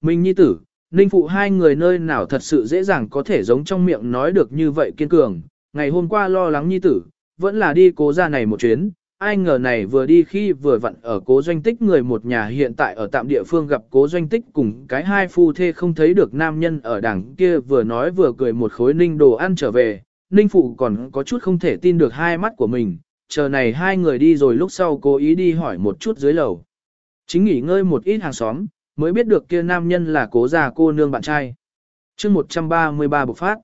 Minh nhi tử, Ninh phụ hai người nơi nào thật sự dễ dàng có thể giống trong miệng nói được như vậy kiên cường, ngày hôm qua lo lắng nhi tử, vẫn là đi cố ra này một chuyến, ai ngờ này vừa đi khi vừa vặn ở cố doanh tích người một nhà hiện tại ở tạm địa phương gặp cố doanh tích cùng cái hai phu thê không thấy được nam nhân ở đằng kia vừa nói vừa cười một khối ninh đồ ăn trở về, ninh phụ còn có chút không thể tin được hai mắt của mình, chờ này hai người đi rồi lúc sau cố ý đi hỏi một chút dưới lầu. Chính nghỉ ngơi một ít hàng xóm, mới biết được kia nam nhân là cố già cô nương bạn trai. chương 133 bộc phát.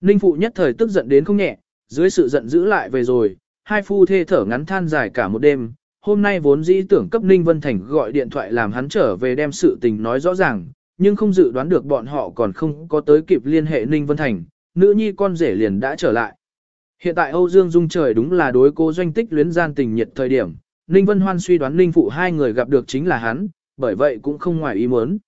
Ninh phụ nhất thời tức giận đến không nhẹ, dưới sự giận dữ lại về rồi, hai phu thê thở ngắn than dài cả một đêm. Hôm nay vốn dĩ tưởng cấp Ninh Vân Thành gọi điện thoại làm hắn trở về đem sự tình nói rõ ràng, nhưng không dự đoán được bọn họ còn không có tới kịp liên hệ Ninh Vân Thành, nữ nhi con rể liền đã trở lại. Hiện tại Âu Dương Dung trời đúng là đối cô doanh tích luyến gian tình nhiệt thời điểm, Ninh Vân Hoan suy đoán Ninh Phụ hai người gặp được chính là hắn, bởi vậy cũng không ngoài ý muốn.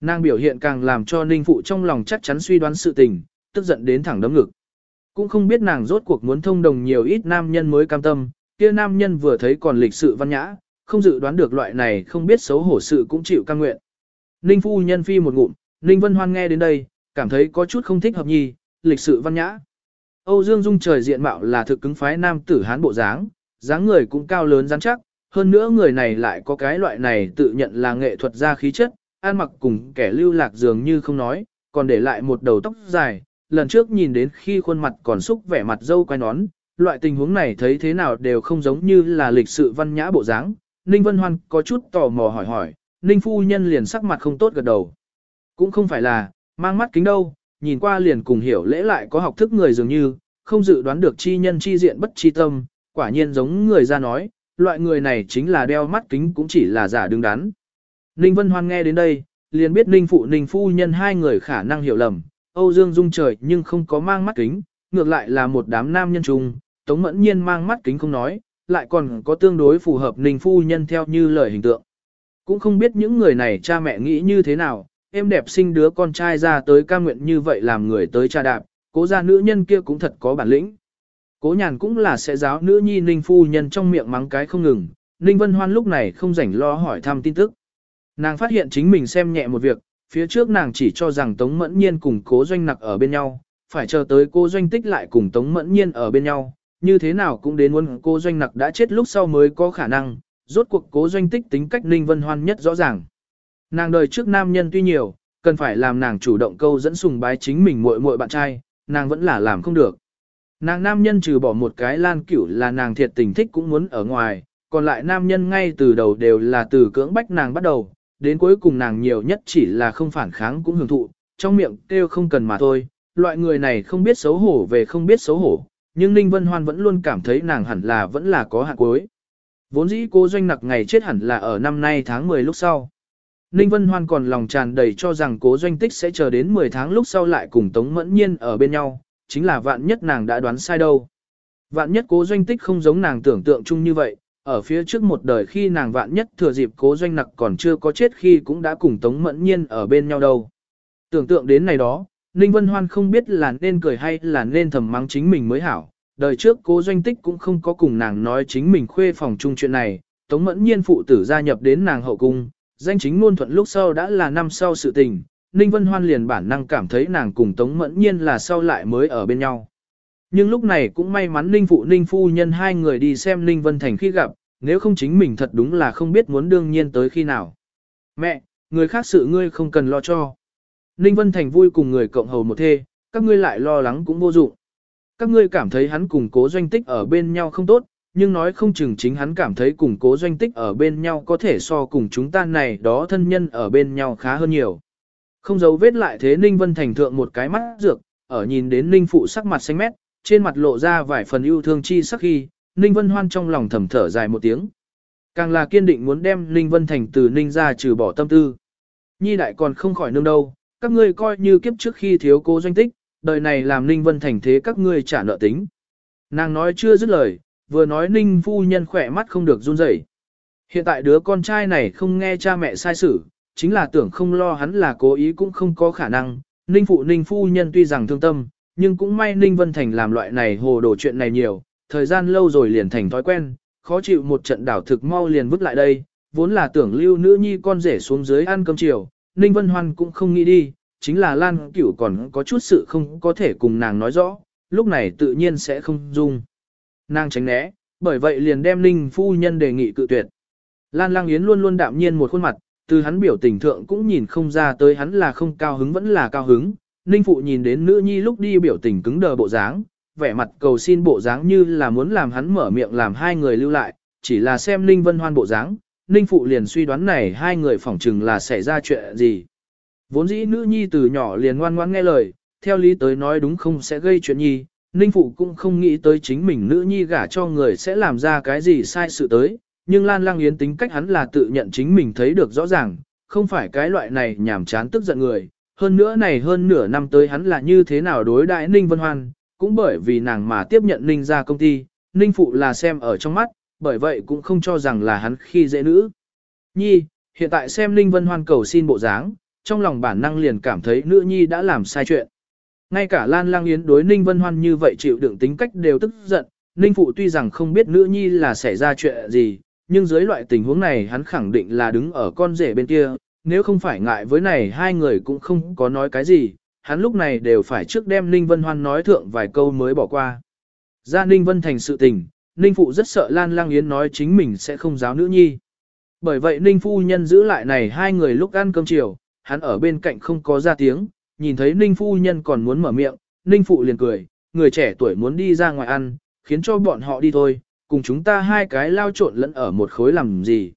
Nàng biểu hiện càng làm cho Ninh Phụ trong lòng chắc chắn suy đoán sự tình, tức giận đến thẳng đấm ngực. Cũng không biết nàng rốt cuộc muốn thông đồng nhiều ít nam nhân mới cam tâm, kia nam nhân vừa thấy còn lịch sự văn nhã, không dự đoán được loại này không biết xấu hổ sự cũng chịu cam nguyện. Ninh Phu nhân phi một ngụm, Ninh Vân Hoan nghe đến đây, cảm thấy có chút không thích hợp nhi, lịch sự văn nhã. Âu Dương Dung trời diện mạo là thực cứng phái nam tử hán bộ dáng, dáng người cũng cao lớn rắn chắc, hơn nữa người này lại có cái loại này tự nhận là nghệ thuật gia khí chất, ăn mặc cùng kẻ lưu lạc dường như không nói, còn để lại một đầu tóc dài, lần trước nhìn đến khi khuôn mặt còn xúc vẻ mặt dâu quay nón, loại tình huống này thấy thế nào đều không giống như là lịch sự văn nhã bộ dáng. Ninh Vân Hoan có chút tò mò hỏi hỏi, Ninh Phu Nhân liền sắc mặt không tốt gật đầu. Cũng không phải là, mang mắt kính đâu, nhìn qua liền cùng hiểu lễ lại có học thức người dường như, không dự đoán được chi nhân chi diện bất chi tâm, quả nhiên giống người ra nói, loại người này chính là đeo mắt kính cũng chỉ là giả đứng đắn. Ninh Vân Hoan nghe đến đây, liền biết Ninh Phụ Ninh Phu Nhân hai người khả năng hiểu lầm, Âu Dương Dung trời nhưng không có mang mắt kính, ngược lại là một đám nam nhân trung, Tống Mẫn Nhiên mang mắt kính không nói, lại còn có tương đối phù hợp Ninh Phu Nhân theo như lời hình tượng. Cũng không biết những người này cha mẹ nghĩ như thế nào, em đẹp sinh đứa con trai ra tới ca nguyện như vậy làm người tới cha đạp, cố gia nữ nhân kia cũng thật có bản lĩnh. Cố nhàn cũng là sẽ giáo nữ nhi Ninh Phu Nhân trong miệng mắng cái không ngừng, Ninh Vân Hoan lúc này không rảnh lo hỏi thăm tin tức. Nàng phát hiện chính mình xem nhẹ một việc, phía trước nàng chỉ cho rằng Tống Mẫn Nhiên cùng cố doanh nặc ở bên nhau, phải chờ tới cô doanh tích lại cùng Tống Mẫn Nhiên ở bên nhau, như thế nào cũng đến muốn cô doanh nặc đã chết lúc sau mới có khả năng, rốt cuộc cố doanh tích tính cách Ninh Vân Hoan nhất rõ ràng. Nàng đời trước nam nhân tuy nhiều, cần phải làm nàng chủ động câu dẫn sùng bái chính mình muội muội bạn trai, nàng vẫn là làm không được. Nàng nam nhân trừ bỏ một cái lan cửu là nàng thiệt tình thích cũng muốn ở ngoài, còn lại nam nhân ngay từ đầu đều là từ cưỡng bách nàng bắt đầu, đến cuối cùng nàng nhiều nhất chỉ là không phản kháng cũng hưởng thụ, trong miệng kêu không cần mà thôi, loại người này không biết xấu hổ về không biết xấu hổ, nhưng Ninh Vân Hoan vẫn luôn cảm thấy nàng hẳn là vẫn là có hạn cuối. Vốn dĩ cô doanh nặc ngày chết hẳn là ở năm nay tháng 10 lúc sau. Ninh Vân Hoan còn lòng tràn đầy cho rằng cố doanh tích sẽ chờ đến 10 tháng lúc sau lại cùng Tống Mẫn Nhiên ở bên nhau, chính là vạn nhất nàng đã đoán sai đâu. Vạn nhất cố doanh tích không giống nàng tưởng tượng chung như vậy, ở phía trước một đời khi nàng vạn nhất thừa dịp cố doanh nặc còn chưa có chết khi cũng đã cùng Tống Mẫn Nhiên ở bên nhau đâu. Tưởng tượng đến này đó, Ninh Vân Hoan không biết là nên cười hay là nên thầm mắng chính mình mới hảo. Đời trước cố doanh tích cũng không có cùng nàng nói chính mình khuê phòng chung chuyện này, Tống Mẫn Nhiên phụ tử gia nhập đến nàng hậu cung, danh chính ngôn thuận lúc sau đã là năm sau sự tình, Ninh Vân Hoan liền bản năng cảm thấy nàng cùng Tống Mẫn Nhiên là sau lại mới ở bên nhau. Nhưng lúc này cũng may mắn Ninh Phụ Ninh Phu Nhân hai người đi xem Ninh Vân Thành khi gặp, nếu không chính mình thật đúng là không biết muốn đương nhiên tới khi nào. Mẹ, người khác sự ngươi không cần lo cho. Ninh Vân Thành vui cùng người cộng hầu một thê, các ngươi lại lo lắng cũng vô dụng. Các ngươi cảm thấy hắn cùng cố doanh tích ở bên nhau không tốt, nhưng nói không chừng chính hắn cảm thấy cùng cố doanh tích ở bên nhau có thể so cùng chúng ta này đó thân nhân ở bên nhau khá hơn nhiều. Không giấu vết lại thế Ninh Vân Thành thượng một cái mắt dược, ở nhìn đến Ninh Phụ sắc mặt xanh mét, trên mặt lộ ra vài phần yêu thương chi sắc khi, Ninh Vân Hoan trong lòng thầm thở dài một tiếng. Càng là kiên định muốn đem Ninh Vân Thành từ Ninh ra trừ bỏ tâm tư. Nhi đại còn không khỏi nương đâu, các ngươi coi như kiếp trước khi thiếu cố doanh tích, đời này làm Ninh Vân Thành thế các ngươi trả nợ tính. Nàng nói chưa dứt lời, vừa nói Ninh phu nhân khỏe mắt không được run rẩy. Hiện tại đứa con trai này không nghe cha mẹ sai xử, chính là tưởng không lo hắn là cố ý cũng không có khả năng. Ninh phụ Ninh phu nhân tuy rằng thương tâm, nhưng cũng may Ninh Vân Thành làm loại này hồ đồ chuyện này nhiều, thời gian lâu rồi liền thành thói quen, khó chịu một trận đảo thực mau liền vứt lại đây, vốn là tưởng lưu nữ nhi con rể xuống dưới ăn cơm chiều, Ninh Vân Hoan cũng không nghĩ đi, chính là Lan Cửu còn có chút sự không có thể cùng nàng nói rõ, lúc này tự nhiên sẽ không dung. Nàng tránh né, bởi vậy liền đem Ninh phu nhân đề nghị cự tuyệt. Lan Lang Yến luôn luôn đạm nhiên một khuôn mặt, từ hắn biểu tình thượng cũng nhìn không ra tới hắn là không cao hứng vẫn là cao hứng. Ninh phụ nhìn đến nữ nhi lúc đi biểu tình cứng đờ bộ dáng, vẻ mặt cầu xin bộ dáng như là muốn làm hắn mở miệng làm hai người lưu lại, chỉ là xem Ninh Vân Hoan bộ dáng, Ninh phụ liền suy đoán này hai người phỏng chừng là xảy ra chuyện gì. Vốn dĩ nữ nhi từ nhỏ liền ngoan ngoãn nghe lời, theo lý tới nói đúng không sẽ gây chuyện nhi, Ninh Phụ cũng không nghĩ tới chính mình nữ nhi gả cho người sẽ làm ra cái gì sai sự tới, nhưng Lan Lang Yến tính cách hắn là tự nhận chính mình thấy được rõ ràng, không phải cái loại này nhảm chán tức giận người. Hơn nữa này hơn nửa năm tới hắn là như thế nào đối đại Ninh Vân Hoan, cũng bởi vì nàng mà tiếp nhận Ninh ra công ty, Ninh Phụ là xem ở trong mắt, bởi vậy cũng không cho rằng là hắn khi dễ nữ. Nhi, hiện tại xem Ninh Vân Hoan cầu xin bộ dáng, trong lòng bản năng liền cảm thấy nữ nhi đã làm sai chuyện. Ngay cả Lan Lang Yến đối Ninh Vân Hoan như vậy chịu đựng tính cách đều tức giận, Ninh Phụ tuy rằng không biết nữ nhi là xảy ra chuyện gì, nhưng dưới loại tình huống này hắn khẳng định là đứng ở con rể bên kia, nếu không phải ngại với này hai người cũng không có nói cái gì, hắn lúc này đều phải trước đem Ninh Vân Hoan nói thượng vài câu mới bỏ qua. Ra Ninh Vân thành sự tình, Ninh Phụ rất sợ Lan Lang Yến nói chính mình sẽ không giáo nữ nhi. Bởi vậy Ninh Phu Nhân giữ lại này hai người lúc ăn cơm chiều, hắn ở bên cạnh không có ra tiếng, nhìn thấy Ninh Phu Nhân còn muốn mở miệng, Ninh Phụ liền cười, người trẻ tuổi muốn đi ra ngoài ăn, khiến cho bọn họ đi thôi, cùng chúng ta hai cái lao trộn lẫn ở một khối làm gì.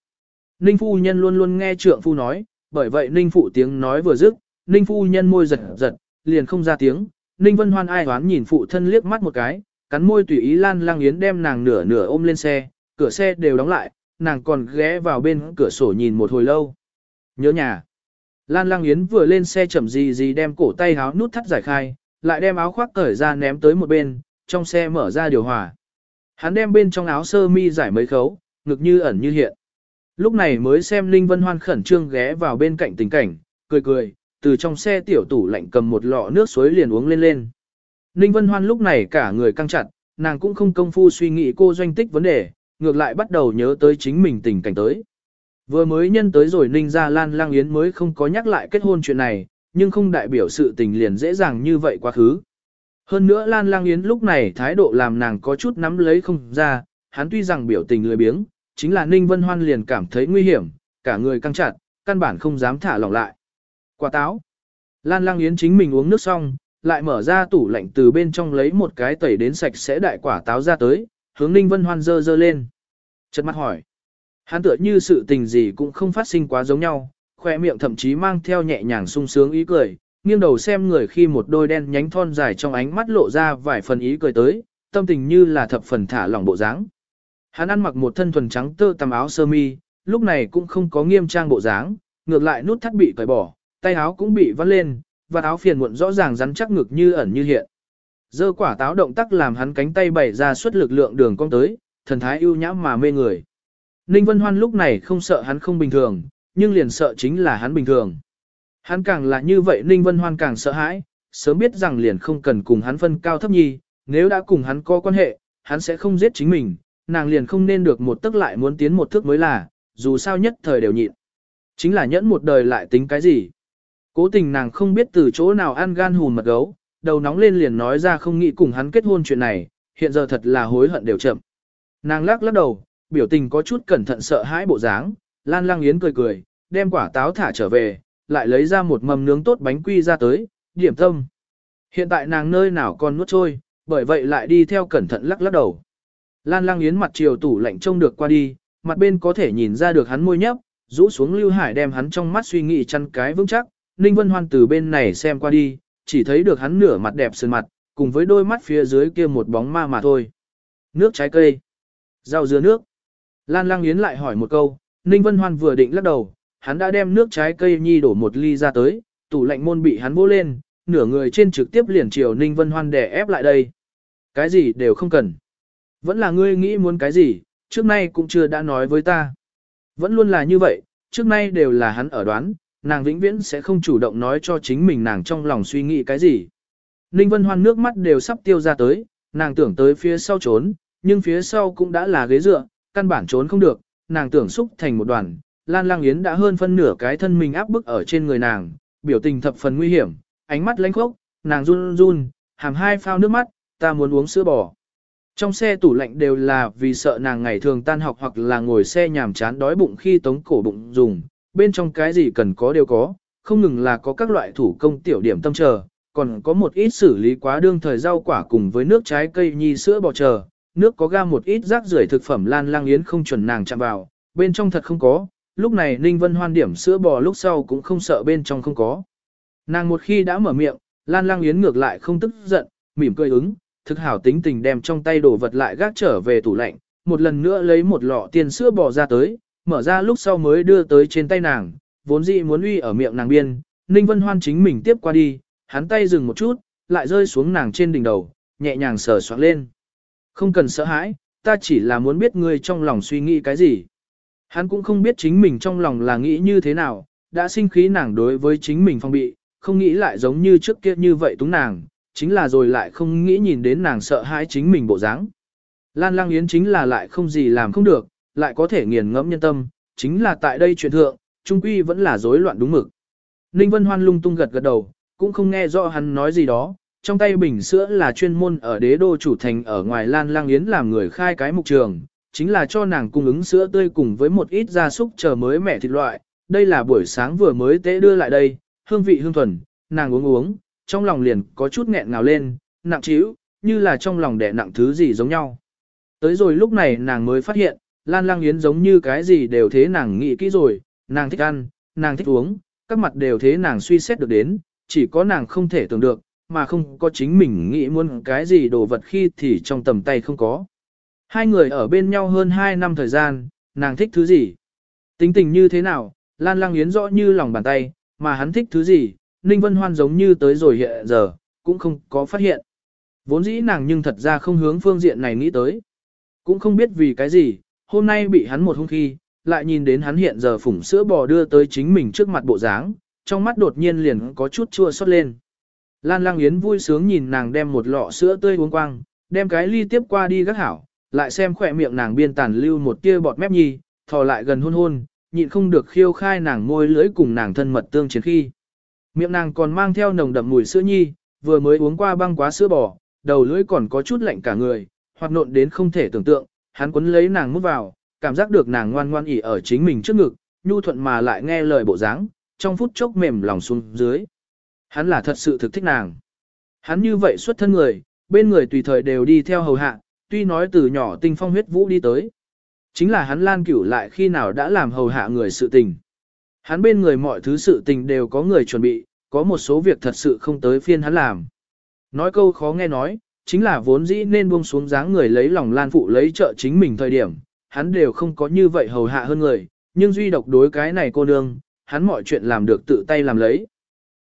Ninh Phu Nhân luôn luôn nghe trượng Phu nói, bởi vậy Ninh Phụ tiếng nói vừa dứt, Ninh Phu Nhân môi giật giật, liền không ra tiếng, Ninh Vân Hoan ai hoán nhìn phụ thân liếc mắt một cái, cắn môi tùy ý Lan Lang Yến đem nàng nửa nửa ôm lên xe, cửa xe đều đóng lại, nàng còn ghé vào bên cửa sổ nhìn một hồi lâu. Nhớ nhà. Lan Lang Yến vừa lên xe chậm gì gì đem cổ tay áo nút thắt giải khai, lại đem áo khoác cởi ra ném tới một bên, trong xe mở ra điều hòa. Hắn đem bên trong áo sơ mi giải mấy khấu, ngực như ẩn như hiện. Lúc này mới xem Linh Vân Hoan khẩn trương ghé vào bên cạnh tình cảnh, cười cười, từ trong xe tiểu tủ lạnh cầm một lọ nước suối liền uống lên lên. Ninh Vân Hoan lúc này cả người căng chặt, nàng cũng không công phu suy nghĩ cô doanh tích vấn đề, ngược lại bắt đầu nhớ tới chính mình tình cảnh tới. Vừa mới nhân tới rồi Ninh Gia Lan Lang Yến mới không có nhắc lại kết hôn chuyện này, nhưng không đại biểu sự tình liền dễ dàng như vậy quá khứ. Hơn nữa Lan Lang Yến lúc này thái độ làm nàng có chút nắm lấy không ra, hắn tuy rằng biểu tình lười biếng, chính là Ninh Vân Hoan liền cảm thấy nguy hiểm, cả người căng chặt, căn bản không dám thả lỏng lại. Quả táo. Lan Lang Yến chính mình uống nước xong, lại mở ra tủ lạnh từ bên trong lấy một cái tẩy đến sạch sẽ đại quả táo ra tới, hướng Ninh Vân Hoan dơ dơ lên. Chật mắt hỏi. Hắn tựa như sự tình gì cũng không phát sinh quá giống nhau, khoe miệng thậm chí mang theo nhẹ nhàng sung sướng ý cười, nghiêng đầu xem người khi một đôi đen nhánh thon dài trong ánh mắt lộ ra vài phần ý cười tới, tâm tình như là thập phần thả lỏng bộ dáng. Hắn ăn mặc một thân thuần trắng tơ tằm áo sơ mi, lúc này cũng không có nghiêm trang bộ dáng, ngược lại nút thắt bị cởi bỏ, tay áo cũng bị vắt lên, và áo phiền muộn rõ ràng rắn chắc ngực như ẩn như hiện. Dơ quả táo động tác làm hắn cánh tay bày ra suốt lực lượng đường cong tới, thần thái ưu nhã mà mê người. Ninh Vân Hoan lúc này không sợ hắn không bình thường, nhưng liền sợ chính là hắn bình thường. Hắn càng là như vậy Ninh Vân Hoan càng sợ hãi, sớm biết rằng liền không cần cùng hắn phân cao thấp nhi, nếu đã cùng hắn có quan hệ, hắn sẽ không giết chính mình, nàng liền không nên được một tức lại muốn tiến một thước mới là, dù sao nhất thời đều nhịn. Chính là nhẫn một đời lại tính cái gì. Cố tình nàng không biết từ chỗ nào ăn gan hùn mật gấu, đầu nóng lên liền nói ra không nghĩ cùng hắn kết hôn chuyện này, hiện giờ thật là hối hận đều chậm. Nàng lắc lắc đầu, biểu tình có chút cẩn thận sợ hãi bộ dáng, Lan Lang Yến cười cười, đem quả táo thả trở về, lại lấy ra một mầm nướng tốt bánh quy ra tới, điểm tâm. Hiện tại nàng nơi nào còn nuốt trôi, bởi vậy lại đi theo cẩn thận lắc lắc đầu. Lan Lang Yến mặt chiều tủ lạnh trông được qua đi, mặt bên có thể nhìn ra được hắn môi nhấp, rũ xuống Lưu Hải đem hắn trong mắt suy nghĩ chăn cái vững chắc, Ninh Vân Hoan từ bên này xem qua đi, chỉ thấy được hắn nửa mặt đẹp sơn mặt, cùng với đôi mắt phía dưới kia một bóng ma mà thôi. Nước trái cây, rau dưa nước. Lan Lang Yến lại hỏi một câu, Ninh Vân Hoan vừa định lắc đầu, hắn đã đem nước trái cây nhi đổ một ly ra tới, tủ lạnh môn bị hắn vỗ lên, nửa người trên trực tiếp liền chiều Ninh Vân Hoan đè ép lại đây. Cái gì đều không cần. Vẫn là ngươi nghĩ muốn cái gì, trước nay cũng chưa đã nói với ta. Vẫn luôn là như vậy, trước nay đều là hắn ở đoán, nàng vĩnh viễn sẽ không chủ động nói cho chính mình nàng trong lòng suy nghĩ cái gì. Ninh Vân Hoan nước mắt đều sắp tiêu ra tới, nàng tưởng tới phía sau trốn, nhưng phía sau cũng đã là ghế dựa, căn bản trốn không được, nàng tưởng xúc thành một đoàn, Lan Lang Yến đã hơn phân nửa cái thân mình áp bức ở trên người nàng, biểu tình thập phần nguy hiểm, ánh mắt lánh khốc, nàng run run, hàm hai phao nước mắt, ta muốn uống sữa bò. Trong xe tủ lạnh đều là vì sợ nàng ngày thường tan học hoặc là ngồi xe nhàm chán đói bụng khi tống cổ bụng dùng, bên trong cái gì cần có đều có, không ngừng là có các loại thủ công tiểu điểm tâm chờ, còn có một ít xử lý quá đương thời rau quả cùng với nước trái cây nhi sữa bò chờ, nước có ga một ít rác rưởi thực phẩm lan lang yến không chuẩn nàng chạm vào, bên trong thật không có, lúc này Ninh Vân Hoan điểm sữa bò lúc sau cũng không sợ bên trong không có. Nàng một khi đã mở miệng, Lan Lang Yến ngược lại không tức giận, mỉm cười ứng, thực hảo tính tình đem trong tay đồ vật lại gác trở về tủ lạnh, một lần nữa lấy một lọ tiền sữa bò ra tới, mở ra lúc sau mới đưa tới trên tay nàng, vốn dĩ muốn uy ở miệng nàng biên, Ninh Vân Hoan chính mình tiếp qua đi, hắn tay dừng một chút, lại rơi xuống nàng trên đỉnh đầu, nhẹ nhàng sờ soạn lên. Không cần sợ hãi, ta chỉ là muốn biết ngươi trong lòng suy nghĩ cái gì. Hắn cũng không biết chính mình trong lòng là nghĩ như thế nào, đã sinh khí nàng đối với chính mình phong bị, không nghĩ lại giống như trước kia như vậy túng nàng, chính là rồi lại không nghĩ nhìn đến nàng sợ hãi chính mình bộ dáng. Lan Lang Yến chính là lại không gì làm không được, lại có thể nghiền ngẫm nhân tâm, chính là tại đây chuyện thượng, trung quy vẫn là rối loạn đúng mực. Ninh Vân Hoan lung tung gật gật đầu, cũng không nghe rõ hắn nói gì đó, trong tay bình sữa là chuyên môn ở đế đô chủ thành ở ngoài Lan Lang Yến làm người khai cái mục trường, chính là cho nàng cung ứng sữa tươi cùng với một ít gia súc chờ mới mẻ thịt loại, đây là buổi sáng vừa mới tế đưa lại đây, hương vị hương thuần, nàng uống uống, trong lòng liền có chút nghẹn ngào lên, nặng trĩu, như là trong lòng đẻ nặng thứ gì giống nhau. Tới rồi lúc này nàng mới phát hiện, Lan Lang Yến giống như cái gì đều thế nàng nghĩ kỹ rồi, nàng thích ăn, nàng thích uống, các mặt đều thế nàng suy xét được đến, chỉ có nàng không thể tưởng được, mà không có chính mình nghĩ muốn cái gì đồ vật khi thì trong tầm tay không có. Hai người ở bên nhau hơn hai năm thời gian, nàng thích thứ gì? Tính tình như thế nào? Lan Lang Yến rõ như lòng bàn tay, mà hắn thích thứ gì? Ninh Vân Hoan giống như tới rồi hiện giờ, cũng không có phát hiện. Vốn dĩ nàng nhưng thật ra không hướng phương diện này nghĩ tới. Cũng không biết vì cái gì, hôm nay bị hắn một hung khi, lại nhìn đến hắn hiện giờ phủng sữa bò đưa tới chính mình trước mặt bộ dáng, trong mắt đột nhiên liền có chút chua xót lên. Lan Lang Yến vui sướng nhìn nàng đem một lọ sữa tươi uống quang, đem cái ly tiếp qua đi gác hảo, lại xem khỏe miệng nàng biên tàn lưu một tia bọt mép nhi, thò lại gần hôn hôn, nhịn không được khiêu khai nàng môi lưỡi cùng nàng thân mật tương chiến khi. Miệng nàng còn mang theo nồng đậm mùi sữa nhi, vừa mới uống qua băng quá sữa bò, đầu lưỡi còn có chút lạnh cả người, hoặc nộn đến không thể tưởng tượng, hắn quấn lấy nàng mút vào, cảm giác được nàng ngoan ngoan ỉ ở chính mình trước ngực, nhu thuận mà lại nghe lời bộ dáng, trong phút chốc mềm lòng xuống dưới. Hắn là thật sự thực thích nàng. Hắn như vậy xuất thân người, bên người tùy thời đều đi theo hầu hạ, tuy nói từ nhỏ tinh phong huyết vũ đi tới. Chính là hắn lan cửu lại khi nào đã làm hầu hạ người sự tình. Hắn bên người mọi thứ sự tình đều có người chuẩn bị, có một số việc thật sự không tới phiên hắn làm. Nói câu khó nghe nói, chính là vốn dĩ nên buông xuống dáng người lấy lòng lan phụ lấy trợ chính mình thời điểm, hắn đều không có như vậy hầu hạ hơn người, nhưng duy độc đối cái này cô nương, hắn mọi chuyện làm được tự tay làm lấy.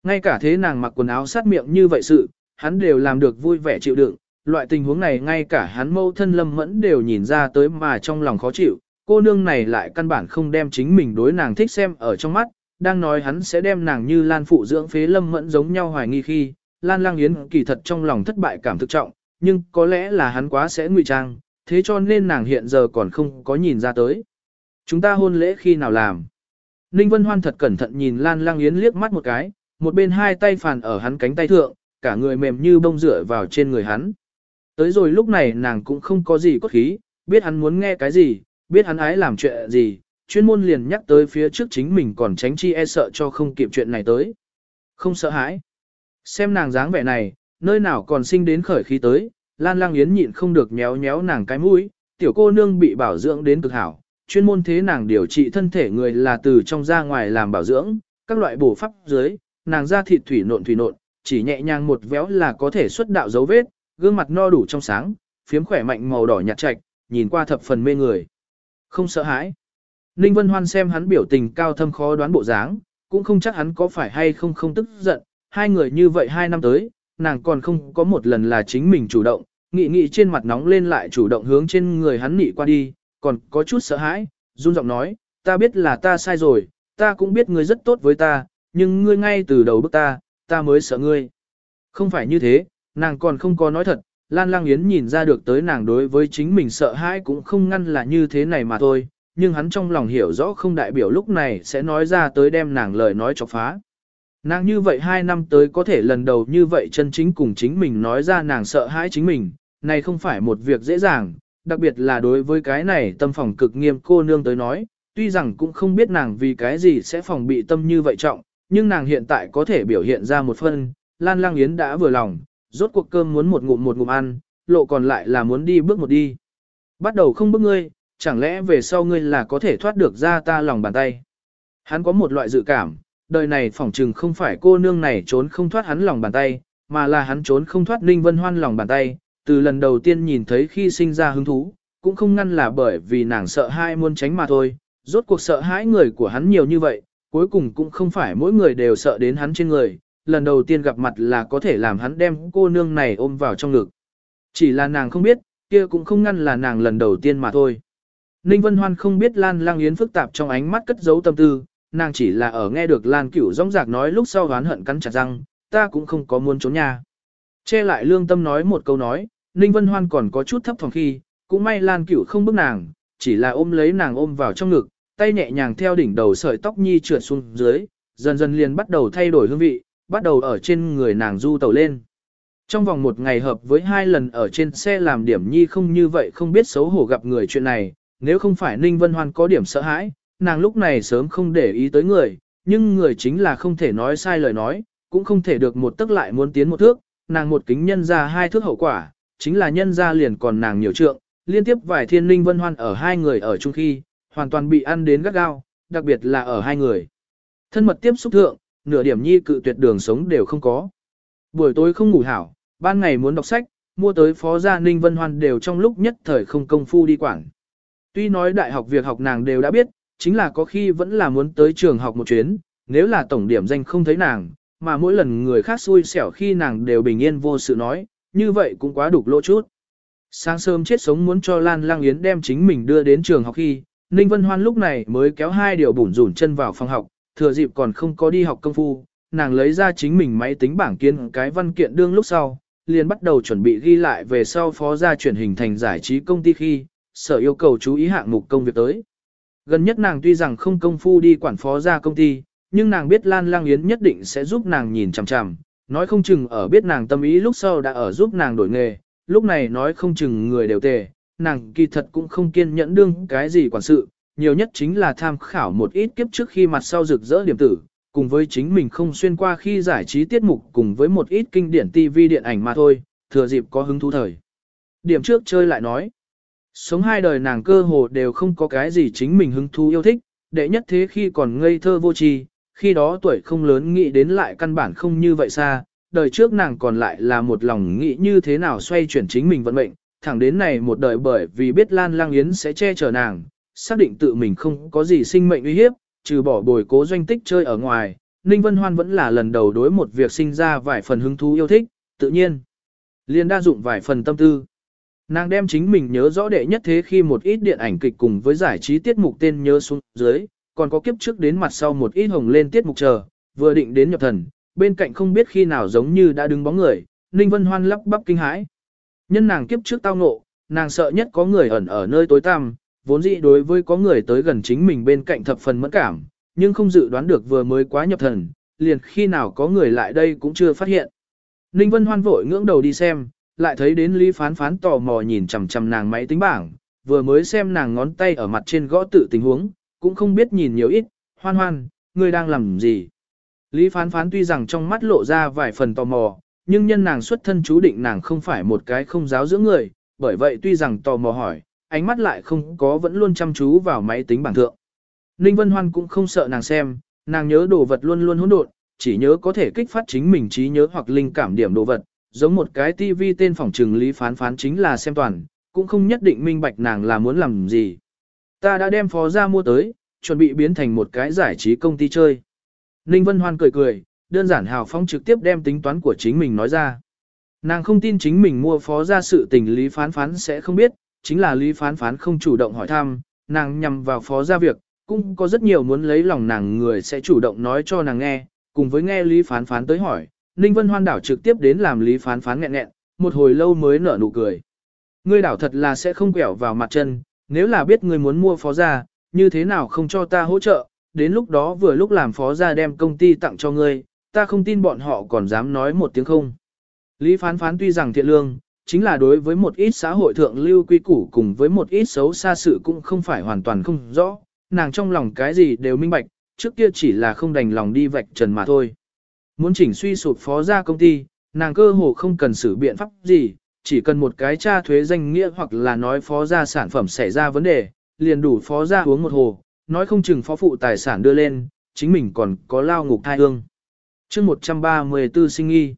Ngay cả thế nàng mặc quần áo sát miệng như vậy sự, hắn đều làm được vui vẻ chịu đựng, loại tình huống này ngay cả hắn mâu thân lâm mẫn đều nhìn ra tới mà trong lòng khó chịu, cô nương này lại căn bản không đem chính mình đối nàng thích xem ở trong mắt, đang nói hắn sẽ đem nàng như Lan phụ dưỡng phế lâm mẫn giống nhau hoài nghi khi, Lan Lang Yến kỳ thật trong lòng thất bại cảm thực trọng, nhưng có lẽ là hắn quá sẽ ngụy trang, thế cho nên nàng hiện giờ còn không có nhìn ra tới. Chúng ta hôn lễ khi nào làm? Ninh Vân Hoan thật cẩn thận nhìn Lan Lang Yến liếc mắt một cái, một bên hai tay phàn ở hắn cánh tay thượng, cả người mềm như bông rửa vào trên người hắn. Tới rồi lúc này nàng cũng không có gì cốt khí, biết hắn muốn nghe cái gì, biết hắn ái làm chuyện gì, chuyên môn liền nhắc tới phía trước chính mình còn tránh chi e sợ cho không kịp chuyện này tới. Không sợ hãi. Xem nàng dáng vẻ này, nơi nào còn sinh đến khởi khí tới, Lan Lang Yến nhịn không được nhéo nhéo nàng cái mũi, tiểu cô nương bị bảo dưỡng đến cực hảo, chuyên môn thế nàng điều trị thân thể người là từ trong ra ngoài làm bảo dưỡng, các loại bổ pháp dưới, nàng da thịt thủy nộn thủy nộn, chỉ nhẹ nhàng một véo là có thể xuất đạo dấu vết, gương mặt no đủ trong sáng, phiếm khỏe mạnh màu đỏ nhạt trạch, nhìn qua thập phần mê người. Không sợ hãi. Ninh Vân Hoan xem hắn biểu tình cao thâm khó đoán bộ dáng, cũng không chắc hắn có phải hay không không tức giận, hai người như vậy hai năm tới, nàng còn không có một lần là chính mình chủ động, nghị nghị trên mặt nóng lên lại chủ động hướng trên người hắn nị qua đi, còn có chút sợ hãi, run giọng nói, ta biết là ta sai rồi, ta cũng biết ngươi rất tốt với ta, nhưng ngươi ngay từ đầu bức ta, ta mới sợ ngươi. Không phải như thế, nàng còn không có nói thật, Lan Lang Yến nhìn ra được tới nàng đối với chính mình sợ hãi cũng không ngăn là như thế này mà thôi, nhưng hắn trong lòng hiểu rõ không đại biểu lúc này sẽ nói ra tới đem nàng lời nói chọc phá. Nàng như vậy hai năm tới có thể lần đầu như vậy chân chính cùng chính mình nói ra nàng sợ hãi chính mình, này không phải một việc dễ dàng, đặc biệt là đối với cái này tâm phòng cực nghiêm cô nương tới nói, tuy rằng cũng không biết nàng vì cái gì sẽ phòng bị tâm như vậy trọng, nhưng nàng hiện tại có thể biểu hiện ra một phân, Lan Lang Yến đã vừa lòng, rốt cuộc cơm muốn một ngụm một ngụm ăn, lộ còn lại là muốn đi bước một đi. Bắt đầu không bước ngươi, chẳng lẽ về sau ngươi là có thể thoát được ra ta lòng bàn tay. Hắn có một loại dự cảm, đời này phỏng chừng không phải cô nương này trốn không thoát hắn lòng bàn tay, mà là hắn trốn không thoát Ninh Vân Hoan lòng bàn tay, từ lần đầu tiên nhìn thấy khi sinh ra hứng thú, cũng không ngăn là bởi vì nàng sợ hai muốn tránh mà thôi, rốt cuộc sợ hãi người của hắn nhiều như vậy, cuối cùng cũng không phải mỗi người đều sợ đến hắn trên người, lần đầu tiên gặp mặt là có thể làm hắn đem cô nương này ôm vào trong ngực. Chỉ là nàng không biết, kia cũng không ngăn là nàng lần đầu tiên mà thôi. Ninh Vân Hoan không biết Lan Lang Yến phức tạp trong ánh mắt cất giấu tâm tư, nàng chỉ là ở nghe được Lan Cửu rõng rạc nói lúc sau oán hận cắn chặt răng, ta cũng không có muốn trốn nhà. Che lại lương tâm nói một câu nói, Ninh Vân Hoan còn có chút thấp thỏm khi, cũng may Lan Cửu không bức nàng, chỉ là ôm lấy nàng ôm vào trong ngực, tay nhẹ nhàng theo đỉnh đầu sợi tóc nhi trượt xuống dưới, dần dần liền bắt đầu thay đổi hương vị, bắt đầu ở trên người nàng du tàu lên. Trong vòng một ngày hợp với hai lần ở trên xe làm điểm nhi không như vậy không biết xấu hổ gặp người chuyện này, nếu không phải Ninh Vân Hoan có điểm sợ hãi, nàng lúc này sớm không để ý tới người, nhưng người chính là không thể nói sai lời nói, cũng không thể được một tức lại muốn tiến một thước, nàng một kính nhân ra hai thước hậu quả, chính là nhân ra liền còn nàng nhiều trượng, liên tiếp vài thiên Ninh Vân Hoan ở hai người ở chung khi, hoàn toàn bị ăn đến gắt gao, đặc biệt là ở hai người. Thân mật tiếp xúc thượng, nửa điểm nhi cự tuyệt đường sống đều không có. Buổi tối không ngủ hảo, ban ngày muốn đọc sách, mua tới phó gia Ninh Vân Hoan đều trong lúc nhất thời không công phu đi quảng. Tuy nói đại học việc học nàng đều đã biết, chính là có khi vẫn là muốn tới trường học một chuyến, nếu là tổng điểm danh không thấy nàng, mà mỗi lần người khác xui xẻo khi nàng đều bình yên vô sự nói, như vậy cũng quá đục lỗ chút. Sáng sớm chết sống muốn cho Lan Lang Yến đem chính mình đưa đến trường học khi, Ninh Vân Hoan lúc này mới kéo hai điều bủn rủn chân vào phòng học, thừa dịp còn không có đi học công phu, nàng lấy ra chính mình máy tính bảng kiến cái văn kiện đương lúc sau, liền bắt đầu chuẩn bị ghi lại về sau phó gia chuyển hình thành giải trí công ty khi, sở yêu cầu chú ý hạng mục công việc tới. Gần nhất nàng tuy rằng không công phu đi quản phó gia công ty, nhưng nàng biết Lan Lang Yến nhất định sẽ giúp nàng nhìn chằm chằm, nói không chừng ở biết nàng tâm ý lúc sau đã ở giúp nàng đổi nghề, lúc này nói không chừng người đều tề, nàng kỳ thật cũng không kiên nhẫn đương cái gì quản sự, nhiều nhất chính là tham khảo một ít kiếp trước khi mặt sau rực rỡ điểm tử, cùng với chính mình không xuyên qua khi giải trí tiết mục cùng với một ít kinh điển TV điện ảnh mà thôi, thừa dịp có hứng thú thời. Điểm trước chơi lại nói, sống hai đời nàng cơ hồ đều không có cái gì chính mình hứng thú yêu thích, đệ nhất thế khi còn ngây thơ vô tri, khi đó tuổi không lớn nghĩ đến lại căn bản không như vậy xa, đời trước nàng còn lại là một lòng nghĩ như thế nào xoay chuyển chính mình vận mệnh, thẳng đến này một đời bởi vì biết Lan Lang Yến sẽ che chở nàng, xác định tự mình không có gì sinh mệnh uy hiếp, trừ bỏ bồi cố doanh tích chơi ở ngoài, Ninh Vân Hoan vẫn là lần đầu đối một việc sinh ra vài phần hứng thú yêu thích, tự nhiên. Liên đa dụng vài phần tâm tư. Nàng đem chính mình nhớ rõ đệ nhất thế khi một ít điện ảnh kịch cùng với giải trí tiết mục tên nhớ xuống dưới, còn có kiếp trước đến mặt sau một ít hồng lên tiết mục chờ, vừa định đến nhập thần, bên cạnh không biết khi nào giống như đã đứng bóng người, Ninh Vân Hoan lắp bắp kinh hãi. Nhân nàng kiếp trước tao ngộ, nàng sợ nhất có người ẩn ở nơi tối tăm, vốn dĩ đối với có người tới gần chính mình bên cạnh thập phần mẫn cảm, nhưng không dự đoán được vừa mới quá nhập thần, liền khi nào có người lại đây cũng chưa phát hiện. Ninh Vân Hoan vội ngưỡng đầu đi xem, lại thấy đến Lý Phán Phán tò mò nhìn chằm chằm nàng máy tính bảng, vừa mới xem nàng ngón tay ở mặt trên gõ tự tình huống, cũng không biết nhìn nhiều ít, hoan hoan, ngươi đang làm gì. Lý Phán Phán tuy rằng trong mắt lộ ra vài phần tò mò, nhưng nhân nàng xuất thân chú định nàng không phải một cái không giáo dưỡng người, bởi vậy tuy rằng tò mò hỏi, ánh mắt lại không có vẫn luôn chăm chú vào máy tính bảng thượng. Ninh Vân Hoan cũng không sợ nàng xem, nàng nhớ đồ vật luôn luôn hỗn độn, chỉ nhớ có thể kích phát chính mình trí nhớ hoặc linh cảm điểm đồ vật, giống một cái tivi tên phòng trừng lý phán phán chính là xem toàn, cũng không nhất định minh bạch nàng là muốn làm gì. Ta đã đem phó ra mua tới, chuẩn bị biến thành một cái giải trí công ty chơi. Ninh Vân Hoan cười cười, đơn giản hào phóng trực tiếp đem tính toán của chính mình nói ra. Nàng không tin chính mình mua phó ra sự tình lý phán phán sẽ không biết, chính là lý phán phán không chủ động hỏi thăm, nàng nhằm vào phó gia việc, cũng có rất nhiều muốn lấy lòng nàng người sẽ chủ động nói cho nàng nghe, cùng với nghe lý phán phán tới hỏi, Ninh Vân Hoan đảo trực tiếp đến làm lý phán phán nghẹn nghẹn, một hồi lâu mới nở nụ cười. Ngươi đảo thật là sẽ không quẹo vào mặt chân, nếu là biết ngươi muốn mua phó gia như thế nào không cho ta hỗ trợ, đến lúc đó vừa lúc làm phó gia đem công ty tặng cho ngươi, ta không tin bọn họ còn dám nói một tiếng không. Lý phán phán tuy rằng thiện lương, chính là đối với một ít xã hội thượng lưu quy củ cùng với một ít xấu xa sự cũng không phải hoàn toàn không rõ, nàng trong lòng cái gì đều minh bạch, trước kia chỉ là không đành lòng đi vạch trần mà thôi. Muốn chỉnh suy sụp phó ra công ty, nàng cơ hồ không cần xử biện pháp gì, chỉ cần một cái tra thuế danh nghĩa hoặc là nói phó ra sản phẩm xảy ra vấn đề, liền đủ phó ra uống một hồ, nói không chừng phó phụ tài sản đưa lên, chính mình còn có lao ngục thai hương. chương 134 sinh nghi.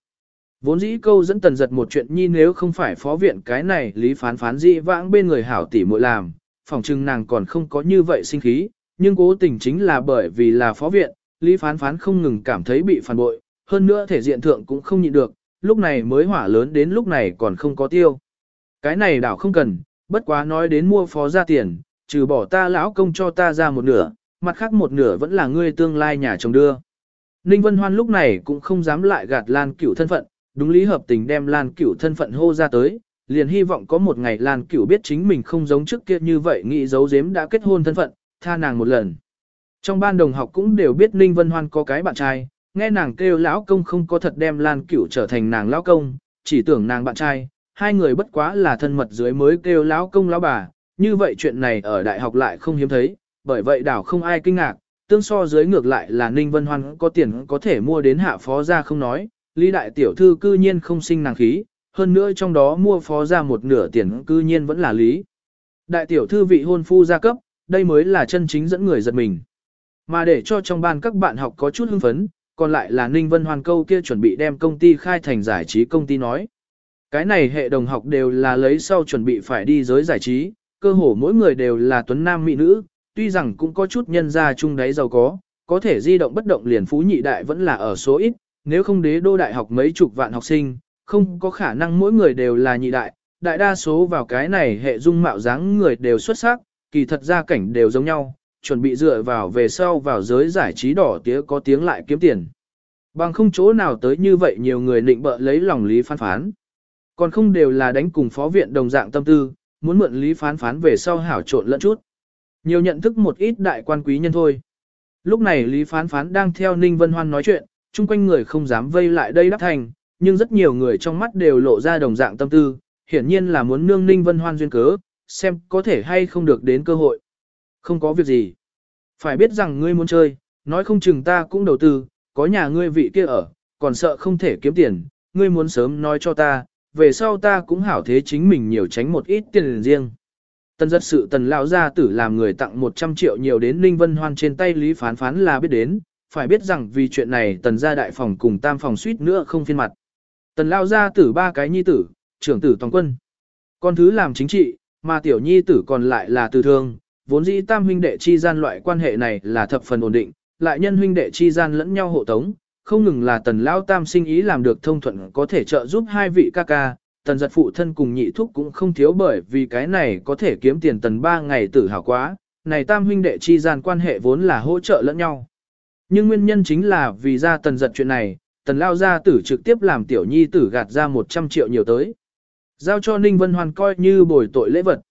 Vốn dĩ câu dẫn tần giật một chuyện nhi nếu không phải phó viện cái này lý phán phán dĩ vãng bên người hảo tỷ muội làm, phòng trưng nàng còn không có như vậy sinh khí, nhưng cố tình chính là bởi vì là phó viện, lý phán phán không ngừng cảm thấy bị phản bội, hơn nữa thể diện thượng cũng không nhịn được, lúc này mới hỏa lớn đến lúc này còn không có tiêu. Cái này đảo không cần, bất quá nói đến mua phó ra tiền, trừ bỏ ta lão công cho ta ra một nửa, mặt khác một nửa vẫn là ngươi tương lai nhà chồng đưa. Ninh Vân Hoan lúc này cũng không dám lại gạt Lan Cửu thân phận, đúng lý hợp tình đem Lan Cửu thân phận hô ra tới, liền hy vọng có một ngày Lan Cửu biết chính mình không giống trước kia như vậy nghĩ giấu giếm đã kết hôn thân phận, tha nàng một lần. Trong ban đồng học cũng đều biết Ninh Vân Hoan có cái bạn trai, nghe nàng kêu lão công không có thật đem Lan Cửu trở thành nàng lão công, chỉ tưởng nàng bạn trai, hai người bất quá là thân mật dưới mới kêu lão công lão bà, như vậy chuyện này ở đại học lại không hiếm thấy, bởi vậy đảo không ai kinh ngạc, tương so dưới ngược lại là Ninh Vân Hoan có tiền có thể mua đến hạ phó ra không nói, Lý đại tiểu thư cư nhiên không sinh nàng khí, hơn nữa trong đó mua phó ra một nửa tiền cư nhiên vẫn là lý. Đại tiểu thư vị hôn phu gia cấp, đây mới là chân chính dẫn người giật mình. Mà để cho trong ban các bạn học có chút hưng phấn, còn lại là Ninh Vân Hoàn câu kia chuẩn bị đem công ty khai thành giải trí công ty nói. Cái này hệ đồng học đều là lấy sau chuẩn bị phải đi giới giải trí, cơ hồ mỗi người đều là tuấn nam mỹ nữ, tuy rằng cũng có chút nhân gia chung đáy giàu có, có thể di động bất động liền phú nhị đại vẫn là ở số ít, nếu không đế đô đại học mấy chục vạn học sinh, không có khả năng mỗi người đều là nhị đại, đại đa số vào cái này hệ dung mạo dáng người đều xuất sắc, kỳ thật gia cảnh đều giống nhau, chuẩn bị dựa vào về sau vào giới giải trí đỏ tía có tiếng lại kiếm tiền. Bằng không chỗ nào tới như vậy nhiều người định bợ lấy lòng lý phán phán. Còn không đều là đánh cùng phó viện đồng dạng tâm tư, muốn mượn lý phán phán về sau hảo trộn lẫn chút. Nhiều nhận thức một ít đại quan quý nhân thôi. Lúc này lý phán phán đang theo Ninh Vân Hoan nói chuyện, chung quanh người không dám vây lại đây đáp thành, nhưng rất nhiều người trong mắt đều lộ ra đồng dạng tâm tư, hiển nhiên là muốn nương Ninh Vân Hoan duyên cớ, xem có thể hay không được đến cơ hội. Không có việc gì. Phải biết rằng ngươi muốn chơi, nói không chừng ta cũng đầu tư, có nhà ngươi vị kia ở, còn sợ không thể kiếm tiền, ngươi muốn sớm nói cho ta, về sau ta cũng hảo thế chính mình nhiều tránh một ít tiền riêng. Tần giật sự tần lão gia tử làm người tặng 100 triệu nhiều đến Ninh Vân Hoan trên tay Lý Phán Phán là biết đến, phải biết rằng vì chuyện này tần gia đại phòng cùng tam phòng suýt nữa không phiên mặt. Tần lao ra tử ba cái nhi tử, trưởng tử toàn quân. Con thứ làm chính trị, mà tiểu nhi tử còn lại là từ thương, vốn dĩ tam huynh đệ chi gian loại quan hệ này là thập phần ổn định, lại nhân huynh đệ chi gian lẫn nhau hộ tống, không ngừng là tần lao tam sinh ý làm được thông thuận có thể trợ giúp hai vị ca ca, tần giật phụ thân cùng nhị thúc cũng không thiếu bởi vì cái này có thể kiếm tiền tần ba ngày tử hào quá, này tam huynh đệ chi gian quan hệ vốn là hỗ trợ lẫn nhau. Nhưng nguyên nhân chính là vì ra tần giật chuyện này, tần lao gia tử trực tiếp làm tiểu nhi tử gạt ra 100 triệu nhiều tới. Giao cho Ninh Vân Hoàn coi như bồi tội lễ vật.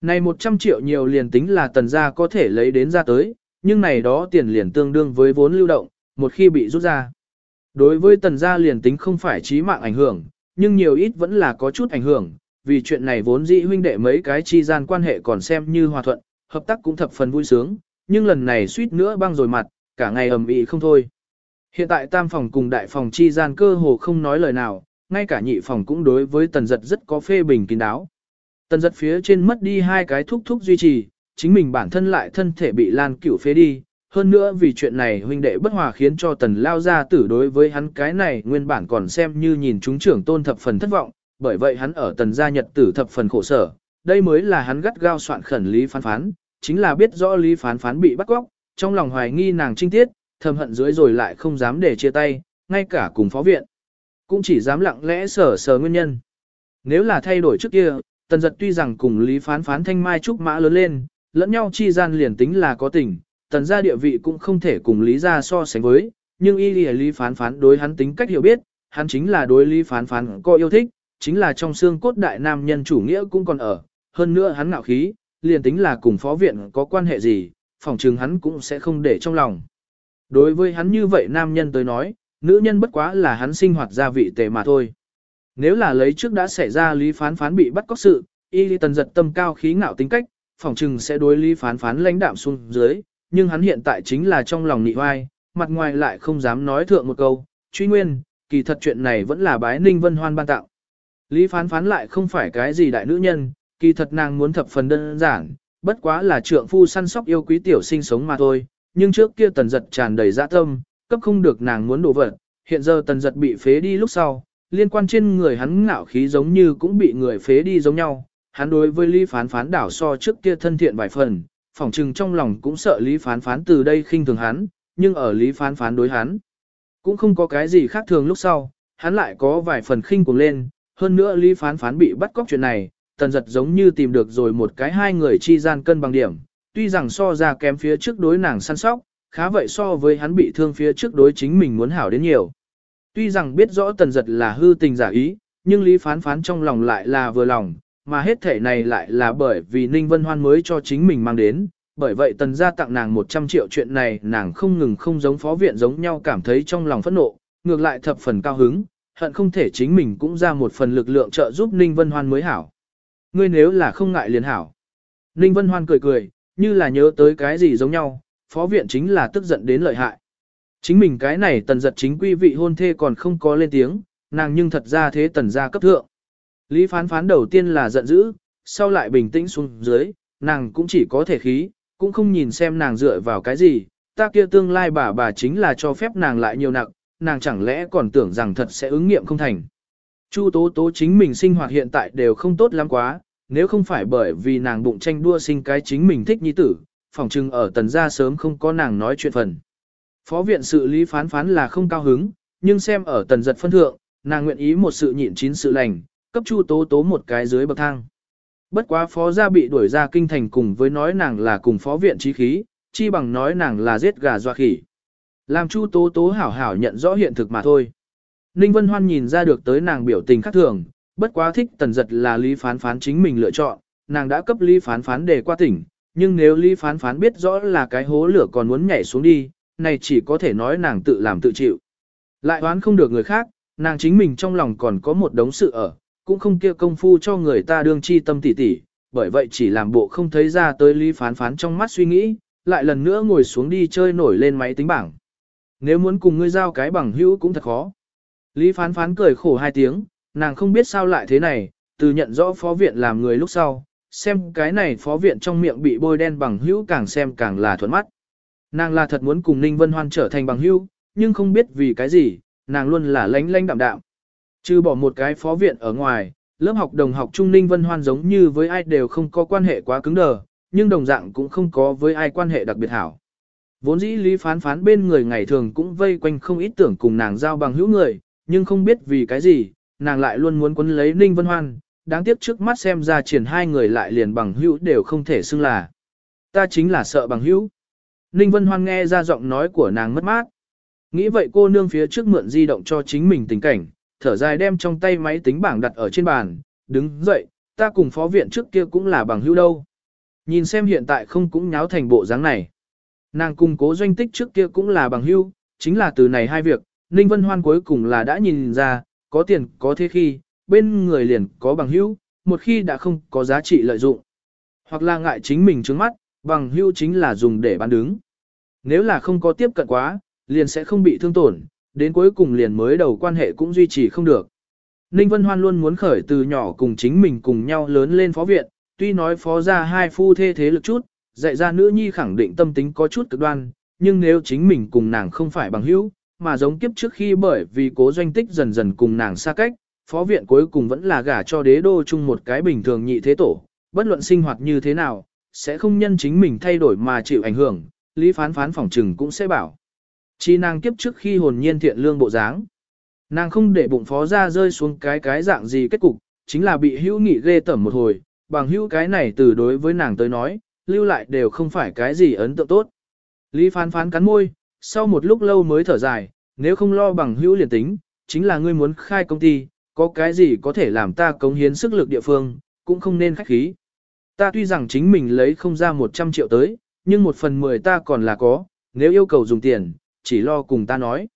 Này 100 triệu nhiều liền tính là tần gia có thể lấy đến ra tới, nhưng này đó tiền liền tương đương với vốn lưu động, một khi bị rút ra. Đối với tần gia liền tính không phải chí mạng ảnh hưởng, nhưng nhiều ít vẫn là có chút ảnh hưởng, vì chuyện này vốn dĩ huynh đệ mấy cái chi gian quan hệ còn xem như hòa thuận, hợp tác cũng thập phần vui sướng, nhưng lần này suýt nữa băng rồi mặt, cả ngày ầm ĩ không thôi. Hiện tại tam phòng cùng đại phòng chi gian cơ hồ không nói lời nào, ngay cả nhị phòng cũng đối với tần giật rất có phê bình kín đáo. Tần giật phía trên mất đi hai cái thúc thúc duy trì, chính mình bản thân lại thân thể bị lan cửu phế đi. Hơn nữa vì chuyện này huynh đệ bất hòa khiến cho tần lao ra tử đối với hắn cái này nguyên bản còn xem như nhìn chúng trưởng tôn thập phần thất vọng, bởi vậy hắn ở tần gia nhật tử thập phần khổ sở. Đây mới là hắn gắt gao soạn khẩn lý phán phán, chính là biết rõ lý phán phán bị bắt cóc, trong lòng hoài nghi nàng trinh tiết, thầm hận dưới rồi lại không dám để chia tay, ngay cả cùng phó viện. Cũng chỉ dám lặng lẽ sở sở nguyên nhân. Nếu là thay đổi trước kia, tần giật tuy rằng cùng lý phán phán thanh mai trúc mã lớn lên, lẫn nhau chi gian liền tính là có tình, tần gia địa vị cũng không thể cùng lý gia so sánh với, nhưng y lý, lý phán phán đối hắn tính cách hiểu biết, hắn chính là đối lý phán phán có yêu thích, chính là trong xương cốt đại nam nhân chủ nghĩa cũng còn ở, hơn nữa hắn ngạo khí, liền tính là cùng phó viện có quan hệ gì, phỏng chừng hắn cũng sẽ không để trong lòng. Đối với hắn như vậy nam nhân tới nói, nữ nhân bất quá là hắn sinh hoạt gia vị tề mà thôi. Nếu là lấy trước đã xảy ra lý phán phán bị bắt cóc sự, y lý tần giật tâm cao khí ngạo tính cách, phỏng chừng sẽ đối lý phán phán lãnh đạm xuống dưới, nhưng hắn hiện tại chính là trong lòng nị hoai, mặt ngoài lại không dám nói thượng một câu, truy nguyên, kỳ thật chuyện này vẫn là bái ninh vân hoan ban tạo. Lý phán phán lại không phải cái gì đại nữ nhân, kỳ thật nàng muốn thập phần đơn giản, bất quá là trượng phu săn sóc yêu quý tiểu sinh sống mà thôi, nhưng trước kia tần giật tràn đầy dạ tâm, cấp không được nàng muốn đổ vật, hiện giờ tần giật bị phế đi lúc sau, liên quan trên người hắn ngạo khí giống như cũng bị người phế đi giống nhau, hắn đối với Lý Phán Phán đảo so trước kia thân thiện vài phần, phỏng chừng trong lòng cũng sợ Lý Phán Phán từ đây khinh thường hắn, nhưng ở Lý Phán Phán đối hắn, cũng không có cái gì khác thường lúc sau, hắn lại có vài phần khinh cuồng lên, hơn nữa Lý Phán Phán bị bắt cóc chuyện này, tần giật giống như tìm được rồi một cái hai người chi gian cân bằng điểm, tuy rằng so ra kém phía trước đối nàng săn sóc, khá vậy so với hắn bị thương phía trước đối chính mình muốn hảo đến nhiều. Tuy rằng biết rõ tần giật là hư tình giả ý, nhưng Lý Phán Phán trong lòng lại là vừa lòng, mà hết thể này lại là bởi vì Ninh Vân Hoan mới cho chính mình mang đến. Bởi vậy tần gia tặng nàng 100 triệu chuyện này nàng không ngừng không giống phó viện giống nhau cảm thấy trong lòng phẫn nộ, ngược lại thập phần cao hứng, hận không thể chính mình cũng ra một phần lực lượng trợ giúp Ninh Vân Hoan mới hảo. Ngươi nếu là không ngại liền hảo. Ninh Vân Hoan cười cười, như là nhớ tới cái gì giống nhau, phó viện chính là tức giận đến lợi hại. Chính mình cái này tần giật chính quy vị hôn thê còn không có lên tiếng, nàng nhưng thật ra thế tần gia cấp thượng. Lý phán phán đầu tiên là giận dữ, sau lại bình tĩnh xuống dưới, nàng cũng chỉ có thể khí, cũng không nhìn xem nàng dựa vào cái gì, ta kia tương lai bà bà chính là cho phép nàng lại nhiều nặng, nàng chẳng lẽ còn tưởng rằng thật sẽ ứng nghiệm không thành. Chu tố tố chính mình sinh hoạt hiện tại đều không tốt lắm quá, nếu không phải bởi vì nàng bụng tranh đua sinh cái chính mình thích nhi tử, phòng trưng ở tần gia sớm không có nàng nói chuyện phần. Phó viện sự lý phán phán là không cao hứng, nhưng xem ở tần giật phân thượng, nàng nguyện ý một sự nhịn chín sự lành, cấp chu tố tố một cái dưới bậc thang. Bất quá phó gia bị đuổi ra kinh thành cùng với nói nàng là cùng phó viện trí khí, chi bằng nói nàng là giết gà doa khỉ. Làm chu tố tố hảo hảo nhận rõ hiện thực mà thôi. Ninh Vân Hoan nhìn ra được tới nàng biểu tình khác thường, bất quá thích tần giật là lý phán phán chính mình lựa chọn, nàng đã cấp lý phán phán để qua tỉnh, nhưng nếu lý phán phán biết rõ là cái hố lửa còn muốn nhảy xuống đi, này chỉ có thể nói nàng tự làm tự chịu. Lại oán không được người khác, nàng chính mình trong lòng còn có một đống sự ở, cũng không kia công phu cho người ta đương chi tâm tỉ tỉ, bởi vậy chỉ làm bộ không thấy ra tới lý phán phán trong mắt suy nghĩ, lại lần nữa ngồi xuống đi chơi nổi lên máy tính bảng. Nếu muốn cùng ngươi giao cái bằng hữu cũng thật khó. Lý phán phán cười khổ hai tiếng, nàng không biết sao lại thế này, từ nhận rõ phó viện làm người lúc sau, xem cái này phó viện trong miệng bị bôi đen bằng hữu càng xem càng là thuận mắt. Nàng là thật muốn cùng Ninh Vân Hoan trở thành bằng hữu, nhưng không biết vì cái gì, nàng luôn là lánh lánh đạm đạm. Trừ bỏ một cái phó viện ở ngoài, lớp học đồng học Trung Ninh Vân Hoan giống như với ai đều không có quan hệ quá cứng đờ, nhưng đồng dạng cũng không có với ai quan hệ đặc biệt hảo. Vốn dĩ Lý Phán Phán bên người ngày thường cũng vây quanh không ít tưởng cùng nàng giao bằng hữu người, nhưng không biết vì cái gì, nàng lại luôn muốn quấn lấy Ninh Vân Hoan, đáng tiếc trước mắt xem ra triển hai người lại liền bằng hữu đều không thể xưng là. Ta chính là sợ bằng hữu. Ninh Vân Hoan nghe ra giọng nói của nàng mất mát. Nghĩ vậy cô nương phía trước mượn di động cho chính mình tình cảnh, thở dài đem trong tay máy tính bảng đặt ở trên bàn, đứng dậy, ta cùng phó viện trước kia cũng là bằng hữu đâu. Nhìn xem hiện tại không cũng nháo thành bộ dáng này. Nàng cùng cố doanh tích trước kia cũng là bằng hữu, chính là từ này hai việc, Ninh Vân Hoan cuối cùng là đã nhìn ra, có tiền có thế khi, bên người liền có bằng hữu, một khi đã không có giá trị lợi dụng. Hoặc là ngại chính mình trướng mắt, bằng hữu chính là dùng để bán đứng. Nếu là không có tiếp cận quá, liền sẽ không bị thương tổn, đến cuối cùng liền mới đầu quan hệ cũng duy trì không được. Ninh Vân Hoan luôn muốn khởi từ nhỏ cùng chính mình cùng nhau lớn lên phó viện, tuy nói phó ra hai phu thê thế lực chút, dạy ra nữ nhi khẳng định tâm tính có chút cực đoan, nhưng nếu chính mình cùng nàng không phải bằng hữu, mà giống kiếp trước khi bởi vì cố doanh tích dần dần cùng nàng xa cách, phó viện cuối cùng vẫn là gả cho đế đô chung một cái bình thường nhị thế tổ, bất luận sinh hoạt như thế nào, sẽ không nhân chính mình thay đổi mà chịu ảnh hưởng, lý phán phán phỏng trừng cũng sẽ bảo. Chi nàng kiếp trước khi hồn nhiên thiện lương bộ dáng. Nàng không để bụng phó ra rơi xuống cái cái dạng gì kết cục, chính là bị hữu nghị ghê tẩm một hồi, bằng hữu cái này từ đối với nàng tới nói, lưu lại đều không phải cái gì ấn tượng tốt. Lý phán phán cắn môi, sau một lúc lâu mới thở dài, nếu không lo bằng hữu liền tính, chính là ngươi muốn khai công ty, có cái gì có thể làm ta cống hiến sức lực địa phương, cũng không nên khách khí. Ta tuy rằng chính mình lấy không ra 100 triệu tới, nhưng một phần mười ta còn là có, nếu yêu cầu dùng tiền, chỉ lo cùng ta nói.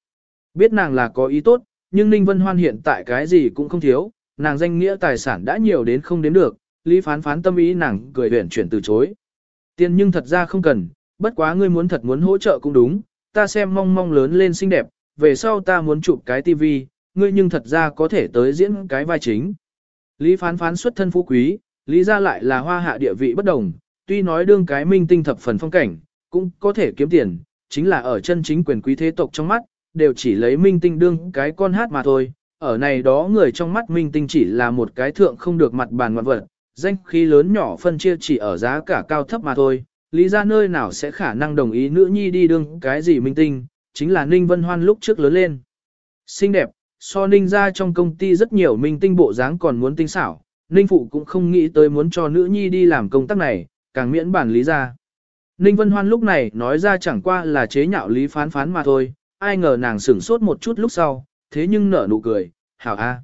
Biết nàng là có ý tốt, nhưng Ninh Vân Hoan hiện tại cái gì cũng không thiếu, nàng danh nghĩa tài sản đã nhiều đến không đến được, Lý phán phán tâm ý nàng cười huyển chuyển từ chối. Tiền nhưng thật ra không cần, bất quá ngươi muốn thật muốn hỗ trợ cũng đúng, ta xem mong mong lớn lên xinh đẹp, về sau ta muốn chụp cái tivi, ngươi nhưng thật ra có thể tới diễn cái vai chính. Lý phán phán xuất thân phú quý, lý ra lại là hoa hạ địa vị bất đồng, tuy nói đương cái minh tinh thập phần phong cảnh, cũng có thể kiếm tiền, chính là ở chân chính quyền quý thế tộc trong mắt, đều chỉ lấy minh tinh đương cái con hát mà thôi. Ở này đó người trong mắt minh tinh chỉ là một cái thượng không được mặt bàn ngoạn vật, danh khí lớn nhỏ phân chia chỉ ở giá cả cao thấp mà thôi. Lý ra nơi nào sẽ khả năng đồng ý nữ nhi đi đương cái gì minh tinh, chính là Ninh Vân Hoan lúc trước lớn lên. Xinh đẹp, so Ninh ra trong công ty rất nhiều minh tinh bộ dáng còn muốn tinh xảo, Ninh Phụ cũng không nghĩ tới muốn cho nữ nhi đi làm công tác này, càng miễn bản lý ra. Ninh Vân Hoan lúc này nói ra chẳng qua là chế nhạo lý phán phán mà thôi, ai ngờ nàng sửng sốt một chút lúc sau, thế nhưng nở nụ cười, hảo a.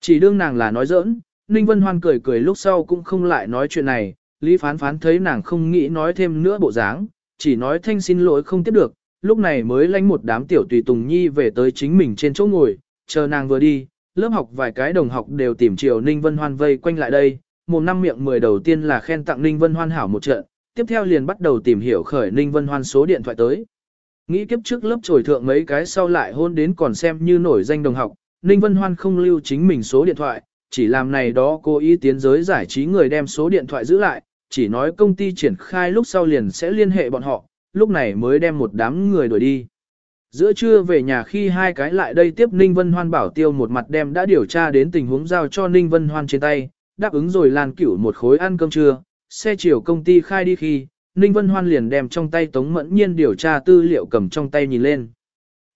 Chỉ đương nàng là nói giỡn, Ninh Vân Hoan cười cười lúc sau cũng không lại nói chuyện này, lý phán phán thấy nàng không nghĩ nói thêm nữa bộ dáng, chỉ nói thanh xin lỗi không tiếp được, lúc này mới lánh một đám tiểu tùy tùng nhi về tới chính mình trên chỗ ngồi, chờ nàng vừa đi, lớp học vài cái đồng học đều tìm chiều Ninh Vân Hoan vây quanh lại đây, một năm miệng mười đầu tiên là khen tặng Ninh Vân Hoan hảo một trận, tiếp theo liền bắt đầu tìm hiểu khởi Ninh Vân Hoan số điện thoại tới. Nghĩ kiếp trước lớp trồi thượng mấy cái sau lại hôn đến còn xem như nổi danh đồng học, Ninh Vân Hoan không lưu chính mình số điện thoại, chỉ làm này đó cố ý tiến giới giải trí người đem số điện thoại giữ lại, chỉ nói công ty triển khai lúc sau liền sẽ liên hệ bọn họ, lúc này mới đem một đám người đuổi đi. Giữa trưa về nhà khi hai cái lại đây tiếp Ninh Vân Hoan bảo tiêu một mặt đem đã điều tra đến tình huống giao cho Ninh Vân Hoan trên tay, đáp ứng rồi Lan Cửu một khối ăn cơm trưa, xe chiều công ty khai đi khi, Ninh Vân Hoan liền đem trong tay Tống Mẫn Nhiên điều tra tư liệu cầm trong tay nhìn lên.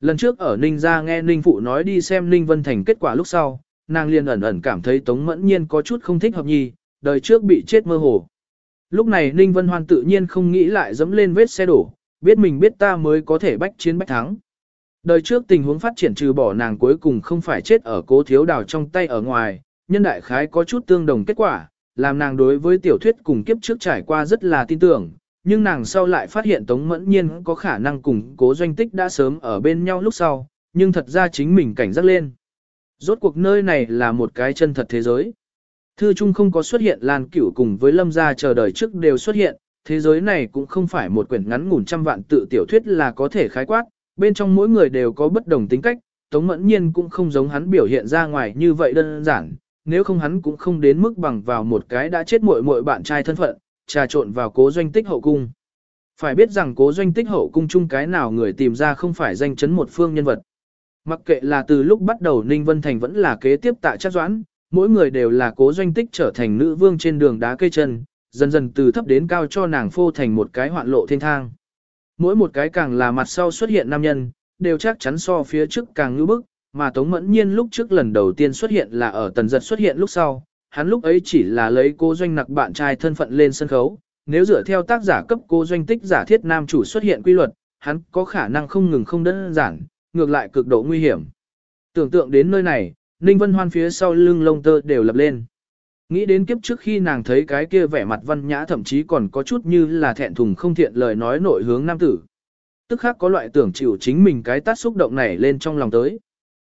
Lần trước ở Ninh gia nghe Ninh Phụ nói đi xem Ninh Vân Thành kết quả lúc sau, nàng liền ẩn ẩn cảm thấy Tống Mẫn Nhiên có chút không thích hợp nhì, đời trước bị chết mơ hồ. Lúc này Ninh Vân Hoan tự nhiên không nghĩ lại dẫm lên vết xe đổ, biết mình biết ta mới có thể bách chiến bách thắng. Đời trước tình huống phát triển trừ bỏ nàng cuối cùng không phải chết ở cố thiếu đào trong tay ở ngoài, nhân đại khái có chút tương đồng kết quả, làm nàng đối với tiểu thuyết cùng kiếp trước trải qua rất là tin tưởng, nhưng nàng sau lại phát hiện Tống Mẫn Nhiên có khả năng cùng cố doanh tích đã sớm ở bên nhau lúc sau, nhưng thật ra chính mình cảnh giác lên. Rốt cuộc nơi này là một cái chân thật thế giới. Thư Trung không có xuất hiện Lan Cửu cùng với Lâm gia chờ đời trước đều xuất hiện, thế giới này cũng không phải một quyển ngắn ngủn trăm vạn tự tiểu thuyết là có thể khái quát, bên trong mỗi người đều có bất đồng tính cách, Tống Mẫn Nhiên cũng không giống hắn biểu hiện ra ngoài như vậy đơn giản, nếu không hắn cũng không đến mức bằng vào một cái đã chết muội muội bạn trai thân phận, trà trộn vào cố doanh tích hậu cung. Phải biết rằng cố doanh tích hậu cung chung cái nào người tìm ra không phải danh chấn một phương nhân vật. Mặc kệ là từ lúc bắt đầu Ninh Vân Thành vẫn là kế tiếp tại chắc doãn, mỗi người đều là cố doanh tích trở thành nữ vương trên đường đá cây chân, dần dần từ thấp đến cao cho nàng phô thành một cái hoạn lộ thiên thang. Mỗi một cái càng là mặt sau xuất hiện nam nhân, đều chắc chắn so phía trước càng ngữ bức, mà Tống Mẫn Nhiên lúc trước lần đầu tiên xuất hiện là ở tần giật xuất hiện lúc sau, hắn lúc ấy chỉ là lấy cô doanh nặc bạn trai thân phận lên sân khấu, nếu dựa theo tác giả cấp cô doanh tích giả thiết nam chủ xuất hiện quy luật, hắn có khả năng không ngừng không đơn giản, ngược lại cực độ nguy hiểm. Tưởng tượng đến nơi này, Ninh Vân Hoan phía sau lưng lông tơ đều lập lên. Nghĩ đến kiếp trước khi nàng thấy cái kia vẻ mặt văn nhã thậm chí còn có chút như là thẹn thùng không thiện lời nói nội hướng nam tử. Tức khác có loại tưởng chịu chính mình cái tát xúc động này lên trong lòng tới.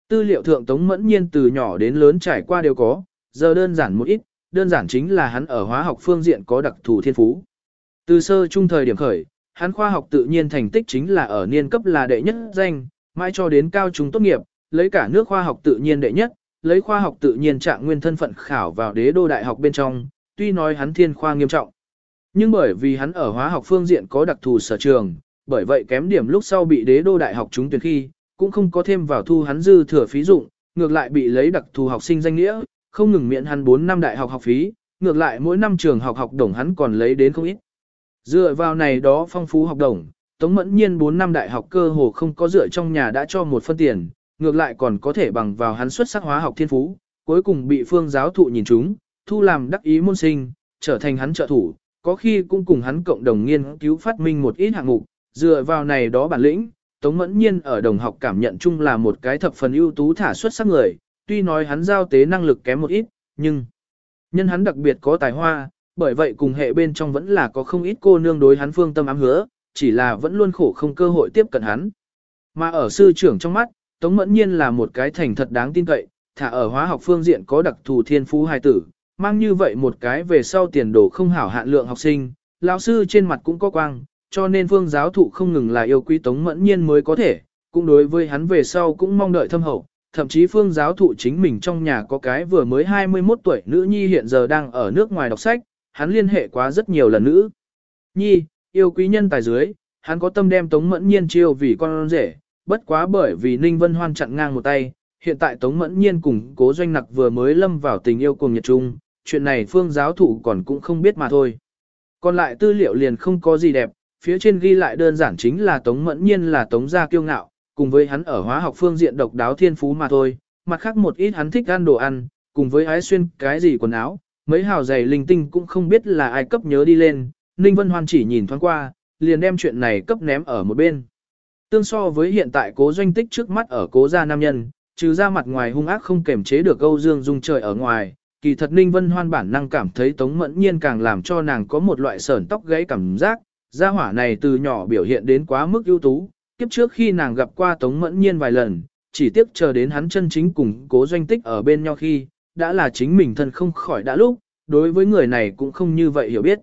Tư liệu thượng tống mẫn nhiên từ nhỏ đến lớn trải qua đều có, giờ đơn giản một ít, đơn giản chính là hắn ở hóa học phương diện có đặc thù thiên phú. Từ sơ trung thời điểm khởi, hắn khoa học tự nhiên thành tích chính là ở niên cấp là đệ nhất danh, mãi cho đến cao trung tốt nghiệp, lấy cả nước khoa học tự nhiên đệ nhất, lấy khoa học tự nhiên trạng nguyên thân phận khảo vào đế đô đại học bên trong, tuy nói hắn thiên khoa nghiêm trọng. Nhưng bởi vì hắn ở hóa học phương diện có đặc thù sở trường, bởi vậy kém điểm lúc sau bị đế đô đại học trúng tuyển khi, cũng không có thêm vào thu hắn dư thừa phí dụng, ngược lại bị lấy đặc thù học sinh danh nghĩa, không ngừng miễn hắn 4 năm đại học học phí, ngược lại mỗi năm trường học học đồng hắn còn lấy đến không ít. Dựa vào này đó phong phú học đồng, Tống Mẫn Nhiên 4 năm đại học cơ hồ không có dựa trong nhà đã cho một phân tiền, ngược lại còn có thể bằng vào hắn xuất sắc hóa học thiên phú, cuối cùng bị phương giáo thụ nhìn chúng, thu làm đắc ý môn sinh, trở thành hắn trợ thủ, có khi cũng cùng hắn cộng đồng nghiên cứu phát minh một ít hạng mục, dựa vào này đó bản lĩnh, Tống Mẫn Nhiên ở đồng học cảm nhận chung là một cái thập phần ưu tú thả xuất sắc người, tuy nói hắn giao tế năng lực kém một ít, nhưng nhân hắn đặc biệt có tài hoa, bởi vậy cùng hệ bên trong vẫn là có không ít cô nương đối hắn phương tâm ám hứa, chỉ là vẫn luôn khổ không cơ hội tiếp cận hắn. Mà ở sư trưởng trong mắt, Tống Mẫn Nhiên là một cái thành thật đáng tin cậy, thả ở hóa học phương diện có đặc thù thiên phú hài tử, mang như vậy một cái về sau tiền đồ không hảo hạn lượng học sinh, lão sư trên mặt cũng có quang, cho nên phương giáo thụ không ngừng là yêu quý Tống Mẫn Nhiên mới có thể, cũng đối với hắn về sau cũng mong đợi thâm hậu, thậm chí phương giáo thụ chính mình trong nhà có cái vừa mới 21 tuổi nữ nhi hiện giờ đang ở nước ngoài đọc sách, hắn liên hệ quá rất nhiều lần nữ. Nhi, yêu quý nhân tài dưới, hắn có tâm đem Tống Mẫn Nhiên chiêu vì con rể, bất quá bởi vì Ninh Vân Hoan chặn ngang một tay, hiện tại Tống Mẫn Nhiên cùng cố doanh nặc vừa mới lâm vào tình yêu cùng Nhật Trung, chuyện này phương giáo Thủ còn cũng không biết mà thôi. Còn lại tư liệu liền không có gì đẹp, phía trên ghi lại đơn giản chính là Tống Mẫn Nhiên là Tống gia kiêu ngạo, cùng với hắn ở hóa học phương diện độc đáo thiên phú mà thôi, mặt khác một ít hắn thích ăn đồ ăn, cùng với ái xuyên cái gì quần áo, mấy hào giày linh tinh cũng không biết là ai cấp nhớ đi lên, Ninh Vân Hoan chỉ nhìn thoáng qua, liền đem chuyện này cấp ném ở một bên. Tương so với hiện tại cố doanh tích trước mắt ở cố gia nam nhân, trừ ra mặt ngoài hung ác không kềm chế được Âu Dương Dung trời ở ngoài, kỳ thật Ninh Vân Hoan bản năng cảm thấy Tống Mẫn Nhiên càng làm cho nàng có một loại sởn tóc gãy cảm giác, gia hỏa này từ nhỏ biểu hiện đến quá mức ưu tú, kiếp trước khi nàng gặp qua Tống Mẫn Nhiên vài lần, chỉ tiếc chờ đến hắn chân chính cùng cố doanh tích ở bên nhau khi, đã là chính mình thân không khỏi đã lúc, đối với người này cũng không như vậy hiểu biết.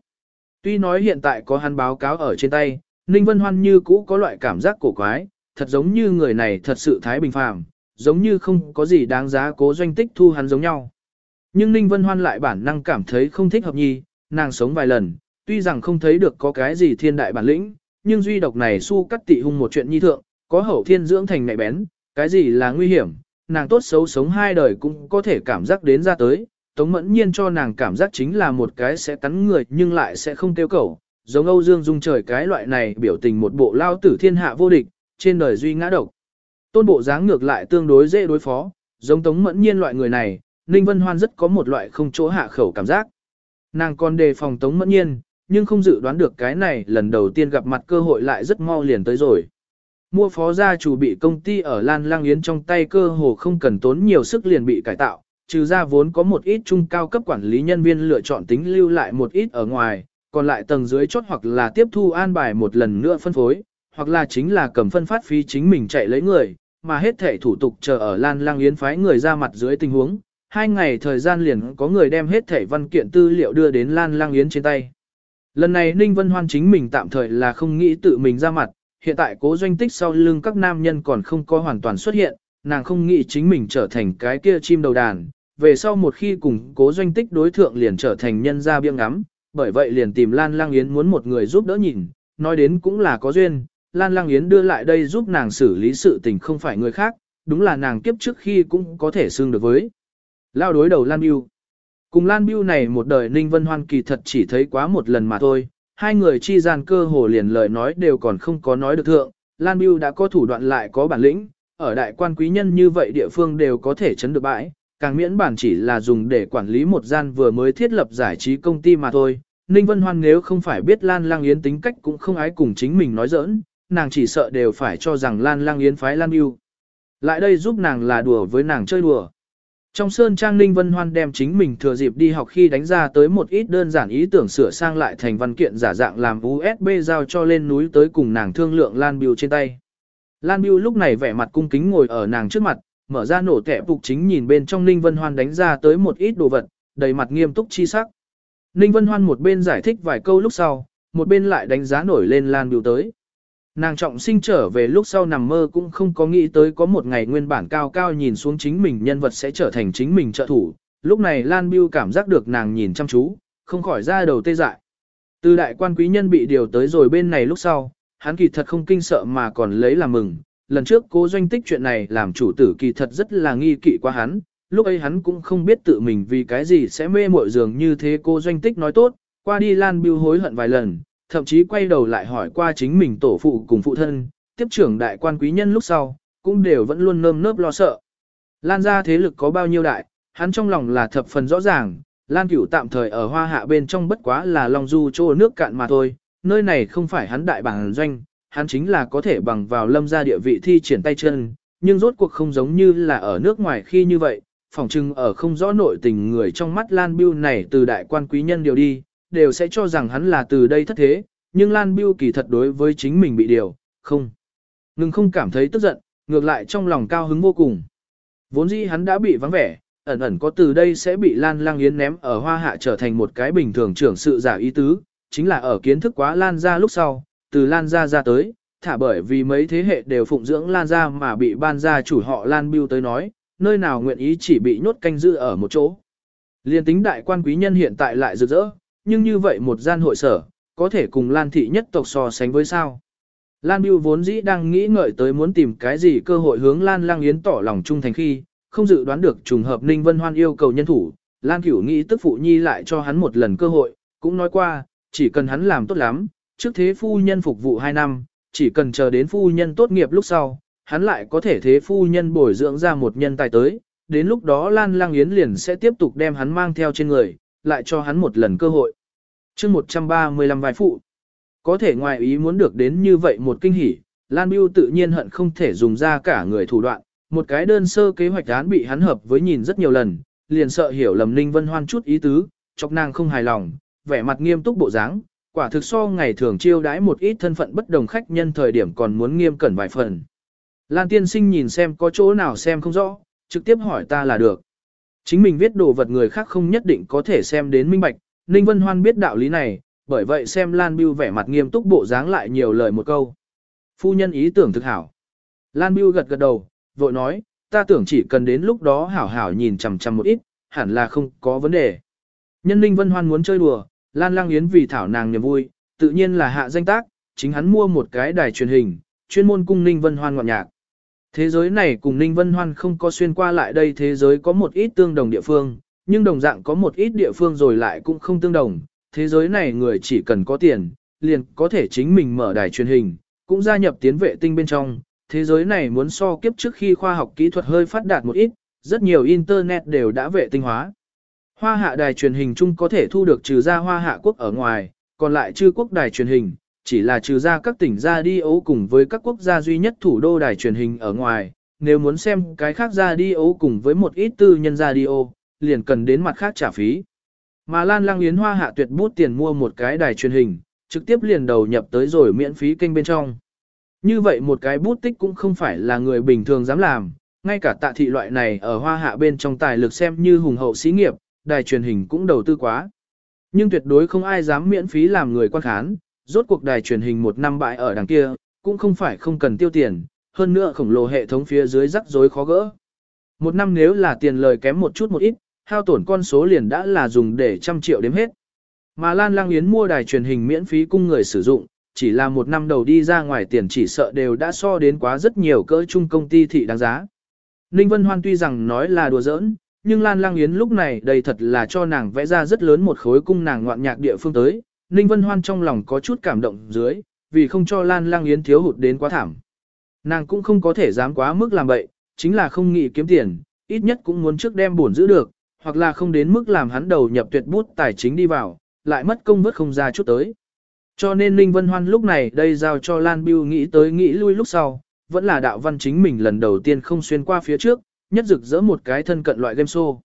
Tuy nói hiện tại có hắn báo cáo ở trên tay, Ninh Vân Hoan như cũ có loại cảm giác cổ quái, thật giống như người này thật sự thái bình phàm, giống như không có gì đáng giá cố doanh tích thu hắn giống nhau. Nhưng Ninh Vân Hoan lại bản năng cảm thấy không thích hợp nhi, nàng sống vài lần, tuy rằng không thấy được có cái gì thiên đại bản lĩnh, nhưng duy độc này su cắt tị hung một chuyện nhi thượng, có hậu thiên dưỡng thành mẹ bén, cái gì là nguy hiểm, nàng tốt xấu sống hai đời cũng có thể cảm giác đến ra tới, Tống Mẫn Nhiên cho nàng cảm giác chính là một cái sẽ cắn người nhưng lại sẽ không tiêu cầu, giống Âu Dương Dung trời cái loại này biểu tình một bộ lao tử thiên hạ vô địch, trên đời duy ngã độc. Tôn bộ dáng ngược lại tương đối dễ đối phó, giống Tống Mẫn Nhiên loại người này, Ninh Vân Hoan rất có một loại không chỗ hạ khẩu cảm giác. Nàng còn đề phòng Tống Mẫn Nhiên, nhưng không dự đoán được cái này lần đầu tiên gặp mặt cơ hội lại rất mau liền tới rồi. Mua phó gia chủ bị công ty ở Lan Lang Yến trong tay cơ hồ không cần tốn nhiều sức liền bị cải tạo, trừ ra vốn có một ít trung cao cấp quản lý nhân viên lựa chọn tính lưu lại một ít ở ngoài, còn lại tầng dưới chốt hoặc là tiếp thu an bài một lần nữa phân phối, hoặc là chính là cầm phân phát phí chính mình chạy lấy người, mà hết thể thủ tục chờ ở Lan Lang Yến phái người ra mặt dưới tình huống, hai ngày thời gian liền có người đem hết thể văn kiện tư liệu đưa đến Lan Lang Yến trên tay. Lần này Ninh Vân Hoan chính mình tạm thời là không nghĩ tự mình ra mặt, hiện tại cố doanh tích sau lưng các nam nhân còn không có hoàn toàn xuất hiện, nàng không nghĩ chính mình trở thành cái kia chim đầu đàn, về sau một khi cùng cố doanh tích đối thượng liền trở thành nhân gia biếng ngắm, bởi vậy liền tìm Lan Lang Yến muốn một người giúp đỡ nhìn, nói đến cũng là có duyên, Lan Lang Yến đưa lại đây giúp nàng xử lý sự tình không phải người khác, đúng là nàng kiếp trước khi cũng có thể xương được với. Lao đối đầu Lan Biu. Cùng Lan Biu này một đời Ninh Vân Hoan kỳ thật chỉ thấy quá một lần mà thôi, hai người chi gian cơ hồ liền lời nói đều còn không có nói được thượng, Lan Biu đã có thủ đoạn lại có bản lĩnh, ở đại quan quý nhân như vậy địa phương đều có thể chấn được bãi, càng miễn bản chỉ là dùng để quản lý một gian vừa mới thiết lập giải trí công ty mà thôi. Ninh Vân Hoan nếu không phải biết Lan Lang Yến tính cách cũng không ái cùng chính mình nói giỡn, nàng chỉ sợ đều phải cho rằng Lan Lang Yến phái Lan Biêu. Lại đây giúp nàng là đùa với nàng chơi đùa. Trong Sơn Trang Ninh Vân Hoan đem chính mình thừa dịp đi học khi đánh ra tới một ít đơn giản ý tưởng sửa sang lại thành văn kiện giả dạng làm USB giao cho lên núi tới cùng nàng thương lượng Lan Biêu trên tay. Lan Biêu lúc này vẻ mặt cung kính ngồi ở nàng trước mặt, mở ra nổ tẻ phục chính nhìn bên trong Ninh Vân Hoan đánh ra tới một ít đồ vật, đầy mặt nghiêm túc chi sắc. Ninh Vân Hoan một bên giải thích vài câu lúc sau, một bên lại đánh giá nổi lên Lan Biêu tới. Nàng trọng sinh trở về lúc sau nằm mơ cũng không có nghĩ tới có một ngày nguyên bản cao cao nhìn xuống chính mình nhân vật sẽ trở thành chính mình trợ thủ. Lúc này Lan Biêu cảm giác được nàng nhìn chăm chú, không khỏi ra đầu tê dại. Từ đại quan quý nhân bị điều tới rồi bên này lúc sau, hắn kỳ thật không kinh sợ mà còn lấy làm mừng. Lần trước cố doanh tích chuyện này làm chủ tử kỳ thật rất là nghi kỵ qua hắn, lúc ấy hắn cũng không biết tự mình vì cái gì sẽ mê mội dường như thế cô doanh tích nói tốt, qua đi Lan Biêu hối hận vài lần, thậm chí quay đầu lại hỏi qua chính mình tổ phụ cùng phụ thân, tiếp trưởng đại quan quý nhân lúc sau, cũng đều vẫn luôn nơm nớp lo sợ. Lan ra thế lực có bao nhiêu đại, hắn trong lòng là thập phần rõ ràng, Lan cửu tạm thời ở hoa hạ bên trong bất quá là lòng du chỗ nước cạn mà thôi, nơi này không phải hắn đại bản doanh, hắn chính là có thể bằng vào lâm gia địa vị thi triển tay chân, nhưng rốt cuộc không giống như là ở nước ngoài khi như vậy, phỏng chừng ở không rõ nội tình người trong mắt Lan Biêu này từ đại quan quý nhân điều đi, đều sẽ cho rằng hắn là từ đây thất thế, nhưng Lan Biêu kỳ thật đối với chính mình bị điều, không. Ngừng không cảm thấy tức giận, ngược lại trong lòng cao hứng vô cùng. Vốn dĩ hắn đã bị vắng vẻ, ẩn ẩn có từ đây sẽ bị Lan Lang Yến ném ở hoa hạ trở thành một cái bình thường trưởng sự giả ý tứ, chính là ở kiến thức quá Lan ra lúc sau, từ Lan ra ra tới, thả bởi vì mấy thế hệ đều phụng dưỡng Lan ra mà bị ban gia chủ họ Lan Biêu tới nói, nơi nào nguyện ý chỉ bị nhốt canh giữ ở một chỗ. Liên tính đại quan quý nhân hiện tại lại rực rỡ, nhưng như vậy một gian hội sở, có thể cùng Lan thị nhất tộc so sánh với sao. Lan Biêu vốn dĩ đang nghĩ ngợi tới muốn tìm cái gì cơ hội hướng Lan Lang Yến tỏ lòng trung thành khi, không dự đoán được trùng hợp Ninh Vân Hoan yêu cầu nhân thủ, Lan Cửu nghĩ tức phụ nhi lại cho hắn một lần cơ hội, cũng nói qua, chỉ cần hắn làm tốt lắm, trước thế phu nhân phục vụ 2 năm, chỉ cần chờ đến phu nhân tốt nghiệp lúc sau, hắn lại có thể thế phu nhân bồi dưỡng ra một nhân tài tới, đến lúc đó Lan Lang Yến liền sẽ tiếp tục đem hắn mang theo trên người, lại cho hắn một lần cơ hội. chương 135 vài phụ, có thể ngoài ý muốn được đến như vậy một kinh hỉ, Lan Biêu tự nhiên hận không thể dùng ra cả người thủ đoạn, một cái đơn sơ kế hoạch án bị hắn hợp với nhìn rất nhiều lần, liền sợ hiểu lầm Ninh Vân Hoan chút ý tứ, chọc nàng không hài lòng, vẻ mặt nghiêm túc bộ dáng, quả thực so ngày thường chiêu đãi một ít thân phận bất đồng khách nhân thời điểm còn muốn nghiêm cẩn vài phần. Lan tiên sinh nhìn xem có chỗ nào xem không rõ, trực tiếp hỏi ta là được. Chính mình viết đồ vật người khác không nhất định có thể xem đến minh bạch, Ninh Vân Hoan biết đạo lý này, bởi vậy xem Lan Biêu vẻ mặt nghiêm túc bộ dáng lại nhiều lời một câu. Phu nhân ý tưởng thực hảo. Lan Biêu gật gật đầu, vội nói, ta tưởng chỉ cần đến lúc đó hảo hảo nhìn chằm chằm một ít, hẳn là không có vấn đề. Nhân Ninh Vân Hoan muốn chơi đùa, Lan Lang Yến vì thảo nàng niềm vui, tự nhiên là hạ danh tác, chính hắn mua một cái đài truyền hình, chuyên môn cung Ninh Vân Hoan ngọt nhạc. Thế giới này cùng Ninh Vân Hoan không có xuyên qua lại đây thế giới có một ít tương đồng địa phương, nhưng đồng dạng có một ít địa phương rồi lại cũng không tương đồng. Thế giới này người chỉ cần có tiền, liền có thể chính mình mở đài truyền hình, cũng gia nhập tiến vệ tinh bên trong. Thế giới này muốn so kiếp trước khi khoa học kỹ thuật hơi phát đạt một ít, rất nhiều internet đều đã vệ tinh hóa. Hoa hạ đài truyền hình chung có thể thu được trừ ra hoa hạ quốc ở ngoài, còn lại chư quốc đài truyền hình, chỉ là trừ ra các tỉnh ra đi ấu cùng với các quốc gia duy nhất thủ đô đài truyền hình ở ngoài, nếu muốn xem cái khác ra đi ấu cùng với một ít tư nhân ra đi ô, liền cần đến mặt khác trả phí. Mà Lan Lang Yến Hoa hạ tuyệt bút tiền mua một cái đài truyền hình, trực tiếp liền đầu nhập tới rồi miễn phí kênh bên trong. Như vậy một cái bút tích cũng không phải là người bình thường dám làm, ngay cả tạ thị loại này ở hoa hạ bên trong tài lực xem như hùng hậu xí nghiệp, đài truyền hình cũng đầu tư quá. Nhưng tuyệt đối không ai dám miễn phí làm người quan khán, rốt cuộc đài truyền hình một năm bại ở đằng kia, cũng không phải không cần tiêu tiền, hơn nữa khổng lồ hệ thống phía dưới rắc rối khó gỡ. Một năm nếu là tiền lời kém một chút một ít, hao tổn con số liền đã là dùng để trăm triệu đếm hết. Mà Lan Lang Yến mua đài truyền hình miễn phí cung người sử dụng, chỉ là một năm đầu đi ra ngoài tiền chỉ sợ đều đã so đến quá rất nhiều cỡ chung công ty thị đáng giá. Ninh Vân Hoan tuy rằng nói là đùa giỡn, nhưng Lan Lang Yến lúc này đây thật là cho nàng vẽ ra rất lớn một khối cung nàng ngoạn nhạc địa phương tới. Ninh Vân Hoan trong lòng có chút cảm động dưới, vì không cho Lan Lang Yến thiếu hụt đến quá thảm. Nàng cũng không có thể dám quá mức làm bậy, chính là không nghĩ kiếm tiền, ít nhất cũng muốn trước đem buồn giữ được, hoặc là không đến mức làm hắn đầu nhập tuyệt bút tài chính đi vào, lại mất công vớt không ra chút tới. Cho nên Ninh Vân Hoan lúc này đây giao cho Lan Biêu nghĩ tới nghĩ lui lúc sau, vẫn là đạo văn chính mình lần đầu tiên không xuyên qua phía trước, nhất rực rỡ một cái thân cận loại game show.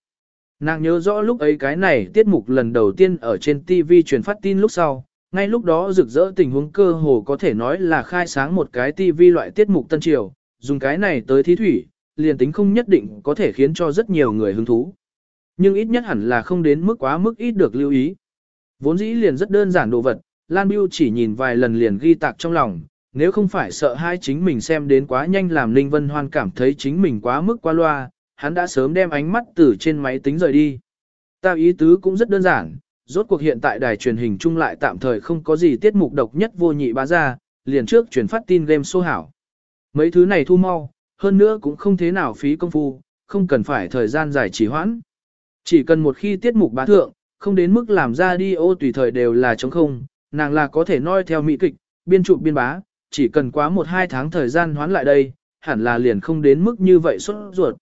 Nàng nhớ rõ lúc ấy cái này tiết mục lần đầu tiên ở trên TV truyền phát tin lúc sau, ngay lúc đó rực rỡ tình huống cơ hồ có thể nói là khai sáng một cái TV loại tiết mục tân triều, dùng cái này tới thí thủy, liền tính không nhất định có thể khiến cho rất nhiều người hứng thú. Nhưng ít nhất hẳn là không đến mức quá mức ít được lưu ý. Vốn dĩ liền rất đơn giản đồ vật, Lan Biêu chỉ nhìn vài lần liền ghi tạc trong lòng, nếu không phải sợ hai chính mình xem đến quá nhanh làm Ninh Vân Hoan cảm thấy chính mình quá mức qua loa, hắn đã sớm đem ánh mắt từ trên máy tính rời đi. Ta ý tứ cũng rất đơn giản, rốt cuộc hiện tại đài truyền hình chung lại tạm thời không có gì tiết mục độc nhất vô nhị bá ra, liền trước truyền phát tin game số hảo. Mấy thứ này thu mau, hơn nữa cũng không thế nào phí công phu, không cần phải thời gian dài trì hoãn. Chỉ cần một khi tiết mục bá thượng, không đến mức làm ra đi ô tùy thời đều là trống không, nàng là có thể noi theo mỹ kịch, biên trụ biên bá, chỉ cần quá một hai tháng thời gian hoán lại đây, hẳn là liền không đến mức như vậy xuất ruột.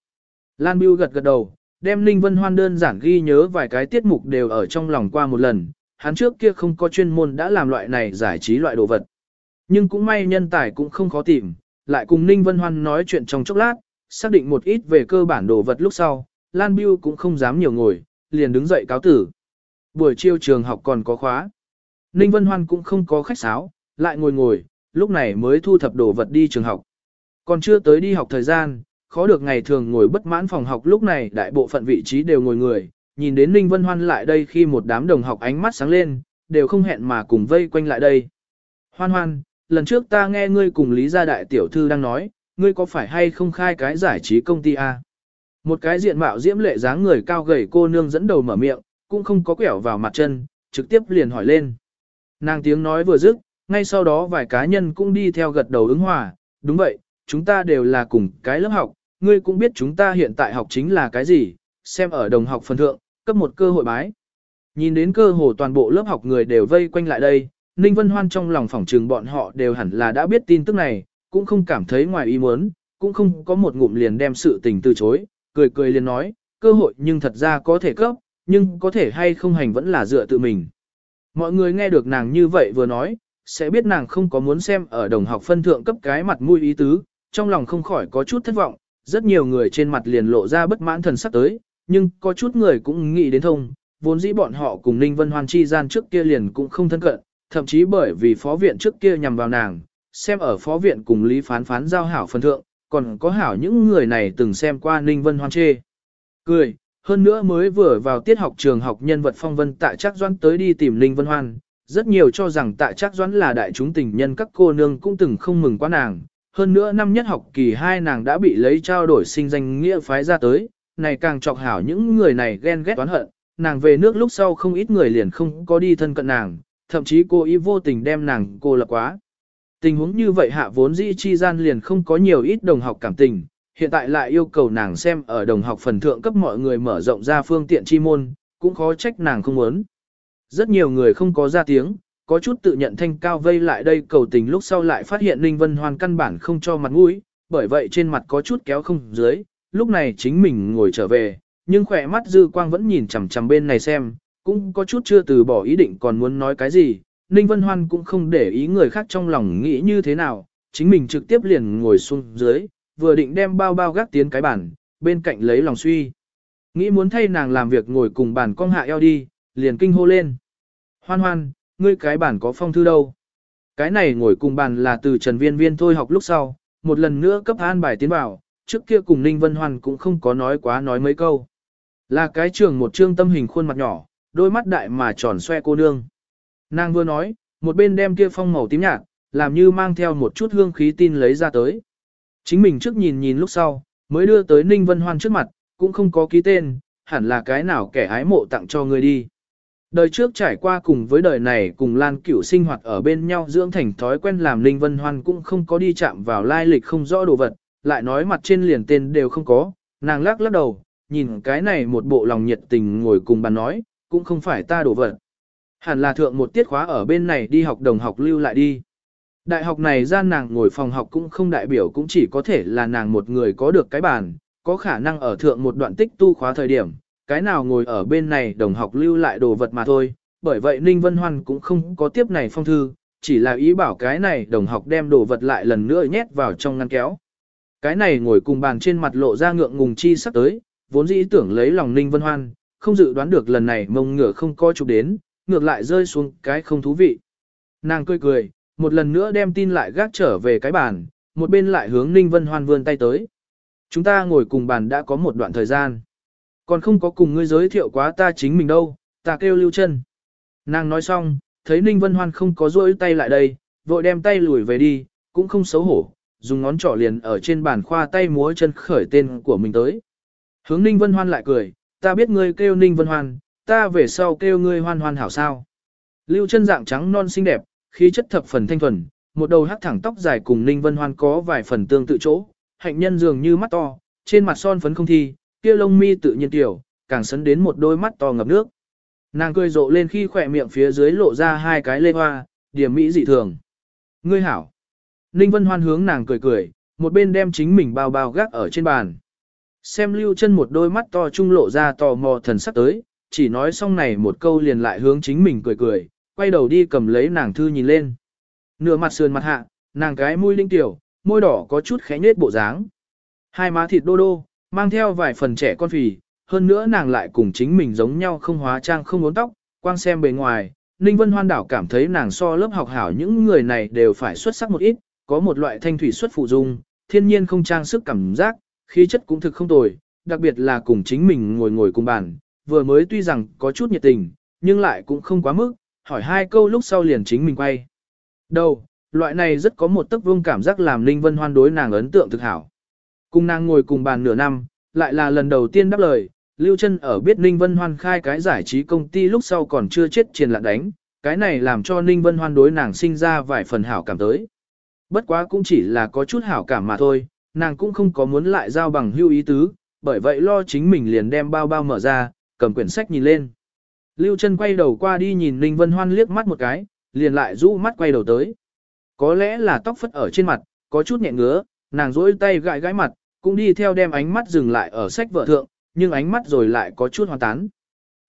Lan Biêu gật gật đầu, đem Ninh Vân Hoan đơn giản ghi nhớ vài cái tiết mục đều ở trong lòng qua một lần, hắn trước kia không có chuyên môn đã làm loại này giải trí loại đồ vật. Nhưng cũng may nhân tài cũng không khó tìm, lại cùng Ninh Vân Hoan nói chuyện trong chốc lát, xác định một ít về cơ bản đồ vật lúc sau, Lan Biêu cũng không dám nhiều ngồi, liền đứng dậy cáo tử. Buổi chiều trường học còn có khóa. Ninh Vân Hoan cũng không có khách sáo, lại ngồi ngồi, lúc này mới thu thập đồ vật đi trường học. Còn chưa tới đi học thời gian, khó được ngày thường ngồi bất mãn phòng học lúc này đại bộ phận vị trí đều ngồi người, nhìn đến Ninh Vân Hoan lại đây khi một đám đồng học ánh mắt sáng lên, đều không hẹn mà cùng vây quanh lại đây. Hoan hoan, lần trước ta nghe ngươi cùng Lý gia đại tiểu thư đang nói, ngươi có phải hay không khai cái giải trí công ty A? Một cái diện mạo diễm lệ dáng người cao gầy cô nương dẫn đầu mở miệng, cũng không có quẹo vào mặt chân, trực tiếp liền hỏi lên. Nàng tiếng nói vừa dứt, ngay sau đó vài cá nhân cũng đi theo gật đầu ứng hòa, đúng vậy, chúng ta đều là cùng cái lớp học, ngươi cũng biết chúng ta hiện tại học chính là cái gì, xem ở đồng học phần thượng, cấp một cơ hội bái. Nhìn đến cơ hồ toàn bộ lớp học người đều vây quanh lại đây, Ninh Vân Hoan trong lòng phỏng trừng bọn họ đều hẳn là đã biết tin tức này, cũng không cảm thấy ngoài ý muốn, cũng không có một ngụm liền đem sự tình từ chối, cười cười liền nói, cơ hội nhưng thật ra có thể cấp, nhưng có thể hay không hành vẫn là dựa tự mình. Mọi người nghe được nàng như vậy vừa nói, sẽ biết nàng không có muốn xem ở đồng học phân thượng cấp cái mặt mũi ý tứ, trong lòng không khỏi có chút thất vọng, rất nhiều người trên mặt liền lộ ra bất mãn thần sắc tới, nhưng có chút người cũng nghĩ đến thông, vốn dĩ bọn họ cùng Ninh Vân Hoan chi gian trước kia liền cũng không thân cận, thậm chí bởi vì phó viện trước kia nhằm vào nàng, xem ở phó viện cùng Lý Phán Phán giao hảo phân thượng, còn có hảo những người này từng xem qua Ninh Vân Hoan chê. Cười, hơn nữa mới vừa vào tiết học trường học nhân vật phong vân tại chắc doãn tới đi tìm Ninh Vân Hoan, rất nhiều cho rằng tại chắc doãn là đại chúng tình nhân các cô nương cũng từng không mừng quá nàng. Hơn nữa năm nhất học kỳ hai nàng đã bị lấy trao đổi sinh danh nghĩa phái ra tới, này càng chọc hảo những người này ghen ghét oán hận, nàng về nước lúc sau không ít người liền không có đi thân cận nàng, thậm chí cô ý vô tình đem nàng cô lập quá. Tình huống như vậy hạ vốn dĩ chi gian liền không có nhiều ít đồng học cảm tình, hiện tại lại yêu cầu nàng xem ở đồng học phần thượng cấp mọi người mở rộng ra phương tiện chi môn, cũng khó trách nàng không muốn. Rất nhiều người không có ra tiếng, có chút tự nhận thanh cao vây lại đây cầu tình lúc sau lại phát hiện Ninh Vân Hoan căn bản không cho mặt mũi, bởi vậy trên mặt có chút kéo không dưới, lúc này chính mình ngồi trở về, nhưng khỏe mắt dư quang vẫn nhìn chằm chằm bên này xem, cũng có chút chưa từ bỏ ý định còn muốn nói cái gì, Ninh Vân Hoan cũng không để ý người khác trong lòng nghĩ như thế nào, chính mình trực tiếp liền ngồi xuống dưới, vừa định đem bao bao gác tiến cái bàn, bên cạnh lấy lòng suy. Nghĩ muốn thay nàng làm việc ngồi cùng bàn cong hạ eo đi, liền kinh hô lên. Hoan hoan, ngươi cái bản có phong thư đâu? Cái này ngồi cùng bàn là từ Trần Viên Viên thôi học lúc sau, một lần nữa cấp an bài tiến vào, trước kia cùng Ninh Vân Hoan cũng không có nói quá nói mấy câu. Là cái trường một trương tâm hình khuôn mặt nhỏ, đôi mắt đại mà tròn xoe cô nương. Nàng vừa nói, một bên đem kia phong màu tím nhạt, làm như mang theo một chút hương khí tin lấy ra tới. Chính mình trước nhìn nhìn lúc sau, mới đưa tới Ninh Vân Hoan trước mặt, cũng không có ký tên, hẳn là cái nào kẻ ái mộ tặng cho người đi. Đời trước trải qua cùng với đời này cùng Lan Cửu sinh hoạt ở bên nhau dưỡng thành thói quen làm Ninh Vân Hoan cũng không có đi chạm vào lai lịch không rõ đồ vật, lại nói mặt trên liền tên đều không có, nàng lắc lắc đầu, nhìn cái này một bộ lòng nhiệt tình ngồi cùng bàn nói, cũng không phải ta đồ vật. Hẳn là thượng một tiết khóa ở bên này đi học đồng học lưu lại đi. Đại học này gian nàng ngồi phòng học cũng không đại biểu cũng chỉ có thể là nàng một người có được cái bàn, có khả năng ở thượng một đoạn tích tu khóa thời điểm, cái nào ngồi ở bên này đồng học lưu lại đồ vật mà thôi, bởi vậy Ninh Vân Hoan cũng không có tiếp này phong thư, chỉ là ý bảo cái này đồng học đem đồ vật lại lần nữa nhét vào trong ngăn kéo. Cái này ngồi cùng bàn trên mặt lộ ra ngượng ngùng chi sắp tới, vốn dĩ tưởng lấy lòng Ninh Vân Hoan, không dự đoán được lần này mông ngựa không coi chụp đến, ngược lại rơi xuống cái không thú vị. Nàng cười cười, một lần nữa đem tin lại gác trở về cái bàn, một bên lại hướng Ninh Vân Hoan vươn tay tới. Chúng ta ngồi cùng bàn đã có một đoạn thời gian. Còn không có cùng ngươi giới thiệu quá ta chính mình đâu, ta kêu lưu chân. Nàng nói xong, thấy Ninh Vân Hoan không có rỗi tay lại đây, vội đem tay lùi về đi, cũng không xấu hổ, dùng ngón trỏ liền ở trên bàn khoa tay múa chân khởi tên của mình tới. Hướng Ninh Vân Hoan lại cười, ta biết ngươi kêu Ninh Vân Hoan, ta về sau kêu ngươi hoan hoan hảo sao. Lưu chân dạng trắng non xinh đẹp, khí chất thập phần thanh thuần, một đầu hắc thẳng tóc dài cùng Ninh Vân Hoan có vài phần tương tự chỗ, hạnh nhân dường như mắt to, trên mặt son phấn không thi, kia lông mi tự nhiên tiểu, càng sấn đến một đôi mắt to ngập nước. Nàng cười rộ lên khi khỏe miệng phía dưới lộ ra hai cái lê hoa, điểm mỹ dị thường. Ngươi hảo. Ninh Vân Hoan hướng nàng cười cười, một bên đem chính mình bao bao gác ở trên bàn. Xem lưu chân một đôi mắt to trung lộ ra tò mò thần sắc tới, chỉ nói xong này một câu liền lại hướng chính mình cười cười, quay đầu đi cầm lấy nàng thư nhìn lên. Nửa mặt sườn mặt hạ, nàng cái mũi linh tiểu, môi đỏ có chút khẽ nết bộ dáng. Hai má thịt đô đô, mang theo vài phần trẻ con phì, hơn nữa nàng lại cùng chính mình giống nhau không hóa trang không uốn tóc, Quang xem bề ngoài, Ninh Vân Hoan đảo cảm thấy nàng so lớp học hảo những người này đều phải xuất sắc một ít, có một loại thanh thủy xuất phụ dung, thiên nhiên không trang sức cảm giác, khí chất cũng thực không tồi, đặc biệt là cùng chính mình ngồi ngồi cùng bàn, vừa mới tuy rằng có chút nhiệt tình, nhưng lại cũng không quá mức, hỏi hai câu lúc sau liền chính mình quay. Đầu, loại này rất có một tức vương cảm giác làm Ninh Vân Hoan đối nàng ấn tượng thực hảo. Cùng nàng ngồi cùng bàn nửa năm, lại là lần đầu tiên đáp lời, Lưu Trân ở biết Ninh Vân Hoan khai cái giải trí công ty lúc sau còn chưa chết triền lạn đánh, cái này làm cho Ninh Vân Hoan đối nàng sinh ra vài phần hảo cảm tới. Bất quá cũng chỉ là có chút hảo cảm mà thôi, nàng cũng không có muốn lại giao bằng hưu ý tứ, bởi vậy lo chính mình liền đem bao bao mở ra, cầm quyển sách nhìn lên. Lưu Trân quay đầu qua đi nhìn Ninh Vân Hoan liếc mắt một cái, liền lại rũ mắt quay đầu tới. Có lẽ là tóc phất ở trên mặt, có chút nhẹ ngứa, nàng rỗi tay gãi gãi mặt, cũng đi theo đem ánh mắt dừng lại ở sách vợ thượng, nhưng ánh mắt rồi lại có chút hoàn tán.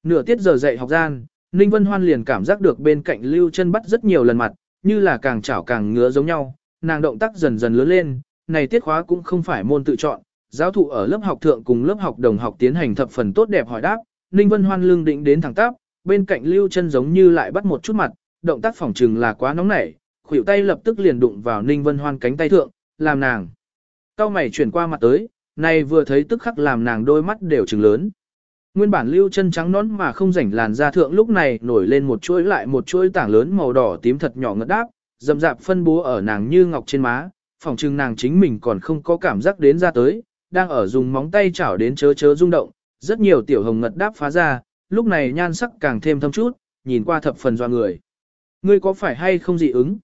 Nửa tiết giờ dạy học gian, Ninh Vân Hoan liền cảm giác được bên cạnh Lưu Chân bắt rất nhiều lần mặt, như là càng chảo càng ngứa giống nhau, nàng động tác dần dần lớn lên, này tiết khóa cũng không phải môn tự chọn, giáo thụ ở lớp học thượng cùng lớp học đồng học tiến hành thập phần tốt đẹp hỏi đáp, Ninh Vân Hoan lưng định đến thẳng tắp, bên cạnh Lưu Chân giống như lại bắt một chút mặt, động tác phỏng trường là quá nóng nảy, khuỷu tay lập tức liền đụng vào Ninh Vân Hoan cánh tay thượng, làm nàng cao mày chuyển qua mặt tới, này vừa thấy tức khắc làm nàng đôi mắt đều trừng lớn. Nguyên bản lưu chân trắng nón mà không rảnh làn da thượng lúc này nổi lên một chuỗi lại một chuỗi tảng lớn màu đỏ tím thật nhỏ ngất đáp, dầm dạp phân bố ở nàng như ngọc trên má, phòng trưng nàng chính mình còn không có cảm giác đến ra tới, đang ở dùng móng tay chảo đến chớ chớ rung động, rất nhiều tiểu hồng ngật đáp phá ra, lúc này nhan sắc càng thêm thâm chút, nhìn qua thập phần doa người. Ngươi có phải hay không dị ứng?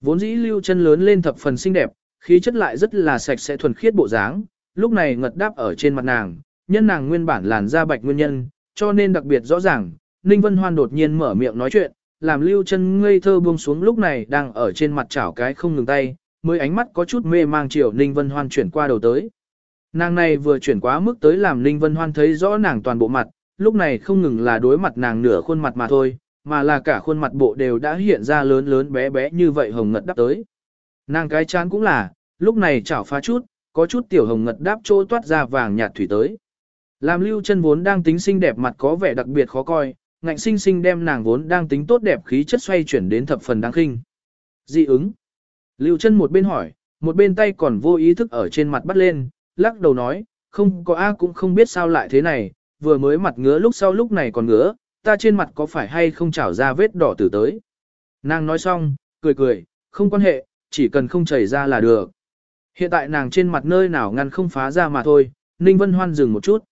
Vốn dĩ lưu chân lớn lên thập phần xinh đẹp, khí chất lại rất là sạch sẽ thuần khiết bộ dáng, lúc này ngật đáp ở trên mặt nàng, nhân nàng nguyên bản làn da bạch nguyên nhân, cho nên đặc biệt rõ ràng, Ninh Vân Hoan đột nhiên mở miệng nói chuyện, làm lưu chân ngây thơ buông xuống lúc này đang ở trên mặt chảo cái không ngừng tay, mới ánh mắt có chút mê mang chiều Ninh Vân Hoan chuyển qua đầu tới. Nàng này vừa chuyển quá mức tới làm Ninh Vân Hoan thấy rõ nàng toàn bộ mặt, lúc này không ngừng là đối mặt nàng nửa khuôn mặt mà thôi, mà là cả khuôn mặt bộ đều đã hiện ra lớn lớn bé bé như vậy hồng ngật đắp tới. Nàng cái chán cũng là, lúc này chảo phá chút, có chút tiểu hồng ngật đáp chỗ toát ra vàng nhạt thủy tới. Làm lưu chân vốn đang tính xinh đẹp mặt có vẻ đặc biệt khó coi, ngạnh sinh sinh đem nàng vốn đang tính tốt đẹp khí chất xoay chuyển đến thập phần đáng khinh. Dị ứng. Lưu chân một bên hỏi, một bên tay còn vô ý thức ở trên mặt bắt lên, lắc đầu nói, không có A cũng không biết sao lại thế này, vừa mới mặt ngứa lúc sau lúc này còn ngứa, ta trên mặt có phải hay không chảo ra vết đỏ từ tới. Nàng nói xong, cười cười, không quan hệ, chỉ cần không chảy ra là được. Hiện tại nàng trên mặt nơi nào ngăn không phá ra mà thôi, Ninh Vân Hoan dừng một chút.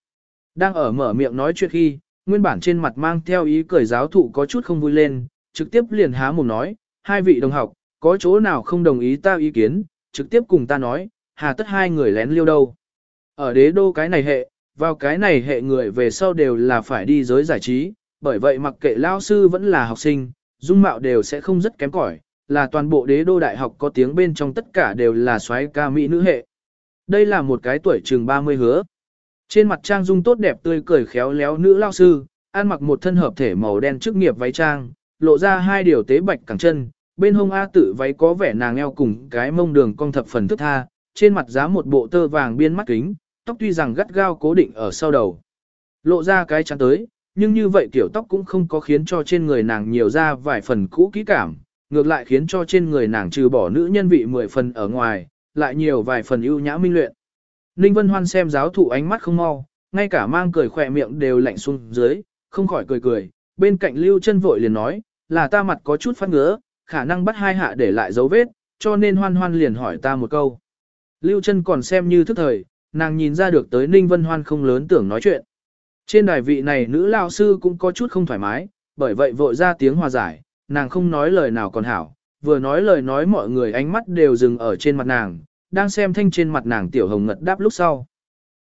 Đang ở mở miệng nói chuyện khi, nguyên bản trên mặt mang theo ý cười giáo thụ có chút không vui lên, trực tiếp liền há mồm nói, hai vị đồng học, có chỗ nào không đồng ý ta ý kiến, trực tiếp cùng ta nói, hà tất hai người lén liêu đâu. Ở đế đô cái này hệ, vào cái này hệ người về sau đều là phải đi giới giải trí, bởi vậy mặc kệ lao sư vẫn là học sinh, dung mạo đều sẽ không rất kém cỏi, là toàn bộ đế đô đại học có tiếng bên trong tất cả đều là xoáy ca mỹ nữ hệ. Đây là một cái tuổi chừng 30 hứa. Trên mặt trang dung tốt đẹp tươi cười khéo léo nữ lao sư, ăn mặc một thân hợp thể màu đen chức nghiệp váy trang, lộ ra hai điều tế bạch cẳng chân, bên hông A tự váy có vẻ nàng eo cùng cái mông đường cong thập phần thức tha, trên mặt giá một bộ tơ vàng biên mắt kính, tóc tuy rằng gắt gao cố định ở sau đầu. Lộ ra cái chán tới, nhưng như vậy kiểu tóc cũng không có khiến cho trên người nàng nhiều ra vài phần cũ kỹ cảm, ngược lại khiến cho trên người nàng trừ bỏ nữ nhân vị mười phần ở ngoài, lại nhiều vài phần ưu nhã minh luyện. Ninh Vân Hoan xem giáo thụ ánh mắt không mau, ngay cả mang cười khỏe miệng đều lạnh xuống dưới, không khỏi cười cười, bên cạnh Lưu chân vội liền nói, là ta mặt có chút phát ngứa, khả năng bắt hai hạ để lại dấu vết, cho nên Hoan Hoan liền hỏi ta một câu. Lưu chân còn xem như thức thời, nàng nhìn ra được tới Ninh Vân Hoan không lớn tưởng nói chuyện. Trên đài vị này nữ lao sư cũng có chút không thoải mái, bởi vậy vội ra tiếng hòa giải, nàng không nói lời nào còn hảo, vừa nói lời nói mọi người ánh mắt đều dừng ở trên mặt nàng, đang xem thanh trên mặt nàng tiểu hồng ngật đáp lúc sau.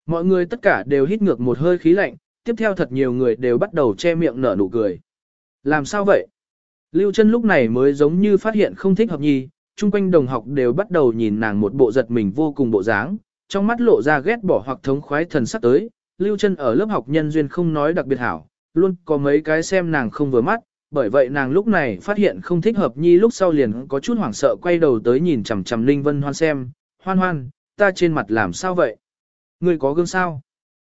Mọi người tất cả đều hít ngược một hơi khí lạnh, tiếp theo thật nhiều người đều bắt đầu che miệng nở nụ cười. Làm sao vậy? Lưu chân lúc này mới giống như phát hiện không thích hợp nhi, chung quanh đồng học đều bắt đầu nhìn nàng một bộ giật mình vô cùng bộ dáng, trong mắt lộ ra ghét bỏ hoặc thống khoái thần sắc tới. Lưu chân ở lớp học nhân duyên không nói đặc biệt hảo, luôn có mấy cái xem nàng không vừa mắt, bởi vậy nàng lúc này phát hiện không thích hợp nhi lúc sau liền có chút hoảng sợ quay đầu tới nhìn chằm chằm Linh Vân Hoan xem, hoan hoan, ta trên mặt làm sao vậy? Ngươi có gương sao?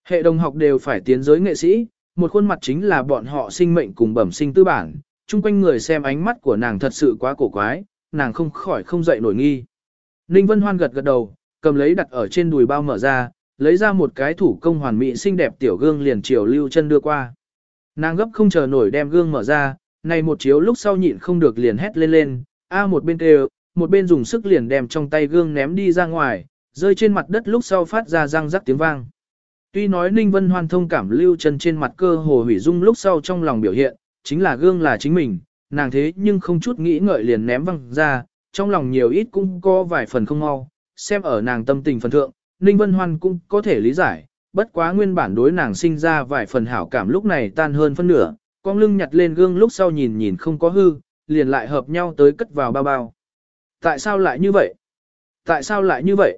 Hệ đồng học đều phải tiến giới nghệ sĩ, một khuôn mặt chính là bọn họ sinh mệnh cùng bẩm sinh tư bản, chung quanh người xem ánh mắt của nàng thật sự quá cổ quái, nàng không khỏi không dậy nổi nghi. Ninh Vân Hoan gật gật đầu, cầm lấy đặt ở trên đùi bao mở ra, lấy ra một cái thủ công hoàn mỹ xinh đẹp tiểu gương liền chiều lưu chân đưa qua. Nàng gấp không chờ nổi đem gương mở ra, này một chiếu lúc sau nhịn không được liền hét lên lên, a một bên kêu, một bên dùng sức liền đem trong tay gương ném đi ra ngoài, rơi trên mặt đất lúc sau phát ra răng rắc tiếng vang. Tuy nói Ninh Vân Hoan thông cảm lưu chân trên mặt cơ hồ hủy dung lúc sau trong lòng biểu hiện, chính là gương là chính mình, nàng thế nhưng không chút nghĩ ngợi liền ném văng ra, trong lòng nhiều ít cũng có vài phần không mau, xem ở nàng tâm tình phần thượng, Ninh Vân Hoan cũng có thể lý giải, bất quá nguyên bản đối nàng sinh ra vài phần hảo cảm lúc này tan hơn phân nửa, con lưng nhặt lên gương lúc sau nhìn nhìn không có hư, liền lại hợp nhau tới cất vào bao bao. Tại sao lại như vậy? Tại sao lại như vậy?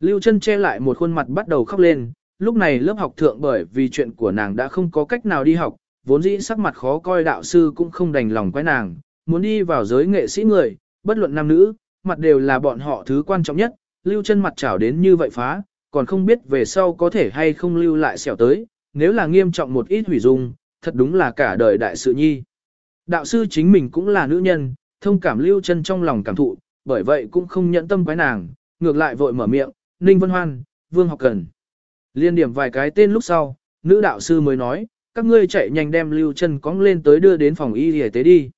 Lưu chân che lại một khuôn mặt bắt đầu khóc lên, lúc này lớp học thượng bởi vì chuyện của nàng đã không có cách nào đi học, vốn dĩ sắc mặt khó coi đạo sư cũng không đành lòng quay nàng, muốn đi vào giới nghệ sĩ người, bất luận nam nữ, mặt đều là bọn họ thứ quan trọng nhất, lưu chân mặt chảo đến như vậy phá, còn không biết về sau có thể hay không lưu lại xẻo tới, nếu là nghiêm trọng một ít hủy dung, thật đúng là cả đời đại sự nhi. Đạo sư chính mình cũng là nữ nhân, thông cảm lưu chân trong lòng cảm thụ, bởi vậy cũng không nhẫn tâm quái nàng, ngược lại vội mở miệng, Ninh Vân Hoan, Vương Học Cần. Liên điểm vài cái tên lúc sau, nữ đạo sư mới nói, các ngươi chạy nhanh đem lưu chân cóng lên tới đưa đến phòng y y tế đi.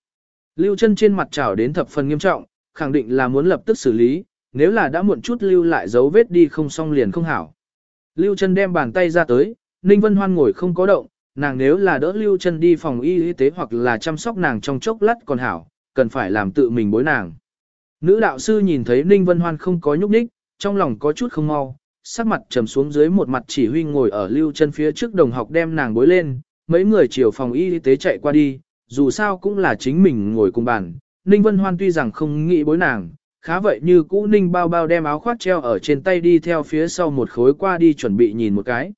Lưu chân trên mặt trào đến thập phần nghiêm trọng, khẳng định là muốn lập tức xử lý, nếu là đã muộn chút lưu lại dấu vết đi không xong liền không hảo. Lưu chân đem bàn tay ra tới, Ninh Vân Hoan ngồi không có động, nàng nếu là đỡ Lưu chân đi phòng y y tế hoặc là chăm sóc nàng trong chốc lát còn hảo, cần phải làm tự mình bối nàng. Nữ đạo sư nhìn thấy Ninh Vân Hoan không có nhúc nhích, trong lòng có chút không mau, sắc mặt trầm xuống dưới một mặt chỉ huy ngồi ở Lưu chân phía trước đồng học đem nàng bối lên, mấy người chiều phòng y tế chạy qua đi, dù sao cũng là chính mình ngồi cùng bàn. Ninh Vân Hoan tuy rằng không nghĩ bối nàng, khá vậy như cũ Ninh bao bao đem áo khoác treo ở trên tay đi theo phía sau một khối qua đi chuẩn bị nhìn một cái.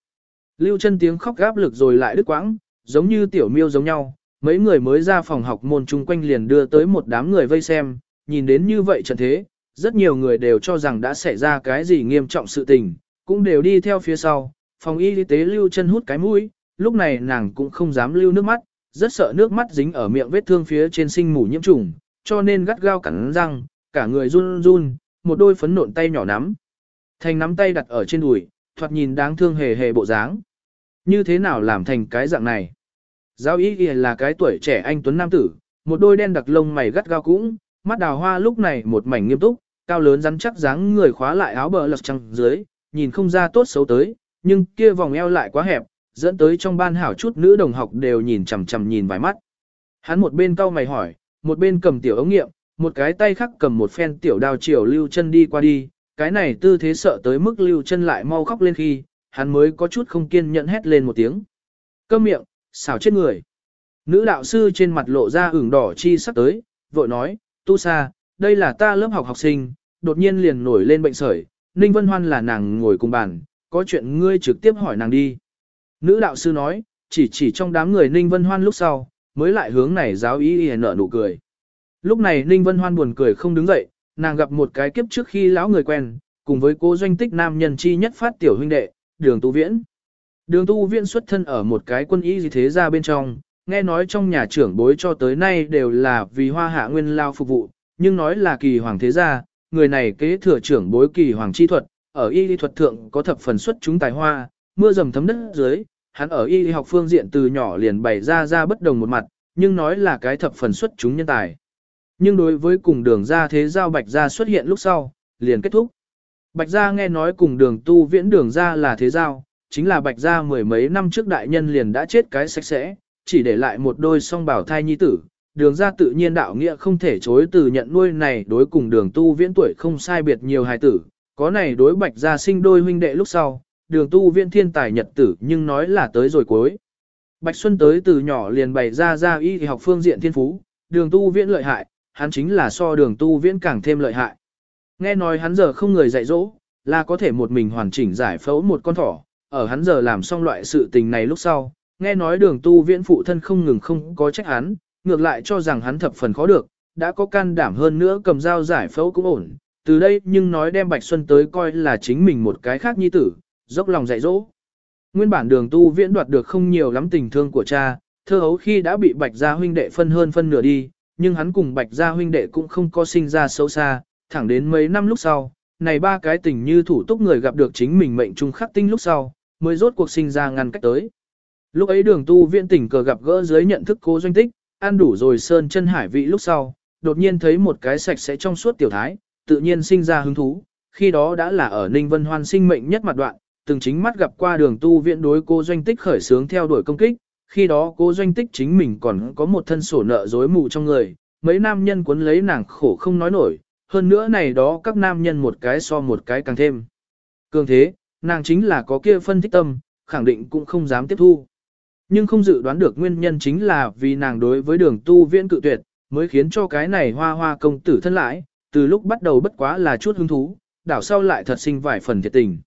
Lưu chân tiếng khóc gáp lực rồi lại đứt quãng, giống như tiểu miêu giống nhau, mấy người mới ra phòng học môn chung quanh liền đưa tới một đám người vây xem, nhìn đến như vậy trận thế, rất nhiều người đều cho rằng đã xảy ra cái gì nghiêm trọng sự tình, cũng đều đi theo phía sau, phòng y tế lưu chân hút cái mũi, lúc này nàng cũng không dám lưu nước mắt, rất sợ nước mắt dính ở miệng vết thương phía trên sinh mủ nhiễm trùng, cho nên gắt gao cắn răng, cả người run run, một đôi phấn nộn tay nhỏ nắm. Thành nắm tay đặt ở trên đùi, thoạt nhìn đáng thương hề hề bộ dáng. Như thế nào làm thành cái dạng này? Giáo ý kìa là cái tuổi trẻ anh tuấn nam tử, một đôi đen đặc lông mày gắt gao cũng, mắt đào hoa lúc này một mảnh nghiêm túc, cao lớn rắn chắc dáng người khóa lại áo bờ lật trăng dưới, nhìn không ra tốt xấu tới, nhưng kia vòng eo lại quá hẹp, dẫn tới trong ban hảo chút nữ đồng học đều nhìn chằm chằm nhìn vài mắt. Hắn một bên cau mày hỏi, một bên cầm tiểu ống nghiệm, một cái tay khác cầm một phen tiểu đao chiều lưu chân đi qua đi, cái này tư thế sợ tới mức lưu chân lại mau khóc lên khi, hắn mới có chút không kiên nhẫn hét lên một tiếng. Câm miệng, xảo chết người. Nữ đạo sư trên mặt lộ ra ửng đỏ chi sắp tới, vội nói, tu sa, đây là ta lớp học học sinh, đột nhiên liền nổi lên bệnh sởi, Ninh Vân Hoan là nàng ngồi cùng bàn, có chuyện ngươi trực tiếp hỏi nàng đi. Nữ đạo sư nói, chỉ chỉ trong đám người Ninh Vân Hoan lúc sau, mới lại hướng này giáo ý y nở nụ cười. Lúc này Ninh Vân Hoan buồn cười không đứng dậy, nàng gặp một cái kiếp trước khi lão người quen, cùng với cô doanh tích nam nhân chi nhất phát tiểu huynh đệ, đường tu viễn. Đường tu viễn xuất thân ở một cái quân y gì thế ra bên trong, nghe nói trong nhà trưởng bối cho tới nay đều là vì hoa hạ nguyên lao phục vụ, nhưng nói là kỳ hoàng thế gia, người này kế thừa trưởng bối kỳ hoàng chi thuật, ở y lý thuật thượng có thập phần xuất chúng tài hoa, mưa dầm thấm đất dưới, hắn ở y lý học phương diện từ nhỏ liền bày ra ra bất đồng một mặt, nhưng nói là cái thập phần xuất chúng nhân tài. Nhưng đối với cùng đường ra thế giao bạch gia xuất hiện lúc sau, liền kết thúc. Bạch gia nghe nói cùng đường tu viễn đường ra là thế giao, chính là bạch gia mười mấy năm trước đại nhân liền đã chết cái sạch sẽ, chỉ để lại một đôi song bảo thai nhi tử. Đường ra tự nhiên đạo nghĩa không thể chối từ nhận nuôi này đối cùng đường tu viễn tuổi không sai biệt nhiều hài tử, có này đối bạch gia sinh đôi huynh đệ lúc sau, đường tu viễn thiên tài nhật tử nhưng nói là tới rồi cuối. Bạch Xuân tới từ nhỏ liền bày ra ra y học phương diện thiên phú, đường tu viễn lợi hại, hắn chính là so đường tu viễn càng thêm lợi hại. Nghe nói hắn giờ không người dạy dỗ, là có thể một mình hoàn chỉnh giải phẫu một con thỏ, ở hắn giờ làm xong loại sự tình này lúc sau, nghe nói đường tu viễn phụ thân không ngừng không có trách hắn, ngược lại cho rằng hắn thập phần khó được, đã có can đảm hơn nữa cầm dao giải phẫu cũng ổn, từ đây nhưng nói đem Bạch Xuân tới coi là chính mình một cái khác nhi tử, dốc lòng dạy dỗ. Nguyên bản đường tu viễn đoạt được không nhiều lắm tình thương của cha, thơ hấu khi đã bị bạch gia huynh đệ phân hơn phân nửa đi, nhưng hắn cùng bạch gia huynh đệ cũng không có sinh ra xấu xa, thẳng đến mấy năm lúc sau, này ba cái tình như thủ túc người gặp được chính mình mệnh trung khắc tinh lúc sau, mới rốt cuộc sinh ra ngăn cách tới. Lúc ấy đường tu viện tỉnh cờ gặp gỡ dưới nhận thức cố doanh tích, ăn đủ rồi sơn chân hải vị lúc sau, đột nhiên thấy một cái sạch sẽ trong suốt tiểu thái, tự nhiên sinh ra hứng thú, khi đó đã là ở Ninh Vân Hoan sinh mệnh nhất mặt đoạn, từng chính mắt gặp qua đường tu viện đối cô doanh tích khởi sướng theo đuổi công kích, khi đó cô doanh tích chính mình còn có một thân sổ nợ dối mù trong người, mấy nam nhân cuốn lấy nàng khổ không nói nổi, hơn nữa này đó các nam nhân một cái so một cái càng thêm. Cường thế, nàng chính là có kia phân thích tâm, khẳng định cũng không dám tiếp thu. Nhưng không dự đoán được nguyên nhân chính là vì nàng đối với đường tu viễn cự tuyệt, mới khiến cho cái này hoa hoa công tử thân lại, từ lúc bắt đầu bất quá là chút hứng thú, đảo sau lại thật sinh vài phần thiệt tình.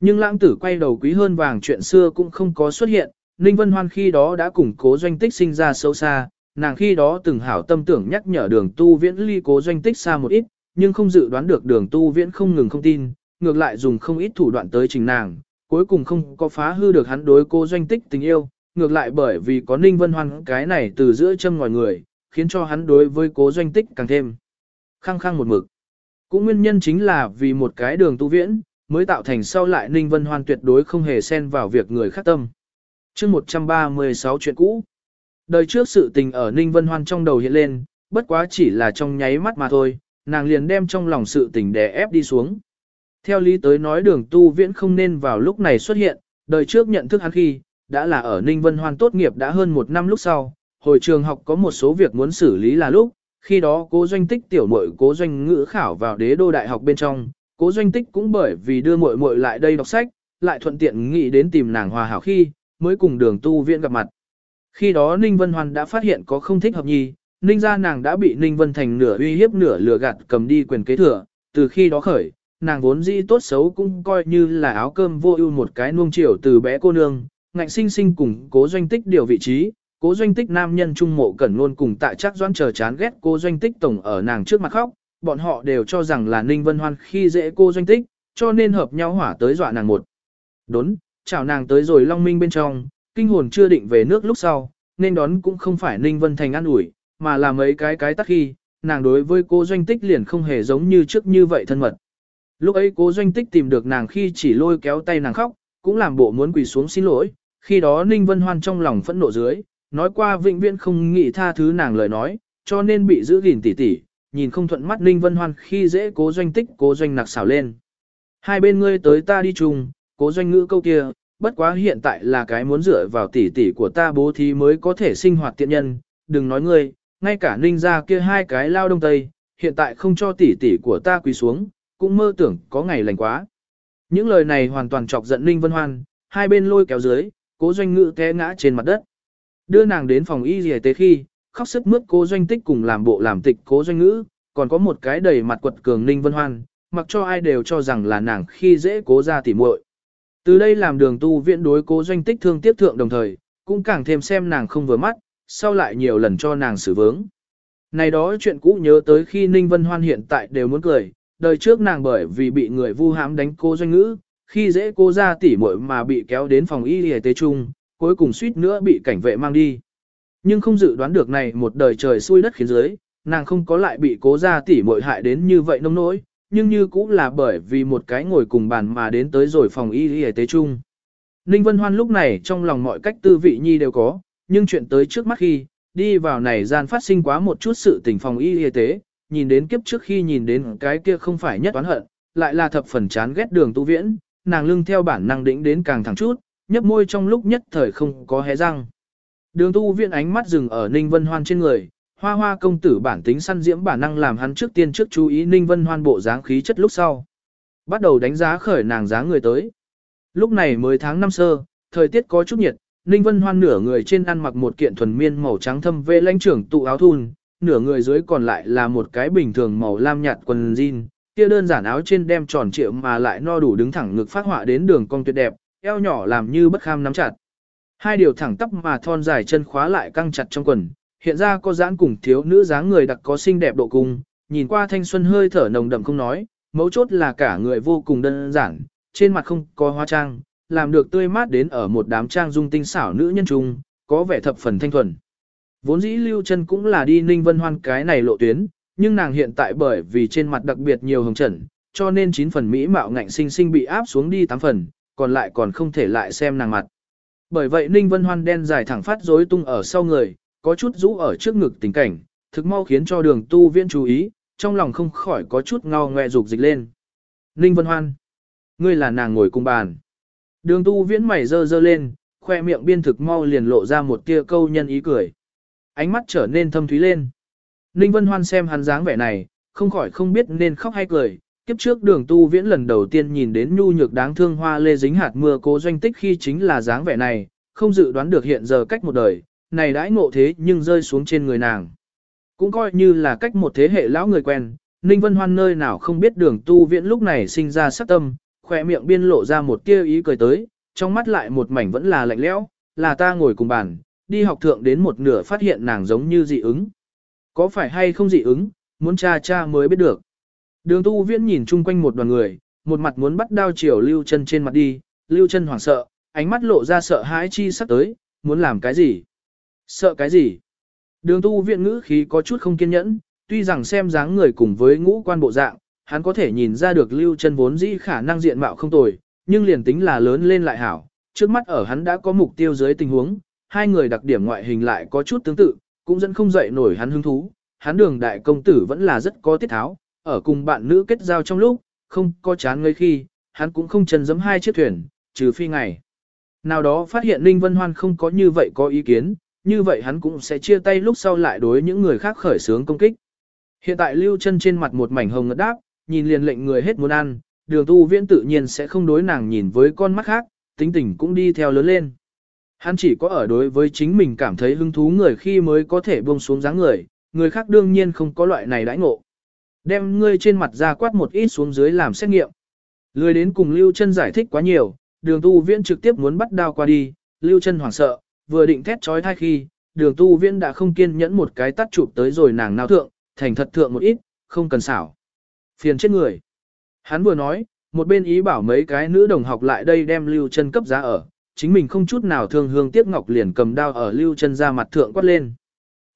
Nhưng lãng tử quay đầu quý hơn vàng chuyện xưa cũng không có xuất hiện, Ninh Vân Hoan khi đó đã củng cố doanh tích sinh ra sâu xa, nàng khi đó từng hảo tâm tưởng nhắc nhở đường tu viễn ly cố doanh tích xa một ít, nhưng không dự đoán được đường tu viễn không ngừng không tin, ngược lại dùng không ít thủ đoạn tới trình nàng, cuối cùng không có phá hư được hắn đối cố doanh tích tình yêu, ngược lại bởi vì có Ninh Vân Hoan cái này từ giữa châm ngòi người, khiến cho hắn đối với cố doanh tích càng thêm khăng khăng một mực. Cũng nguyên nhân chính là vì một cái đường tu viễn, mới tạo thành sau lại Ninh Vân Hoan tuyệt đối không hề xen vào việc người khác tâm chương 136 chuyện cũ. Đời trước sự tình ở Ninh Vân Hoan trong đầu hiện lên, bất quá chỉ là trong nháy mắt mà thôi, nàng liền đem trong lòng sự tình đè ép đi xuống. Theo lý tới nói đường tu viễn không nên vào lúc này xuất hiện, đời trước nhận thức hắn khi, đã là ở Ninh Vân Hoan tốt nghiệp đã hơn một năm lúc sau, hồi trường học có một số việc muốn xử lý là lúc, khi đó cố doanh tích tiểu muội cố doanh ngữ khảo vào đế đô đại học bên trong, cố doanh tích cũng bởi vì đưa muội muội lại đây đọc sách, lại thuận tiện nghĩ đến tìm nàng hòa hảo khi, mới cùng đường tu viện gặp mặt. Khi đó Ninh Vân Hoàn đã phát hiện có không thích hợp nhi, Ninh ra nàng đã bị Ninh Vân Thành nửa uy hiếp nửa lừa gạt cầm đi quyền kế thừa, từ khi đó khởi, nàng vốn dĩ tốt xấu cũng coi như là áo cơm vô ưu một cái nuông chiều từ bé cô nương, ngạnh sinh sinh cùng cố doanh tích điều vị trí, cố doanh tích nam nhân trung mộ cẩn luôn cùng tại chắc doãn chờ chán ghét cô doanh tích tổng ở nàng trước mặt khóc, bọn họ đều cho rằng là Ninh Vân Hoan khi dễ cô doanh tích, cho nên hợp nhau hỏa tới dọa nàng một. Đốn, chào nàng tới rồi long minh bên trong, kinh hồn chưa định về nước lúc sau, nên đón cũng không phải Ninh Vân Thành an ủi, mà là mấy cái cái tắc khi, nàng đối với cô doanh tích liền không hề giống như trước như vậy thân mật. Lúc ấy cô doanh tích tìm được nàng khi chỉ lôi kéo tay nàng khóc, cũng làm bộ muốn quỳ xuống xin lỗi, khi đó Ninh Vân Hoan trong lòng phẫn nộ dưới, nói qua vĩnh viễn không nghĩ tha thứ nàng lời nói, cho nên bị giữ gìn tỉ tỉ, nhìn không thuận mắt Ninh Vân Hoan khi dễ cố doanh tích cố doanh nặc xảo lên. Hai bên ngươi tới ta đi chung, cố doanh ngữ câu kia, bất quá hiện tại là cái muốn dựa vào tỷ tỷ của ta bố thí mới có thể sinh hoạt tiện nhân, đừng nói ngươi, ngay cả Ninh ra kia hai cái lao đông tây, hiện tại không cho tỷ tỷ của ta quỳ xuống, cũng mơ tưởng có ngày lành quá. Những lời này hoàn toàn chọc giận Ninh Vân Hoan, hai bên lôi kéo dưới, cố doanh ngữ té ngã trên mặt đất. Đưa nàng đến phòng y dì tế khi, khóc sức mướt cố doanh tích cùng làm bộ làm tịch cố doanh ngữ, còn có một cái đầy mặt quật cường ninh vân hoan, mặc cho ai đều cho rằng là nàng khi dễ cố ra tỉ muội. Từ đây làm đường tu viện đối cố doanh tích thương tiếp thượng đồng thời, cũng càng thêm xem nàng không vừa mắt, sau lại nhiều lần cho nàng xử vướng. Này đó chuyện cũ nhớ tới khi Ninh Vân Hoan hiện tại đều muốn cười, đời trước nàng bởi vì bị người vu hãm đánh cô doanh ngữ, khi dễ cô ra tỉ muội mà bị kéo đến phòng y y tế chung, cuối cùng suýt nữa bị cảnh vệ mang đi. Nhưng không dự đoán được này một đời trời xui đất khiến dưới, nàng không có lại bị cố gia tỷ muội hại đến như vậy nông nỗi, nhưng như cũng là bởi vì một cái ngồi cùng bàn mà đến tới rồi phòng y y tế chung. Ninh Vân Hoan lúc này trong lòng mọi cách tư vị nhi đều có, nhưng chuyện tới trước mắt khi, đi vào này gian phát sinh quá một chút sự tình phòng y y tế, nhìn đến kiếp trước khi nhìn đến cái kia không phải nhất toán hận, lại là thập phần chán ghét đường tu viễn, nàng lưng theo bản năng đĩnh đến càng thẳng chút, nhấp môi trong lúc nhất thời không có hé răng. Đường tu Viễn ánh mắt dừng ở Ninh Vân Hoan trên người, hoa hoa công tử bản tính săn diễm bản năng làm hắn trước tiên trước chú ý Ninh Vân Hoan bộ dáng khí chất lúc sau. Bắt đầu đánh giá khởi nàng dáng người tới. Lúc này mới tháng năm sơ, thời tiết có chút nhiệt, Ninh Vân Hoan nửa người trên ăn mặc một kiện thuần miên màu trắng thâm vệ lãnh trưởng tụ áo thun, nửa người dưới còn lại là một cái bình thường màu lam nhạt quần jean, kia đơn giản áo trên đem tròn trịa mà lại no đủ đứng thẳng ngực phát họa đến đường cong tuyệt đẹp, eo nhỏ làm như bất kham nắm chặt. Hai điều thẳng tắp mà thon dài chân khóa lại căng chặt trong quần, hiện ra có dáng cùng thiếu nữ dáng người đặc có xinh đẹp độ cùng, nhìn qua thanh xuân hơi thở nồng đậm không nói, mấu chốt là cả người vô cùng đơn giản, trên mặt không có hoa trang, làm được tươi mát đến ở một đám trang dung tinh xảo nữ nhân trung, có vẻ thập phần thanh thuần. Vốn dĩ Lưu Chân cũng là đi Ninh Vân Hoan cái này lộ tuyến, nhưng nàng hiện tại bởi vì trên mặt đặc biệt nhiều hồng trần, cho nên 9 phần mỹ mạo ngạnh sinh sinh bị áp xuống đi 8 phần, còn lại còn không thể lại xem nàng mặt. Bởi vậy Ninh Vân Hoan đen dài thẳng phát rối tung ở sau người, có chút rũ ở trước ngực tình cảnh, thực mau khiến cho đường tu viễn chú ý, trong lòng không khỏi có chút ngao ngoe dục dịch lên. Ninh Vân Hoan, ngươi là nàng ngồi cùng bàn. Đường tu viễn mày dơ dơ lên, khoe miệng biên thực mau liền lộ ra một tia câu nhân ý cười. Ánh mắt trở nên thâm thúy lên. Ninh Vân Hoan xem hắn dáng vẻ này, không khỏi không biết nên khóc hay cười. Kiếp trước đường tu viễn lần đầu tiên nhìn đến nhu nhược đáng thương hoa lê dính hạt mưa cố doanh tích khi chính là dáng vẻ này, không dự đoán được hiện giờ cách một đời, này đãi ngộ thế nhưng rơi xuống trên người nàng. Cũng coi như là cách một thế hệ lão người quen, Ninh Vân Hoan nơi nào không biết đường tu viễn lúc này sinh ra sắc tâm, khỏe miệng biên lộ ra một tia ý cười tới, trong mắt lại một mảnh vẫn là lạnh lẽo, là ta ngồi cùng bàn, đi học thượng đến một nửa phát hiện nàng giống như dị ứng. Có phải hay không dị ứng, muốn cha cha mới biết được. Đường tu viễn nhìn chung quanh một đoàn người, một mặt muốn bắt đao chiều lưu chân trên mặt đi, lưu chân hoảng sợ, ánh mắt lộ ra sợ hãi chi sắc tới, muốn làm cái gì? Sợ cái gì? Đường tu viện ngữ khí có chút không kiên nhẫn, tuy rằng xem dáng người cùng với ngũ quan bộ dạng, hắn có thể nhìn ra được lưu chân vốn dĩ khả năng diện mạo không tồi, nhưng liền tính là lớn lên lại hảo, trước mắt ở hắn đã có mục tiêu dưới tình huống, hai người đặc điểm ngoại hình lại có chút tương tự, cũng dẫn không dậy nổi hắn hứng thú, hắn đường đại công tử vẫn là rất có tiết tháo, ở cùng bạn nữ kết giao trong lúc, không có chán ngây khi, hắn cũng không chân giẫm hai chiếc thuyền, trừ phi ngày. Nào đó phát hiện Ninh Vân Hoan không có như vậy có ý kiến, như vậy hắn cũng sẽ chia tay lúc sau lại đối những người khác khởi sướng công kích. Hiện tại lưu chân trên mặt một mảnh hồng ngất đáp, nhìn liền lệnh người hết muốn ăn, đường tu viễn tự nhiên sẽ không đối nàng nhìn với con mắt khác, tính tình cũng đi theo lớn lên. Hắn chỉ có ở đối với chính mình cảm thấy hứng thú người khi mới có thể buông xuống dáng người, người khác đương nhiên không có loại này đãi ngộ. Đem ngươi trên mặt ra quát một ít xuống dưới làm xét nghiệm. Lười đến cùng Lưu chân giải thích quá nhiều, đường tu viễn trực tiếp muốn bắt đao qua đi, Lưu chân hoảng sợ, vừa định thét trói thai khi, đường tu viễn đã không kiên nhẫn một cái tắt chụp tới rồi nàng nào thượng, thành thật thượng một ít, không cần xảo. Phiền chết người. Hắn vừa nói, một bên ý bảo mấy cái nữ đồng học lại đây đem lưu chân cấp giá ở, chính mình không chút nào thương hương tiếc ngọc liền cầm đao ở lưu chân ra mặt thượng quát lên.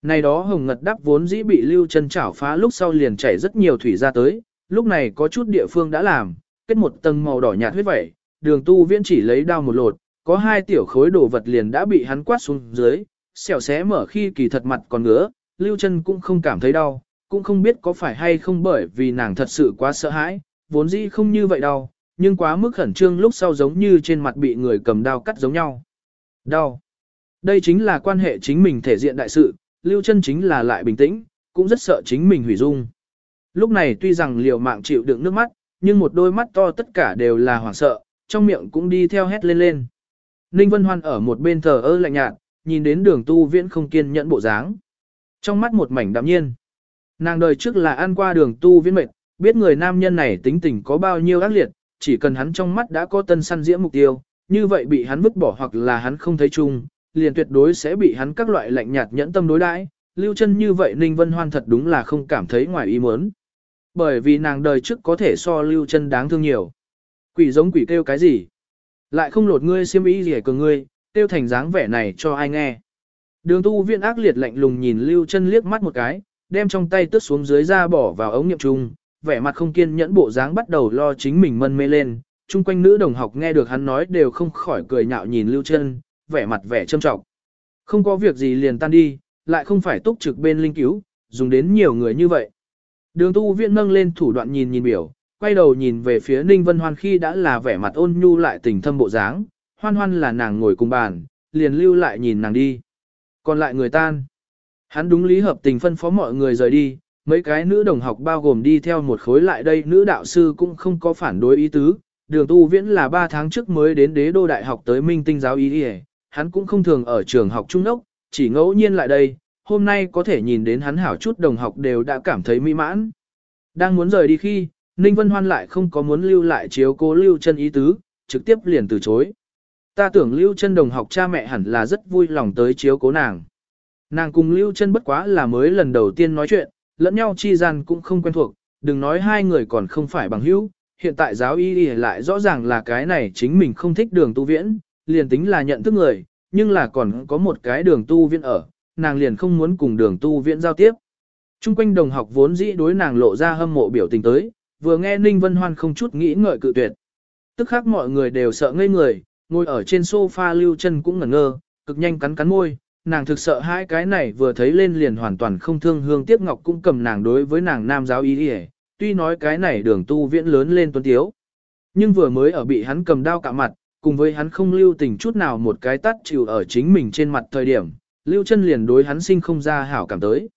Này đó hồng ngật đắp vốn dĩ bị lưu chân chảo phá lúc sau liền chảy rất nhiều thủy ra tới, lúc này có chút địa phương đã làm, kết một tầng màu đỏ nhạt huyết vẩy, đường tu viễn chỉ lấy đao một lột, có hai tiểu khối đồ vật liền đã bị hắn quát xuống dưới, xẻo xé mở khi kỳ thật mặt còn ngứa, lưu chân cũng không cảm thấy đau, cũng không biết có phải hay không bởi vì nàng thật sự quá sợ hãi, vốn dĩ không như vậy đâu, nhưng quá mức khẩn trương lúc sau giống như trên mặt bị người cầm đao cắt giống nhau. Đau. Đây chính là quan hệ chính mình thể diện đại sự, lưu chân chính là lại bình tĩnh, cũng rất sợ chính mình hủy dung. Lúc này tuy rằng liều mạng chịu đựng nước mắt, nhưng một đôi mắt to tất cả đều là hoảng sợ, trong miệng cũng đi theo hét lên lên. Ninh Vân Hoan ở một bên thờ ơ lạnh nhạt, nhìn đến đường tu viễn không kiên nhẫn bộ dáng. Trong mắt một mảnh đạm nhiên. Nàng đời trước là ăn qua đường tu viễn mệt, biết người nam nhân này tính tình có bao nhiêu ác liệt, chỉ cần hắn trong mắt đã có tân săn diễm mục tiêu, như vậy bị hắn vứt bỏ hoặc là hắn không thấy chung, liền tuyệt đối sẽ bị hắn các loại lạnh nhạt nhẫn tâm đối đãi. Lưu chân như vậy Ninh Vân Hoan thật đúng là không cảm thấy ngoài ý muốn. Bởi vì nàng đời trước có thể so Lưu chân đáng thương nhiều. Quỷ giống quỷ kêu cái gì? Lại không lột ngươi xiêm y gì cường ngươi, tiêu thành dáng vẻ này cho ai nghe. Đường tu viện ác liệt lạnh lùng nhìn Lưu chân liếc mắt một cái, đem trong tay tước xuống dưới ra bỏ vào ống nghiệm trung, vẻ mặt không kiên nhẫn bộ dáng bắt đầu lo chính mình mân mê lên. Trung quanh nữ đồng học nghe được hắn nói đều không khỏi cười nhạo nhìn Lưu chân, vẻ mặt vẻ trâm trọng. Không có việc gì liền tan đi, lại không phải túc trực bên linh cứu, dùng đến nhiều người như vậy. Đường tu viện nâng lên thủ đoạn nhìn nhìn biểu, quay đầu nhìn về phía Ninh Vân Hoan khi đã là vẻ mặt ôn nhu lại tình thâm bộ dáng, hoan hoan là nàng ngồi cùng bàn, liền lưu lại nhìn nàng đi. Còn lại người tan. Hắn đúng lý hợp tình phân phó mọi người rời đi, mấy cái nữ đồng học bao gồm đi theo một khối lại đây nữ đạo sư cũng không có phản đối ý tứ. Đường tu viễn là 3 tháng trước mới đến đế đô đại học tới minh tinh giáo ý đi hắn cũng không thường ở trường học trung ốc, chỉ ngẫu nhiên lại đây, hôm nay có thể nhìn đến hắn hảo chút đồng học đều đã cảm thấy mỹ mãn. Đang muốn rời đi khi, Ninh Vân Hoan lại không có muốn lưu lại chiếu cố lưu chân ý tứ, trực tiếp liền từ chối. Ta tưởng lưu chân đồng học cha mẹ hẳn là rất vui lòng tới chiếu cố nàng. Nàng cùng lưu chân bất quá là mới lần đầu tiên nói chuyện, lẫn nhau chi gian cũng không quen thuộc, đừng nói hai người còn không phải bằng hữu, hiện tại giáo y lại rõ ràng là cái này chính mình không thích đường tu viễn, liền tính là nhận thức người, nhưng là còn có một cái đường tu viễn ở, nàng liền không muốn cùng đường tu viễn giao tiếp. Trung quanh đồng học vốn dĩ đối nàng lộ ra hâm mộ biểu tình tới, vừa nghe Ninh Vân Hoan không chút nghĩ ngợi cự tuyệt. Tức khác mọi người đều sợ ngây người, ngồi ở trên sofa lưu chân cũng ngẩn ngơ, cực nhanh cắn cắn môi, nàng thực sợ hai cái này vừa thấy lên liền hoàn toàn không thương hương tiếc ngọc cũng cầm nàng đối với nàng nam giáo ý đi tuy nói cái này đường tu viễn lớn lên tuấn tiếu. Nhưng vừa mới ở bị hắn cầm đao cả mặt, cùng với hắn không lưu tình chút nào một cái tắt chịu ở chính mình trên mặt thời điểm, lưu chân liền đối hắn sinh không ra hảo cảm tới.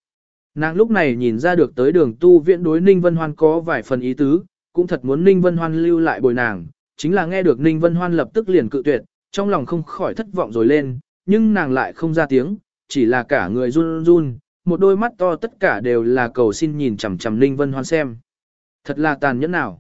Nàng lúc này nhìn ra được tới đường tu viễn đối Ninh Vân Hoan có vài phần ý tứ, cũng thật muốn Ninh Vân Hoan lưu lại bồi nàng, chính là nghe được Ninh Vân Hoan lập tức liền cự tuyệt, trong lòng không khỏi thất vọng rồi lên, nhưng nàng lại không ra tiếng, chỉ là cả người run run, một đôi mắt to tất cả đều là cầu xin nhìn chằm chằm Ninh Vân Hoan xem. Thật là tàn nhẫn nào.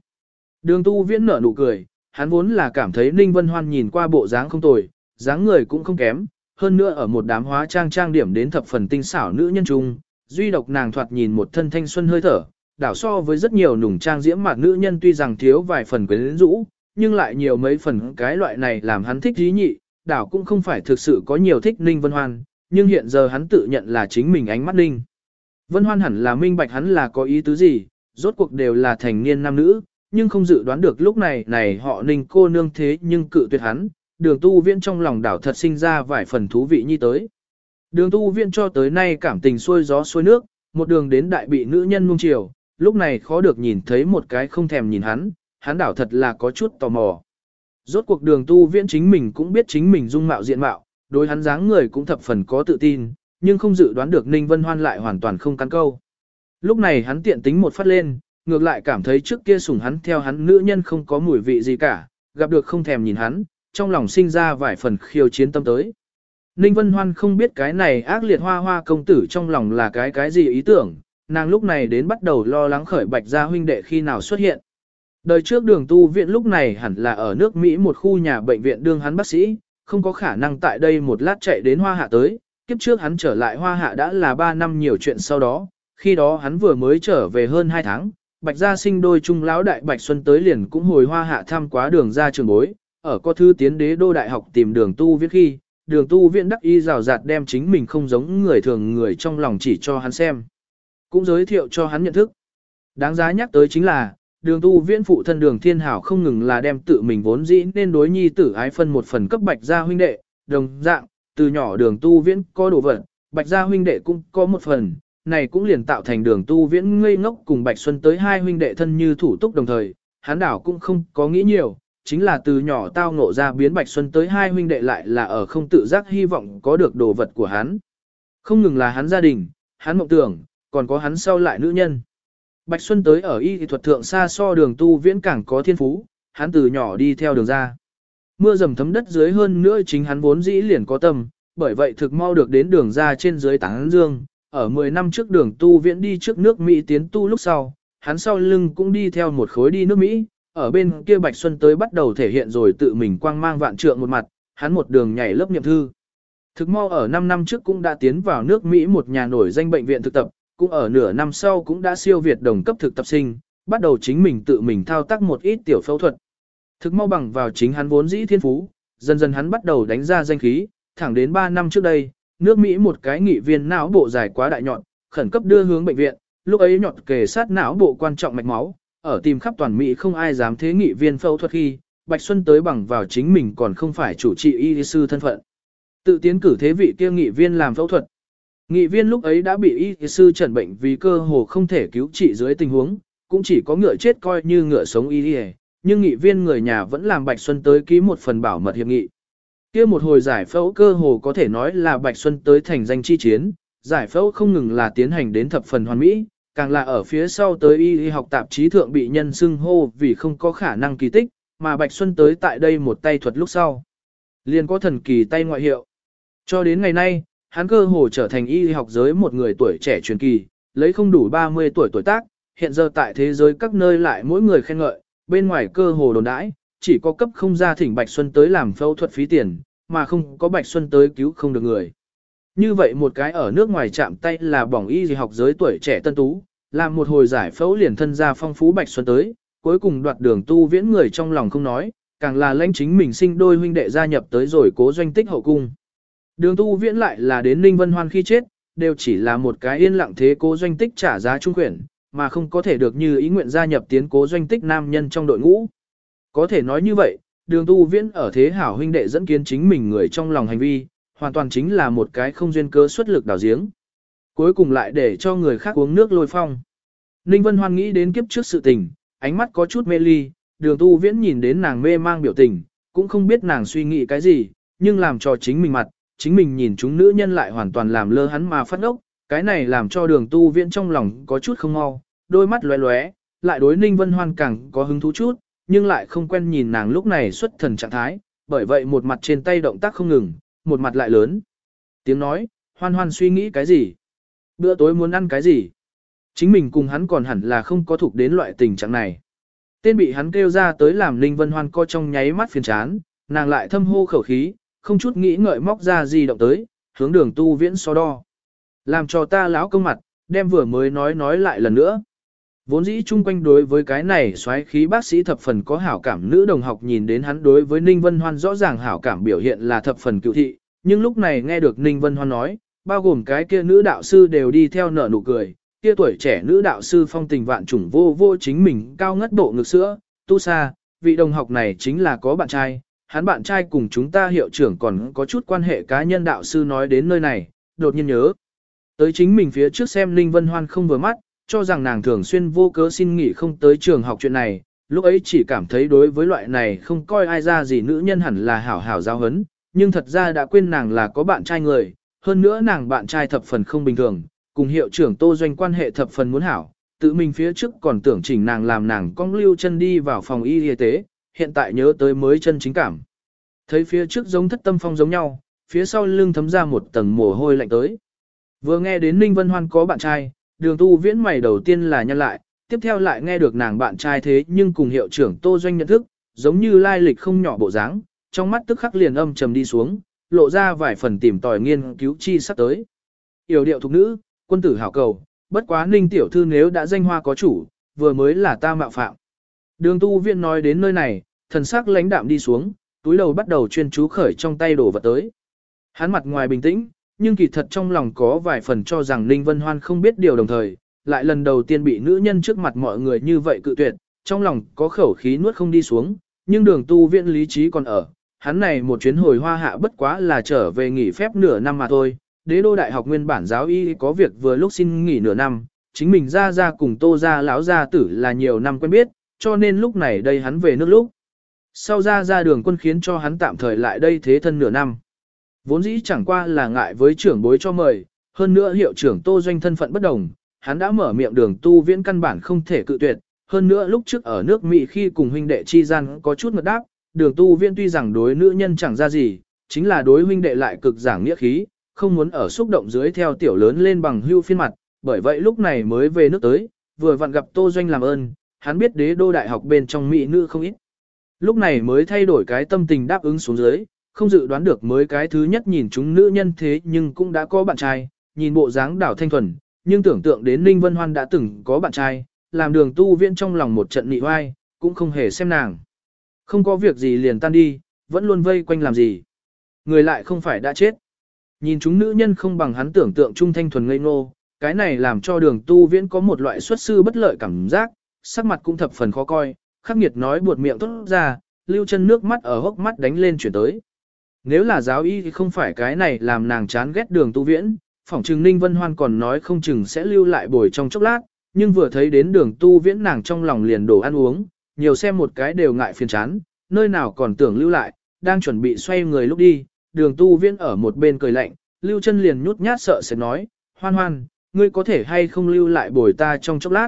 Đường tu viễn nở nụ cười, hắn vốn là cảm thấy Ninh Vân Hoan nhìn qua bộ dáng không tồi, dáng người cũng không kém, hơn nữa ở một đám hóa trang trang điểm đến thập phần tinh xảo nữ nhân trung, duy độc nàng thoạt nhìn một thân thanh xuân hơi thở, đảo so với rất nhiều nùng trang diễm mặt nữ nhân tuy rằng thiếu vài phần quyến rũ, nhưng lại nhiều mấy phần cái loại này làm hắn thích dí nhị, đảo cũng không phải thực sự có nhiều thích Ninh Vân Hoan, nhưng hiện giờ hắn tự nhận là chính mình ánh mắt Ninh. Vân Hoan hẳn là minh bạch hắn là có ý tứ gì, rốt cuộc đều là thành niên nam nữ, nhưng không dự đoán được lúc này này họ Ninh cô nương thế nhưng cự tuyệt hắn, đường tu viễn trong lòng đảo thật sinh ra vài phần thú vị như tới. Đường tu viện cho tới nay cảm tình xuôi gió xuôi nước, một đường đến đại bị nữ nhân nung chiều, lúc này khó được nhìn thấy một cái không thèm nhìn hắn, hắn đảo thật là có chút tò mò. Rốt cuộc đường tu viễn chính mình cũng biết chính mình dung mạo diện mạo, đối hắn dáng người cũng thập phần có tự tin, nhưng không dự đoán được Ninh Vân Hoan lại hoàn toàn không cắn câu. Lúc này hắn tiện tính một phát lên, ngược lại cảm thấy trước kia sủng hắn theo hắn nữ nhân không có mùi vị gì cả, gặp được không thèm nhìn hắn, trong lòng sinh ra vài phần khiêu chiến tâm tới. Ninh Vân Hoan không biết cái này ác liệt hoa hoa công tử trong lòng là cái cái gì ý tưởng, nàng lúc này đến bắt đầu lo lắng khởi bạch gia huynh đệ khi nào xuất hiện. Đời trước đường tu viện lúc này hẳn là ở nước Mỹ một khu nhà bệnh viện đương hắn bác sĩ, không có khả năng tại đây một lát chạy đến hoa hạ tới, kiếp trước hắn trở lại hoa hạ đã là 3 năm nhiều chuyện sau đó, khi đó hắn vừa mới trở về hơn 2 tháng, bạch gia sinh đôi trung lão đại bạch xuân tới liền cũng hồi hoa hạ thăm quá đường ra trường bối, ở có thư tiến đế đô đại học tìm đường tu viết khi, đường tu viện đắc y rào rạt đem chính mình không giống người thường người trong lòng chỉ cho hắn xem. Cũng giới thiệu cho hắn nhận thức. Đáng giá nhắc tới chính là, đường tu viễn phụ thân đường thiên hảo không ngừng là đem tự mình vốn dĩ nên đối nhi tử ái phân một phần cấp bạch gia huynh đệ, đồng dạng, từ nhỏ đường tu viễn có đồ vật, bạch gia huynh đệ cũng có một phần, này cũng liền tạo thành đường tu viễn ngây ngốc cùng bạch xuân tới hai huynh đệ thân như thủ túc đồng thời, hắn đảo cũng không có nghĩ nhiều, chính là từ nhỏ tao ngộ ra biến bạch xuân tới hai huynh đệ lại là ở không tự giác hy vọng có được đồ vật của hắn. Không ngừng là hắn gia đình, hắn mộng tưởng, còn có hắn sau lại nữ nhân. Bạch Xuân tới ở y thuật thượng xa so đường tu viễn càng có thiên phú, hắn từ nhỏ đi theo đường ra. Mưa dầm thấm đất dưới hơn nữa chính hắn vốn dĩ liền có tâm, bởi vậy thực mau được đến đường ra trên dưới tán dương. Ở 10 năm trước đường tu viễn đi trước nước Mỹ tiến tu lúc sau, hắn sau lưng cũng đi theo một khối đi nước Mỹ, ở bên kia Bạch Xuân tới bắt đầu thể hiện rồi tự mình quang mang vạn trượng một mặt, hắn một đường nhảy lớp nhậm thư. Thực mau ở 5 năm trước cũng đã tiến vào nước Mỹ một nhà nổi danh bệnh viện thực tập, cũng ở nửa năm sau cũng đã siêu việt đồng cấp thực tập sinh, bắt đầu chính mình tự mình thao tác một ít tiểu phẫu thuật. Thực mau bằng vào chính hắn vốn dĩ thiên phú, dần dần hắn bắt đầu đánh ra danh khí, thẳng đến 3 năm trước đây, nước Mỹ một cái nghị viên não bộ dài quá đại nhọn, khẩn cấp đưa hướng bệnh viện, lúc ấy nhọn kề sát não bộ quan trọng mạch máu, ở tìm khắp toàn Mỹ không ai dám thế nghị viên phẫu thuật khi, Bạch Xuân tới bằng vào chính mình còn không phải chủ trị y sư thân phận. Tự tiến cử thế vị kia nghị viên làm phẫu thuật, Nghị viên lúc ấy đã bị y sư trần bệnh vì cơ hồ không thể cứu trị dưới tình huống, cũng chỉ có ngựa chết coi như ngựa sống y đi nhưng nghị viên người nhà vẫn làm Bạch Xuân tới ký một phần bảo mật hiệp nghị. kia một hồi giải phẫu cơ hồ có thể nói là Bạch Xuân tới thành danh chi chiến, giải phẫu không ngừng là tiến hành đến thập phần hoàn mỹ, càng là ở phía sau tới y học tạp chí thượng bị nhân xưng hô vì không có khả năng kỳ tích, mà Bạch Xuân tới tại đây một tay thuật lúc sau. liền có thần kỳ tay ngoại hiệu. Cho đến ngày nay, hắn cơ hồ trở thành y học giới một người tuổi trẻ truyền kỳ, lấy không đủ 30 tuổi tuổi tác, hiện giờ tại thế giới các nơi lại mỗi người khen ngợi, bên ngoài cơ hồ đồn đãi, chỉ có cấp không ra thỉnh Bạch Xuân tới làm phẫu thuật phí tiền, mà không có Bạch Xuân tới cứu không được người. Như vậy một cái ở nước ngoài chạm tay là bỏng y học giới tuổi trẻ tân tú, làm một hồi giải phẫu liền thân ra phong phú Bạch Xuân tới, cuối cùng đoạt đường tu viễn người trong lòng không nói, càng là lãnh chính mình sinh đôi huynh đệ gia nhập tới rồi cố doanh tích hậu cung. Đường tu viễn lại là đến Ninh Vân Hoan khi chết, đều chỉ là một cái yên lặng thế cố doanh tích trả giá trung quyển, mà không có thể được như ý nguyện gia nhập tiến cố doanh tích nam nhân trong đội ngũ. Có thể nói như vậy, đường tu viễn ở thế hảo huynh đệ dẫn kiến chính mình người trong lòng hành vi, hoàn toàn chính là một cái không duyên cớ xuất lực đào giếng. Cuối cùng lại để cho người khác uống nước lôi phong. Ninh Vân Hoan nghĩ đến kiếp trước sự tình, ánh mắt có chút mê ly, đường tu viễn nhìn đến nàng mê mang biểu tình, cũng không biết nàng suy nghĩ cái gì, nhưng làm cho chính mình mặt, chính mình nhìn chúng nữ nhân lại hoàn toàn làm lơ hắn mà phát ốc, cái này làm cho đường tu viễn trong lòng có chút không mau, đôi mắt lóe lóe, lại đối Ninh Vân Hoan càng có hứng thú chút, nhưng lại không quen nhìn nàng lúc này xuất thần trạng thái, bởi vậy một mặt trên tay động tác không ngừng, một mặt lại lớn. Tiếng nói, hoan hoan suy nghĩ cái gì? Bữa tối muốn ăn cái gì? Chính mình cùng hắn còn hẳn là không có thuộc đến loại tình trạng này. Tên bị hắn kêu ra tới làm Ninh Vân Hoan co trong nháy mắt phiền chán, nàng lại thâm hô khẩu khí, không chút nghĩ ngợi móc ra gì động tới, hướng đường tu viễn so đo. Làm cho ta láo công mặt, đem vừa mới nói nói lại lần nữa. Vốn dĩ chung quanh đối với cái này xoáy khí bác sĩ thập phần có hảo cảm nữ đồng học nhìn đến hắn đối với Ninh Vân Hoan rõ ràng hảo cảm biểu hiện là thập phần cựu thị, nhưng lúc này nghe được Ninh Vân Hoan nói, bao gồm cái kia nữ đạo sư đều đi theo nở nụ cười, kia tuổi trẻ nữ đạo sư phong tình vạn trùng vô vô chính mình cao ngất bộ ngực sữa, tu sa, vị đồng học này chính là có bạn trai, hắn bạn trai cùng chúng ta hiệu trưởng còn có chút quan hệ cá nhân đạo sư nói đến nơi này, đột nhiên nhớ. Tới chính mình phía trước xem linh Vân Hoan không vừa mắt, cho rằng nàng thường xuyên vô cớ xin nghỉ không tới trường học chuyện này, lúc ấy chỉ cảm thấy đối với loại này không coi ai ra gì nữ nhân hẳn là hảo hảo giáo hấn, nhưng thật ra đã quên nàng là có bạn trai người, hơn nữa nàng bạn trai thập phần không bình thường, cùng hiệu trưởng tô doanh quan hệ thập phần muốn hảo, tự mình phía trước còn tưởng chỉnh nàng làm nàng cong lưu chân đi vào phòng y y tế, hiện tại nhớ tới mới chân chính cảm. Thấy phía trước giống thất tâm phong giống nhau, phía sau lưng thấm ra một tầng mồ hôi lạnh tới. Vừa nghe đến Ninh Vân Hoan có bạn trai, đường tu viễn mày đầu tiên là nhăn lại, tiếp theo lại nghe được nàng bạn trai thế nhưng cùng hiệu trưởng tô doanh nhận thức, giống như lai lịch không nhỏ bộ dáng, trong mắt tức khắc liền âm trầm đi xuống, lộ ra vài phần tìm tòi nghiên cứu chi sắp tới. Yểu điệu thục nữ, quân tử hảo cầu, bất quá ninh tiểu thư nếu đã danh hoa có chủ, vừa mới là ta mạo phạm. Đường tu viện nói đến nơi này, thần sắc lãnh đạm đi xuống, túi đầu bắt đầu chuyên chú khởi trong tay đổ vật tới. Hắn mặt ngoài bình tĩnh, nhưng kỳ thật trong lòng có vài phần cho rằng Ninh Vân Hoan không biết điều đồng thời, lại lần đầu tiên bị nữ nhân trước mặt mọi người như vậy cự tuyệt, trong lòng có khẩu khí nuốt không đi xuống, nhưng đường tu viện lý trí còn ở. Hắn này một chuyến hồi hoa hạ bất quá là trở về nghỉ phép nửa năm mà thôi, đế đô đại học nguyên bản giáo y có việc vừa lúc xin nghỉ nửa năm, chính mình ra ra cùng tô ra lão gia tử là nhiều năm quen biết, cho nên lúc này đây hắn về nước lúc. Sau ra ra đường quân khiến cho hắn tạm thời lại đây thế thân nửa năm. Vốn dĩ chẳng qua là ngại với trưởng bối cho mời, hơn nữa hiệu trưởng tô doanh thân phận bất đồng, hắn đã mở miệng đường tu viễn căn bản không thể cự tuyệt, hơn nữa lúc trước ở nước Mỹ khi cùng huynh đệ chi gian có chút ngật đáp, đường tu viên tuy rằng đối nữ nhân chẳng ra gì, chính là đối huynh đệ lại cực giảng nghĩa khí, không muốn ở xúc động dưới theo tiểu lớn lên bằng hưu phiên mặt, bởi vậy lúc này mới về nước tới, vừa vặn gặp Tô Doanh làm ơn, hắn biết đế đô đại học bên trong Mỹ nữ không ít. Lúc này mới thay đổi cái tâm tình đáp ứng xuống dưới, không dự đoán được mới cái thứ nhất nhìn chúng nữ nhân thế nhưng cũng đã có bạn trai, nhìn bộ dáng đảo thanh thuần, nhưng tưởng tượng đến Ninh Vân Hoan đã từng có bạn trai, làm đường tu viện trong lòng một trận nị oai, cũng không hề xem nàng. Không có việc gì liền tan đi, vẫn luôn vây quanh làm gì. Người lại không phải đã chết. Nhìn chúng nữ nhân không bằng hắn tưởng tượng trung thanh thuần ngây ngô, cái này làm cho đường tu viễn có một loại xuất sư bất lợi cảm giác, sắc mặt cũng thập phần khó coi, khắc nghiệt nói buột miệng tốt ra, lưu chân nước mắt ở hốc mắt đánh lên chuyển tới. Nếu là giáo y thì không phải cái này làm nàng chán ghét đường tu viễn, phỏng trừng Ninh Vân Hoan còn nói không chừng sẽ lưu lại bồi trong chốc lát, nhưng vừa thấy đến đường tu viễn nàng trong lòng liền đổ ăn uống, nhiều xem một cái đều ngại phiền chán, nơi nào còn tưởng lưu lại, đang chuẩn bị xoay người lúc đi, đường tu viễn ở một bên cười lạnh, lưu chân liền nhút nhát sợ sẽ nói, hoan hoan, ngươi có thể hay không lưu lại bồi ta trong chốc lát.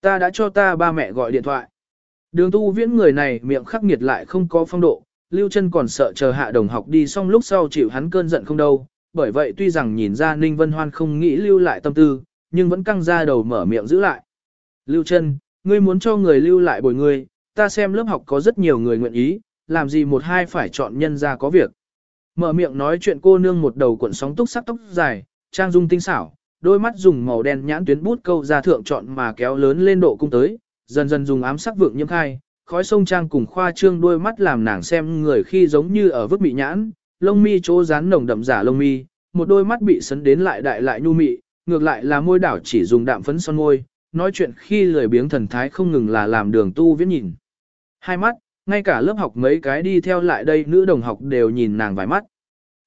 Ta đã cho ta ba mẹ gọi điện thoại. Đường tu viễn người này miệng khắc nghiệt lại không có phong độ, lưu chân còn sợ chờ hạ đồng học đi xong lúc sau chịu hắn cơn giận không đâu, bởi vậy tuy rằng nhìn ra Ninh Vân Hoan không nghĩ lưu lại tâm tư, nhưng vẫn căng ra đầu mở miệng giữ lại. Lưu chân, ngươi muốn cho người lưu lại bồi ngươi, ta xem lớp học có rất nhiều người nguyện ý, làm gì một hai phải chọn nhân ra có việc. Mở miệng nói chuyện cô nương một đầu cuộn sóng túc sắc tóc dài, trang dung tinh xảo, đôi mắt dùng màu đen nhãn tuyến bút câu ra thượng chọn mà kéo lớn lên độ cung tới, dần dần dùng ám sắc vượng nhiễm khai, khói sông trang cùng khoa trương đôi mắt làm nàng xem người khi giống như ở vứt mị nhãn, lông mi chỗ dán nồng đậm giả lông mi, một đôi mắt bị sấn đến lại đại lại nhu mị, ngược lại là môi đảo chỉ dùng đạm phấn son môi, nói chuyện khi lười biếng thần thái không ngừng là làm đường tu viễn nhìn. Hai mắt, ngay cả lớp học mấy cái đi theo lại đây nữ đồng học đều nhìn nàng vài mắt.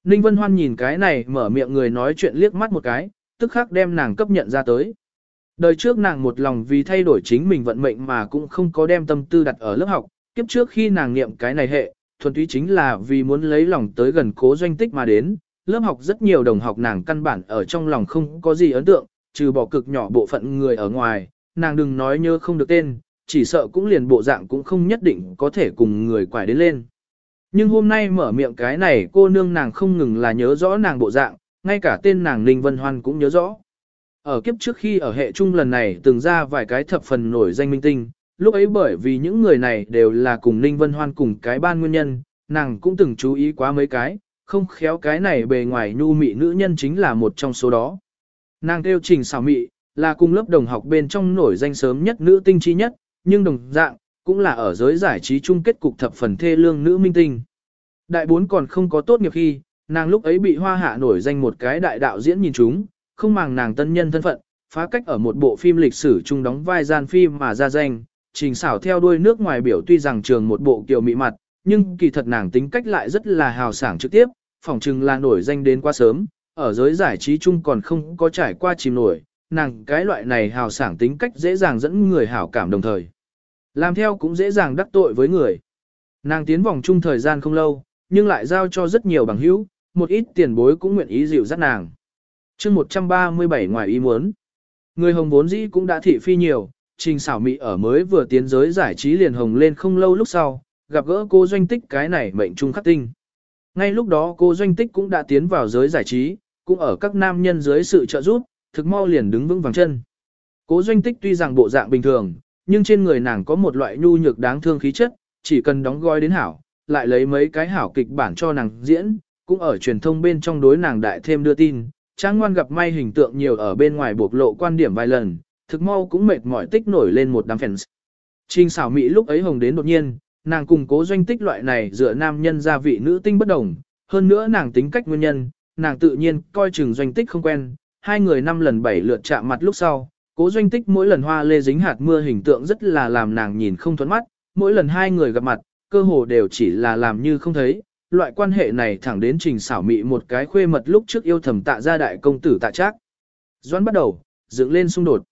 Ninh Vân Hoan nhìn cái này mở miệng người nói chuyện liếc mắt một cái, tức khắc đem nàng cấp nhận ra tới. Đời trước nàng một lòng vì thay đổi chính mình vận mệnh mà cũng không có đem tâm tư đặt ở lớp học, kiếp trước khi nàng niệm cái này hệ, thuần túy chính là vì muốn lấy lòng tới gần cố doanh tích mà đến, lớp học rất nhiều đồng học nàng căn bản ở trong lòng không có gì ấn tượng, trừ bỏ cực nhỏ bộ phận người ở ngoài, nàng đừng nói nhớ không được tên, chỉ sợ cũng liền bộ dạng cũng không nhất định có thể cùng người quải đến lên. Nhưng hôm nay mở miệng cái này cô nương nàng không ngừng là nhớ rõ nàng bộ dạng, ngay cả tên nàng Ninh Vân Hoan cũng nhớ rõ. Ở kiếp trước khi ở hệ trung lần này từng ra vài cái thập phần nổi danh minh tinh, lúc ấy bởi vì những người này đều là cùng Ninh Vân Hoan cùng cái ban nguyên nhân, nàng cũng từng chú ý quá mấy cái, không khéo cái này bề ngoài nhu mị nữ nhân chính là một trong số đó. Nàng kêu trình xảo mị, là cùng lớp đồng học bên trong nổi danh sớm nhất nữ tinh trí nhất, nhưng đồng dạng, cũng là ở giới giải trí chung kết cục thập phần thê lương nữ minh tinh. Đại bốn còn không có tốt nghiệp khi, nàng lúc ấy bị hoa hạ nổi danh một cái đại đạo diễn nhìn chúng, không màng nàng tân nhân thân phận, phá cách ở một bộ phim lịch sử chung đóng vai gian phim mà ra danh, trình xảo theo đuôi nước ngoài biểu tuy rằng trường một bộ kiều mị mặt, nhưng kỳ thật nàng tính cách lại rất là hào sảng trực tiếp, phỏng chừng là nổi danh đến quá sớm, ở giới giải trí chung còn không có trải qua chìm nổi, nàng cái loại này hào sảng tính cách dễ dàng dẫn người hảo cảm đồng thời. Làm theo cũng dễ dàng đắc tội với người. Nàng tiến vòng chung thời gian không lâu, nhưng lại giao cho rất nhiều bằng hữu, một ít tiền bối cũng nguyện ý dịu dắt nàng. chương 137 ngoài ý muốn, người hồng vốn dĩ cũng đã thị phi nhiều, trình xảo mị ở mới vừa tiến giới giải trí liền hồng lên không lâu lúc sau, gặp gỡ cô doanh tích cái này mệnh trung khắc tinh. Ngay lúc đó cô doanh tích cũng đã tiến vào giới giải trí, cũng ở các nam nhân dưới sự trợ giúp, thực mau liền đứng vững vàng chân. Cố doanh tích tuy rằng bộ dạng bình thường, nhưng trên người nàng có một loại nhu nhược đáng thương khí chất, chỉ cần đóng gói đến hảo, lại lấy mấy cái hảo kịch bản cho nàng diễn, cũng ở truyền thông bên trong đối nàng đại thêm đưa tin, trang ngoan gặp may hình tượng nhiều ở bên ngoài bộc lộ quan điểm vài lần, thực mau cũng mệt mỏi tích nổi lên một đám fans. Trình xảo mỹ lúc ấy hồng đến đột nhiên, nàng cùng cố doanh tích loại này dựa nam nhân gia vị nữ tinh bất đồng, hơn nữa nàng tính cách nguyên nhân, nàng tự nhiên coi chừng doanh tích không quen, hai người năm lần bảy lượt chạm mặt lúc sau, cố doanh tích mỗi lần hoa lê dính hạt mưa hình tượng rất là làm nàng nhìn không thuẫn mắt, mỗi lần hai người gặp mặt, cơ hồ đều chỉ là làm như không thấy, loại quan hệ này thẳng đến trình xảo mị một cái khuê mật lúc trước yêu thầm tạ gia đại công tử tạ trác. Doãn bắt đầu, dựng lên xung đột.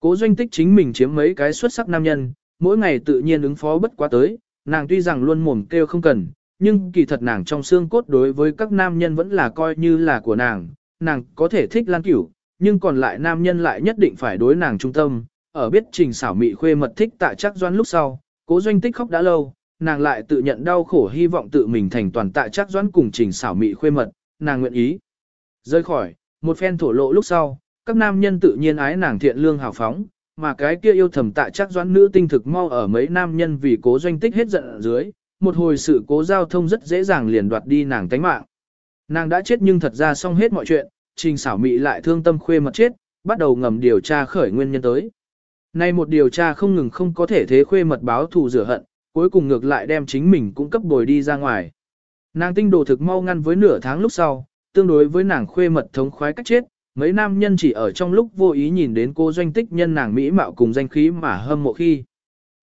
Cố doanh tích chính mình chiếm mấy cái xuất sắc nam nhân, mỗi ngày tự nhiên ứng phó bất quá tới, nàng tuy rằng luôn mồm kêu không cần, nhưng kỳ thật nàng trong xương cốt đối với các nam nhân vẫn là coi như là của nàng, nàng có thể thích lan cửu, nhưng còn lại nam nhân lại nhất định phải đối nàng trung tâm, ở biết trình xảo mị khuê mật thích tạ chắc doan lúc sau, cố doanh tích khóc đã lâu, nàng lại tự nhận đau khổ hy vọng tự mình thành toàn tạ chắc doan cùng trình xảo mị khuê mật, nàng nguyện ý. Rơi khỏi, một phen thổ lộ lúc sau, các nam nhân tự nhiên ái nàng thiện lương hào phóng, mà cái kia yêu thầm tạ chắc doãn nữ tinh thực mau ở mấy nam nhân vì cố doanh tích hết giận ở dưới, một hồi sự cố giao thông rất dễ dàng liền đoạt đi nàng tánh mạng. Nàng đã chết nhưng thật ra xong hết mọi chuyện, trình xảo mị lại thương tâm khuê mật chết, bắt đầu ngầm điều tra khởi nguyên nhân tới. Nay một điều tra không ngừng không có thể thế khuê mật báo thù rửa hận, cuối cùng ngược lại đem chính mình cũng cấp bồi đi ra ngoài. Nàng tinh đồ thực mau ngăn với nửa tháng lúc sau, tương đối với nàng khuê mật thống khoái cách chết, mấy nam nhân chỉ ở trong lúc vô ý nhìn đến cô doanh tích nhân nàng mỹ mạo cùng danh khí mà hâm mộ khi.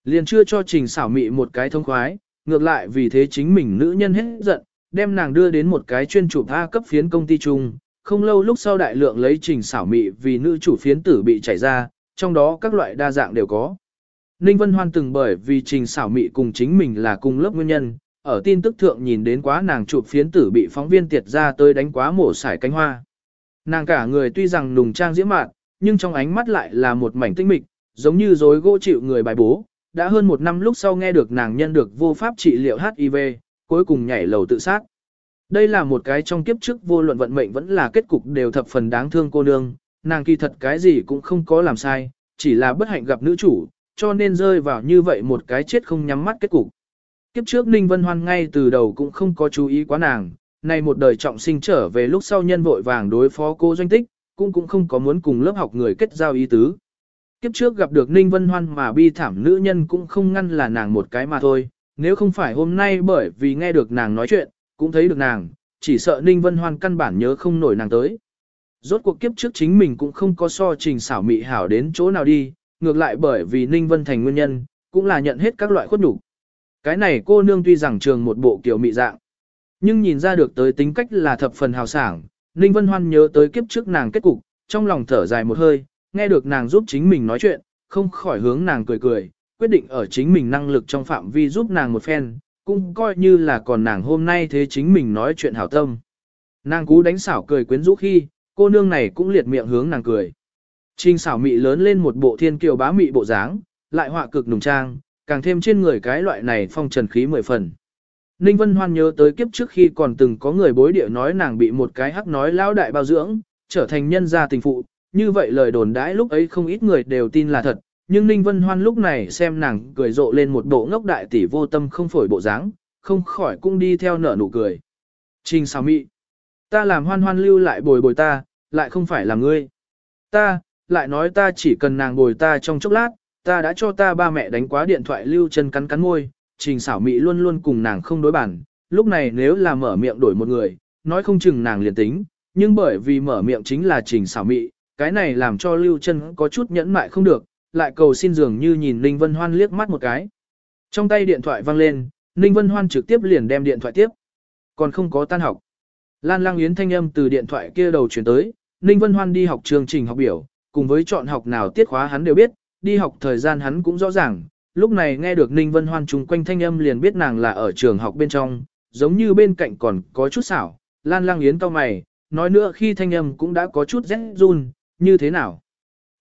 Liền chưa cho trình xảo mị một cái thông khoái, ngược lại vì thế chính mình nữ nhân hết giận, đem nàng đưa đến một cái chuyên chụp A cấp phiến công ty chung, không lâu lúc sau đại lượng lấy trình xảo mị vì nữ chủ phiến tử bị chảy ra, trong đó các loại đa dạng đều có. Ninh Vân Hoan từng bởi vì trình xảo mị cùng chính mình là cùng lớp nguyên nhân, ở tin tức thượng nhìn đến quá nàng chụp phiến tử bị phóng viên tiệt ra tới đánh quá mổ sải cánh hoa. Nàng cả người tuy rằng nùng trang diễm mạn, nhưng trong ánh mắt lại là một mảnh tinh mịch, giống như dối gỗ chịu người bài bố. Đã hơn một năm lúc sau nghe được nàng nhân được vô pháp trị liệu HIV, cuối cùng nhảy lầu tự sát. Đây là một cái trong kiếp trước vô luận vận mệnh vẫn là kết cục đều thập phần đáng thương cô nương, nàng kỳ thật cái gì cũng không có làm sai, chỉ là bất hạnh gặp nữ chủ, cho nên rơi vào như vậy một cái chết không nhắm mắt kết cục. Kiếp trước Ninh Vân Hoan ngay từ đầu cũng không có chú ý quá nàng, nay một đời trọng sinh trở về lúc sau nhân vội vàng đối phó cô doanh tích, cũng cũng không có muốn cùng lớp học người kết giao ý tứ. Kiếp trước gặp được Ninh Vân Hoan mà bi thảm nữ nhân cũng không ngăn là nàng một cái mà thôi, nếu không phải hôm nay bởi vì nghe được nàng nói chuyện, cũng thấy được nàng, chỉ sợ Ninh Vân Hoan căn bản nhớ không nổi nàng tới. Rốt cuộc kiếp trước chính mình cũng không có so trình xảo mị hảo đến chỗ nào đi, ngược lại bởi vì Ninh Vân thành nguyên nhân, cũng là nhận hết các loại khuất nhục. Cái này cô nương tuy rằng trường một bộ kiểu mị dạng, nhưng nhìn ra được tới tính cách là thập phần hào sảng, Ninh Vân Hoan nhớ tới kiếp trước nàng kết cục, trong lòng thở dài một hơi, nghe được nàng giúp chính mình nói chuyện, không khỏi hướng nàng cười cười, quyết định ở chính mình năng lực trong phạm vi giúp nàng một phen, cũng coi như là còn nàng hôm nay thế chính mình nói chuyện hảo tâm. Nàng cú đánh xảo cười quyến rũ khi, cô nương này cũng liệt miệng hướng nàng cười. Trình xảo mị lớn lên một bộ thiên kiều bá mị bộ dáng, lại họa cực nùng trang, càng thêm trên người cái loại này phong trần khí mười phần. Ninh Vân Hoan nhớ tới kiếp trước khi còn từng có người bối địa nói nàng bị một cái hắc nói lão đại bao dưỡng, trở thành nhân gia tình phụ, như vậy lời đồn đãi lúc ấy không ít người đều tin là thật, nhưng Ninh Vân Hoan lúc này xem nàng cười rộ lên một bộ ngốc đại tỷ vô tâm không phổi bộ dáng, không khỏi cũng đi theo nở nụ cười. Trình xào mị, ta làm hoan hoan lưu lại bồi bồi ta, lại không phải là ngươi. Ta, lại nói ta chỉ cần nàng bồi ta trong chốc lát, ta đã cho ta ba mẹ đánh quá điện thoại lưu chân cắn cắn môi, trình xảo mị luôn luôn cùng nàng không đối bản, lúc này nếu là mở miệng đổi một người, nói không chừng nàng liền tính, nhưng bởi vì mở miệng chính là trình xảo mị, cái này làm cho lưu chân có chút nhẫn mại không được, lại cầu xin dường như nhìn Ninh Vân Hoan liếc mắt một cái. Trong tay điện thoại vang lên, Ninh Vân Hoan trực tiếp liền đem điện thoại tiếp. Còn không có tan học. Lan Lang Yến thanh âm từ điện thoại kia đầu chuyển tới, Ninh Vân Hoan đi học chương trình học biểu, cùng với chọn học nào tiết khóa hắn đều biết, đi học thời gian hắn cũng rõ ràng, lúc này nghe được Ninh Vân Hoan trùng quanh thanh âm liền biết nàng là ở trường học bên trong, giống như bên cạnh còn có chút xảo, Lan Lang Yến cau mày, nói nữa khi thanh âm cũng đã có chút rét run, như thế nào?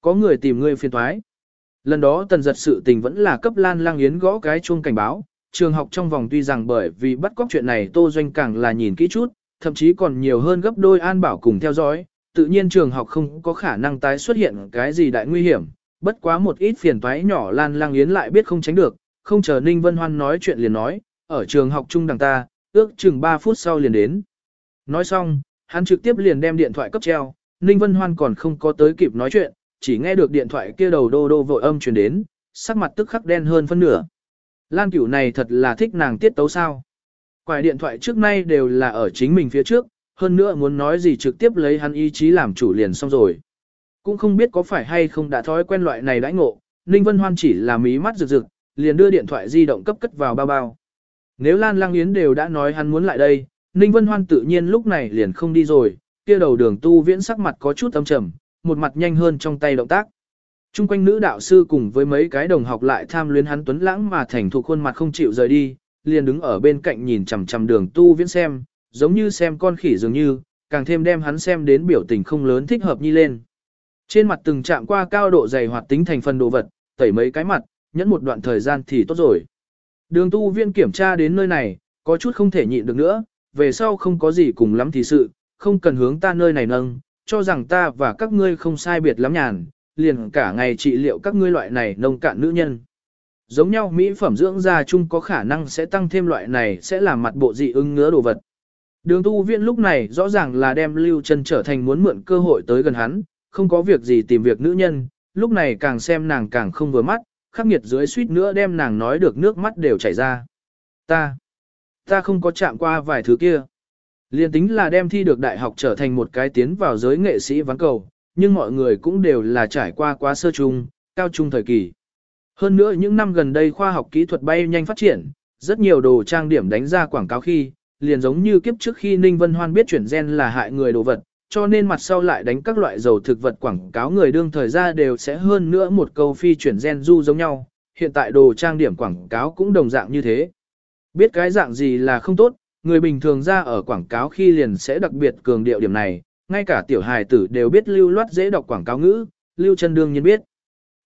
Có người tìm người phiền toái. Lần đó tần giật sự tình vẫn là cấp Lan Lang Yến gõ cái chuông cảnh báo, trường học trong vòng tuy rằng bởi vì bắt cóc chuyện này Tô Doanh càng là nhìn kỹ chút, thậm chí còn nhiều hơn gấp đôi an bảo cùng theo dõi, tự nhiên trường học không có khả năng tái xuất hiện cái gì đại nguy hiểm, bất quá một ít phiền toái nhỏ Lan Lang Yến lại biết không tránh được, không chờ Ninh Vân Hoan nói chuyện liền nói, ở trường học chung đằng ta, ước chừng 3 phút sau liền đến. Nói xong, hắn trực tiếp liền đem điện thoại cấp treo, Ninh Vân Hoan còn không có tới kịp nói chuyện, chỉ nghe được điện thoại kia đầu đô đô vội âm truyền đến, sắc mặt tức khắc đen hơn phân nửa. Lan cửu này thật là thích nàng tiết tấu sao. Quài điện thoại trước nay đều là ở chính mình phía trước, hơn nữa muốn nói gì trực tiếp lấy hắn ý chí làm chủ liền xong rồi. Cũng không biết có phải hay không đã thói quen loại này đãi ngộ, Ninh Vân Hoan chỉ là mí mắt rực rực, liền đưa điện thoại di động cấp cất vào bao bao. Nếu Lan Lang Yến đều đã nói hắn muốn lại đây, Ninh Vân Hoan tự nhiên lúc này liền không đi rồi, kia đầu đường tu viễn sắc mặt có chút âm trầm, một mặt nhanh hơn trong tay động tác. Trung quanh nữ đạo sư cùng với mấy cái đồng học lại tham luyến hắn tuấn lãng mà thành thuộc khuôn mặt không chịu rời đi, liền đứng ở bên cạnh nhìn chằm chằm đường tu viễn xem, giống như xem con khỉ dường như, càng thêm đem hắn xem đến biểu tình không lớn thích hợp nhi lên. Trên mặt từng chạm qua cao độ dày hoạt tính thành phần đồ vật, tẩy mấy cái mặt, nhẫn một đoạn thời gian thì tốt rồi. Đường tu viên kiểm tra đến nơi này, có chút không thể nhịn được nữa, về sau không có gì cùng lắm thì sự, không cần hướng ta nơi này nâng, cho rằng ta và các ngươi không sai biệt lắm nhàn, liền cả ngày trị liệu các ngươi loại này nông cạn nữ nhân. Giống nhau mỹ phẩm dưỡng da chung có khả năng sẽ tăng thêm loại này sẽ làm mặt bộ dị ứng ngứa đồ vật. Đường tu viện lúc này rõ ràng là đem Lưu Chân trở thành muốn mượn cơ hội tới gần hắn, không có việc gì tìm việc nữ nhân, lúc này càng xem nàng càng không vừa mắt, khắc nghiệt dưới suýt nữa đem nàng nói được nước mắt đều chảy ra. Ta, ta không có chạm qua vài thứ kia. Liên tính là đem thi được đại học trở thành một cái tiến vào giới nghệ sĩ ván cầu, nhưng mọi người cũng đều là trải qua quá sơ trung, cao trung thời kỳ. Hơn nữa những năm gần đây khoa học kỹ thuật bay nhanh phát triển, rất nhiều đồ trang điểm đánh ra quảng cáo khi, liền giống như kiếp trước khi Ninh Vân Hoan biết chuyển gen là hại người đồ vật, cho nên mặt sau lại đánh các loại dầu thực vật quảng cáo người đương thời ra đều sẽ hơn nữa một câu phi chuyển gen du giống nhau, hiện tại đồ trang điểm quảng cáo cũng đồng dạng như thế. Biết cái dạng gì là không tốt, người bình thường ra ở quảng cáo khi liền sẽ đặc biệt cường điệu điểm này, ngay cả tiểu hài tử đều biết lưu loát dễ đọc quảng cáo ngữ, lưu chân đương nhiên biết.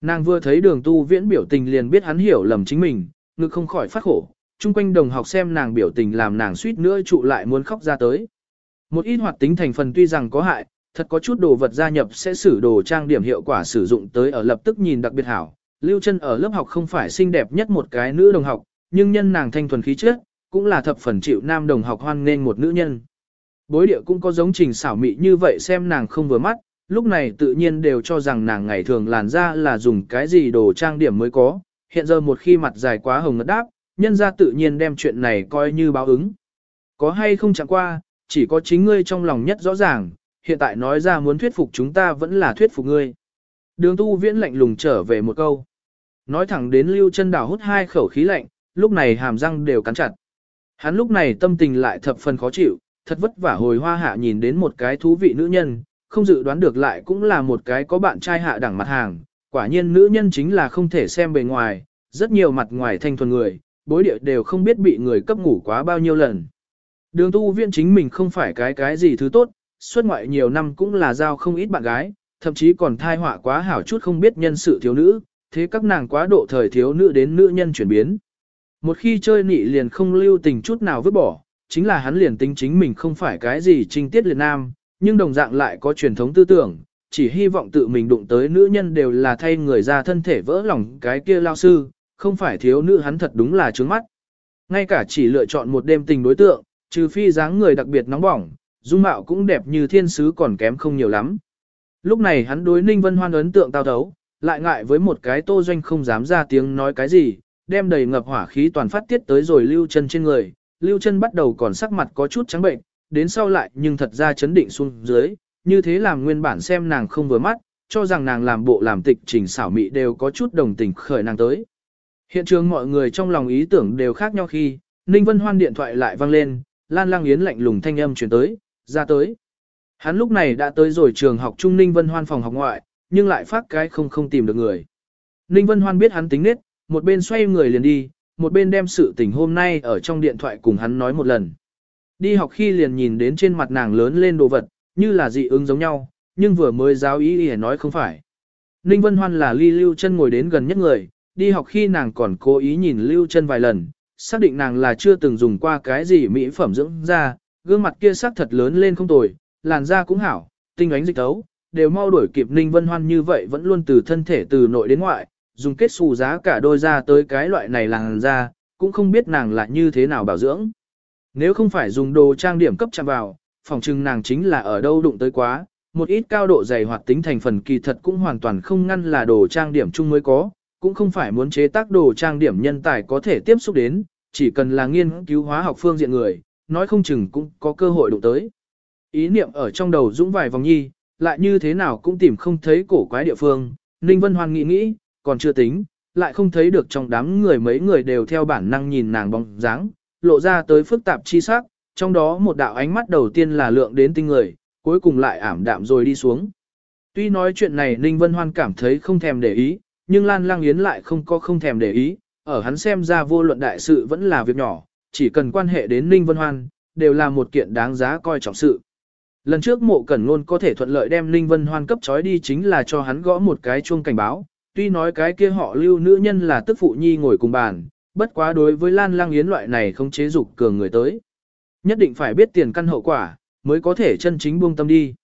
Nàng vừa thấy đường tu viễn biểu tình liền biết hắn hiểu lầm chính mình, ngực không khỏi phát khổ, chung quanh đồng học xem nàng biểu tình làm nàng suýt nữa trụ lại muốn khóc ra tới. Một ít hoạt tính thành phần tuy rằng có hại, thật có chút đồ vật gia nhập sẽ sử đồ trang điểm hiệu quả sử dụng tới ở lập tức nhìn đặc biệt hảo. Lưu chân ở lớp học không phải xinh đẹp nhất một cái nữ đồng học, nhưng nhân nàng thanh thuần khí chất, cũng là thập phần chịu nam đồng học hoan nên một nữ nhân. Bối địa cũng có giống trình xảo mị như vậy xem nàng không vừa mắt, lúc này tự nhiên đều cho rằng nàng ngày thường làn da là dùng cái gì đồ trang điểm mới có, hiện giờ một khi mặt dài quá hồng ngất đáp, nhân ra tự nhiên đem chuyện này coi như báo ứng. Có hay không chẳng qua, chỉ có chính ngươi trong lòng nhất rõ ràng, hiện tại nói ra muốn thuyết phục chúng ta vẫn là thuyết phục ngươi. Đường tu viễn lạnh lùng trở về một câu. Nói thẳng đến lưu chân đảo hút hai khẩu khí lạnh, lúc này hàm răng đều cắn chặt. Hắn lúc này tâm tình lại thập phần khó chịu, thật vất vả hồi hoa hạ nhìn đến một cái thú vị nữ nhân, không dự đoán được lại cũng là một cái có bạn trai hạ đẳng mặt hàng. Quả nhiên nữ nhân chính là không thể xem bề ngoài, rất nhiều mặt ngoài thanh thuần người, bối địa đều không biết bị người cấp ngủ quá bao nhiêu lần. Đường tu viện chính mình không phải cái cái gì thứ tốt, xuất ngoại nhiều năm cũng là giao không ít bạn gái, thậm chí còn thai họa quá hảo chút không biết nhân sự thiếu nữ, thế các nàng quá độ thời thiếu nữ đến nữ nhân chuyển biến. Một khi chơi nị liền không lưu tình chút nào vứt bỏ, chính là hắn liền tính chính mình không phải cái gì trinh tiết liệt nam, nhưng đồng dạng lại có truyền thống tư tưởng, chỉ hy vọng tự mình đụng tới nữ nhân đều là thay người ra thân thể vỡ lòng cái kia lao sư, không phải thiếu nữ hắn thật đúng là trướng mắt. Ngay cả chỉ lựa chọn một đêm tình đối tượng, trừ phi dáng người đặc biệt nóng bỏng, dung mạo cũng đẹp như thiên sứ còn kém không nhiều lắm. Lúc này hắn đối Ninh Vân Hoan ấn tượng tao thấu, lại ngại với một cái tô doanh không dám ra tiếng nói cái gì, đem đầy ngập hỏa khí toàn phát tiết tới rồi lưu chân trên người, lưu chân bắt đầu còn sắc mặt có chút trắng bệnh, đến sau lại nhưng thật ra chấn định xuống dưới, như thế làm nguyên bản xem nàng không vừa mắt, cho rằng nàng làm bộ làm tịch trình xảo mị đều có chút đồng tình khởi nàng tới. Hiện trường mọi người trong lòng ý tưởng đều khác nhau khi, Ninh Vân Hoan điện thoại lại vang lên, Lan Lang Yến lạnh lùng thanh âm chuyển tới, ra tới. Hắn lúc này đã tới rồi trường học Trung Ninh Vân Hoan phòng học ngoại, nhưng lại phát cái không không tìm được người. Ninh Vân Hoan biết hắn tính nết, một bên xoay người liền đi, một bên đem sự tình hôm nay ở trong điện thoại cùng hắn nói một lần. Đi học khi liền nhìn đến trên mặt nàng lớn lên đồ vật, như là dị ứng giống nhau, nhưng vừa mới giáo ý ý nói không phải. Ninh Vân Hoan là ly lưu chân ngồi đến gần nhất người, đi học khi nàng còn cố ý nhìn lưu chân vài lần, xác định nàng là chưa từng dùng qua cái gì mỹ phẩm dưỡng da, gương mặt kia sắc thật lớn lên không tồi, làn da cũng hảo, tinh ánh dịch tấu, đều mau đuổi kịp Ninh Vân Hoan như vậy vẫn luôn từ thân thể từ nội đến ngoại, dùng kết xù giá cả đôi ra tới cái loại này làn da, cũng không biết nàng là như thế nào bảo dưỡng. Nếu không phải dùng đồ trang điểm cấp chạm vào, phòng trưng nàng chính là ở đâu đụng tới quá, một ít cao độ dày hoạt tính thành phần kỳ thật cũng hoàn toàn không ngăn là đồ trang điểm chung mới có, cũng không phải muốn chế tác đồ trang điểm nhân tài có thể tiếp xúc đến, chỉ cần là nghiên cứu hóa học phương diện người, nói không chừng cũng có cơ hội đụng tới. Ý niệm ở trong đầu dũng vài vòng nhi, lại như thế nào cũng tìm không thấy cổ quái địa phương, Ninh Vân Hoan nghĩ nghĩ, còn chưa tính, lại không thấy được trong đám người mấy người đều theo bản năng nhìn nàng bóng dáng, lộ ra tới phức tạp chi sắc, trong đó một đạo ánh mắt đầu tiên là lượng đến tinh người, cuối cùng lại ảm đạm rồi đi xuống. Tuy nói chuyện này Ninh Vân Hoan cảm thấy không thèm để ý, nhưng Lan Lang Yến lại không có không thèm để ý, ở hắn xem ra vô luận đại sự vẫn là việc nhỏ, chỉ cần quan hệ đến Ninh Vân Hoan, đều là một kiện đáng giá coi trọng sự. Lần trước mộ cẩn luôn có thể thuận lợi đem Ninh Vân Hoan cấp trói đi chính là cho hắn gõ một cái chuông cảnh báo, tuy nói cái kia họ lưu nữ nhân là tức phụ nhi ngồi cùng bàn, bất quá đối với Lan Lang Yến loại này không chế dục cường người tới. Nhất định phải biết tiền căn hậu quả, mới có thể chân chính buông tâm đi.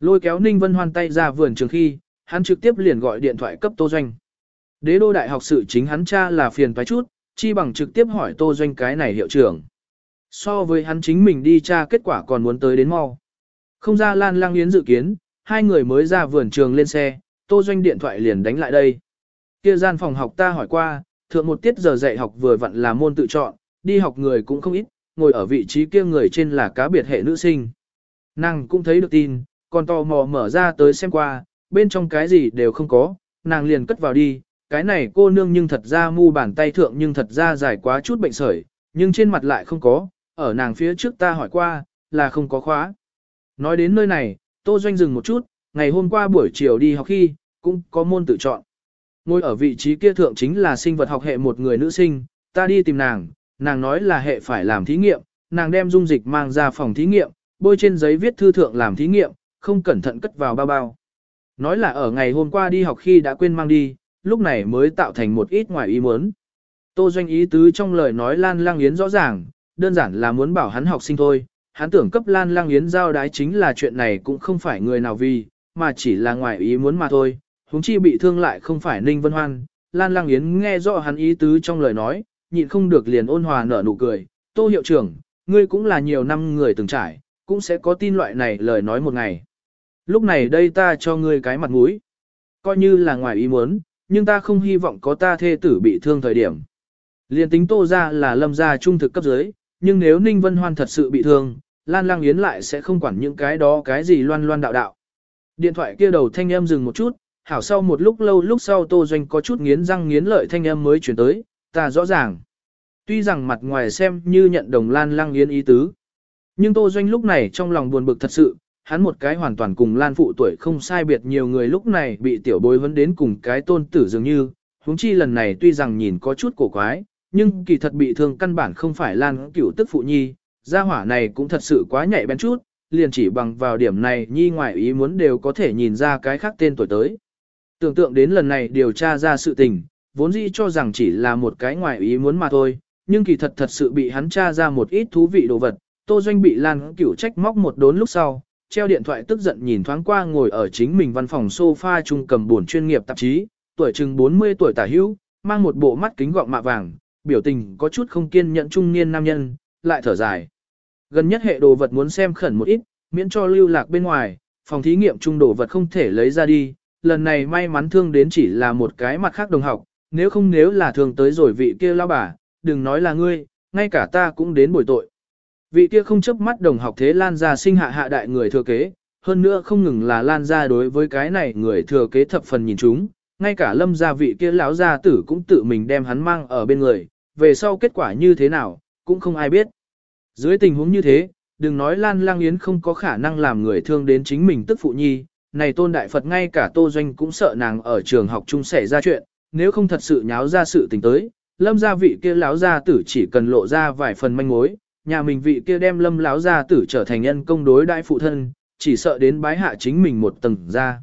Lôi kéo Ninh Vân Hoan tay ra vườn trường khi, hắn trực tiếp liền gọi điện thoại cấp Tô Doanh. Đế đô đại học sự chính hắn cha là phiền phải chút, chi bằng trực tiếp hỏi Tô Doanh cái này hiệu trưởng. So với hắn chính mình đi tra kết quả còn muốn tới đến mau. Không ra Lan Lang Yến dự kiến, hai người mới ra vườn trường lên xe, Tô Doanh điện thoại liền đánh lại đây. Kia gian phòng học ta hỏi qua, thượng một tiết giờ dạy học vừa vặn là môn tự chọn, đi học người cũng không ít, ngồi ở vị trí kia người trên là cá biệt hệ nữ sinh. Nàng cũng thấy được tin, còn tò mò mở ra tới xem qua, bên trong cái gì đều không có, nàng liền cất vào đi, cái này cô nương nhưng thật ra mu bàn tay thượng nhưng thật ra dài quá chút bệnh sởi, nhưng trên mặt lại không có, ở nàng phía trước ta hỏi qua, là không có khóa. Nói đến nơi này, Tô Doanh dừng một chút, ngày hôm qua buổi chiều đi học khi, cũng có môn tự chọn. Ngồi ở vị trí kia thượng chính là sinh vật học hệ một người nữ sinh, ta đi tìm nàng, nàng nói là hệ phải làm thí nghiệm, nàng đem dung dịch mang ra phòng thí nghiệm, bôi trên giấy viết thư thượng làm thí nghiệm, không cẩn thận cất vào bao bao. Nói là ở ngày hôm qua đi học khi đã quên mang đi, lúc này mới tạo thành một ít ngoài ý muốn. Tô Doanh ý tứ trong lời nói Lan Lang Yến rõ ràng, đơn giản là muốn bảo hắn học sinh thôi. Hắn tưởng cấp Lan Lang Yến giao đái chính là chuyện này cũng không phải người nào vì, mà chỉ là ngoài ý muốn mà thôi huống chi bị thương lại không phải Ninh Vân Hoan. Lan Lang Yến nghe rõ hắn ý tứ trong lời nói, nhịn không được liền ôn hòa nở nụ cười. Tô hiệu trưởng, ngươi cũng là nhiều năm người từng trải, cũng sẽ có tin loại này lời nói một ngày. lúc này đây ta cho ngươi cái mặt mũi. Coi như là ngoài ý muốn, nhưng ta không hy vọng có ta thê tử bị thương thời điểm. Liên tính tô ra là lâm gia trung thực cấp dưới, nhưng nếu Ninh Vân Hoan thật sự bị thương, Lan Lang Yến lại sẽ không quản những cái đó cái gì loan loan đạo đạo. Điện thoại kia đầu thanh âm dừng một chút, hảo sau một lúc lâu lúc sau Tô Doanh có chút nghiến răng nghiến lợi thanh âm mới chuyển tới, ta rõ ràng. Tuy rằng mặt ngoài xem như nhận đồng Lan Lang Yến ý tứ, nhưng Tô Doanh lúc này trong lòng buồn bực thật sự, hắn một cái hoàn toàn cùng Lan phụ tuổi không sai biệt nhiều người lúc này bị tiểu bối vấn đến cùng cái tôn tử dường như, huống chi lần này tuy rằng nhìn có chút cổ quái, nhưng kỳ thật bị thương căn bản không phải Lan cửu tức phụ nhi, gia hỏa này cũng thật sự quá nhạy bén chút, liền chỉ bằng vào điểm này nhi ngoại ý muốn đều có thể nhìn ra cái khác tên tuổi tới. Tưởng tượng đến lần này điều tra ra sự tình, vốn dĩ cho rằng chỉ là một cái ngoài ý muốn mà thôi, nhưng kỳ thật thật sự bị hắn tra ra một ít thú vị đồ vật, Tô Doanh bị Lan Cửu trách móc một đốn lúc sau, treo điện thoại tức giận nhìn thoáng qua ngồi ở chính mình văn phòng sofa trung cầm buồn chuyên nghiệp tạp chí, tuổi chừng 40 tuổi tả hữu, mang một bộ mắt kính gọng mạ vàng, biểu tình có chút không kiên nhẫn trung niên nam nhân, lại thở dài. Gần nhất hệ đồ vật muốn xem khẩn một ít, miễn cho lưu lạc bên ngoài, phòng thí nghiệm trung đồ vật không thể lấy ra đi, lần này may mắn thương đến chỉ là một cái mặt khác đồng học, nếu không nếu là thương tới rồi vị kia lao bà, đừng nói là ngươi, ngay cả ta cũng đến bồi tội. Vị kia không chấp mắt đồng học thế Lan ra sinh hạ hạ đại người thừa kế, hơn nữa không ngừng là Lan ra đối với cái này người thừa kế thập phần nhìn chúng, ngay cả lâm gia vị kia lão gia tử cũng tự mình đem hắn mang ở bên người, về sau kết quả như thế nào, cũng không ai biết. Dưới tình huống như thế, đừng nói Lan Lang Yến không có khả năng làm người thương đến chính mình tức phụ nhi, này tôn đại Phật ngay cả Tô Doanh cũng sợ nàng ở trường học chung xảy ra chuyện, nếu không thật sự nháo ra sự tình tới, lâm gia vị kia lão gia tử chỉ cần lộ ra vài phần manh mối, nhà mình vị kia đem lâm lão gia tử trở thành nhân công đối đại phụ thân, chỉ sợ đến bái hạ chính mình một tầng ra.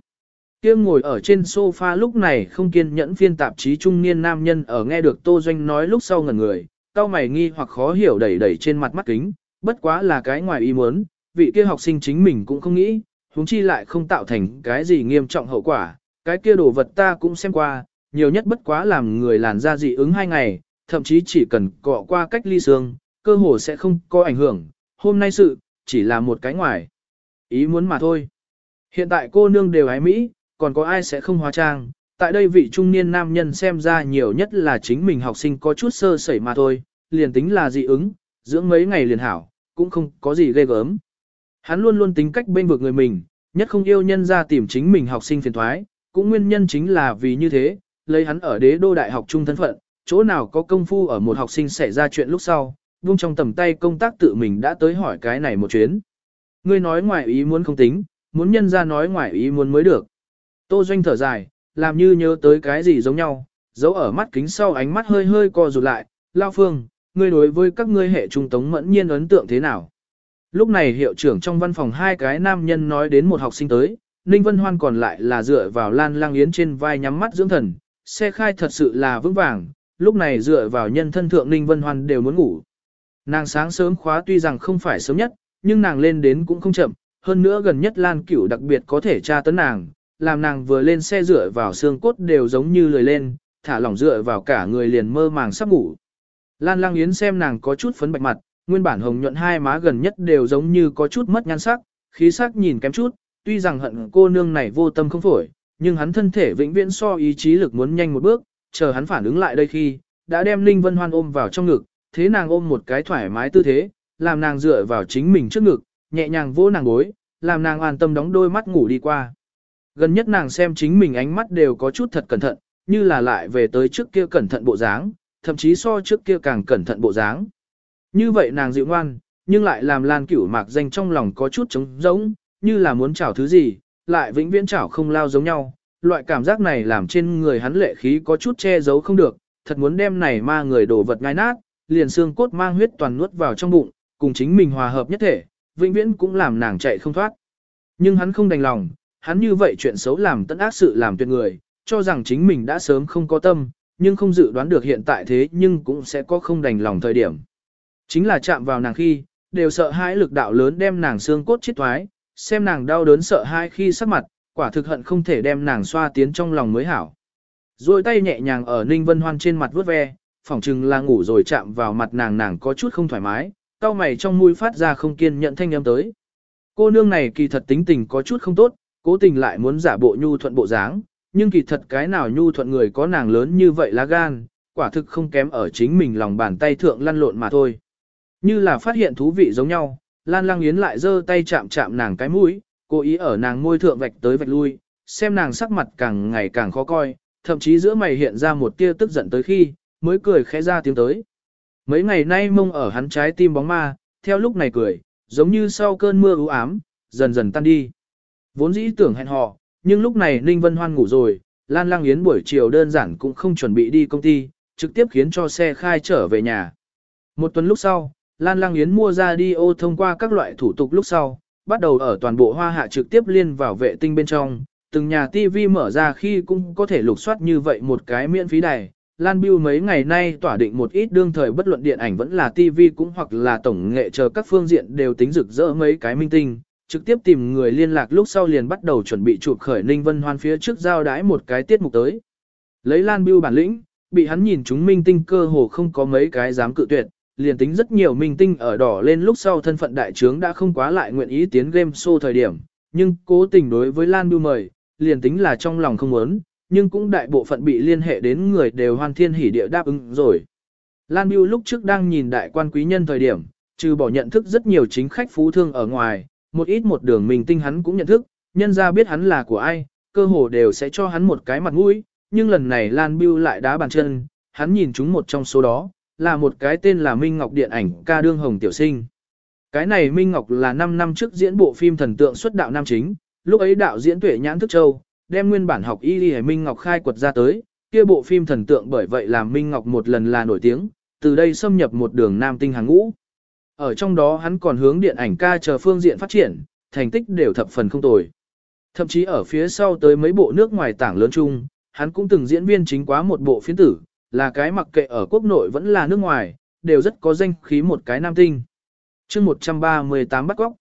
Kia ngồi ở trên sofa lúc này không kiên nhẫn phiên tạp chí trung niên nam nhân ở nghe được Tô Doanh nói lúc sau ngẩn người, cao mày nghi hoặc khó hiểu đẩy đẩy trên mặt mắt kính, bất quá là cái ngoài ý muốn, vị kia học sinh chính mình cũng không nghĩ, huống chi lại không tạo thành cái gì nghiêm trọng hậu quả, cái kia đồ vật ta cũng xem qua, nhiều nhất bất quá làm người làn da dị ứng hai ngày, thậm chí chỉ cần cọ qua cách ly xương, cơ hồ sẽ không có ảnh hưởng, hôm nay sự, chỉ là một cái ngoài. Ý muốn mà thôi. Hiện tại cô nương đều ái Mỹ, còn có ai sẽ không hóa trang, tại đây vị trung niên nam nhân xem ra nhiều nhất là chính mình học sinh có chút sơ sẩy mà thôi, liền tính là dị ứng, dưỡng mấy ngày liền hảo, cũng không có gì ghê gớm. Hắn luôn luôn tính cách bên vực người mình, nhất không yêu nhân ra tìm chính mình học sinh phiền thoái, cũng nguyên nhân chính là vì như thế, lấy hắn ở đế đô đại học trung thân phận, chỗ nào có công phu ở một học sinh xảy ra chuyện lúc sau, vung trong tầm tay công tác tự mình đã tới hỏi cái này một chuyến. Ngươi nói ngoài ý muốn không tính, muốn nhân ra nói ngoài ý muốn mới được. Tô Doanh thở dài, làm như nhớ tới cái gì giống nhau, giấu ở mắt kính sau ánh mắt hơi hơi co rụt lại, Lao Phương, ngươi đối với các ngươi hệ trung tống mẫn nhiên ấn tượng thế nào? Lúc này hiệu trưởng trong văn phòng hai cái nam nhân nói đến một học sinh tới, Ninh Vân Hoan còn lại là dựa vào Lan Lang Yến trên vai nhắm mắt dưỡng thần, xe khai thật sự là vững vàng, lúc này dựa vào nhân thân thượng Ninh Vân Hoan đều muốn ngủ. Nàng sáng sớm khóa tuy rằng không phải sớm nhất, nhưng nàng lên đến cũng không chậm, hơn nữa gần nhất Lan Cửu đặc biệt có thể tra tấn nàng, làm nàng vừa lên xe dựa vào xương cốt đều giống như lười lên, thả lỏng dựa vào cả người liền mơ màng sắp ngủ. Lan Lang Yến xem nàng có chút phấn bạch mặt, nguyên bản hồng nhuận hai má gần nhất đều giống như có chút mất nhan sắc, khí sắc nhìn kém chút, tuy rằng hận cô nương này vô tâm không phổi, nhưng hắn thân thể vĩnh viễn so ý chí lực muốn nhanh một bước, chờ hắn phản ứng lại đây khi, đã đem Ninh Vân Hoan ôm vào trong ngực, thế nàng ôm một cái thoải mái tư thế, làm nàng dựa vào chính mình trước ngực, nhẹ nhàng vỗ nàng gối, làm nàng an tâm đóng đôi mắt ngủ đi qua. Gần nhất nàng xem chính mình ánh mắt đều có chút thật cẩn thận, như là lại về tới trước kia cẩn thận bộ dáng, thậm chí so trước kia càng cẩn thận bộ dáng. Như vậy nàng dịu ngoan, nhưng lại làm Lan Cửu Mạc danh trong lòng có chút trống rỗng, như là muốn chảo thứ gì, lại vĩnh viễn chảo không lao giống nhau. Loại cảm giác này làm trên người hắn lệ khí có chút che giấu không được, thật muốn đem này ma người đổ vật ngai nát, liền xương cốt mang huyết toàn nuốt vào trong bụng, cùng chính mình hòa hợp nhất thể, vĩnh viễn cũng làm nàng chạy không thoát. Nhưng hắn không đành lòng, hắn như vậy chuyện xấu làm tận ác sự làm tuyệt người, cho rằng chính mình đã sớm không có tâm, nhưng không dự đoán được hiện tại thế nhưng cũng sẽ có không đành lòng thời điểm. Chính là chạm vào nàng khi, đều sợ hãi lực đạo lớn đem nàng xương cốt chết thoái, xem nàng đau đớn sợ hãi khi sắc mặt, quả thực hận không thể đem nàng xoa tiến trong lòng mới hảo. Rồi tay nhẹ nhàng ở Ninh Vân Hoan trên mặt vuốt ve, phỏng chừng là ngủ rồi chạm vào mặt nàng nàng có chút không thoải mái, cao mày trong mũi phát ra không kiên nhận thanh âm tới. Cô nương này kỳ thật tính tình có chút không tốt, cố tình lại muốn giả bộ nhu thuận bộ dáng, nhưng kỳ thật cái nào nhu thuận người có nàng lớn như vậy lá gan, quả thực không kém ở chính mình lòng bàn tay thượng lăn lộn mà thôi. Như là phát hiện thú vị giống nhau, Lan Lang Yến lại giơ tay chạm chạm nàng cái mũi, cố ý ở nàng môi thượng vạch tới vạch lui, xem nàng sắc mặt càng ngày càng khó coi, thậm chí giữa mày hiện ra một tia tức giận tới khi, mới cười khẽ ra tiếng tới. Mấy ngày nay mông ở hắn trái tim bóng ma, theo lúc này cười, giống như sau cơn mưa u ám, dần dần tan đi. Vốn dĩ tưởng hẹn hò, nhưng lúc này Ninh Vân Hoan ngủ rồi, Lan Lang Yến buổi chiều đơn giản cũng không chuẩn bị đi công ty, trực tiếp khiến cho xe khai trở về nhà. Một tuần lúc sau, Lan Lang Yến mua ra đi ô thông qua các loại thủ tục lúc sau, bắt đầu ở toàn bộ hoa hạ trực tiếp liên vào vệ tinh bên trong, từng nhà TV mở ra khi cũng có thể lục soát như vậy một cái miễn phí đài. Lan Biêu mấy ngày nay tỏa định một ít đương thời bất luận điện ảnh vẫn là TV cũng hoặc là tổng nghệ chờ các phương diện đều tính rực rỡ mấy cái minh tinh, trực tiếp tìm người liên lạc lúc sau liền bắt đầu chuẩn bị chụp khởi Ninh Vân Hoan phía trước giao đái một cái tiết mục tới. Lấy Lan Biêu bản lĩnh, bị hắn nhìn chúng minh tinh cơ hồ không có mấy cái dám cự tuyệt, liền tính rất nhiều minh tinh ở đỏ lên lúc sau thân phận đại trướng đã không quá lại nguyện ý tiến game show thời điểm, nhưng cố tình đối với Lan Biêu mời, liền tính là trong lòng không muốn, nhưng cũng đại bộ phận bị liên hệ đến người đều hoan thiên hỉ địa đáp ứng rồi. Lan Biêu lúc trước đang nhìn đại quan quý nhân thời điểm, trừ bỏ nhận thức rất nhiều chính khách phú thương ở ngoài, một ít một đường mình tinh hắn cũng nhận thức, nhân ra biết hắn là của ai, cơ hồ đều sẽ cho hắn một cái mặt mũi, nhưng lần này Lan Biêu lại đá bàn chân, hắn nhìn chúng một trong số đó, là một cái tên là Minh Ngọc điện ảnh ca đương hồng tiểu sinh. Cái này Minh Ngọc là 5 năm trước diễn bộ phim thần tượng xuất đạo nam chính, lúc ấy đạo diễn tuệ nhãn thức châu, đem nguyên bản học y đi Minh Ngọc khai quật ra tới, kia bộ phim thần tượng bởi vậy làm Minh Ngọc một lần là nổi tiếng, từ đây xâm nhập một đường nam tinh hàng ngũ. Ở trong đó hắn còn hướng điện ảnh ca chờ phương diện phát triển, thành tích đều thập phần không tồi. Thậm chí ở phía sau tới mấy bộ nước ngoài tảng lớn chung, hắn cũng từng diễn viên chính quá một bộ phiến tử, là cái mặc kệ ở quốc nội vẫn là nước ngoài, đều rất có danh khí một cái nam tinh. chương 138 bắt góc.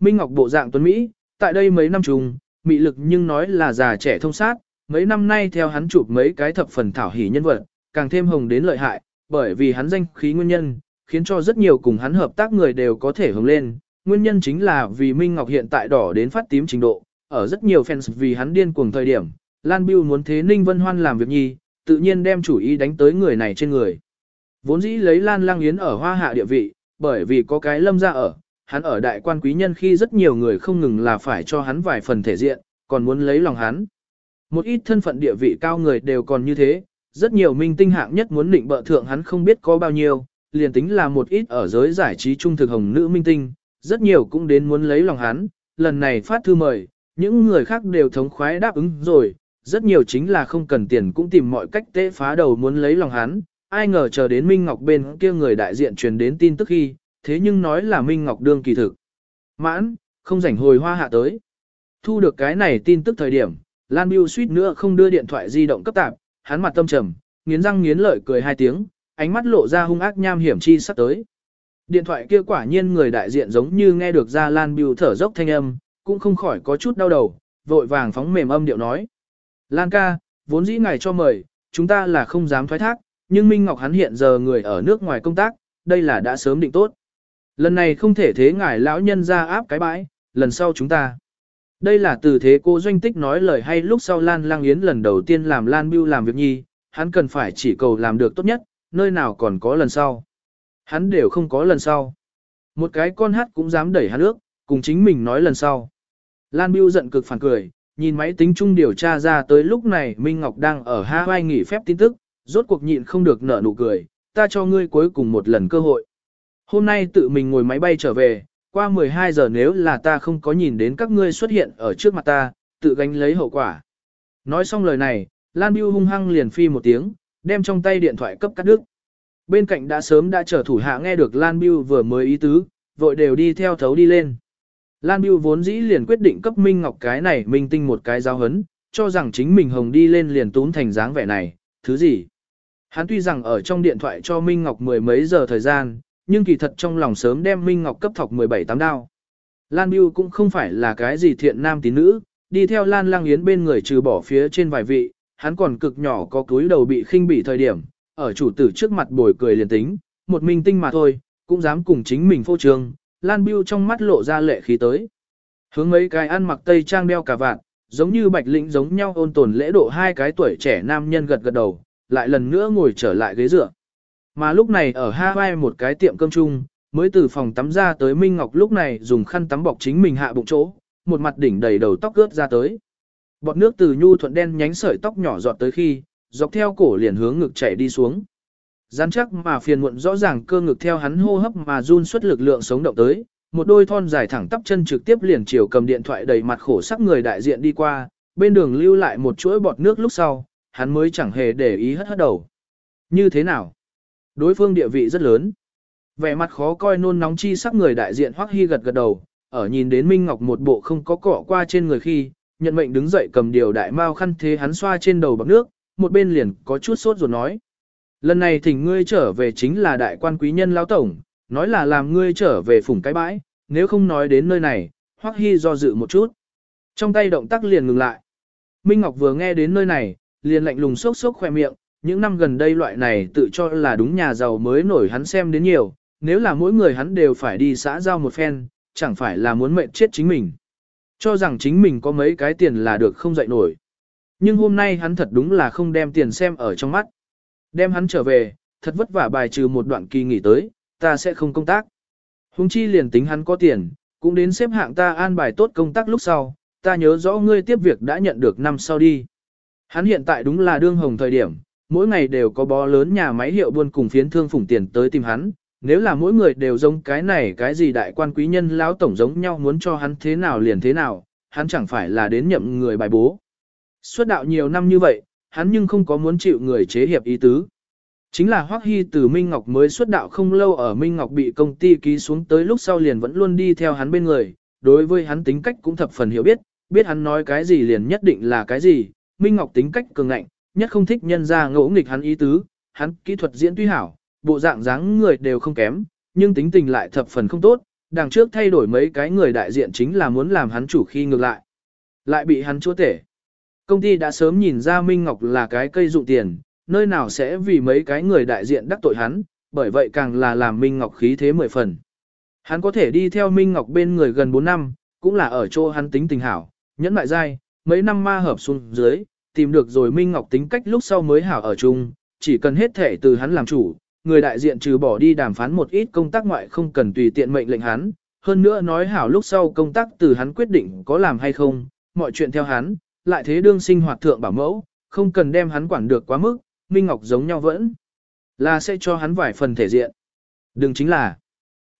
Minh Ngọc bộ dạng tuấn Mỹ, tại đây mấy năm chung, mị lực nhưng nói là già trẻ thông sát, mấy năm nay theo hắn chụp mấy cái thập phần thảo hỉ nhân vật, càng thêm hồng đến lợi hại, bởi vì hắn danh khí nguyên nhân, khiến cho rất nhiều cùng hắn hợp tác người đều có thể hồng lên. Nguyên nhân chính là vì Minh Ngọc hiện tại đỏ đến phát tím trình độ, ở rất nhiều fans vì hắn điên cuồng thời điểm, Lan Biêu muốn thế Ninh Vân Hoan làm việc nhi, tự nhiên đem chủ ý đánh tới người này trên người. Vốn dĩ lấy Lan Lang Yến ở hoa hạ địa vị, bởi vì có cái lâm ra ở, hắn ở đại quan quý nhân khi rất nhiều người không ngừng là phải cho hắn vài phần thể diện, còn muốn lấy lòng hắn. Một ít thân phận địa vị cao người đều còn như thế, rất nhiều minh tinh hạng nhất muốn định bợ thượng hắn không biết có bao nhiêu, liền tính là một ít ở giới giải trí trung thực hồng nữ minh tinh, rất nhiều cũng đến muốn lấy lòng hắn, lần này phát thư mời, những người khác đều thống khoái đáp ứng rồi, rất nhiều chính là không cần tiền cũng tìm mọi cách tế phá đầu muốn lấy lòng hắn, ai ngờ chờ đến Minh Ngọc bên kia người đại diện truyền đến tin tức khi, thế nhưng nói là Minh Ngọc đương kỳ thực. Mãn, không rảnh hồi hoa hạ tới. Thu được cái này tin tức thời điểm, Lan Biêu suýt nữa không đưa điện thoại di động cấp tạp, hắn mặt tâm trầm, nghiến răng nghiến lợi cười hai tiếng, ánh mắt lộ ra hung ác nham hiểm chi sắp tới. Điện thoại kia quả nhiên người đại diện giống như nghe được ra Lan Biêu thở dốc thanh âm, cũng không khỏi có chút đau đầu, vội vàng phóng mềm âm điệu nói. Lan ca, vốn dĩ ngài cho mời, chúng ta là không dám thoái thác, nhưng Minh Ngọc hắn hiện giờ người ở nước ngoài công tác, đây là đã sớm định tốt. Lần này không thể thế ngài lão nhân ra áp cái bãi, lần sau chúng ta. Đây là từ thế cô doanh tích nói lời hay lúc sau Lan Lang Yến lần đầu tiên làm Lan Biêu làm việc nhi, hắn cần phải chỉ cầu làm được tốt nhất, nơi nào còn có lần sau. Hắn đều không có lần sau. Một cái con hát cũng dám đẩy hắn ước, cùng chính mình nói lần sau. Lan Biêu giận cực phản cười, nhìn máy tính chung điều tra ra tới lúc này Minh Ngọc đang ở Hawaii nghỉ phép tin tức, rốt cuộc nhịn không được nở nụ cười, ta cho ngươi cuối cùng một lần cơ hội. Hôm nay tự mình ngồi máy bay trở về, qua 12 giờ nếu là ta không có nhìn đến các ngươi xuất hiện ở trước mặt ta, tự gánh lấy hậu quả. Nói xong lời này, Lan Biêu hung hăng liền phi một tiếng, đem trong tay điện thoại cấp cắt đứt. Bên cạnh đã sớm đã chờ thủ hạ nghe được Lan Biêu vừa mới ý tứ, vội đều đi theo thấu đi lên. Lan Biêu vốn dĩ liền quyết định cấp Minh Ngọc cái này minh tinh một cái giáo hấn, cho rằng chính mình hồng đi lên liền tún thành dáng vẻ này, thứ gì. Hắn tuy rằng ở trong điện thoại cho Minh Ngọc mười mấy giờ thời gian, nhưng kỳ thật trong lòng sớm đem Minh Ngọc cấp thọc 17 tám đao. Lan Biêu cũng không phải là cái gì thiện nam tín nữ, đi theo Lan Lang Yến bên người trừ bỏ phía trên vài vị, hắn còn cực nhỏ có túi đầu bị khinh bỉ thời điểm, ở chủ tử trước mặt bồi cười liền tính, một minh tinh mà thôi, cũng dám cùng chính mình phô trương, Lan Biêu trong mắt lộ ra lệ khí tới. Hướng mấy cái ăn mặc tây trang đeo cả vạn, giống như bạch lĩnh giống nhau ôn tồn lễ độ hai cái tuổi trẻ nam nhân gật gật đầu, lại lần nữa ngồi trở lại ghế dựa. Mà lúc này ở Hawaii một cái tiệm cơm chung, mới từ phòng tắm ra tới Minh Ngọc lúc này dùng khăn tắm bọc chính mình hạ bụng chỗ, một mặt đỉnh đầy đầu tóc ướt ra tới. Bọt nước từ nhu thuận đen nhánh sợi tóc nhỏ giọt tới khi, dọc theo cổ liền hướng ngực chảy đi xuống. Rắn chắc mà phiền muộn rõ ràng cơ ngực theo hắn hô hấp mà run xuất lực lượng sống động tới, một đôi thon dài thẳng tắp chân trực tiếp liền chiều cầm điện thoại đầy mặt khổ sắc người đại diện đi qua, bên đường lưu lại một chuỗi bọt nước lúc sau, hắn mới chẳng hề để ý hất hất đầu. Như thế nào? Đối phương địa vị rất lớn. Vẻ mặt khó coi nôn nóng chi sắc người đại diện Hoắc Hy gật gật đầu, ở nhìn đến Minh Ngọc một bộ không có cọ qua trên người khi, nhận mệnh đứng dậy cầm điều đại mao khăn thế hắn xoa trên đầu bằng nước, một bên liền có chút sốt rồi nói. Lần này thỉnh ngươi trở về chính là đại quan quý nhân lão tổng, nói là làm ngươi trở về phủng cái bãi, nếu không nói đến nơi này, Hoắc Hy do dự một chút. Trong tay động tác liền ngừng lại. Minh Ngọc vừa nghe đến nơi này, liền lạnh lùng sốc sốc khoe miệng, những năm gần đây loại này tự cho là đúng nhà giàu mới nổi hắn xem đến nhiều, nếu là mỗi người hắn đều phải đi xã giao một phen, chẳng phải là muốn mệnh chết chính mình. Cho rằng chính mình có mấy cái tiền là được không dậy nổi. Nhưng hôm nay hắn thật đúng là không đem tiền xem ở trong mắt. Đem hắn trở về, thật vất vả bài trừ một đoạn kỳ nghỉ tới, ta sẽ không công tác. Hùng chi liền tính hắn có tiền, cũng đến xếp hạng ta an bài tốt công tác lúc sau, ta nhớ rõ ngươi tiếp việc đã nhận được năm sau đi. Hắn hiện tại đúng là đương hồng thời điểm, mỗi ngày đều có bó lớn nhà máy hiệu buôn cùng phiến thương phủng tiền tới tìm hắn, nếu là mỗi người đều giống cái này cái gì đại quan quý nhân lão tổng giống nhau muốn cho hắn thế nào liền thế nào, hắn chẳng phải là đến nhậm người bài bố. Xuất đạo nhiều năm như vậy, hắn nhưng không có muốn chịu người chế hiệp ý tứ. Chính là Hoắc Hy từ Minh Ngọc mới xuất đạo không lâu ở Minh Ngọc bị công ty ký xuống tới lúc sau liền vẫn luôn đi theo hắn bên người, đối với hắn tính cách cũng thập phần hiểu biết, biết hắn nói cái gì liền nhất định là cái gì, Minh Ngọc tính cách cường ngạnh, nhất không thích nhân ra ngỗ nghịch hắn ý tứ, hắn kỹ thuật diễn tuy hảo, bộ dạng dáng người đều không kém, nhưng tính tình lại thập phần không tốt, đằng trước thay đổi mấy cái người đại diện chính là muốn làm hắn chủ khi ngược lại. Lại bị hắn chúa tể. Công ty đã sớm nhìn ra Minh Ngọc là cái cây dụng tiền, nơi nào sẽ vì mấy cái người đại diện đắc tội hắn, bởi vậy càng là làm Minh Ngọc khí thế mười phần. Hắn có thể đi theo Minh Ngọc bên người gần 4 năm, cũng là ở chỗ hắn tính tình hảo, nhẫn mại dai, mấy năm ma hợp xuống dưới, tìm được rồi Minh Ngọc tính cách lúc sau mới hảo ở chung, chỉ cần hết thể từ hắn làm chủ, người đại diện trừ bỏ đi đàm phán một ít công tác ngoại không cần tùy tiện mệnh lệnh hắn, hơn nữa nói hảo lúc sau công tác từ hắn quyết định có làm hay không, mọi chuyện theo hắn, lại thế đương sinh hoạt thượng bảo mẫu, không cần đem hắn quản được quá mức, Minh Ngọc giống nhau vẫn là sẽ cho hắn vài phần thể diện. Đừng chính là,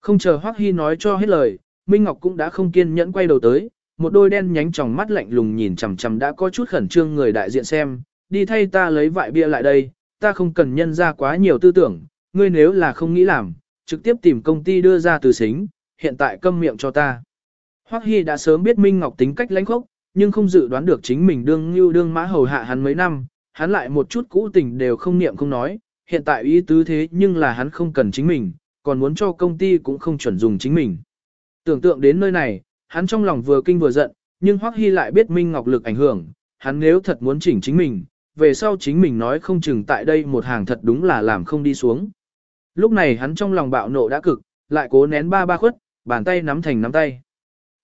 không chờ Hoắc Hy nói cho hết lời, Minh Ngọc cũng đã không kiên nhẫn quay đầu tới, một đôi đen nhánh tròng mắt lạnh lùng nhìn chằm chằm đã có chút khẩn trương người đại diện xem, đi thay ta lấy vại bia lại đây, ta không cần nhân ra quá nhiều tư tưởng, ngươi nếu là không nghĩ làm, trực tiếp tìm công ty đưa ra từ xính, hiện tại câm miệng cho ta. Hoắc Hy đã sớm biết Minh Ngọc tính cách lãnh khốc, nhưng không dự đoán được chính mình đương như đương mã hầu hạ hắn mấy năm, hắn lại một chút cũ tình đều không niệm không nói, hiện tại ý tứ thế nhưng là hắn không cần chính mình, còn muốn cho công ty cũng không chuẩn dùng chính mình. Tưởng tượng đến nơi này, hắn trong lòng vừa kinh vừa giận, nhưng Hoắc Hy lại biết Minh Ngọc lực ảnh hưởng, hắn nếu thật muốn chỉnh chính mình, về sau chính mình nói không chừng tại đây một hàng thật đúng là làm không đi xuống. Lúc này hắn trong lòng bạo nộ đã cực, lại cố nén ba ba khuất, bàn tay nắm thành nắm tay.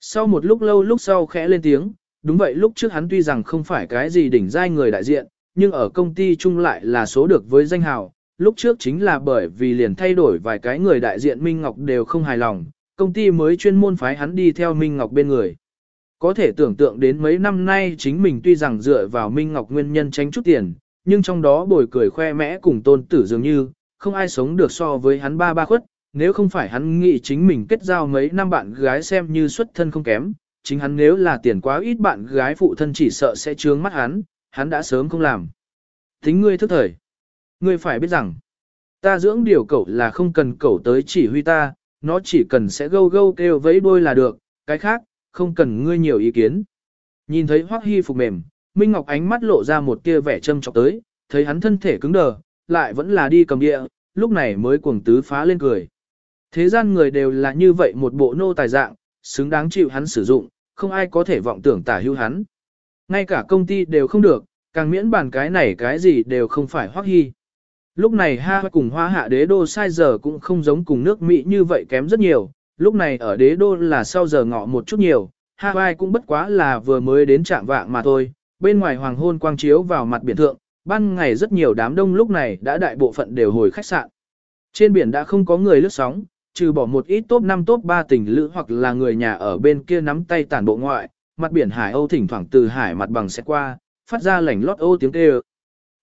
Sau một lúc lâu lúc sau khẽ lên tiếng, đúng vậy lúc trước hắn tuy rằng không phải cái gì đỉnh giai người đại diện, nhưng ở công ty chung lại là số được với danh hào. Lúc trước chính là bởi vì liền thay đổi vài cái người đại diện Minh Ngọc đều không hài lòng, công ty mới chuyên môn phái hắn đi theo Minh Ngọc bên người. Có thể tưởng tượng đến mấy năm nay chính mình tuy rằng dựa vào Minh Ngọc nguyên nhân tránh chút tiền, nhưng trong đó bồi cười khoe mẽ cùng tôn tử dường như, không ai sống được so với hắn ba ba khuất, nếu không phải hắn nghĩ chính mình kết giao mấy năm bạn gái xem như xuất thân không kém, chính hắn nếu là tiền quá ít bạn gái phụ thân chỉ sợ sẽ trướng mắt hắn, hắn đã sớm không làm. Tính ngươi thức thời. Ngươi phải biết rằng, ta dưỡng điều cậu là không cần cậu tới chỉ huy ta, nó chỉ cần sẽ gâu gâu kêu vẫy đuôi là được, cái khác, không cần ngươi nhiều ý kiến. Nhìn thấy Hoắc Hy phục mềm, Minh Ngọc ánh mắt lộ ra một tia vẻ châm chọc tới, thấy hắn thân thể cứng đờ, lại vẫn là đi cầm địa, lúc này mới cuồng tứ phá lên cười. Thế gian người đều là như vậy một bộ nô tài dạng, xứng đáng chịu hắn sử dụng, không ai có thể vọng tưởng tả hữu hắn. Ngay cả công ty đều không được, càng miễn bàn cái này cái gì đều không phải Hoắc Hy. Lúc này ha cùng hoa hạ đế đô sai giờ cũng không giống cùng nước Mỹ như vậy kém rất nhiều, lúc này ở đế đô là sau giờ ngọ một chút nhiều, Hawaii cũng bất quá là vừa mới đến trạng vạng mà thôi, bên ngoài hoàng hôn quang chiếu vào mặt biển thượng, ban ngày rất nhiều đám đông lúc này đã đại bộ phận đều hồi khách sạn. Trên biển đã không có người lướt sóng, trừ bỏ một ít top 5 top 3 tình lữ hoặc là người nhà ở bên kia nắm tay tản bộ ngoại, mặt biển Hải Âu thỉnh thoảng từ hải mặt bằng sẽ qua, phát ra lảnh lót ô tiếng kêu.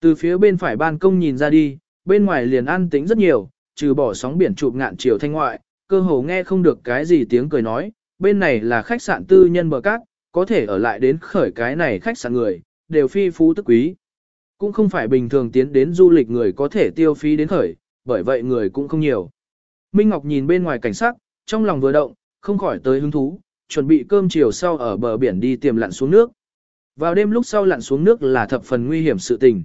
Từ phía bên phải ban công nhìn ra đi, bên ngoài liền an tĩnh rất nhiều, trừ bỏ sóng biển chụp ngạn chiều thanh ngoại, cơ hồ nghe không được cái gì tiếng cười nói, bên này là khách sạn tư nhân bờ cát, có thể ở lại đến khởi cái này khách sạn người, đều phi phú tức quý. Cũng không phải bình thường tiến đến du lịch người có thể tiêu phí đến khởi, bởi vậy người cũng không nhiều. Minh Ngọc nhìn bên ngoài cảnh sắc, trong lòng vừa động, không khỏi tới hứng thú, chuẩn bị cơm chiều sau ở bờ biển đi tìm lặn xuống nước. Vào đêm lúc sau lặn xuống nước là thập phần nguy hiểm sự tình.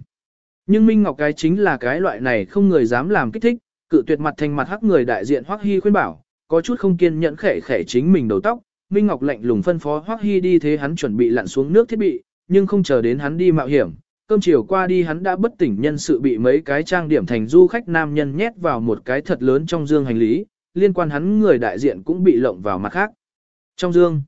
Nhưng Minh Ngọc cái chính là cái loại này không người dám làm kích thích, cự tuyệt mặt thành mặt hắc người đại diện Hoắc Hy khuyên bảo, có chút không kiên nhẫn khẽ khẽ chính mình đầu tóc, Minh Ngọc lạnh lùng phân phó Hoắc Hy đi thế hắn chuẩn bị lặn xuống nước thiết bị, nhưng không chờ đến hắn đi mạo hiểm, cơm chiều qua đi hắn đã bất tỉnh nhân sự bị mấy cái trang điểm thành du khách nam nhân nhét vào một cái thật lớn trong dương hành lý, liên quan hắn người đại diện cũng bị lộng vào mặt khác. Trong dương,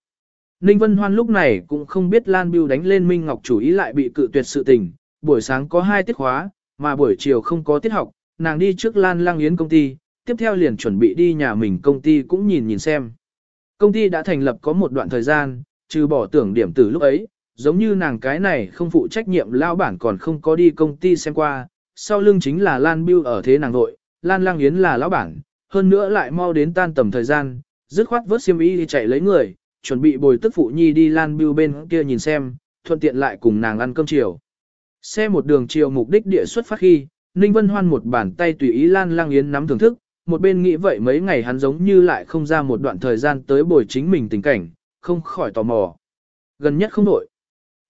Ninh Vân Hoan lúc này cũng không biết Lan Biêu đánh lên Minh Ngọc chủ ý lại bị cự tuyệt sự tình, buổi sáng có hai tiết khóa, mà buổi chiều không có tiết học, nàng đi trước Lan Lang Yến công ty, tiếp theo liền chuẩn bị đi nhà mình công ty cũng nhìn nhìn xem. Công ty đã thành lập có một đoạn thời gian, trừ bỏ tưởng điểm từ lúc ấy, giống như nàng cái này không phụ trách nhiệm lao bản còn không có đi công ty xem qua, sau lưng chính là Lan Biêu ở thế nàng nội, Lan Lang Yến là lão bản, hơn nữa lại mau đến tan tầm thời gian, dứt khoát vớt xiêm y đi chạy lấy người, chuẩn bị bồi tức phụ nhi đi Lan Biêu bên kia nhìn xem, thuận tiện lại cùng nàng ăn cơm chiều. Xe một đường chiều mục đích địa xuất phát khi, Ninh Vân Hoan một bàn tay tùy ý Lan Lang Yến nắm thưởng thức, một bên nghĩ vậy mấy ngày hắn giống như lại không ra một đoạn thời gian tới bồi chính mình tình cảnh, không khỏi tò mò. Gần nhất không đổi.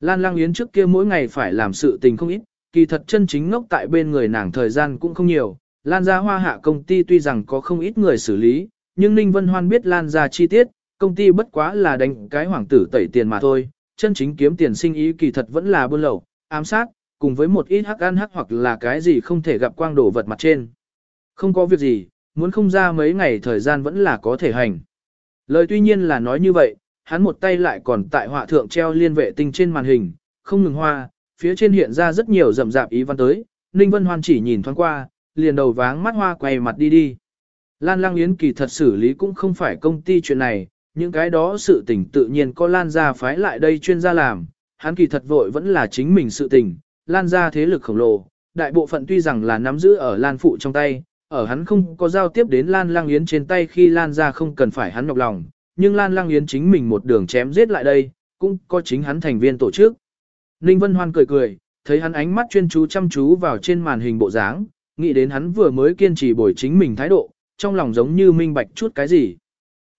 Lan Lang Yến trước kia mỗi ngày phải làm sự tình không ít, kỳ thật chân chính ngốc tại bên người nàng thời gian cũng không nhiều. Lan gia hoa hạ công ty tuy rằng có không ít người xử lý, nhưng Ninh Vân Hoan biết Lan gia chi tiết, công ty bất quá là đánh cái hoàng tử tẩy tiền mà thôi, chân chính kiếm tiền sinh ý kỳ thật vẫn là buôn lậu, ám sát, cùng với một ít hắc ăn hắc hoặc là cái gì không thể gặp quang đổ vật mặt trên. Không có việc gì, muốn không ra mấy ngày thời gian vẫn là có thể hành. Lời tuy nhiên là nói như vậy, hắn một tay lại còn tại họa thượng treo liên vệ tinh trên màn hình, không ngừng hoa, phía trên hiện ra rất nhiều rậm rạp ý văn tới, Ninh Vân Hoan chỉ nhìn thoáng qua, liền đầu váng mắt hoa quay mặt đi đi. Lan Lang Yến kỳ thật xử lý cũng không phải công ty chuyện này, những cái đó sự tình tự nhiên có Lan gia phái lại đây chuyên gia làm, hắn kỳ thật vội vẫn là chính mình sự tình, Lan gia thế lực khổng lồ, đại bộ phận tuy rằng là nắm giữ ở Lan phụ trong tay, ở hắn không có giao tiếp đến Lan Lang Yến trên tay khi Lan gia không cần phải hắn nhọc lòng, nhưng Lan Lang Yến chính mình một đường chém giết lại đây, cũng có chính hắn thành viên tổ chức. Ninh Vân Hoan cười cười, thấy hắn ánh mắt chuyên chú chăm chú vào trên màn hình bộ dáng, nghĩ đến hắn vừa mới kiên trì bồi chính mình thái độ, trong lòng giống như minh bạch chút cái gì.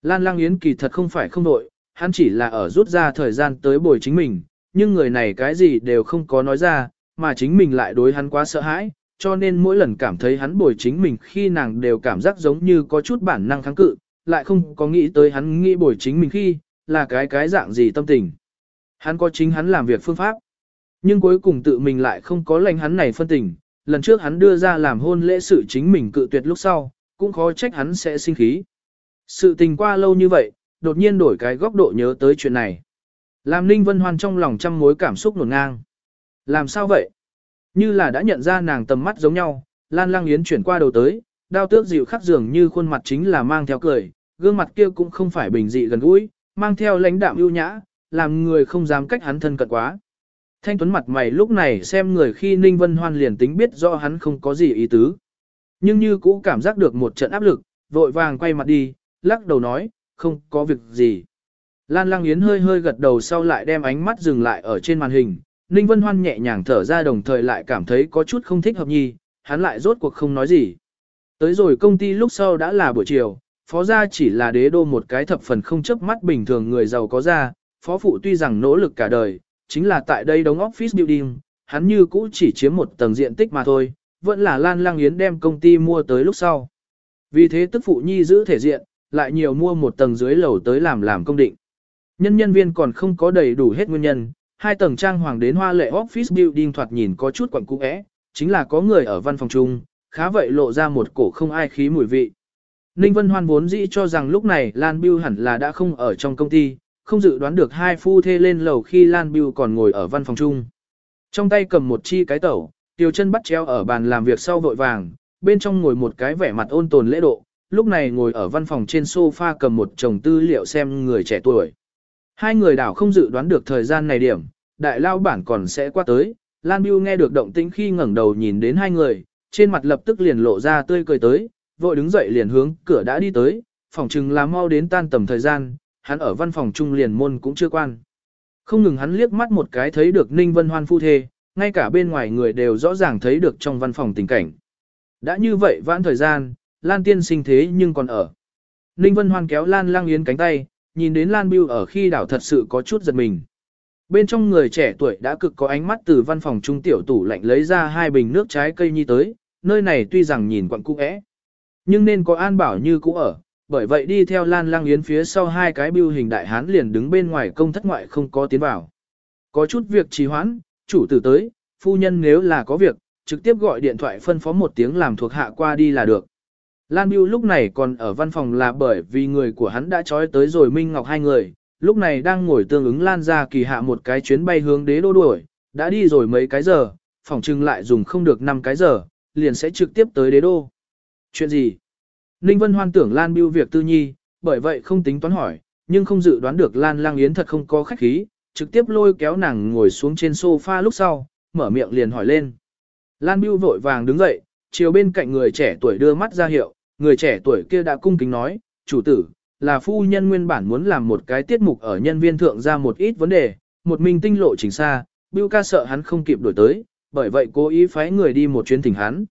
Lan Lang Yến kỳ thật không phải không đội, hắn chỉ là ở rút ra thời gian tới bồi chính mình, nhưng người này cái gì đều không có nói ra, mà chính mình lại đối hắn quá sợ hãi, cho nên mỗi lần cảm thấy hắn bồi chính mình khi nàng đều cảm giác giống như có chút bản năng kháng cự, lại không có nghĩ tới hắn nghĩ bồi chính mình khi, là cái cái dạng gì tâm tình. Hắn có chính hắn làm việc phương pháp, nhưng cuối cùng tự mình lại không có lành hắn này phân tình, lần trước hắn đưa ra làm hôn lễ sự chính mình cự tuyệt lúc sau, cũng khó trách hắn sẽ sinh khí. Sự tình qua lâu như vậy, đột nhiên đổi cái góc độ nhớ tới chuyện này. Làm Ninh Vân Hoan trong lòng trăm mối cảm xúc nổn ngang. Làm sao vậy? Như là đã nhận ra nàng tầm mắt giống nhau, Lan Lang Yến chuyển qua đầu tới, đao tước dịu khắc dường như khuôn mặt chính là mang theo cười, gương mặt kia cũng không phải bình dị gần gũi, mang theo lãnh đạm ưu nhã, làm người không dám cách hắn thân cận quá. Thanh Tuấn mặt mày lúc này xem người khi Ninh Vân Hoan liền tính biết rõ hắn không có gì ý tứ. Nhưng như cũ cảm giác được một trận áp lực, vội vàng quay mặt đi, lắc đầu nói, không có việc gì. Lan Lang Yến hơi hơi gật đầu sau lại đem ánh mắt dừng lại ở trên màn hình, Ninh Vân Hoan nhẹ nhàng thở ra đồng thời lại cảm thấy có chút không thích hợp nhi, hắn lại rốt cuộc không nói gì. Tới rồi công ty lúc sau đã là buổi chiều, phó gia chỉ là đế đô một cái thập phần không chấp mắt bình thường người giàu có ra, phó phụ tuy rằng nỗ lực cả đời, chính là tại đây đóng office building, hắn như cũ chỉ chiếm một tầng diện tích mà thôi, vẫn là Lan Lang Yến đem công ty mua tới lúc sau. Vì thế tức phụ nhi giữ thể diện, lại nhiều mua một tầng dưới lầu tới làm làm công định. Nhân nhân viên còn không có đầy đủ hết nguyên nhân, hai tầng trang hoàng đến hoa lệ office building thoạt nhìn có chút quẩn cũ é, chính là có người ở văn phòng chung, khá vậy lộ ra một cổ không ai khí mùi vị. Ninh Vân Hoan vốn dĩ cho rằng lúc này Lan Biêu hẳn là đã không ở trong công ty, không dự đoán được hai phu thê lên lầu khi Lan Biêu còn ngồi ở văn phòng chung. Trong tay cầm một chi cái tẩu, tiêu chân bắt treo ở bàn làm việc sau vội vàng, bên trong ngồi một cái vẻ mặt ôn tồn lễ độ, lúc này ngồi ở văn phòng trên sofa cầm một chồng tư liệu xem người trẻ tuổi. Hai người đảo không dự đoán được thời gian này điểm, đại lao bản còn sẽ qua tới, Lan Biêu nghe được động tĩnh khi ngẩng đầu nhìn đến hai người, trên mặt lập tức liền lộ ra tươi cười tới, vội đứng dậy liền hướng cửa đã đi tới, phòng chừng là mau đến tan tầm thời gian, hắn ở văn phòng trung liền môn cũng chưa quan. Không ngừng hắn liếc mắt một cái thấy được Ninh Vân Hoan phu thê, ngay cả bên ngoài người đều rõ ràng thấy được trong văn phòng tình cảnh. Đã như vậy vãn thời gian, Lan Tiên sinh thế nhưng còn ở. Ninh Vân Hoan kéo Lan Lang Yến cánh tay, nhìn đến Lan Biêu ở khi đảo thật sự có chút giật mình. Bên trong người trẻ tuổi đã cực có ánh mắt từ văn phòng trung tiểu tủ lạnh lấy ra hai bình nước trái cây nhi tới, nơi này tuy rằng nhìn quặng cũ é, nhưng nên có an bảo như cũ ở, bởi vậy đi theo Lan Lang Yến phía sau hai cái bưu hình đại hán liền đứng bên ngoài công thất ngoại không có tiến vào. Có chút việc trì hoãn, chủ tử tới, phu nhân nếu là có việc, trực tiếp gọi điện thoại phân phó một tiếng làm thuộc hạ qua đi là được. Lan Biêu lúc này còn ở văn phòng là bởi vì người của hắn đã trói tới rồi Minh Ngọc hai người, lúc này đang ngồi tương ứng Lan ra kỳ hạ một cái chuyến bay hướng đế đô đuổi, đã đi rồi mấy cái giờ, phòng trưng lại dùng không được 5 cái giờ, liền sẽ trực tiếp tới đế đô. Chuyện gì? Ninh Vân Hoan tưởng Lan Biêu việc tư nhi, bởi vậy không tính toán hỏi, nhưng không dự đoán được Lan Lang Yến thật không có khách khí, trực tiếp lôi kéo nàng ngồi xuống trên sofa lúc sau, mở miệng liền hỏi lên. Lan Biêu vội vàng đứng dậy, chiều bên cạnh người trẻ tuổi đưa mắt ra hiệu, người trẻ tuổi kia đã cung kính nói, chủ tử, là phu nhân nguyên bản muốn làm một cái tiết mục ở nhân viên thượng ra một ít vấn đề, một mình tinh lộ chính xa, Biêu ca sợ hắn không kịp đổi tới, bởi vậy cố ý phái người đi một chuyến thỉnh hắn.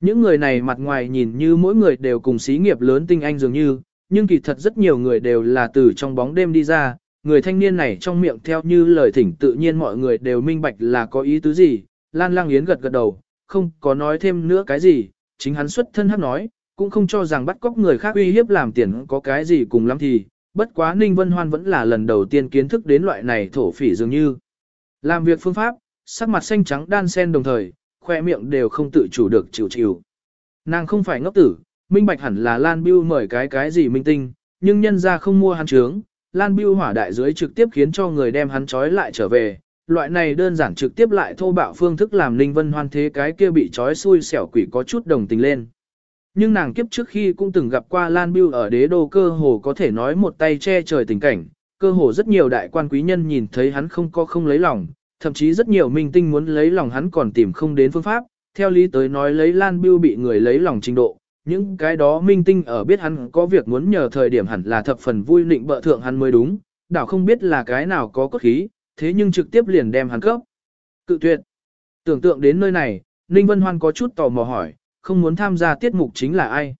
Những người này mặt ngoài nhìn như mỗi người đều cùng xí nghiệp lớn tinh anh dường như, nhưng kỳ thật rất nhiều người đều là từ trong bóng đêm đi ra, người thanh niên này trong miệng theo như lời thỉnh tự nhiên mọi người đều minh bạch là có ý tứ gì, Lan Lang Yến gật gật đầu, không có nói thêm nữa cái gì, chính hắn xuất thân hắc nói, cũng không cho rằng bắt cóc người khác uy hiếp làm tiền có cái gì cùng lắm thì, bất quá Ninh Vân Hoan vẫn là lần đầu tiên kiến thức đến loại này thổ phỉ dường như. Làm việc phương pháp, sắc mặt xanh trắng đan sen đồng thời, khoe miệng đều không tự chủ được chịu chịu. Nàng không phải ngốc tử, minh bạch hẳn là Lan Biêu mời cái cái gì minh tinh, nhưng nhân ra không mua hắn trướng, Lan Biêu hỏa đại dưới trực tiếp khiến cho người đem hắn trói lại trở về. Loại này đơn giản trực tiếp lại thô bạo phương thức làm Ninh Vân Hoan thế cái kia bị trói xui xẻo quỷ có chút đồng tình lên. Nhưng nàng kiếp trước khi cũng từng gặp qua Lan Biêu ở đế đô cơ hồ có thể nói một tay che trời tình cảnh, cơ hồ rất nhiều đại quan quý nhân nhìn thấy hắn không có không lấy lòng, thậm chí rất nhiều minh tinh muốn lấy lòng hắn còn tìm không đến phương pháp, theo lý tới nói lấy Lan Biêu bị người lấy lòng trình độ, những cái đó minh tinh ở biết hắn có việc muốn nhờ thời điểm hẳn là thập phần vui nịnh bợ thượng hắn mới đúng, đảo không biết là cái nào có cốt khí, thế nhưng trực tiếp liền đem hắn cấp. Cự tuyệt. Tưởng tượng đến nơi này, Ninh Vân Hoan có chút tò mò hỏi, không muốn tham gia tiết mục chính là ai.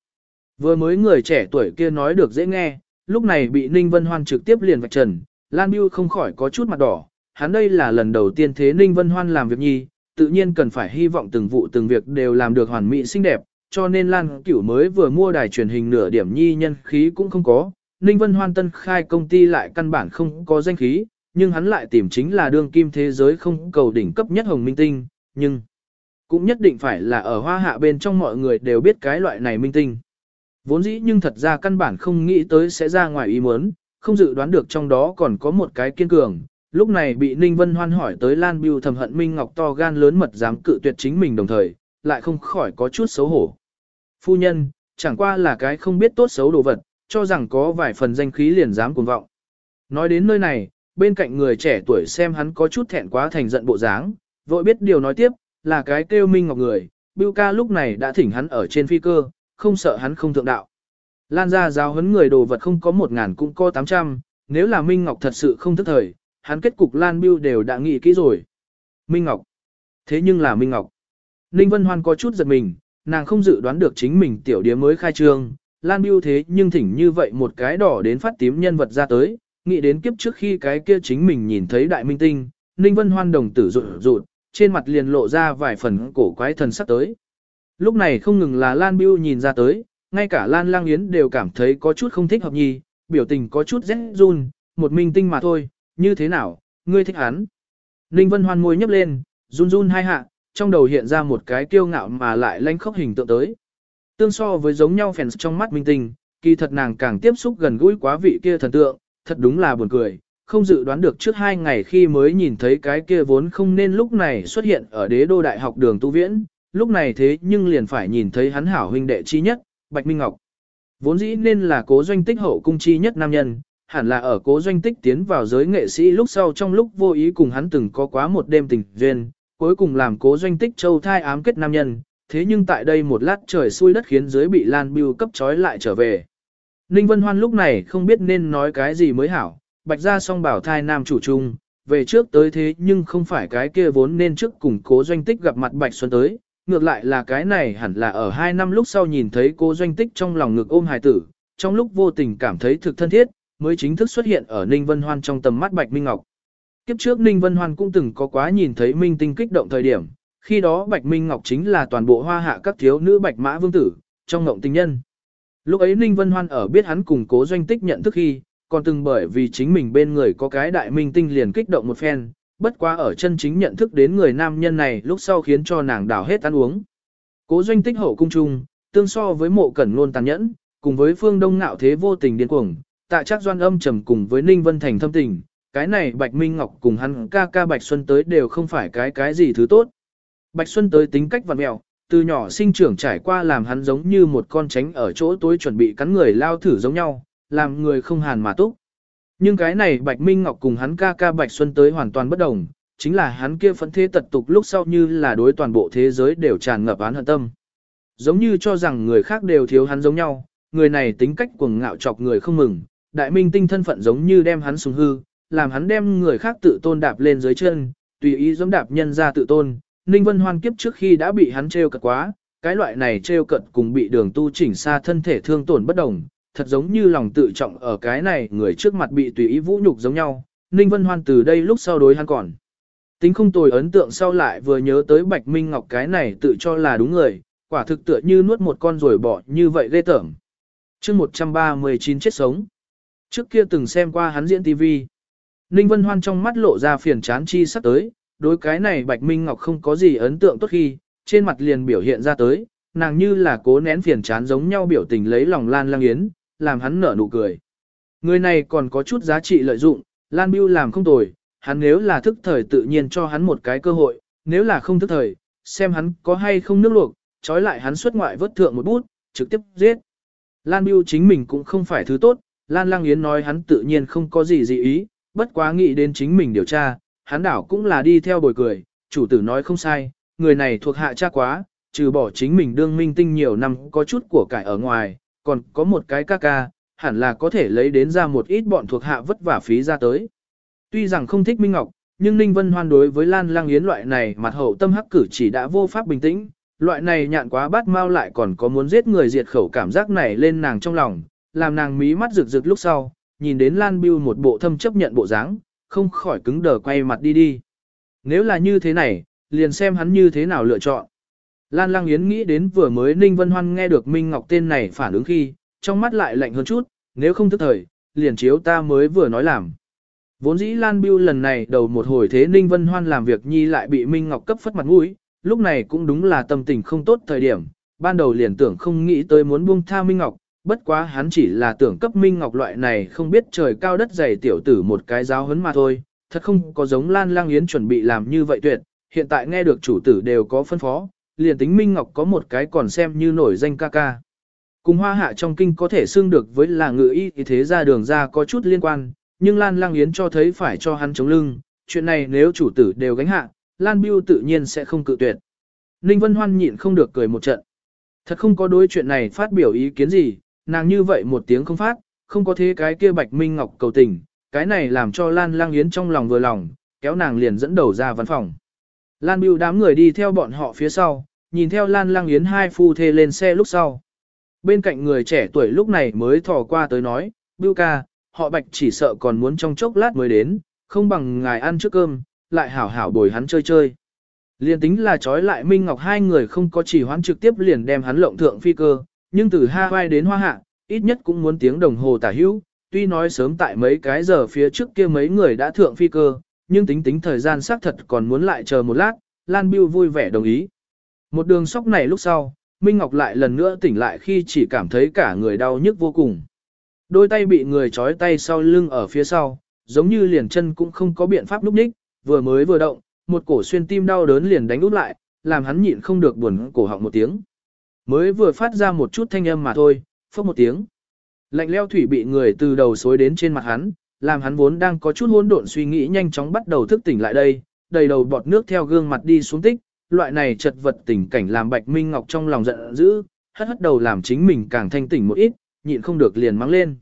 Vừa mới người trẻ tuổi kia nói được dễ nghe, lúc này bị Ninh Vân Hoan trực tiếp liền vạch trần, Lan Biêu không khỏi có chút mặt đỏ, hắn đây là lần đầu tiên thế Ninh Vân Hoan làm việc nhi, tự nhiên cần phải hy vọng từng vụ từng việc đều làm được hoàn mỹ xinh đẹp, cho nên Lan Cửu mới vừa mua đài truyền hình nửa điểm nhi nhân khí cũng không có, Ninh Vân Hoan tân khai công ty lại căn bản không có danh khí, nhưng hắn lại tìm chính là đương kim thế giới không cầu đỉnh cấp nhất hồng minh tinh, nhưng cũng nhất định phải là ở hoa hạ bên trong mọi người đều biết cái loại này minh tinh. Vốn dĩ nhưng thật ra căn bản không nghĩ tới sẽ ra ngoài ý muốn, không dự đoán được trong đó còn có một cái kiên cường, Lúc này bị Ninh Vân Hoan hỏi tới Lan Biêu thầm hận Minh Ngọc to gan lớn mật dám cự tuyệt chính mình đồng thời, lại không khỏi có chút xấu hổ. Phu nhân, chẳng qua là cái không biết tốt xấu đồ vật, cho rằng có vài phần danh khí liền dám cuồng vọng. Nói đến nơi này, bên cạnh người trẻ tuổi xem hắn có chút thẹn quá thành giận bộ dáng, vội biết điều nói tiếp, là cái kêu Minh Ngọc người, Biêu ca lúc này đã thỉnh hắn ở trên phi cơ, không sợ hắn không thượng đạo. Lan ra giáo huấn người đồ vật không có một ngàn cũng có tám trăm, nếu là Minh Ngọc thật sự không thức thời, hắn kết cục Lan Biêu đều đã nghĩ kỹ rồi. Minh Ngọc. Thế nhưng là Minh Ngọc. Ninh Vân Hoan có chút giật mình, nàng không dự đoán được chính mình tiểu điếm mới khai trương. Lan Biêu thế nhưng thỉnh như vậy một cái đỏ đến phát tím nhân vật ra tới, nghĩ đến kiếp trước khi cái kia chính mình nhìn thấy đại minh tinh, Ninh Vân Hoan đồng tử rụt rụt, trên mặt liền lộ ra vài phần cổ quái thần sắc tới. Lúc này không ngừng là Lan Biêu nhìn ra tới, ngay cả Lan Lang Yến đều cảm thấy có chút không thích hợp nhì, biểu tình có chút rét run, một minh tinh mà thôi, như thế nào, ngươi thích hắn. Ninh Vân Hoan môi nhấp lên, run run hai hạ, trong đầu hiện ra một cái kiêu ngạo mà lại lanh khốc hình tượng tới. Tương so với giống nhau phèn trong mắt minh tinh, kỳ thật nàng càng tiếp xúc gần gũi quá vị kia thần tượng, thật đúng là buồn cười, không dự đoán được trước hai ngày khi mới nhìn thấy cái kia vốn không nên lúc này xuất hiện ở đế đô đại học đường tu viễn, lúc này thế nhưng liền phải nhìn thấy hắn hảo huynh đệ chi nhất, Bạch Minh Ngọc. Vốn dĩ nên là cố doanh tích hậu cung chi nhất nam nhân, hẳn là ở cố doanh tích tiến vào giới nghệ sĩ lúc sau trong lúc vô ý cùng hắn từng có quá một đêm tình duyên, cuối cùng làm cố doanh tích châu thai ám kết nam nhân, thế nhưng tại đây một lát trời xui đất khiến giới bị Lan Biêu cấp trói lại trở về. Ninh Vân Hoan lúc này không biết nên nói cái gì mới hảo, bạch ra song bảo thai nam chủ trung về trước tới thế nhưng không phải cái kia vốn nên trước cùng cố doanh tích gặp mặt bạch xuân tới, ngược lại là cái này hẳn là ở hai năm lúc sau nhìn thấy cố doanh tích trong lòng ngực ôm hài tử, trong lúc vô tình cảm thấy thực thân thiết, mới chính thức xuất hiện ở Ninh Vân Hoan trong tầm mắt Bạch Minh Ngọc. Kiếp trước Ninh Vân Hoan cũng từng có quá nhìn thấy Minh Tinh kích động thời điểm, khi đó Bạch Minh Ngọc chính là toàn bộ hoa hạ các thiếu nữ Bạch Mã Vương Tử, trong ngộng tình nhân. Lúc ấy Ninh Vân Hoan ở biết hắn cùng cố doanh tích nhận thức khi, còn từng bởi vì chính mình bên người có cái đại minh tinh liền kích động một phen, bất quá ở chân chính nhận thức đến người nam nhân này lúc sau khiến cho nàng đảo hết ăn uống. Cố doanh tích hậu cung trung, tương so với mộ cẩn luôn tàn nhẫn, cùng với phương đông ngạo thế vô tình điên cuồng, tạ chắc doan âm trầm cùng với Ninh Vân Thành thâm tình, cái này Bạch Minh Ngọc cùng hắn ca ca Bạch Xuân tới đều không phải cái cái gì thứ tốt. Bạch Xuân tới tính cách vặn mẹo, từ nhỏ sinh trưởng trải qua làm hắn giống như một con tránh ở chỗ tối chuẩn bị cắn người lao thử giống nhau, làm người không hàn mà túc. Nhưng cái này Bạch Minh Ngọc cùng hắn ca ca Bạch Xuân tới hoàn toàn bất đồng, chính là hắn kia phẫn thế tật tục lúc sau như là đối toàn bộ thế giới đều tràn ngập án hận tâm. Giống như cho rằng người khác đều thiếu hắn giống nhau, người này tính cách cuồng ngạo chọc người không mừng, đại minh tinh thân phận giống như đem hắn sùng hư, làm hắn đem người khác tự tôn đạp lên dưới chân, tùy ý giống đạp nhân ra tự tôn. Ninh Vân Hoan kiếp trước khi đã bị hắn trêu cợt quá, cái loại này trêu cợt cùng bị đường tu chỉnh xa thân thể thương tổn bất đồng, thật giống như lòng tự trọng ở cái này người trước mặt bị tùy ý vũ nhục giống nhau. Ninh Vân Hoan từ đây lúc sau đối hắn còn. Tính không tồi ấn tượng sau lại vừa nhớ tới Bạch Minh Ngọc cái này tự cho là đúng người, quả thực tựa như nuốt một con rồi bỏ như vậy ghê tởm. chương 139 chết sống. Trước kia từng xem qua hắn diễn TV. Ninh Vân Hoan trong mắt lộ ra phiền chán chi sắp tới, đối cái này Bạch Minh Ngọc không có gì ấn tượng tốt khi, trên mặt liền biểu hiện ra tới, nàng như là cố nén phiền chán giống nhau biểu tình lấy lòng Lan Lang Yến, làm hắn nở nụ cười. Người này còn có chút giá trị lợi dụng, Lan Biêu làm không tồi, hắn nếu là thức thời tự nhiên cho hắn một cái cơ hội, nếu là không thức thời, xem hắn có hay không nước luộc, trói lại hắn xuất ngoại vớt thượng một bút, trực tiếp giết. Lan Biêu chính mình cũng không phải thứ tốt, Lan Lang Yến nói hắn tự nhiên không có gì dị ý, bất quá nghĩ đến chính mình điều tra, hắn đảo cũng là đi theo bồi cười, chủ tử nói không sai, người này thuộc hạ cha quá, trừ bỏ chính mình đương minh tinh nhiều năm có chút của cải ở ngoài, còn có một cái ca ca, hẳn là có thể lấy đến ra một ít bọn thuộc hạ vất vả phí ra tới. Tuy rằng không thích Minh Ngọc, nhưng Ninh Vân Hoan đối với Lan Lang Yến loại này mặt hậu tâm hắc cử chỉ đã vô pháp bình tĩnh, loại này nhạn quá bát mau lại còn có muốn giết người diệt khẩu cảm giác này lên nàng trong lòng, làm nàng mí mắt rực rực lúc sau, nhìn đến Lan Biêu một bộ thâm chấp nhận bộ dáng, không khỏi cứng đờ quay mặt đi đi. Nếu là như thế này, liền xem hắn như thế nào lựa chọn. Lan Lang Yến nghĩ đến vừa mới Ninh Vân Hoan nghe được Minh Ngọc tên này phản ứng khi, trong mắt lại lạnh hơn chút, nếu không thức thời, liền chiếu ta mới vừa nói làm. Vốn dĩ Lan Biêu lần này đầu một hồi thế Ninh Vân Hoan làm việc nhi lại bị Minh Ngọc cấp phất mặt mũi, lúc này cũng đúng là tâm tình không tốt thời điểm, ban đầu liền tưởng không nghĩ tới muốn buông tha Minh Ngọc, bất quá hắn chỉ là tưởng cấp Minh Ngọc loại này không biết trời cao đất dày tiểu tử một cái giáo hấn mà thôi, thật không có giống Lan Lang Yến chuẩn bị làm như vậy tuyệt, hiện tại nghe được chủ tử đều có phân phó, liền tính Minh Ngọc có một cái còn xem như nổi danh ca ca. Cùng hoa hạ trong kinh có thể xưng được với là ngự y thì thế ra đường ra có chút liên quan, nhưng Lan Lang Yến cho thấy phải cho hắn chống lưng, chuyện này nếu chủ tử đều gánh hạ, Lan Biêu tự nhiên sẽ không cự tuyệt. Ninh Vân Hoan nhịn không được cười một trận. Thật không có đối chuyện này phát biểu ý kiến gì, nàng như vậy một tiếng không phát, không có thế cái kia Bạch Minh Ngọc cầu tình, cái này làm cho Lan Lang Yến trong lòng vừa lòng, kéo nàng liền dẫn đầu ra văn phòng. Lan Biêu đám người đi theo bọn họ phía sau, nhìn theo Lan Lang Yến hai phu thê lên xe lúc sau. Bên cạnh người trẻ tuổi lúc này mới thò qua tới nói, Biêu ca, họ Bạch chỉ sợ còn muốn trong chốc lát mới đến, không bằng ngài ăn trước cơm, lại hảo hảo bồi hắn chơi chơi. Liên tính là trói lại Minh Ngọc hai người không có chỉ hoán trực tiếp liền đem hắn lộng thượng phi cơ, nhưng từ Hawaii đến Hoa Hạ, ít nhất cũng muốn tiếng đồng hồ tả hữu, tuy nói sớm tại mấy cái giờ phía trước kia mấy người đã thượng phi cơ, nhưng tính tính thời gian xác thật còn muốn lại chờ một lát, Lan Biêu vui vẻ đồng ý. Một đường sóc này lúc sau, Minh Ngọc lại lần nữa tỉnh lại khi chỉ cảm thấy cả người đau nhức vô cùng. Đôi tay bị người trói tay sau lưng ở phía sau, giống như liền chân cũng không có biện pháp lúc ních, vừa mới vừa động, một cổ xuyên tim đau đớn liền đánh út lại, làm hắn nhịn không được buồn cổ họng một tiếng. Mới vừa phát ra một chút thanh âm mà thôi, phốc một tiếng. Lạnh leo thủy bị người từ đầu xối đến trên mặt hắn, làm hắn vốn đang có chút hỗn độn suy nghĩ nhanh chóng bắt đầu thức tỉnh lại đây, đầy đầu bọt nước theo gương mặt đi xuống tích, loại này chật vật tình cảnh làm Bạch Minh Ngọc trong lòng giận dữ, hất hất đầu làm chính mình càng thanh tỉnh một ít, nhịn không được liền mắng lên.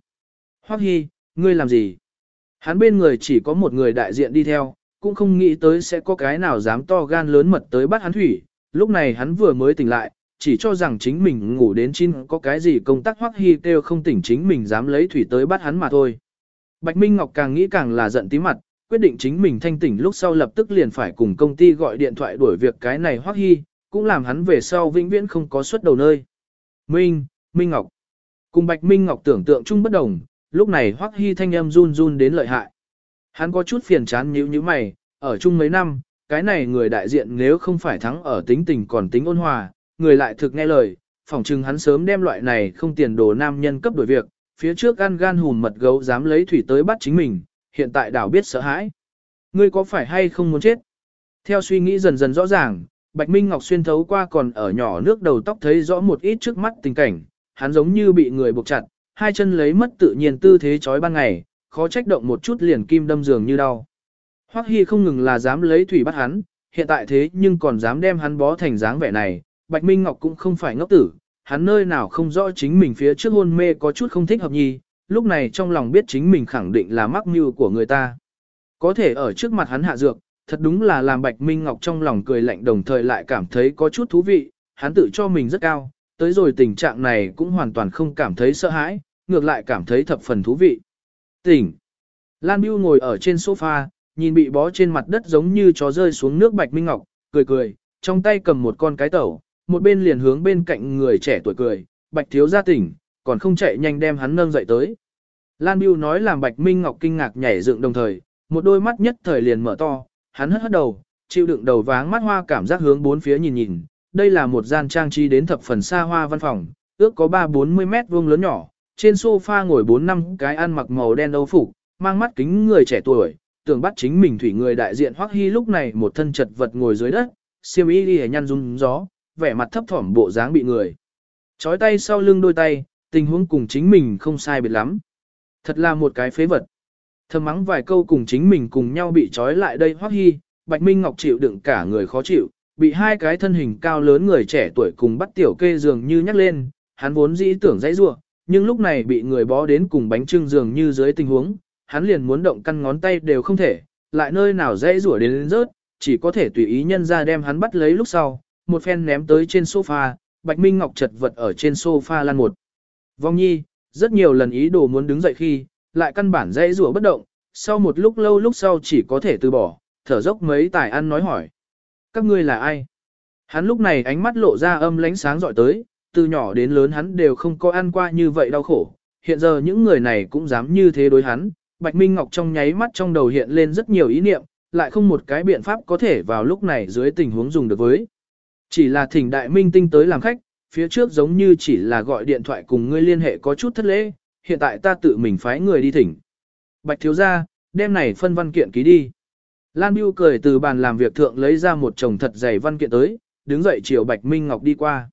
Hoắc Hi, ngươi làm gì? Hắn bên người chỉ có một người đại diện đi theo, cũng không nghĩ tới sẽ có cái nào dám to gan lớn mật tới bắt hắn thủy. Lúc này hắn vừa mới tỉnh lại, chỉ cho rằng chính mình ngủ đến chín có cái gì công tác Hoắc Hi kêu không tỉnh chính mình dám lấy thủy tới bắt hắn mà thôi. Bạch Minh Ngọc càng nghĩ càng là giận tí mặt, quyết định chính mình thanh tỉnh lúc sau lập tức liền phải cùng công ty gọi điện thoại đuổi việc cái này Hoắc Hi, cũng làm hắn về sau vĩnh viễn không có suất đầu nơi. Minh, Minh Ngọc. Cùng Bạch Minh Ngọc tưởng tượng chung bất đồng, lúc này Hoắc Hi thanh âm run run đến lợi hại. Hắn có chút phiền chán nhíu nhíu mày, ở chung mấy năm, cái này người đại diện nếu không phải thắng ở tính tình còn tính ôn hòa, người lại thực nghe lời, phỏng chừng hắn sớm đem loại này không tiền đồ nam nhân cấp đổi việc, phía trước gan gan hùn mật gấu dám lấy thủy tới bắt chính mình, hiện tại đảo biết sợ hãi. Ngươi có phải hay không muốn chết? Theo suy nghĩ dần dần rõ ràng, Bạch Minh Ngọc xuyên thấu qua còn ở nhỏ nước đầu tóc thấy rõ một ít trước mắt tình cảnh, hắn giống như bị người buộc chặt, hai chân lấy mất tự nhiên tư thế chói ban ngày, khó trách động một chút liền kim đâm giường như đau. Hoắc Hi không ngừng là dám lấy thủy bắt hắn, hiện tại thế nhưng còn dám đem hắn bó thành dáng vẻ này, Bạch Minh Ngọc cũng không phải ngốc tử, hắn nơi nào không rõ chính mình phía trước hôn mê có chút không thích hợp nhi, lúc này trong lòng biết chính mình khẳng định là mắc mưu của người ta. Có thể ở trước mặt hắn hạ dược, thật đúng là làm Bạch Minh Ngọc trong lòng cười lạnh đồng thời lại cảm thấy có chút thú vị, hắn tự cho mình rất cao, tới rồi tình trạng này cũng hoàn toàn không cảm thấy sợ hãi, ngược lại cảm thấy thập phần thú vị. Tỉnh! Lan Biu ngồi ở trên sofa, nhìn bị bó trên mặt đất giống như chó rơi xuống nước Bạch Minh Ngọc, cười cười, trong tay cầm một con cái tẩu, một bên liền hướng bên cạnh người trẻ tuổi cười, Bạch Thiếu gia tỉnh, còn không chạy nhanh đem hắn nâng dậy tới. Lan Biu nói làm Bạch Minh Ngọc kinh ngạc nhảy dựng đồng thời, một đôi mắt nhất thời liền mở to, hắn hất hất đầu, chịu đựng đầu váng mắt hoa cảm giác hướng bốn phía nhìn nhìn. Đây là một gian trang trí đến thập phần xa hoa văn phòng, ước có 3-40 mét vuông lớn nhỏ, trên sofa ngồi 4 năm cái ăn mặc màu đen âu phục, mang mắt kính người trẻ tuổi, tưởng bắt chính mình thủy người đại diện Hoắc Hy lúc này một thân chật vật ngồi dưới đất, xiêm y đi nhăn run gió, vẻ mặt thấp thỏm bộ dáng bị người. Chói tay sau lưng đôi tay, tình huống cùng chính mình không sai biệt lắm. Thật là một cái phế vật. Thầm mắng vài câu cùng chính mình cùng nhau bị trói lại đây Hoắc Hy, Bạch Minh Ngọc chịu đựng cả người khó chịu, bị hai cái thân hình cao lớn người trẻ tuổi cùng bắt tiểu kê dường như nhắc lên, hắn vốn dĩ tưởng dãy rua, nhưng lúc này bị người bó đến cùng bánh trưng dường như dưới tình huống, hắn liền muốn động căn ngón tay đều không thể, lại nơi nào dãy rủa đến, đến rớt, chỉ có thể tùy ý nhân ra đem hắn bắt lấy lúc sau, một phen ném tới trên sofa, Bạch Minh Ngọc chật vật ở trên sofa lăn một. Vong nhi, rất nhiều lần ý đồ muốn đứng dậy khi, lại căn bản dãy rủa bất động, sau một lúc lâu lúc sau chỉ có thể từ bỏ, thở dốc mấy tài ăn nói hỏi. Các ngươi là ai? Hắn lúc này ánh mắt lộ ra âm lánh sáng dọi tới, từ nhỏ đến lớn hắn đều không có ăn qua như vậy đau khổ. Hiện giờ những người này cũng dám như thế đối hắn, Bạch Minh Ngọc trong nháy mắt trong đầu hiện lên rất nhiều ý niệm, lại không một cái biện pháp có thể vào lúc này dưới tình huống dùng được với. Chỉ là thỉnh đại minh tinh tới làm khách, phía trước giống như chỉ là gọi điện thoại cùng ngươi liên hệ có chút thất lễ, hiện tại ta tự mình phái người đi thỉnh. Bạch thiếu gia, đem này phân văn kiện ký đi. Lan Biu cười từ bàn làm việc thượng lấy ra một chồng thật dày văn kiện tới, đứng dậy chiều Bạch Minh Ngọc đi qua.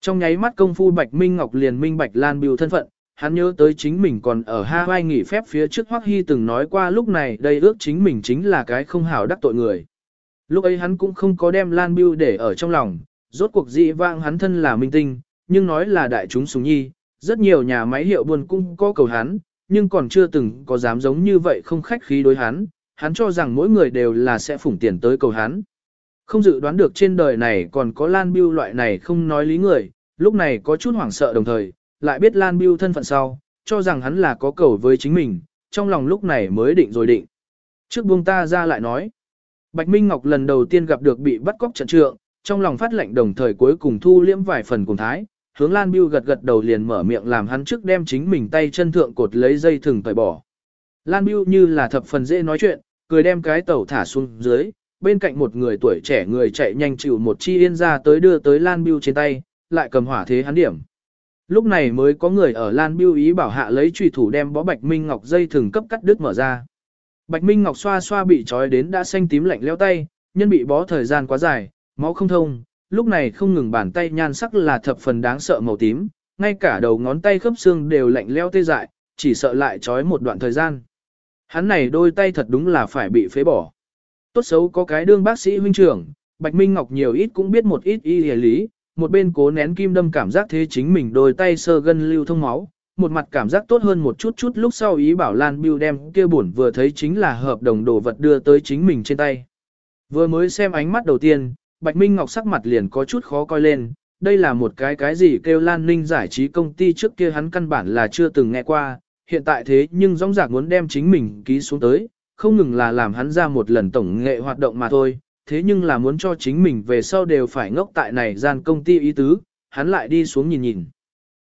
Trong nháy mắt công phu Bạch Minh Ngọc liền minh Bạch Lan Biu thân phận, hắn nhớ tới chính mình còn ở Hawaii nghỉ phép phía trước Hoắc Hy từng nói qua lúc này đây ước chính mình chính là cái không hảo đắc tội người. Lúc ấy hắn cũng không có đem Lan Biêu để ở trong lòng, rốt cuộc dị vang hắn thân là minh tinh, nhưng nói là đại chúng súng nhi, rất nhiều nhà máy hiệu buôn cũng có cầu hắn, nhưng còn chưa từng có dám giống như vậy không khách khí đối hắn, hắn cho rằng mỗi người đều là sẽ phủng tiền tới cầu hắn. Không dự đoán được trên đời này còn có Lan Biêu loại này không nói lý người, lúc này có chút hoảng sợ đồng thời, lại biết Lan Biêu thân phận sau, cho rằng hắn là có cầu với chính mình, trong lòng lúc này mới định rồi định. Trước buông ta ra lại nói, Bạch Minh Ngọc lần đầu tiên gặp được bị bắt cóc trận trượng, trong lòng phát lệnh đồng thời cuối cùng thu liễm vài phần cùng thái, hướng Lan Biêu gật gật đầu liền mở miệng làm hắn trước đem chính mình tay chân thượng cột lấy dây thừng tẩy bỏ. Lan Biêu như là thập phần dễ nói chuyện, cười đem cái tàu thả xuống dưới, bên cạnh một người tuổi trẻ người chạy nhanh chịu một chi yên ra tới đưa tới Lan Biêu trên tay, lại cầm hỏa thế hắn điểm. Lúc này mới có người ở Lan Biêu ý bảo hạ lấy trùy thủ đem bó bạch minh ngọc dây thừng cấp cắt đứt mở ra. Bạch Minh Ngọc xoa xoa bị trói đến đã xanh tím lạnh leo tay, nhân bị bó thời gian quá dài, máu không thông, lúc này không ngừng bàn tay nhan sắc là thập phần đáng sợ màu tím, ngay cả đầu ngón tay khớp xương đều lạnh leo tê dại, chỉ sợ lại trói một đoạn thời gian. Hắn này đôi tay thật đúng là phải bị phế bỏ. Tốt xấu có cái đương bác sĩ huynh trưởng, Bạch Minh Ngọc nhiều ít cũng biết một ít y lý, một bên cố nén kim đâm cảm giác thế chính mình đôi tay sơ gân lưu thông máu, một mặt cảm giác tốt hơn một chút chút lúc sau ý bảo Lan Biêu đem kia buồn vừa thấy chính là hợp đồng đồ vật đưa tới chính mình trên tay. Vừa mới xem ánh mắt đầu tiên, Bạch Minh Ngọc sắc mặt liền có chút khó coi lên, đây là một cái cái gì kêu Lan Ninh giải trí công ty trước kia hắn căn bản là chưa từng nghe qua, hiện tại thế nhưng rõ ràng muốn đem chính mình ký xuống tới, không ngừng là làm hắn ra một lần tổng nghệ hoạt động mà thôi, thế nhưng là muốn cho chính mình về sau đều phải ngốc tại này gian công ty ý tứ, hắn lại đi xuống nhìn nhìn.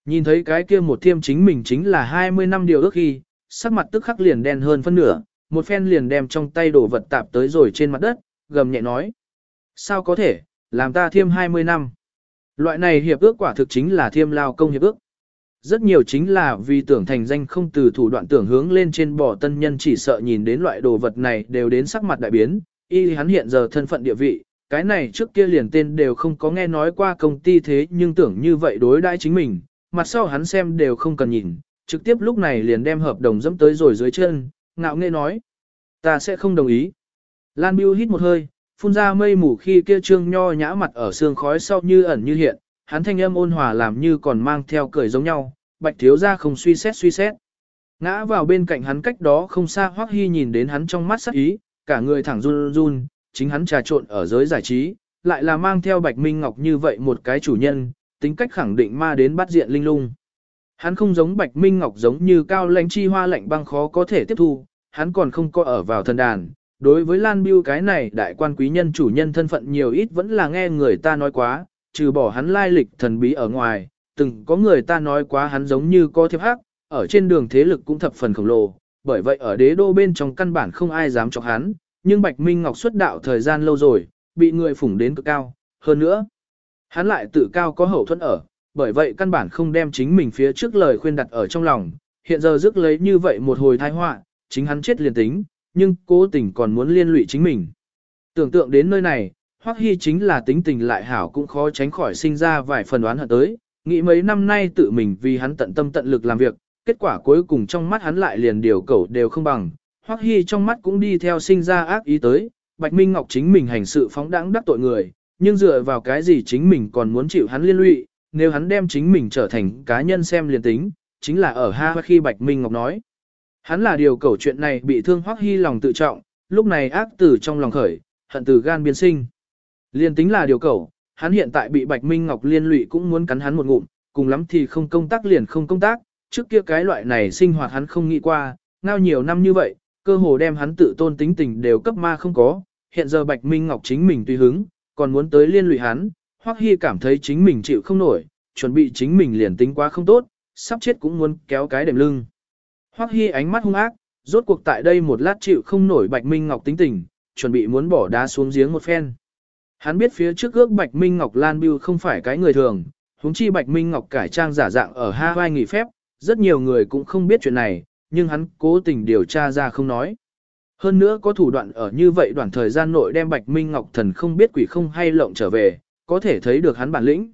Nhìn thấy cái kia một thiêm chính mình chính là 20 năm điều ước khi, sắc mặt tức khắc liền đen hơn phân nửa, một phen liền đem trong tay đổ vật tạp tới rồi trên mặt đất, gầm nhẹ nói. Sao có thể, làm ta thiêm 20 năm? Loại này hiệp ước quả thực chính là thiêm lao công hiệp ước. Rất nhiều chính là vì tưởng thành danh không từ thủ đoạn tưởng hướng lên trên bỏ tân nhân chỉ sợ nhìn đến loại đồ vật này đều đến sắc mặt đại biến, y hắn hiện giờ thân phận địa vị, cái này trước kia liền tên đều không có nghe nói qua công ty thế nhưng tưởng như vậy đối đãi chính mình, mặt sau hắn xem đều không cần nhìn, trực tiếp lúc này liền đem hợp đồng dẫm tới rồi dưới chân, ngạo nghễ nói. Ta sẽ không đồng ý. Lan Biêu hít một hơi, phun ra mây mù khi kia trương nho nhã mặt ở sương khói sau như ẩn như hiện, hắn thanh âm ôn hòa làm như còn mang theo cười giống nhau, bạch thiếu ra không suy xét suy xét. Ngã vào bên cạnh hắn cách đó không xa Hoắc Hy nhìn đến hắn trong mắt sắc ý, cả người thẳng run run, chính hắn trà trộn ở giới giải trí, lại là mang theo Bạch Minh Ngọc như vậy một cái chủ nhân, tính cách khẳng định ma đến bắt diện linh lung. Hắn không giống Bạch Minh Ngọc giống như cao lãnh chi hoa lạnh băng khó có thể tiếp thu, hắn còn không có ở vào thần đàn. Đối với Lan Biêu cái này đại quan quý nhân chủ nhân thân phận nhiều ít vẫn là nghe người ta nói quá, trừ bỏ hắn lai lịch thần bí ở ngoài, từng có người ta nói quá hắn giống như có thiệp hắc, ở trên đường thế lực cũng thập phần khổng lồ, bởi vậy ở đế đô bên trong căn bản không ai dám chọc hắn, nhưng Bạch Minh Ngọc xuất đạo thời gian lâu rồi, bị người phủng đến cực cao, hơn nữa, hắn lại tự cao có hậu thuẫn ở, bởi vậy căn bản không đem chính mình phía trước lời khuyên đặt ở trong lòng, hiện giờ rước lấy như vậy một hồi tai họa, chính hắn chết liền tính, nhưng cố tình còn muốn liên lụy chính mình. Tưởng tượng đến nơi này, Hoắc Hy chính là tính tình lại hảo cũng khó tránh khỏi sinh ra vài phần đoán hận tới, nghĩ mấy năm nay tự mình vì hắn tận tâm tận lực làm việc, kết quả cuối cùng trong mắt hắn lại liền điều cẩu đều không bằng, Hoắc Hy trong mắt cũng đi theo sinh ra ác ý tới, Bạch Minh Ngọc chính mình hành sự phóng đãng đắc tội người, nhưng dựa vào cái gì chính mình còn muốn chịu hắn liên lụy, nếu hắn đem chính mình trở thành cá nhân xem liền tính, chính là ở ha khi Bạch Minh Ngọc nói. Hắn là điều cầu chuyện này bị thương Hoắc Hy lòng tự trọng, lúc này ác từ trong lòng khởi, hận từ gan biến sinh. Liên tính là điều cầu, hắn hiện tại bị Bạch Minh Ngọc liên lụy cũng muốn cắn hắn một ngụm, cùng lắm thì không công tác liền không công tác, trước kia cái loại này sinh hoạt hắn không nghĩ qua, ngao nhiều năm như vậy, cơ hồ đem hắn tự tôn tính tình đều cấp ma không có, hiện giờ Bạch Minh Ngọc chính mình tùy hứng, còn muốn tới liên lụy hắn, Hoắc Hy cảm thấy chính mình chịu không nổi, chuẩn bị chính mình liền tính quá không tốt, sắp chết cũng muốn kéo cái đệm lưng. Hoắc Hy ánh mắt hung ác, rốt cuộc tại đây một lát chịu không nổi Bạch Minh Ngọc tính tình, chuẩn bị muốn bỏ đá xuống giếng một phen. Hắn biết phía trước ước Bạch Minh Ngọc Lan Biêu không phải cái người thường, huống chi Bạch Minh Ngọc cải trang giả dạng ở Hawaii nghỉ phép, rất nhiều người cũng không biết chuyện này, nhưng hắn cố tình điều tra ra không nói. Hơn nữa có thủ đoạn ở như vậy đoạn thời gian nội đem Bạch Minh Ngọc thần không biết quỷ không hay lộng trở về, có thể thấy được hắn bản lĩnh.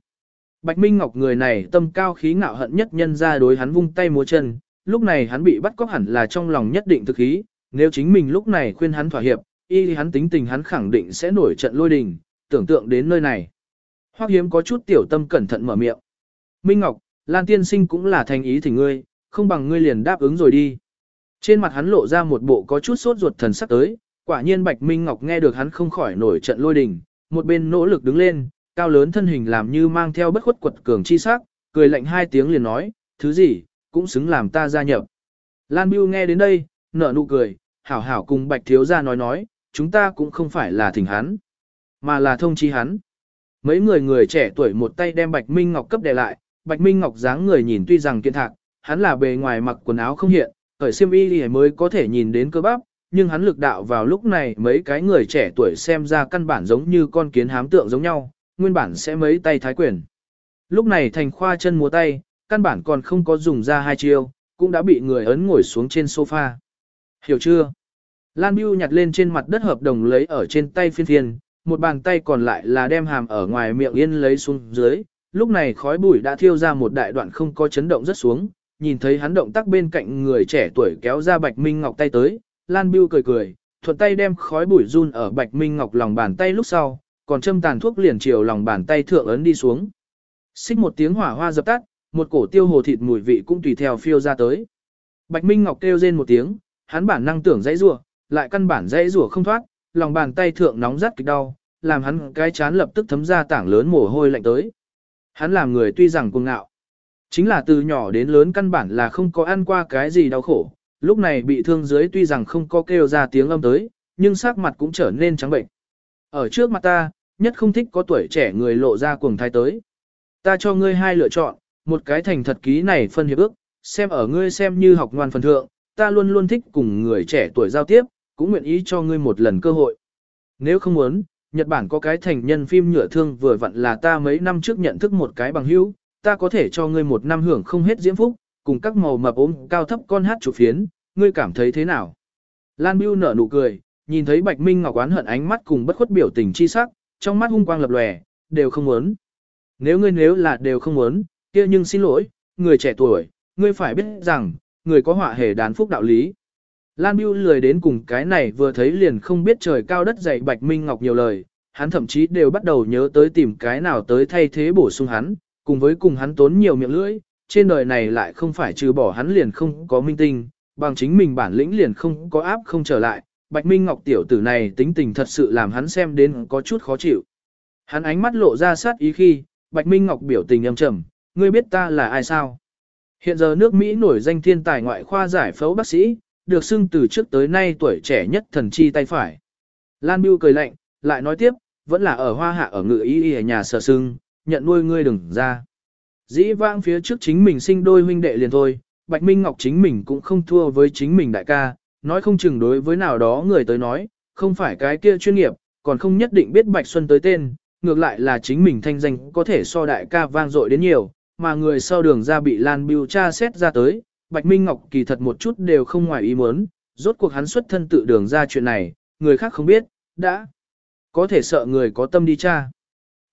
Bạch Minh Ngọc người này tâm cao khí ngạo hận nhất nhân ra đối hắn vung tay múa chân, lúc này hắn bị bắt cóc hẳn là trong lòng nhất định thực khí, nếu chính mình lúc này khuyên hắn thỏa hiệp, y thì hắn tính tình hắn khẳng định sẽ nổi trận lôi đình, tưởng tượng đến nơi này. Hoắc Hiếm có chút tiểu tâm cẩn thận mở miệng. Minh Ngọc, Lan Tiên Sinh cũng là thành ý thì ngươi, không bằng ngươi liền đáp ứng rồi đi. Trên mặt hắn lộ ra một bộ có chút sốt ruột thần sắc tới, quả nhiên Bạch Minh Ngọc nghe được hắn không khỏi nổi trận lôi đình, một bên nỗ lực đứng lên, cao lớn thân hình làm như mang theo bất khuất quật cường chi sắc, cười lạnh hai tiếng liền nói, thứ gì, cũng xứng làm ta gia nhập. Lan Biu nghe đến đây, nở nụ cười, hảo hảo cùng Bạch Thiếu gia nói nói, chúng ta cũng không phải là thỉnh hắn, mà là thông chi hắn. Mấy người người trẻ tuổi một tay đem Bạch Minh Ngọc cấp đè lại, Bạch Minh Ngọc dáng người nhìn tuy rằng kiện thạc, hắn là bề ngoài mặc quần áo không hiện, ở xiêm y thì mới có thể nhìn đến cơ bắp, nhưng hắn lực đạo vào lúc này mấy cái người trẻ tuổi xem ra căn bản giống như con kiến hám tượng giống nhau, nguyên bản sẽ mấy tay thái quyền. Lúc này thành khoa chân múa tay, căn bản còn không có dùng ra hai chiêu, cũng đã bị người ấn ngồi xuống trên sofa. Hiểu chưa? Lan Biu nhặt lên trên mặt đất hợp đồng lấy ở trên tay phiên phiên, một bàn tay còn lại là đem hàm ở ngoài miệng yên lấy xuống dưới, lúc này khói bụi đã thiêu ra một đại đoạn không có chấn động rất xuống, nhìn thấy hắn động tác bên cạnh người trẻ tuổi kéo ra Bạch Minh Ngọc tay tới, Lan bưu cười cười, thuận tay đem khói bụi run ở Bạch Minh Ngọc lòng bàn tay lúc sau, còn châm tàn thuốc liền chiều lòng bàn tay thượng ấn đi xuống. Xích một tiếng hỏa hoa dập tắt, một cổ tiêu hồ thịt mùi vị cũng tùy theo phiêu ra tới. Bạch Minh Ngọc kêu rên một tiếng, hắn bản năng tưởng dãy rủa, lại căn bản dãy rủa không thoát, lòng bàn tay thượng nóng rát kịch đau, làm hắn cái chán lập tức thấm ra tảng lớn mồ hôi lạnh tới. Hắn làm người tuy rằng cuồng ngạo, chính là từ nhỏ đến lớn căn bản là không có ăn qua cái gì đau khổ, lúc này bị thương dưới tuy rằng không có kêu ra tiếng âm tới, nhưng sắc mặt cũng trở nên trắng bệnh. Ở trước mặt ta, nhất không thích có tuổi trẻ người lộ ra cuồng thai tới. Ta cho ngươi hai lựa chọn, một cái thành thật ký này phân hiệp ước, xem ở ngươi xem như học ngoan phần thượng, ta luôn luôn thích cùng người trẻ tuổi giao tiếp, cũng nguyện ý cho ngươi một lần cơ hội. Nếu không muốn, Nhật Bản có cái thành nhân phim nhựa thương vừa vặn là ta mấy năm trước nhận thức một cái bằng hữu, ta có thể cho ngươi một năm hưởng không hết diễm phúc, cùng các màu mập ốm cao thấp con hát chủ phiến, ngươi cảm thấy thế nào? Lan Biu nở nụ cười, nhìn thấy Bạch Minh Ngọc oán hận ánh mắt cùng bất khuất biểu tình chi sắc, trong mắt hung quang lập lòe, đều không muốn. Nếu ngươi nếu là đều không muốn, kia nhưng xin lỗi, người trẻ tuổi, ngươi phải biết rằng, người có họa hề đán phúc đạo lý. Lan Biu lười đến cùng cái này vừa thấy liền không biết trời cao đất dày Bạch Minh Ngọc nhiều lời, hắn thậm chí đều bắt đầu nhớ tới tìm cái nào tới thay thế bổ sung hắn, cùng với cùng hắn tốn nhiều miệng lưỡi, trên đời này lại không phải trừ bỏ hắn liền không có minh tinh, bằng chính mình bản lĩnh liền không có áp không trở lại, Bạch Minh Ngọc tiểu tử này tính tình thật sự làm hắn xem đến có chút khó chịu. Hắn ánh mắt lộ ra sát ý khi, Bạch Minh Ngọc biểu tình âm trầm, ngươi biết ta là ai sao? Hiện giờ nước Mỹ nổi danh thiên tài ngoại khoa giải phẫu bác sĩ, được xưng từ trước tới nay tuổi trẻ nhất thần chi tay phải. Lan Biu cười lạnh, lại nói tiếp, vẫn là ở hoa hạ ở ngự y y nhà sở sưng, nhận nuôi ngươi đừng ra. Dĩ vãng phía trước chính mình sinh đôi huynh đệ liền thôi, Bạch Minh Ngọc chính mình cũng không thua với chính mình đại ca, nói không chừng đối với nào đó người tới nói, không phải cái kia chuyên nghiệp, còn không nhất định biết Bạch Xuân tới tên, ngược lại là chính mình thanh danh có thể so đại ca vang dội đến nhiều, mà người sau đường ra bị Lan Biêu tra xét ra tới, Bạch Minh Ngọc kỳ thật một chút đều không ngoài ý muốn, rốt cuộc hắn xuất thân tự đường ra chuyện này, người khác không biết, đã có thể sợ người có tâm đi tra.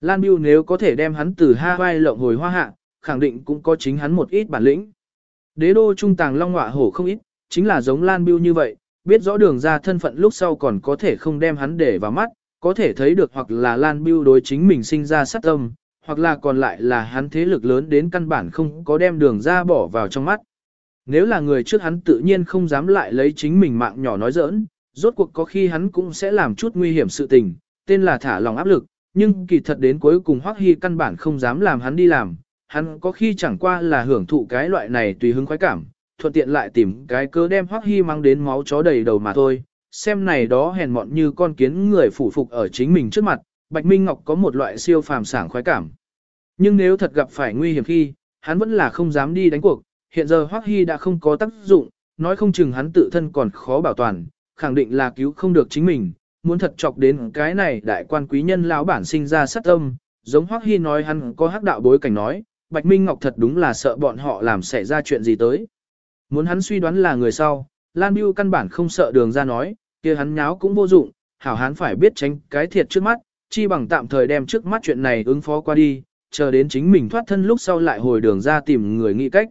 Lan Biêu nếu có thể đem hắn từ Hawaii lộng hồi hoa hạ, khẳng định cũng có chính hắn một ít bản lĩnh. Đế đô trung tàng long họa hổ không ít, chính là giống Lan Biêu như vậy, biết rõ đường ra thân phận lúc sau còn có thể không đem hắn để vào mắt, có thể thấy được hoặc là Lan Biêu đối chính mình sinh ra sát tâm, hoặc là còn lại là hắn thế lực lớn đến căn bản không có đem đường ra bỏ vào trong mắt. Nếu là người trước hắn tự nhiên không dám lại lấy chính mình mạng nhỏ nói giỡn, rốt cuộc có khi hắn cũng sẽ làm chút nguy hiểm sự tình, tên là thả lòng áp lực, nhưng kỳ thật đến cuối cùng Hoắc Hy căn bản không dám làm hắn đi làm, hắn có khi chẳng qua là hưởng thụ cái loại này tùy hứng khoái cảm, thuận tiện lại tìm cái cớ đem Hoắc Hy mang đến máu chó đầy đầu mà thôi. Xem này đó hèn mọn như con kiến người phủ phục ở chính mình trước mặt, Bạch Minh Ngọc có một loại siêu phàm sảng khoái cảm. Nhưng nếu thật gặp phải nguy hiểm khi, hắn vẫn là không dám đi đánh cuộc, hiện giờ Hoắc Hy đã không có tác dụng, nói không chừng hắn tự thân còn khó bảo toàn, khẳng định là cứu không được chính mình, muốn thật chọc đến cái này đại quan quý nhân lão bản sinh ra sát tâm, giống Hoắc hi nói hắn có hắc đạo bối cảnh nói, Bạch Minh Ngọc thật đúng là sợ bọn họ làm xảy ra chuyện gì tới. Muốn hắn suy đoán là người sau, Lan Biu căn bản không sợ đường ra nói, kia hắn nháo cũng vô dụng, hảo hắn phải biết tránh cái thiệt trước mắt, chi bằng tạm thời đem trước mắt chuyện này ứng phó qua đi, chờ đến chính mình thoát thân lúc sau lại hồi đường ra tìm người nghĩ cách.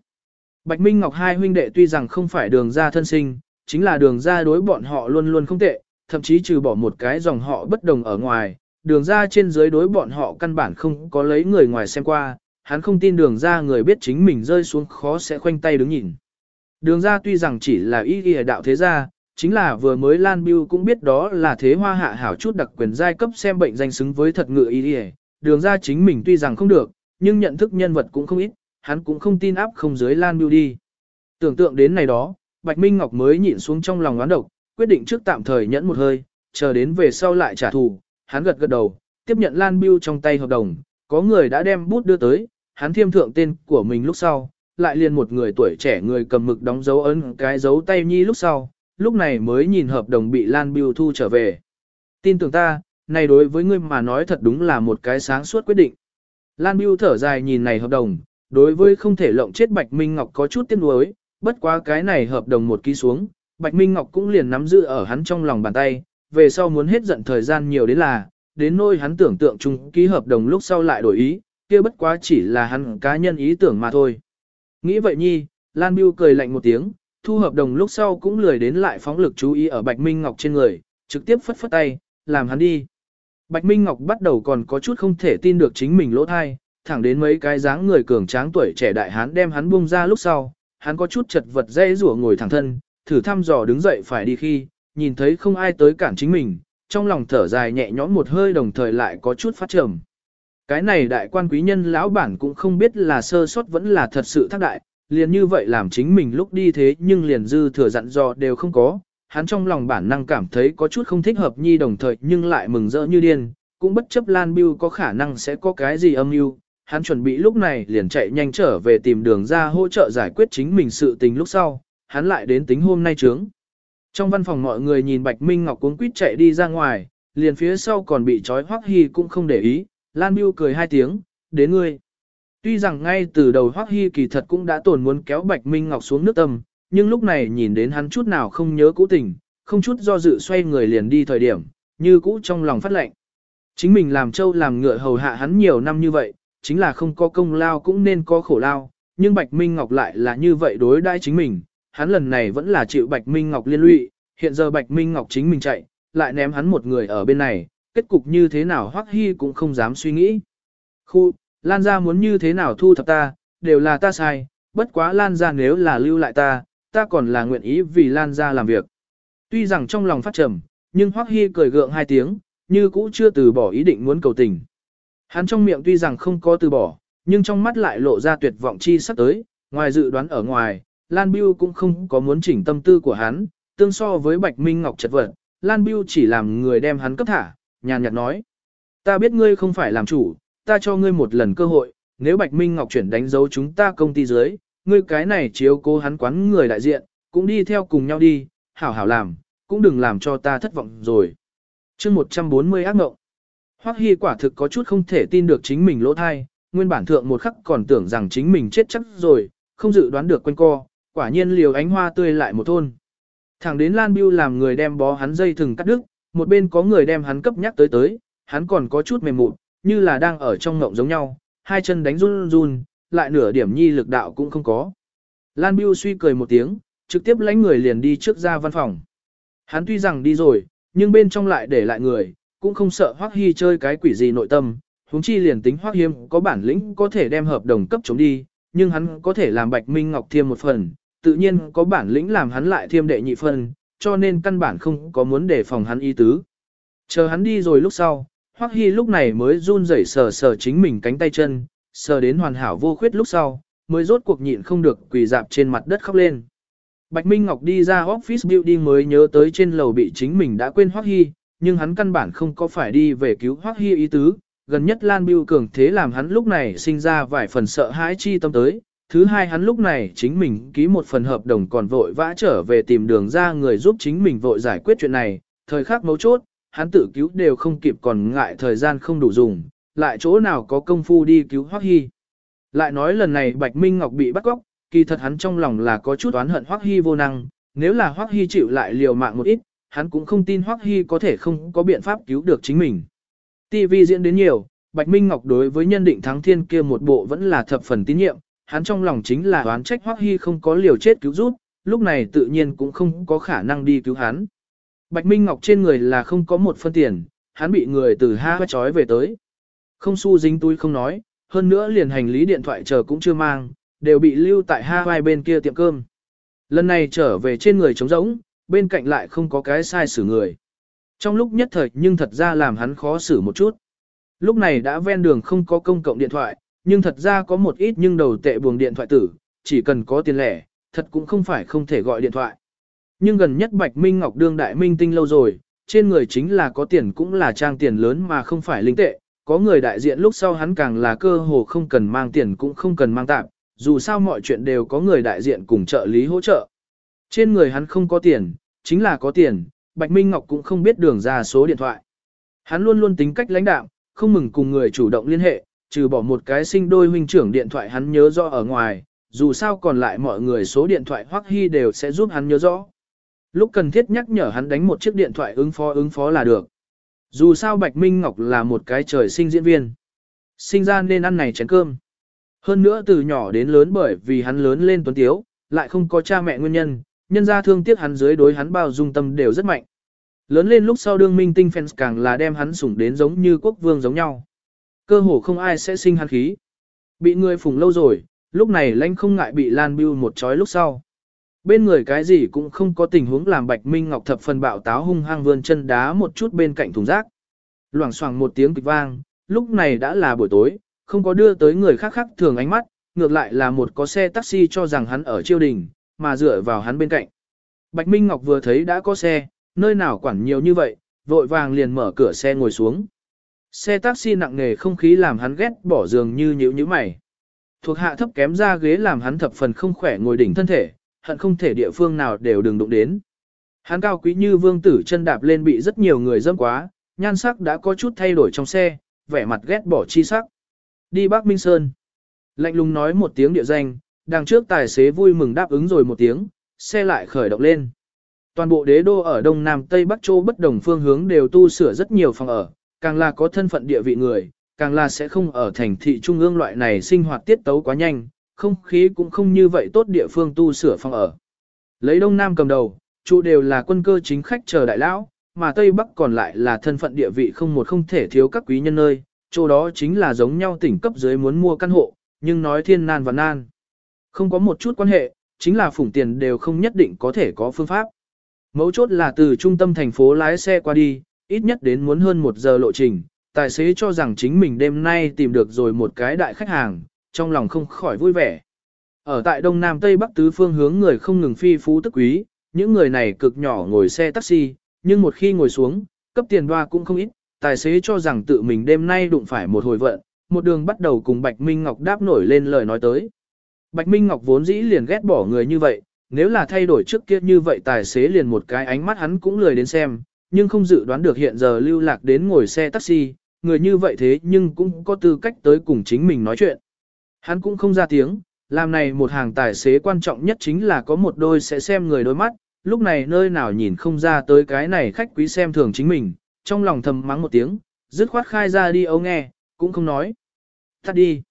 Bạch Minh Ngọc hai huynh đệ tuy rằng không phải đường ra thân sinh, chính là đường ra đối bọn họ luôn luôn không tệ, thậm chí trừ bỏ một cái dòng họ bất đồng ở ngoài, đường ra trên dưới đối bọn họ căn bản không có lấy người ngoài xem qua, hắn không tin đường ra người biết chính mình rơi xuống khó sẽ khoanh tay đứng nhìn. Đường ra tuy rằng chỉ là ý ghi đạo thế gia, chính là vừa mới Lan Biêu cũng biết đó là thế hoa hạ hảo chút đặc quyền giai cấp xem bệnh danh xứng với thật ngựa ý ghi đường ra chính mình tuy rằng không được, nhưng nhận thức nhân vật cũng không ít, hắn cũng không tin áp không dưới Lan Biêu đi. Tưởng tượng đến này đó, Bạch Minh Ngọc mới nhịn xuống trong lòng oán độc, quyết định trước tạm thời nhẫn một hơi, chờ đến về sau lại trả thù, hắn gật gật đầu, tiếp nhận Lan Biêu trong tay hợp đồng, có người đã đem bút đưa tới, hắn thiêm thượng tên của mình lúc sau, lại liền một người tuổi trẻ người cầm mực đóng dấu ấn cái dấu tay nhi lúc sau, lúc này mới nhìn hợp đồng bị Lan Biêu thu trở về. Tin tưởng ta, này đối với ngươi mà nói thật đúng là một cái sáng suốt quyết định. Lan Biêu thở dài nhìn này hợp đồng, đối với không thể lộng chết Bạch Minh Ngọc có chút tiếc nuối, bất quá cái này hợp đồng một ký xuống, Bạch Minh Ngọc cũng liền nắm giữ ở hắn trong lòng bàn tay, về sau muốn hết giận thời gian nhiều đến là, đến nỗi hắn tưởng tượng chung ký hợp đồng lúc sau lại đổi ý, kia bất quá chỉ là hắn cá nhân ý tưởng mà thôi. Nghĩ vậy nhi, Lan Biêu cười lạnh một tiếng, thu hợp đồng lúc sau cũng lười đến lại phóng lực chú ý ở Bạch Minh Ngọc trên người, trực tiếp phất phất tay, làm hắn đi. Bạch Minh Ngọc bắt đầu còn có chút không thể tin được chính mình lỗ thai, thẳng đến mấy cái dáng người cường tráng tuổi trẻ đại hán đem hắn buông ra lúc sau, hắn có chút chật vật dây rủa ngồi thẳng thân, thử thăm dò đứng dậy phải đi khi, nhìn thấy không ai tới cản chính mình, trong lòng thở dài nhẹ nhõm một hơi đồng thời lại có chút phát trầm. Cái này đại quan quý nhân lão bản cũng không biết là sơ sót vẫn là thật sự thác đại, liền như vậy làm chính mình lúc đi thế nhưng liền dư thừa dặn dò đều không có, hắn trong lòng bản năng cảm thấy có chút không thích hợp nhi đồng thời nhưng lại mừng rỡ như điên, cũng bất chấp Lan Biêu có khả năng sẽ có cái gì âm mưu, hắn chuẩn bị lúc này liền chạy nhanh trở về tìm đường ra hỗ trợ giải quyết chính mình sự tình lúc sau, hắn lại đến tính hôm nay trướng. Trong văn phòng mọi người nhìn Bạch Minh Ngọc cuống quýt chạy đi ra ngoài, liền phía sau còn bị trói Hoắc Hi cũng không để ý, Lan Biêu cười hai tiếng, đến ngươi. Tuy rằng ngay từ đầu Hoắc Hi kỳ thật cũng đã tổn muốn kéo Bạch Minh Ngọc xuống nước tâm, nhưng lúc này nhìn đến hắn chút nào không nhớ cũ tình, không chút do dự xoay người liền đi thời điểm, như cũ trong lòng phát lệnh. Chính mình làm trâu làm ngựa hầu hạ hắn nhiều năm như vậy, chính là không có công lao cũng nên có khổ lao, nhưng Bạch Minh Ngọc lại là như vậy đối đãi chính mình, hắn lần này vẫn là chịu Bạch Minh Ngọc liên lụy, hiện giờ Bạch Minh Ngọc chính mình chạy, lại ném hắn một người ở bên này, kết cục như thế nào Hoắc Hi cũng không dám suy nghĩ. Khu, Lan gia muốn như thế nào thu thập ta, đều là ta sai, bất quá Lan gia nếu là lưu lại ta, ta còn là nguyện ý vì Lan gia làm việc. Tuy rằng trong lòng phát trầm, nhưng Hoắc Hi cười gượng hai tiếng, như cũ chưa từ bỏ ý định muốn cầu tình. Hắn trong miệng tuy rằng không có từ bỏ, nhưng trong mắt lại lộ ra tuyệt vọng chi sắp tới, ngoài dự đoán ở ngoài, Lan Biêu cũng không có muốn chỉnh tâm tư của hắn, tương so với Bạch Minh Ngọc chật vật, Lan Biêu chỉ làm người đem hắn cấp thả, nhàn nhạt nói. Ta biết ngươi không phải làm chủ, ta cho ngươi một lần cơ hội, nếu Bạch Minh Ngọc chuyển đánh dấu chúng ta công ty dưới, ngươi cái này chiếu cố hắn quán người đại diện, cũng đi theo cùng nhau đi, hảo hảo làm, cũng đừng làm cho ta thất vọng rồi. chương 140 ác mộng. Hoắc Hy quả thực có chút không thể tin được chính mình lỗ thai, nguyên bản thượng một khắc còn tưởng rằng chính mình chết chắc rồi, không dự đoán được quanh co, quả nhiên liều ánh hoa tươi lại một thôn. Thẳng đến Lan Biêu làm người đem bó hắn dây thừng cắt đứt, một bên có người đem hắn cấp nhắc tới tới, hắn còn có chút mềm mụn, như là đang ở trong ngộng giống nhau, hai chân đánh run run, lại nửa điểm nhi lực đạo cũng không có. Lan Biêu suy cười một tiếng, trực tiếp lãnh người liền đi trước ra văn phòng. Hắn tuy rằng đi rồi, nhưng bên trong lại để lại người, cũng không sợ Hoắc Hy chơi cái quỷ gì nội tâm, huống chi liền tính Hoắc Hiêm có bản lĩnh có thể đem hợp đồng cấp chống đi, nhưng hắn có thể làm Bạch Minh Ngọc thiêm một phần, tự nhiên có bản lĩnh làm hắn lại thiêm đệ nhị phân, cho nên căn bản không có muốn đề phòng hắn ý tứ. Chờ hắn đi rồi lúc sau, Hoắc Hy lúc này mới run rẩy sờ sờ chính mình cánh tay chân, sờ đến hoàn hảo vô khuyết lúc sau, mới rốt cuộc nhịn không được quỳ dạp trên mặt đất khóc lên. Bạch Minh Ngọc đi ra office building mới nhớ tới trên lầu bị chính mình đã quên Hoắc Hy, nhưng hắn căn bản không có phải đi về cứu Hoắc Hy ý tứ, gần nhất Lan Biêu cường thế làm hắn lúc này sinh ra vài phần sợ hãi chi tâm tới. Thứ hai hắn lúc này chính mình ký một phần hợp đồng còn vội vã trở về tìm đường ra người giúp chính mình vội giải quyết chuyện này, thời khắc mấu chốt, hắn tự cứu đều không kịp còn ngại thời gian không đủ dùng, lại chỗ nào có công phu đi cứu Hoắc Hy. Lại nói lần này Bạch Minh Ngọc bị bắt cóc, kỳ thật hắn trong lòng là có chút oán hận Hoắc Hy vô năng, nếu là Hoắc Hy chịu lại liều mạng một ít, hắn cũng không tin Hoắc Hy có thể không có biện pháp cứu được chính mình. TV diễn đến nhiều, Bạch Minh Ngọc đối với nhân định thắng thiên kia một bộ vẫn là thập phần tín nhiệm, hắn trong lòng chính là oán trách Hoắc Hy không có liều chết cứu rút, lúc này tự nhiên cũng không có khả năng đi cứu hắn. Bạch Minh Ngọc trên người là không có một phân tiền, hắn bị người từ ha chói về tới. Không xu dính túi không nói, hơn nữa liền hành lý điện thoại chờ cũng chưa mang, đều bị lưu tại Ha Vai bên kia tiệm cơm. Lần này trở về trên người trống rỗng, bên cạnh lại không có cái sai xử người. Trong lúc nhất thời nhưng thật ra làm hắn khó xử một chút. Lúc này đã ven đường không có công cộng điện thoại, nhưng thật ra có một ít nhưng đầu tệ buồng điện thoại tử, chỉ cần có tiền lẻ, thật cũng không phải không thể gọi điện thoại. Nhưng gần nhất Bạch Minh Ngọc đương đại minh tinh lâu rồi, trên người chính là có tiền cũng là trang tiền lớn mà không phải linh tệ, có người đại diện lúc sau hắn càng là cơ hồ không cần mang tiền cũng không cần mang tạm, dù sao mọi chuyện đều có người đại diện cùng trợ lý hỗ trợ. Trên người hắn không có tiền, chính là có tiền, Bạch Minh Ngọc cũng không biết đường ra số điện thoại. Hắn luôn luôn tính cách lãnh đạm, không mừng cùng người chủ động liên hệ, trừ bỏ một cái sinh đôi huynh trưởng điện thoại hắn nhớ rõ ở ngoài, dù sao còn lại mọi người số điện thoại Hoắc Hy đều sẽ giúp hắn nhớ rõ. Lúc cần thiết nhắc nhở hắn đánh một chiếc điện thoại ứng phó ứng phó là được. Dù sao Bạch Minh Ngọc là một cái trời sinh diễn viên. Sinh ra nên ăn này chén cơm. Hơn nữa từ nhỏ đến lớn bởi vì hắn lớn lên tuấn tiếu, lại không có cha mẹ nguyên nhân, nhân ra thương tiếc hắn dưới đối hắn bao dung tâm đều rất mạnh. Lớn lên lúc sau đương minh tinh fans càng là đem hắn sủng đến giống như quốc vương giống nhau. Cơ hồ không ai sẽ sinh hắn khí. Bị người phùng lâu rồi, lúc này lãnh không ngại bị Lan Biêu một chói lúc sau. Bên người cái gì cũng không có tình huống làm Bạch Minh Ngọc thập phần bạo táo hung hăng vươn chân đá một chút bên cạnh thùng rác. Loảng xoảng một tiếng kịch vang, lúc này đã là buổi tối, không có đưa tới người khác khác thường ánh mắt, ngược lại là một có xe taxi cho rằng hắn ở triều đình, mà dựa vào hắn bên cạnh. Bạch Minh Ngọc vừa thấy đã có xe, nơi nào quản nhiều như vậy, vội vàng liền mở cửa xe ngồi xuống. Xe taxi nặng nề không khí làm hắn ghét bỏ giường như nhíu nhíu mày. Thuộc hạ thấp kém ra ghế làm hắn thập phần không khỏe ngồi đỉnh thân thể, hận không thể địa phương nào đều đừng đụng đến. Hắn cao quý như vương tử chân đạp lên bị rất nhiều người dâm quá, nhan sắc đã có chút thay đổi trong xe, vẻ mặt ghét bỏ chi sắc. Đi Bắc Minh Sơn. Lạnh lùng nói một tiếng địa danh, đằng trước tài xế vui mừng đáp ứng rồi một tiếng, xe lại khởi động lên. Toàn bộ đế đô ở đông nam tây bắc châu bất đồng phương hướng đều tu sửa rất nhiều phòng ở, càng là có thân phận địa vị người, càng là sẽ không ở thành thị trung ương loại này sinh hoạt tiết tấu quá nhanh, không khí cũng không như vậy tốt địa phương tu sửa phòng ở. Lấy đông nam cầm đầu, trụ đều là quân cơ chính khách chờ đại lão, mà tây bắc còn lại là thân phận địa vị không một không thể thiếu các quý nhân nơi, chỗ đó chính là giống nhau tỉnh cấp dưới muốn mua căn hộ, nhưng nói thiên nan và nan. Không có một chút quan hệ, chính là phủng tiền đều không nhất định có thể có phương pháp. Mấu chốt là từ trung tâm thành phố lái xe qua đi, ít nhất đến muốn hơn một giờ lộ trình, tài xế cho rằng chính mình đêm nay tìm được rồi một cái đại khách hàng, trong lòng không khỏi vui vẻ. Ở tại Đông Nam Tây Bắc tứ phương hướng người không ngừng phi phú tức quý, những người này cực nhỏ ngồi xe taxi, nhưng một khi ngồi xuống, cấp tiền đoa cũng không ít, tài xế cho rằng tự mình đêm nay đụng phải một hồi vận, một đường bắt đầu cùng Bạch Minh Ngọc đáp nổi lên lời nói tới. Bạch Minh Ngọc vốn dĩ liền ghét bỏ người như vậy, nếu là thay đổi trước kia như vậy tài xế liền một cái ánh mắt hắn cũng lười đến xem, nhưng không dự đoán được hiện giờ lưu lạc đến ngồi xe taxi, người như vậy thế nhưng cũng có tư cách tới cùng chính mình nói chuyện. Hắn cũng không ra tiếng, làm này một hàng tài xế quan trọng nhất chính là có một đôi sẽ xem người đôi mắt, lúc này nơi nào nhìn không ra tới cái này khách quý xem thường chính mình, trong lòng thầm mắng một tiếng, dứt khoát khai ra đi ấu nghe, cũng không nói. Tắt đi.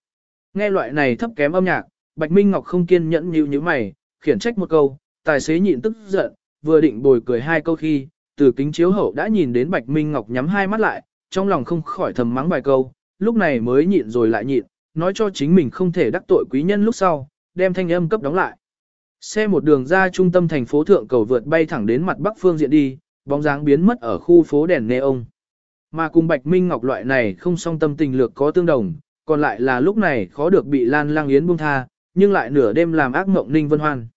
Nghe loại này thấp kém âm nhạc, Bạch Minh Ngọc không kiên nhẫn như như mày, khiển trách một câu, tài xế nhịn tức giận, vừa định bồi cười hai câu khi, từ kính chiếu hậu đã nhìn đến Bạch Minh Ngọc nhắm hai mắt lại, trong lòng không khỏi thầm mắng vài câu, lúc này mới nhịn rồi lại nhịn, nói cho chính mình không thể đắc tội quý nhân lúc sau, đem thanh âm cấp đóng lại. Xe một đường ra trung tâm thành phố thượng cầu vượt bay thẳng đến mặt bắc phương diện đi, bóng dáng biến mất ở khu phố đèn neon. Mà cùng Bạch Minh Ngọc loại này không song tâm tình lược có tương đồng, còn lại là lúc này khó được bị Lan Lang Yến buông tha, nhưng lại nửa đêm làm ác mộng Ninh Vân Hoan.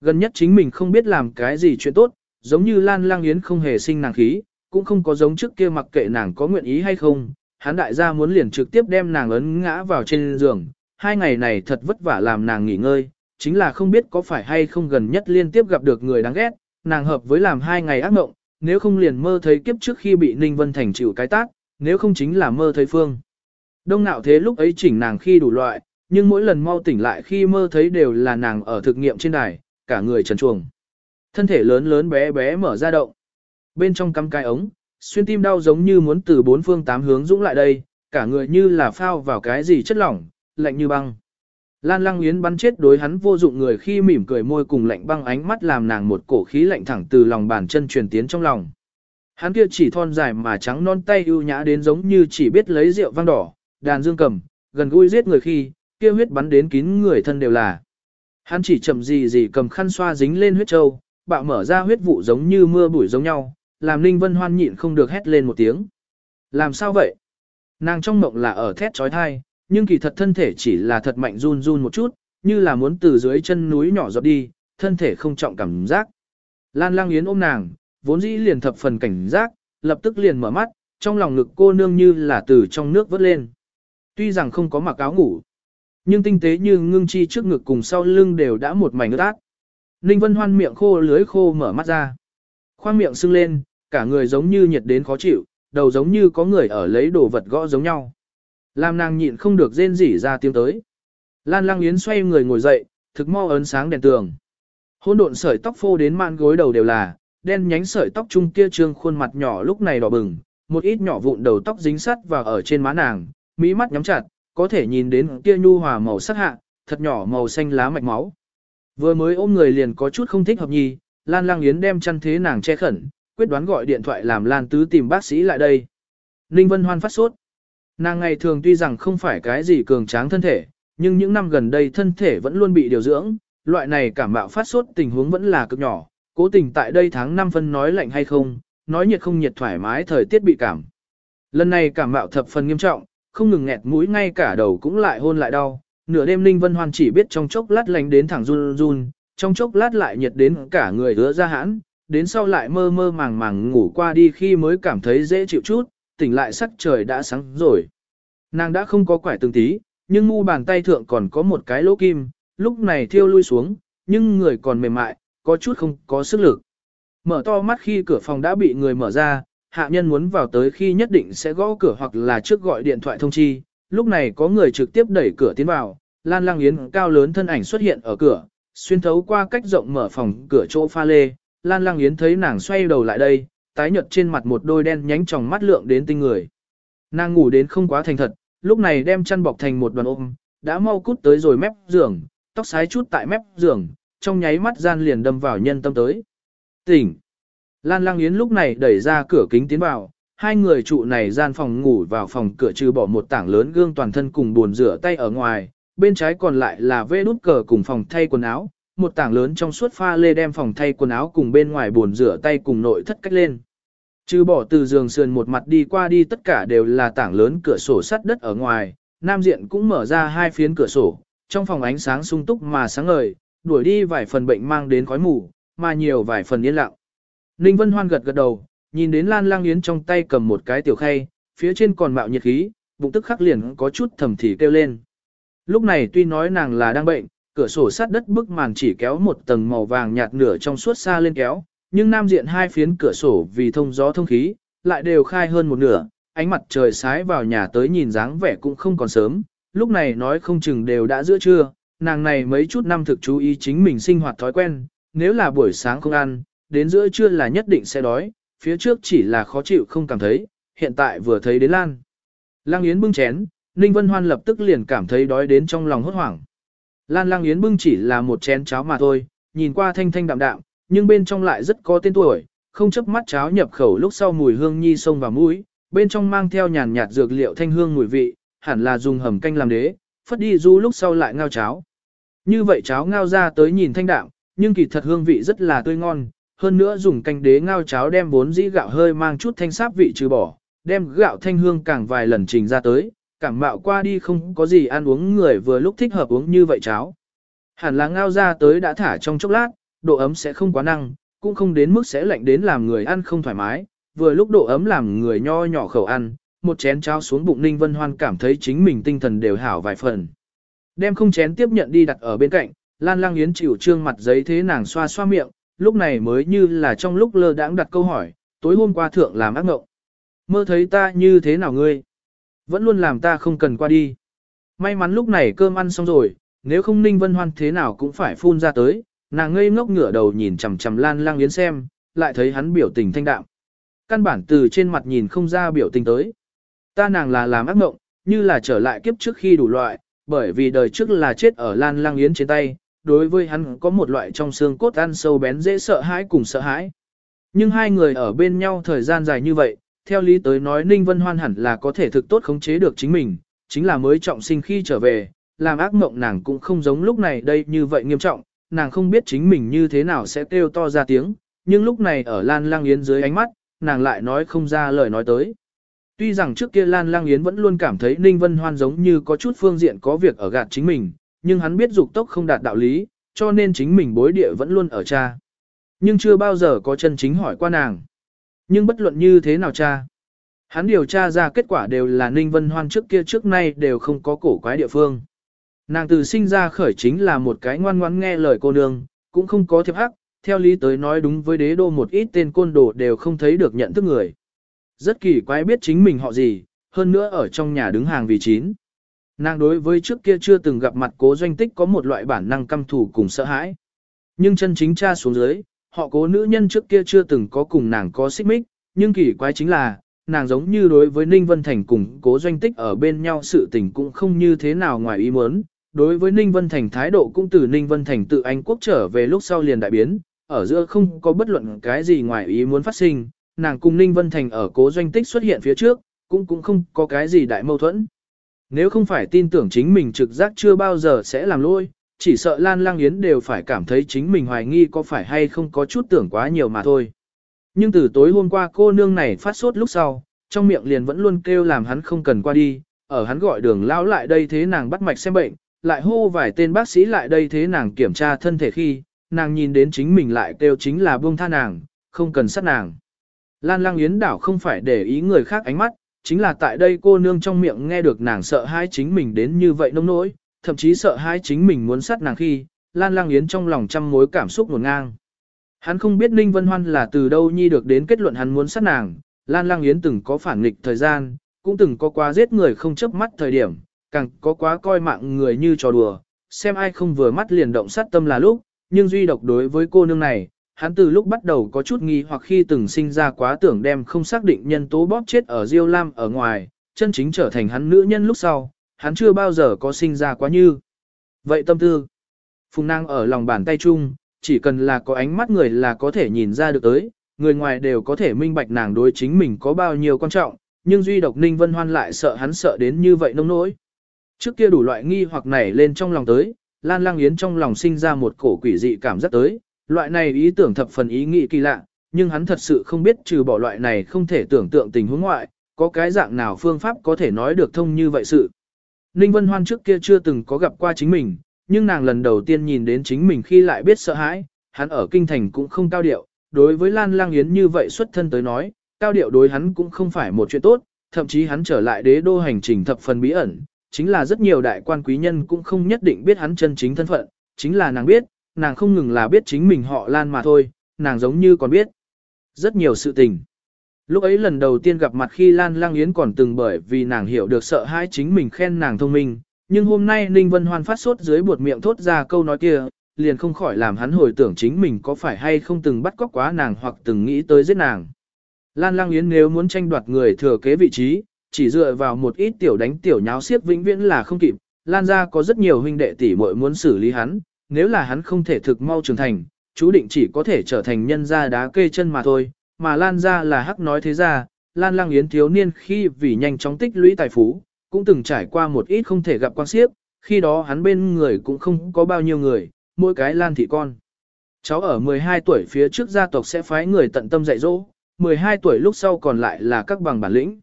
Gần nhất chính mình không biết làm cái gì chuyện tốt, giống như Lan Lang Yến không hề sinh nàng khí, cũng không có giống trước kia mặc kệ nàng có nguyện ý hay không, hắn đại gia muốn liền trực tiếp đem nàng ấn ngã vào trên giường, hai ngày này thật vất vả làm nàng nghỉ ngơi, chính là không biết có phải hay không gần nhất liên tiếp gặp được người đáng ghét, nàng hợp với làm hai ngày ác mộng, nếu không liền mơ thấy kiếp trước khi bị Ninh Vân Thành chịu cái tác, nếu không chính là mơ thấy Phương. Đông nạo thế lúc ấy chỉnh nàng khi đủ loại, nhưng mỗi lần mau tỉnh lại khi mơ thấy đều là nàng ở thực nghiệm trên đài, cả người trần chuồng. Thân thể lớn lớn bé bé mở ra động. Bên trong cắm cái ống, xuyên tim đau giống như muốn từ bốn phương tám hướng dũng lại đây, cả người như là phao vào cái gì chất lỏng, lạnh như băng. Lan Lăng Yến bắn chết đối hắn vô dụng người khi mỉm cười môi cùng lạnh băng ánh mắt làm nàng một cổ khí lạnh thẳng từ lòng bàn chân truyền tiến trong lòng. Hắn kia chỉ thon dài mà trắng non tay ưu nhã đến giống như chỉ biết lấy rượu vang đỏ, đàn dương cầm, gần gũi giết người khi, kia huyết bắn đến kín người thân đều là. Hắn chỉ chậm gì gì cầm khăn xoa dính lên huyết châu, bạo mở ra huyết vụ giống như mưa bụi giống nhau, làm Ninh Vân Hoan nhịn không được hét lên một tiếng. Làm sao vậy? Nàng trong mộng là ở thét trói thai, nhưng kỳ thật thân thể chỉ là thật mạnh run run một chút, như là muốn từ dưới chân núi nhỏ giọt đi, thân thể không trọng cảm giác. Lan Lang Yến ôm nàng, vốn dĩ liền thập phần cảnh giác, lập tức liền mở mắt, trong lòng ngực cô nương như là từ trong nước vớt lên. Tuy rằng không có mặc áo ngủ, nhưng tinh tế như ngưng chi trước ngực cùng sau lưng đều đã một mảnh ướt át. Ninh Vân Hoan miệng khô lưới khô mở mắt ra. Khoang miệng sưng lên, cả người giống như nhiệt đến khó chịu, đầu giống như có người ở lấy đồ vật gõ giống nhau. Làm nàng nhịn không được rên rỉ ra tiếng tới. Lan Lang Yến xoay người ngồi dậy, thực mau ấn sáng đèn tường. Hôn độn sợi tóc phô đến mạn gối đầu đều là, đen nhánh sợi tóc trung kia trương khuôn mặt nhỏ lúc này đỏ bừng, một ít nhỏ vụn đầu tóc dính sắt vào ở trên má nàng, mỹ mắt nhắm chặt, có thể nhìn đến kia nhu hòa màu sắc hạ, thật nhỏ màu xanh lá mạch máu. Vừa mới ôm người liền có chút không thích hợp nhi, Lan Lang Yến đem chăn thế nàng che khẩn, quyết đoán gọi điện thoại làm Lan Tứ tìm bác sĩ lại đây. Ninh Vân Hoan phát sốt. Nàng ngày thường tuy rằng không phải cái gì cường tráng thân thể, nhưng những năm gần đây thân thể vẫn luôn bị điều dưỡng, loại này cảm mạo phát sốt tình huống vẫn là cực nhỏ, cố tình tại đây tháng 5 phân nói lạnh hay không, nói nhiệt không nhiệt thoải mái thời tiết bị cảm. Lần này cảm mạo thập phần nghiêm trọng, không ngừng nghẹt mũi ngay cả đầu cũng lại hôn lại đau, nửa đêm Ninh Vân Hoan chỉ biết trong chốc lát lạnh đến thẳng run run, trong chốc lát lại nhiệt đến cả người hứa ra hãn, đến sau lại mơ mơ màng màng ngủ qua đi khi mới cảm thấy dễ chịu chút, tỉnh lại sắc trời đã sáng rồi. Nàng đã không có quải từng tí, nhưng mu bàn tay thượng còn có một cái lỗ kim, lúc này thiêu lui xuống, nhưng người còn mềm mại, có chút không có sức lực. Mở to mắt khi cửa phòng đã bị người mở ra, hạ nhân muốn vào tới khi nhất định sẽ gõ cửa hoặc là trước gọi điện thoại thông chi, lúc này có người trực tiếp đẩy cửa tiến vào, Lan Lang Yến cao lớn thân ảnh xuất hiện ở cửa, xuyên thấu qua cách rộng mở phòng cửa chỗ pha lê, Lan Lang Yến thấy nàng xoay đầu lại đây, tái nhợt trên mặt một đôi đen nhánh tròng mắt lượng đến tinh người. Nàng ngủ đến không quá thành thật, lúc này đem chăn bọc thành một đoàn ôm, đã mau cút tới rồi mép giường, tóc sái chút tại mép giường, trong nháy mắt gian liền đâm vào nhân tâm tới. Tỉnh! Lan Lang Yến lúc này đẩy ra cửa kính tiến vào, hai người trụ này gian phòng ngủ vào phòng cửa trừ bỏ một tảng lớn gương toàn thân cùng buồn rửa tay ở ngoài, bên trái còn lại là vê nút cờ cùng phòng thay quần áo, một tảng lớn trong suốt pha lê đem phòng thay quần áo cùng bên ngoài buồn rửa tay cùng nội thất cách lên. Trừ bỏ từ giường sườn một mặt đi qua đi tất cả đều là tảng lớn cửa sổ sắt đất ở ngoài, nam diện cũng mở ra hai phiến cửa sổ, trong phòng ánh sáng sung túc mà sáng ngời, đuổi đi vài phần bệnh mang đến khói mù, mà nhiều vài phần yên lặng. Ninh Vân Hoan gật gật đầu, nhìn đến Lan Lang Yến trong tay cầm một cái tiểu khay, phía trên còn mạo nhiệt khí, bụng tức khắc liền có chút thầm thì kêu lên. Lúc này tuy nói nàng là đang bệnh, cửa sổ sát đất bức màn chỉ kéo một tầng màu vàng nhạt nửa trong suốt xa lên kéo, nhưng nam diện hai phiến cửa sổ vì thông gió thông khí, lại đều khai hơn một nửa, ánh mặt trời sái vào nhà tới nhìn dáng vẻ cũng không còn sớm, lúc này nói không chừng đều đã giữa trưa, nàng này mấy chút năm thực chú ý chính mình sinh hoạt thói quen, nếu là buổi sáng không ăn, đến giữa trưa là nhất định sẽ đói, phía trước chỉ là khó chịu không cảm thấy, hiện tại vừa thấy đến Lan. Lang Yến bưng chén, Ninh Vân Hoan lập tức liền cảm thấy đói đến trong lòng hốt hoảng. Lan Lang Yến bưng chỉ là một chén cháo mà thôi, nhìn qua thanh thanh đạm đạm, nhưng bên trong lại rất có tên tuổi, không chấp mắt cháo nhập khẩu lúc sau mùi hương nhi sông vào mũi, bên trong mang theo nhàn nhạt dược liệu thanh hương mùi vị, hẳn là dùng hầm canh làm đế, phất đi du lúc sau lại ngao cháo. Như vậy cháo ngao ra tới nhìn thanh đạm, nhưng kỳ thật hương vị rất là tươi ngon, hơn nữa dùng canh đế ngao cháo đem vốn dĩ gạo hơi mang chút thanh sáp vị trừ bỏ, đem gạo thanh hương càng vài lần trình ra tới, cảm mạo qua đi không có gì ăn uống người vừa lúc thích hợp uống như vậy cháo. Hẳn là ngao ra tới đã thả trong chốc lát, độ ấm sẽ không quá năng, cũng không đến mức sẽ lạnh đến làm người ăn không thoải mái, vừa lúc độ ấm làm người nho nhỏ khẩu ăn, một chén cháo xuống bụng Ninh Vân Hoan cảm thấy chính mình tinh thần đều hảo vài phần. Đem không chén tiếp nhận đi đặt ở bên cạnh, Lan Lang Yến chịu trương mặt giấy thế nàng xoa xoa miệng, lúc này mới như là trong lúc lơ đãng đặt câu hỏi, tối hôm qua thượng làm ác mộng. Mơ thấy ta như thế nào ngươi? Vẫn luôn làm ta không cần qua đi. May mắn lúc này cơm ăn xong rồi, nếu không Ninh Vân Hoan thế nào cũng phải phun ra tới, nàng ngây ngốc ngửa đầu nhìn chằm chằm Lan Lang Yến xem, lại thấy hắn biểu tình thanh đạm. Căn bản từ trên mặt nhìn không ra biểu tình tới. Ta nàng là làm ác mộng, như là trở lại kiếp trước khi đủ loại, bởi vì đời trước là chết ở Lan Lang Yến trên tay, đối với hắn có một loại trong xương cốt ăn sâu bén dễ sợ hãi cùng sợ hãi. Nhưng hai người ở bên nhau thời gian dài như vậy, theo lý tới nói Ninh Vân Hoan hẳn là có thể thực tốt khống chế được chính mình, chính là mới trọng sinh khi trở về, làm ác mộng nàng cũng không giống lúc này đây như vậy nghiêm trọng, nàng không biết chính mình như thế nào sẽ kêu to ra tiếng, nhưng lúc này ở Lan Lang Yến dưới ánh mắt, nàng lại nói không ra lời nói tới. Tuy rằng trước kia Lan Lang Yến vẫn luôn cảm thấy Ninh Vân Hoan giống như có chút phương diện có việc ở gạt chính mình, nhưng hắn biết dục tốc không đạt đạo lý, cho nên chính mình bối địa vẫn luôn ở cha. Nhưng chưa bao giờ có chân chính hỏi qua nàng. Nhưng bất luận như thế nào cha? Hắn điều tra ra kết quả đều là Ninh Vân Hoan trước kia trước nay đều không có cổ quái địa phương. Nàng từ sinh ra khởi chính là một cái ngoan ngoãn nghe lời cô nương, cũng không có thiệp hắc, theo lý tới nói đúng với đế đô một ít tên côn đồ đều không thấy được nhận thức người. Rất kỳ quái biết chính mình họ gì, hơn nữa ở trong nhà đứng hàng vì chín. Nàng đối với trước kia chưa từng gặp mặt cố doanh tích có một loại bản năng căm thù cùng sợ hãi. Nhưng chân chính cha xuống dưới, họ cố nữ nhân trước kia chưa từng có cùng nàng có xích mích, nhưng kỳ quái chính là, nàng giống như đối với Ninh Vân Thành cùng cố doanh tích ở bên nhau sự tình cũng không như thế nào ngoài ý muốn. Đối với Ninh Vân Thành thái độ cũng từ Ninh Vân Thành tự Anh quốc trở về lúc sau liền đại biến, ở giữa không có bất luận cái gì ngoài ý muốn phát sinh, nàng cùng Ninh Vân Thành ở cố doanh tích xuất hiện phía trước, cũng cũng không có cái gì đại mâu thuẫn. Nếu không phải tin tưởng chính mình trực giác chưa bao giờ sẽ làm lôi, chỉ sợ Lan Lang Yến đều phải cảm thấy chính mình hoài nghi có phải hay không có chút tưởng quá nhiều mà thôi. Nhưng từ tối hôm qua cô nương này phát sốt lúc sau, trong miệng liền vẫn luôn kêu làm hắn không cần qua đi, ở hắn gọi đường lão lại đây thế nàng bắt mạch xem bệnh, lại hô vài tên bác sĩ lại đây thế nàng kiểm tra thân thể khi, nàng nhìn đến chính mình lại kêu chính là buông tha nàng, không cần sát nàng. Lan Lang Yến đảo không phải để ý người khác ánh mắt, chính là tại đây cô nương trong miệng nghe được nàng sợ hãi chính mình đến như vậy nông nỗi, thậm chí sợ hãi chính mình muốn sát nàng khi, Lan Lang Yến trong lòng trăm mối cảm xúc nguồn ngang. Hắn không biết Ninh Vân Hoan là từ đâu nhi được đến kết luận hắn muốn sát nàng, Lan Lang Yến từng có phản nghịch thời gian, cũng từng có quá giết người không chớp mắt thời điểm, càng có quá coi mạng người như trò đùa, xem ai không vừa mắt liền động sát tâm là lúc, nhưng duy độc đối với cô nương này, hắn từ lúc bắt đầu có chút nghi hoặc khi từng sinh ra quá tưởng đem không xác định nhân tố bóp chết ở Diêu Lam ở ngoài, chân chính trở thành hắn nữ nhân lúc sau, hắn chưa bao giờ có sinh ra quá như. Vậy tâm tư, phùng năng ở lòng bàn tay chung, chỉ cần là có ánh mắt người là có thể nhìn ra được tới, người ngoài đều có thể minh bạch nàng đối chính mình có bao nhiêu quan trọng, nhưng duy độc Ninh Vân Hoan lại sợ hắn sợ đến như vậy nông nỗi. Trước kia đủ loại nghi hoặc nảy lên trong lòng tới, Lan Lang Yến trong lòng sinh ra một cổ quỷ dị cảm giác tới, loại này ý tưởng thập phần ý nghĩ kỳ lạ, nhưng hắn thật sự không biết trừ bỏ loại này không thể tưởng tượng tình huống ngoại, có cái dạng nào phương pháp có thể nói được thông như vậy sự. Ninh Vân Hoan trước kia chưa từng có gặp qua chính mình, nhưng nàng lần đầu tiên nhìn đến chính mình khi lại biết sợ hãi, hắn ở kinh thành cũng không cao điệu, đối với Lan Lang Yến như vậy xuất thân tới nói, cao điệu đối hắn cũng không phải một chuyện tốt, thậm chí hắn trở lại đế đô hành trình thập phần bí ẩn, chính là rất nhiều đại quan quý nhân cũng không nhất định biết hắn chân chính thân phận, chính là nàng biết, nàng không ngừng là biết chính mình họ Lan mà thôi, nàng giống như còn biết rất nhiều sự tình. Lúc ấy lần đầu tiên gặp mặt khi Lan Lang Yến còn từng bởi vì nàng hiểu được sợ hãi chính mình khen nàng thông minh, nhưng hôm nay Ninh Vân Hoan phát sốt dưới buột miệng thốt ra câu nói kia, liền không khỏi làm hắn hồi tưởng chính mình có phải hay không từng bắt cóc quá nàng hoặc từng nghĩ tới giết nàng. Lan Lang Yến nếu muốn tranh đoạt người thừa kế vị trí, chỉ dựa vào một ít tiểu đánh tiểu nháo xiết vĩnh viễn là không kịp, Lan gia có rất nhiều huynh đệ tỷ muội muốn xử lý hắn, nếu là hắn không thể thực mau trưởng thành, chú định chỉ có thể trở thành nhân gia đá kê chân mà thôi, mà Lan gia là hắc nói thế ra, Lan Lang Yến thiếu niên khi vì nhanh chóng tích lũy tài phú, cũng từng trải qua một ít không thể gặp quan xiếc, khi đó hắn bên người cũng không có bao nhiêu người, mỗi cái Lan thị con. Cháu ở 12 tuổi phía trước gia tộc sẽ phái người tận tâm dạy dỗ, 12 tuổi lúc sau còn lại là các bằng bản lĩnh.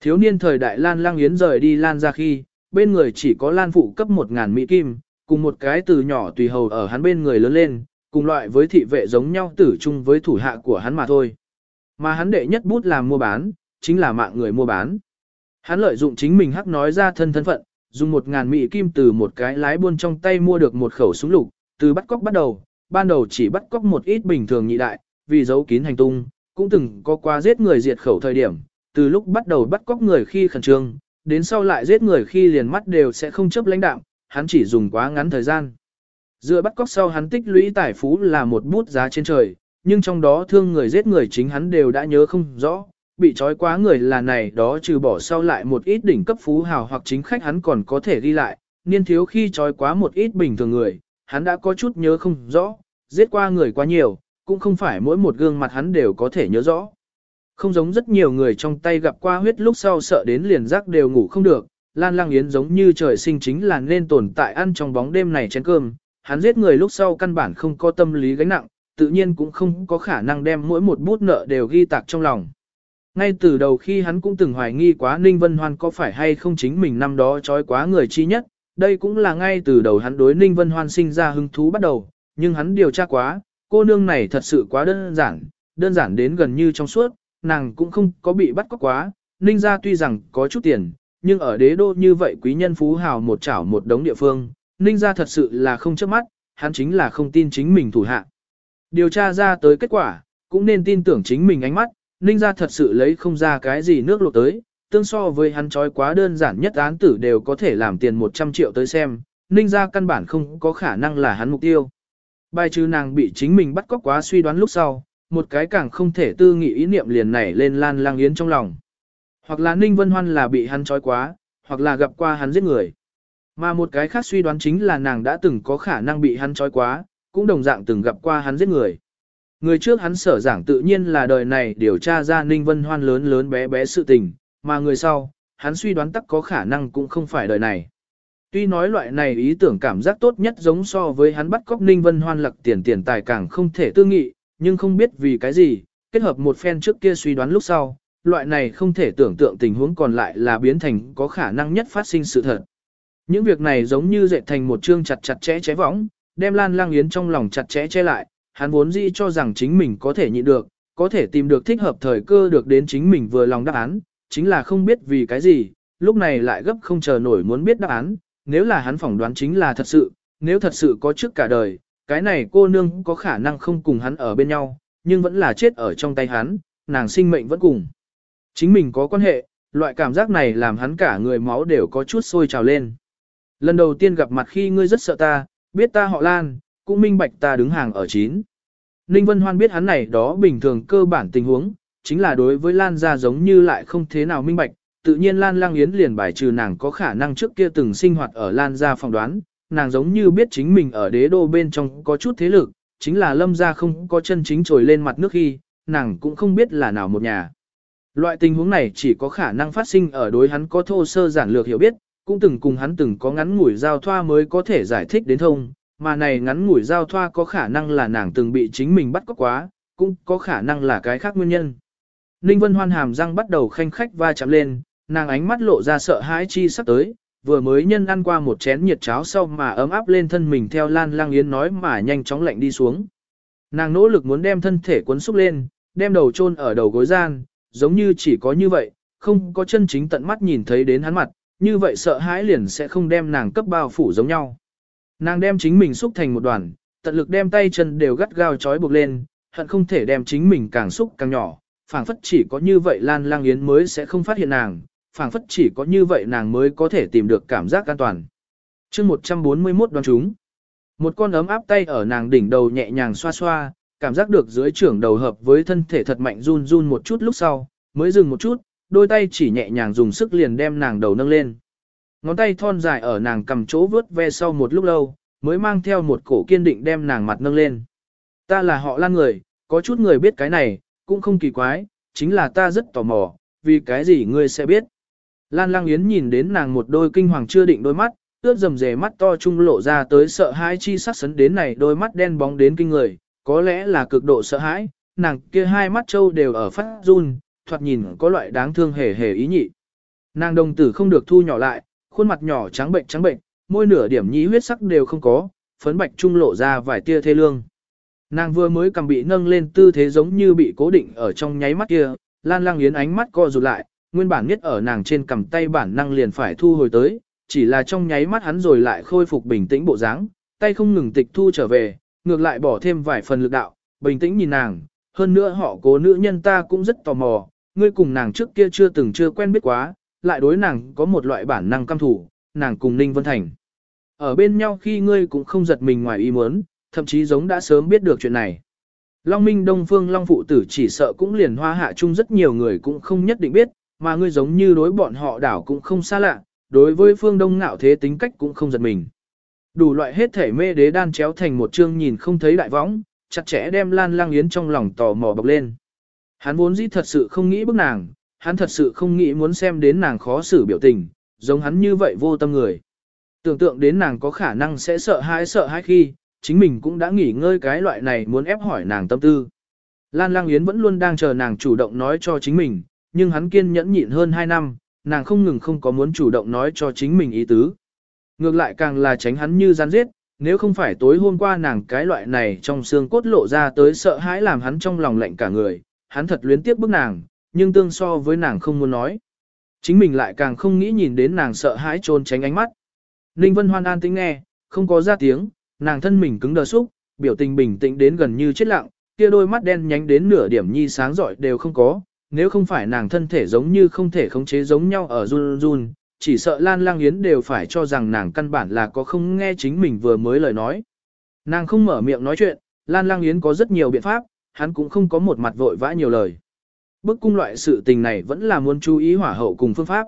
Thiếu niên thời đại Lan Lang Yến rời đi Lan ra khi, bên người chỉ có Lan phụ cấp 1.000 Mỹ Kim, cùng một cái từ nhỏ tùy hầu ở hắn bên người lớn lên, cùng loại với thị vệ giống nhau tử chung với thủ hạ của hắn mà thôi. Mà hắn đệ nhất bút làm mua bán, chính là mạng người mua bán. Hắn lợi dụng chính mình hắc nói ra thân thân phận, dùng một ngàn mỹ kim từ một cái lái buôn trong tay mua được một khẩu súng lục, từ bắt cóc bắt đầu, ban đầu chỉ bắt cóc một ít bình thường nhị đại, vì giấu kín hành tung, cũng từng có qua giết người diệt khẩu thời điểm, từ lúc bắt đầu bắt cóc người khi khẩn trương, đến sau lại giết người khi liền mắt đều sẽ không chấp lãnh đạm, hắn chỉ dùng quá ngắn thời gian. Dựa bắt cóc sau hắn tích lũy tài phú là một bút giá trên trời, nhưng trong đó thương người giết người chính hắn đều đã nhớ không rõ, bị trói quá người là này đó trừ bỏ sau lại một ít đỉnh cấp phú hào hoặc chính khách hắn còn có thể ghi lại, niên thiếu khi trói quá một ít bình thường người, hắn đã có chút nhớ không rõ, giết qua người quá nhiều, cũng không phải mỗi một gương mặt hắn đều có thể nhớ rõ. Không giống rất nhiều người trong tay gặp qua huyết lúc sau sợ đến liền giác đều ngủ không được, Lan Lang Yến giống như trời sinh chính là nên tồn tại ăn trong bóng đêm này chén cơm, hắn giết người lúc sau căn bản không có tâm lý gánh nặng, tự nhiên cũng không có khả năng đem mỗi một bút nợ đều ghi tạc trong lòng. Ngay từ đầu khi hắn cũng từng hoài nghi quá Ninh Vân Hoan có phải hay không chính mình năm đó trói quá người chi nhất, đây cũng là ngay từ đầu hắn đối Ninh Vân Hoan sinh ra hứng thú bắt đầu, nhưng hắn điều tra quá, cô nương này thật sự quá đơn giản, đơn giản đến gần như trong suốt, nàng cũng không có bị bắt cóc quá, Ninh gia tuy rằng có chút tiền, nhưng ở đế đô như vậy quý nhân phú hào một chảo một đống địa phương, Ninh gia thật sự là không chớp mắt, hắn chính là không tin chính mình thủ hạ. Điều tra ra tới kết quả, cũng nên tin tưởng chính mình ánh mắt, Ninh gia thật sự lấy không ra cái gì nước lột tới, tương so với hắn trói quá đơn giản nhất án tử đều có thể làm tiền 100 triệu tới xem, Ninh gia căn bản không có khả năng là hắn mục tiêu. Bài trừ nàng bị chính mình bắt cóc quá suy đoán lúc sau, một cái càng không thể tư nghị ý niệm liền nảy lên Lan Lang Yến trong lòng. Hoặc là Ninh Vân Hoan là bị hắn trói quá, hoặc là gặp qua hắn giết người. Mà một cái khác suy đoán chính là nàng đã từng có khả năng bị hắn trói quá, cũng đồng dạng từng gặp qua hắn giết người. Người trước hắn sở giảng tự nhiên là đời này điều tra ra Ninh Vân Hoan lớn lớn bé bé sự tình, mà người sau, hắn suy đoán tắc có khả năng cũng không phải đời này. Tuy nói loại này ý tưởng cảm giác tốt nhất giống so với hắn bắt cóc Ninh Vân Hoan lặc tiền tiền tài càng không thể tư nghị, nhưng không biết vì cái gì, kết hợp một phen trước kia suy đoán lúc sau, loại này không thể tưởng tượng tình huống còn lại là biến thành có khả năng nhất phát sinh sự thật. Những việc này giống như dệt thành một chương chặt chặt chẽ chẽ võng, đem Lan Lang Yến trong lòng chặt chẽ che lại, hắn vốn dĩ cho rằng chính mình có thể nhịn được, có thể tìm được thích hợp thời cơ được đến chính mình vừa lòng đáp án, chính là không biết vì cái gì, lúc này lại gấp không chờ nổi muốn biết đáp án, nếu là hắn phỏng đoán chính là thật sự, nếu thật sự có trước cả đời, cái này cô nương có khả năng không cùng hắn ở bên nhau, nhưng vẫn là chết ở trong tay hắn, nàng sinh mệnh vẫn cùng. Chính mình có quan hệ, loại cảm giác này làm hắn cả người máu đều có chút sôi trào lên. Lần đầu tiên gặp mặt khi ngươi rất sợ ta, biết ta họ Lan, cũng minh bạch ta đứng hàng ở chín. Ninh Vân Hoan biết hắn này đó bình thường cơ bản tình huống, chính là đối với Lan gia giống như lại không thế nào minh bạch, tự nhiên Lan Lang Yến liền bài trừ nàng có khả năng trước kia từng sinh hoạt ở Lan gia phòng đoán, nàng giống như biết chính mình ở đế đô bên trong có chút thế lực, chính là lâm gia không có chân chính trồi lên mặt nước khi, nàng cũng không biết là nào một nhà. Loại tình huống này chỉ có khả năng phát sinh ở đối hắn có thô sơ giản lược hiểu biết, cũng từng cùng hắn từng có ngắn ngủi giao thoa mới có thể giải thích đến thông, mà này ngắn ngủi giao thoa có khả năng là nàng từng bị chính mình bắt cóc quá, cũng có khả năng là cái khác nguyên nhân. Ninh Vân Hoan hàm răng bắt đầu khanh khách va chạm lên, nàng ánh mắt lộ ra sợ hãi chi sắp tới, vừa mới nhân ăn qua một chén nhiệt cháo sau mà ấm áp lên thân mình theo Lan Lang Yến nói mà nhanh chóng lạnh đi xuống. Nàng nỗ lực muốn đem thân thể cuốn xúc lên, đem đầu chôn ở đầu gối gian, giống như chỉ có như vậy, không có chân chính tận mắt nhìn thấy đến hắn mặt, như vậy sợ hãi liền sẽ không đem nàng cấp bao phủ giống nhau. Nàng đem chính mình xúc thành một đoàn, tận lực đem tay chân đều gắt gao trói buộc lên, hận không thể đem chính mình càng xúc càng nhỏ, phảng phất chỉ có như vậy Lan Lang Yến mới sẽ không phát hiện nàng, phảng phất chỉ có như vậy nàng mới có thể tìm được cảm giác an toàn. chương 141 đoán chúng, một con ấm áp tay ở nàng đỉnh đầu nhẹ nhàng xoa xoa, cảm giác được dưới trưởng đầu hợp với thân thể thật mạnh run run một chút lúc sau, mới dừng một chút, đôi tay chỉ nhẹ nhàng dùng sức liền đem nàng đầu nâng lên. Ngón tay thon dài ở nàng cầm chỗ vướt ve sau một lúc lâu, mới mang theo một cổ kiên định đem nàng mặt nâng lên. Ta là họ lan người, có chút người biết cái này, cũng không kỳ quái, chính là ta rất tò mò, vì cái gì ngươi sẽ biết. Lan Lang Yến nhìn đến nàng một đôi kinh hoàng chưa định đôi mắt, ướt dầm dề mắt to trung lộ ra tới sợ hãi chi sắc sấn đến này đôi mắt đen bóng đến kinh người, có lẽ là cực độ sợ hãi, nàng kia hai mắt trâu đều ở phát run, thoạt nhìn có loại đáng thương hề hề ý nhị. Nàng đồng tử không được thu nhỏ lại, khuôn mặt nhỏ trắng bệnh trắng bệnh, môi nửa điểm nhí huyết sắc đều không có, phấn bạch trung lộ ra vài tia thê lương. Nàng vừa mới cầm bị nâng lên tư thế giống như bị cố định ở trong nháy mắt kia, Lan Lang Yến ánh mắt co rụt lại, nguyên bản nhất ở nàng trên cầm tay bản năng liền phải thu hồi tới, chỉ là trong nháy mắt hắn rồi lại khôi phục bình tĩnh bộ dáng, tay không ngừng tịch thu trở về, ngược lại bỏ thêm vài phần lực đạo, bình tĩnh nhìn nàng, hơn nữa họ cố nữ nhân ta cũng rất tò mò, ngươi cùng nàng trước kia chưa từng chưa quen biết quá, lại đối nàng có một loại bản năng căm thủ, nàng cùng Ninh Vân Thành. Ở bên nhau khi ngươi cũng không giật mình ngoài ý muốn, thậm chí giống đã sớm biết được chuyện này. Long Minh Đông Phương Long Phụ Tử chỉ sợ cũng liền hoa hạ chung rất nhiều người cũng không nhất định biết, mà ngươi giống như đối bọn họ đảo cũng không xa lạ, đối với phương đông ngạo thế tính cách cũng không giật mình. Đủ loại hết thể mê đế đan chéo thành một chương nhìn không thấy đại võng, chặt chẽ đem Lan Lang Yến trong lòng tò mò bọc lên. Hắn vốn dĩ thật sự không nghĩ bức nàng, hắn thật sự không nghĩ muốn xem đến nàng khó xử biểu tình, giống hắn như vậy vô tâm người. Tưởng tượng đến nàng có khả năng sẽ sợ hãi sợ hãi khi, chính mình cũng đã nghỉ ngơi cái loại này muốn ép hỏi nàng tâm tư. Lan Lang Yến vẫn luôn đang chờ nàng chủ động nói cho chính mình, nhưng hắn kiên nhẫn nhịn hơn 2 năm, nàng không ngừng không có muốn chủ động nói cho chính mình ý tứ. Ngược lại càng là tránh hắn như gian giết, nếu không phải tối hôm qua nàng cái loại này trong xương cốt lộ ra tới sợ hãi làm hắn trong lòng lạnh cả người, hắn thật luyến tiếc bức nàng, nhưng tương so với nàng không muốn nói. Chính mình lại càng không nghĩ nhìn đến nàng sợ hãi trốn tránh ánh mắt. Ninh Vân Hoan an tĩnh nghe, không có ra tiếng, nàng thân mình cứng đờ xúc, biểu tình bình tĩnh đến gần như chết lặng, kia đôi mắt đen nhánh đến nửa điểm nhi sáng rọi đều không có, nếu không phải nàng thân thể giống như không thể khống chế giống nhau ở run run, chỉ sợ Lan Lang Yến đều phải cho rằng nàng căn bản là có không nghe chính mình vừa mới lời nói. Nàng không mở miệng nói chuyện, Lan Lang Yến có rất nhiều biện pháp, hắn cũng không có một mặt vội vã nhiều lời. Bức cung loại sự tình này vẫn là muốn chú ý hỏa hậu cùng phương pháp.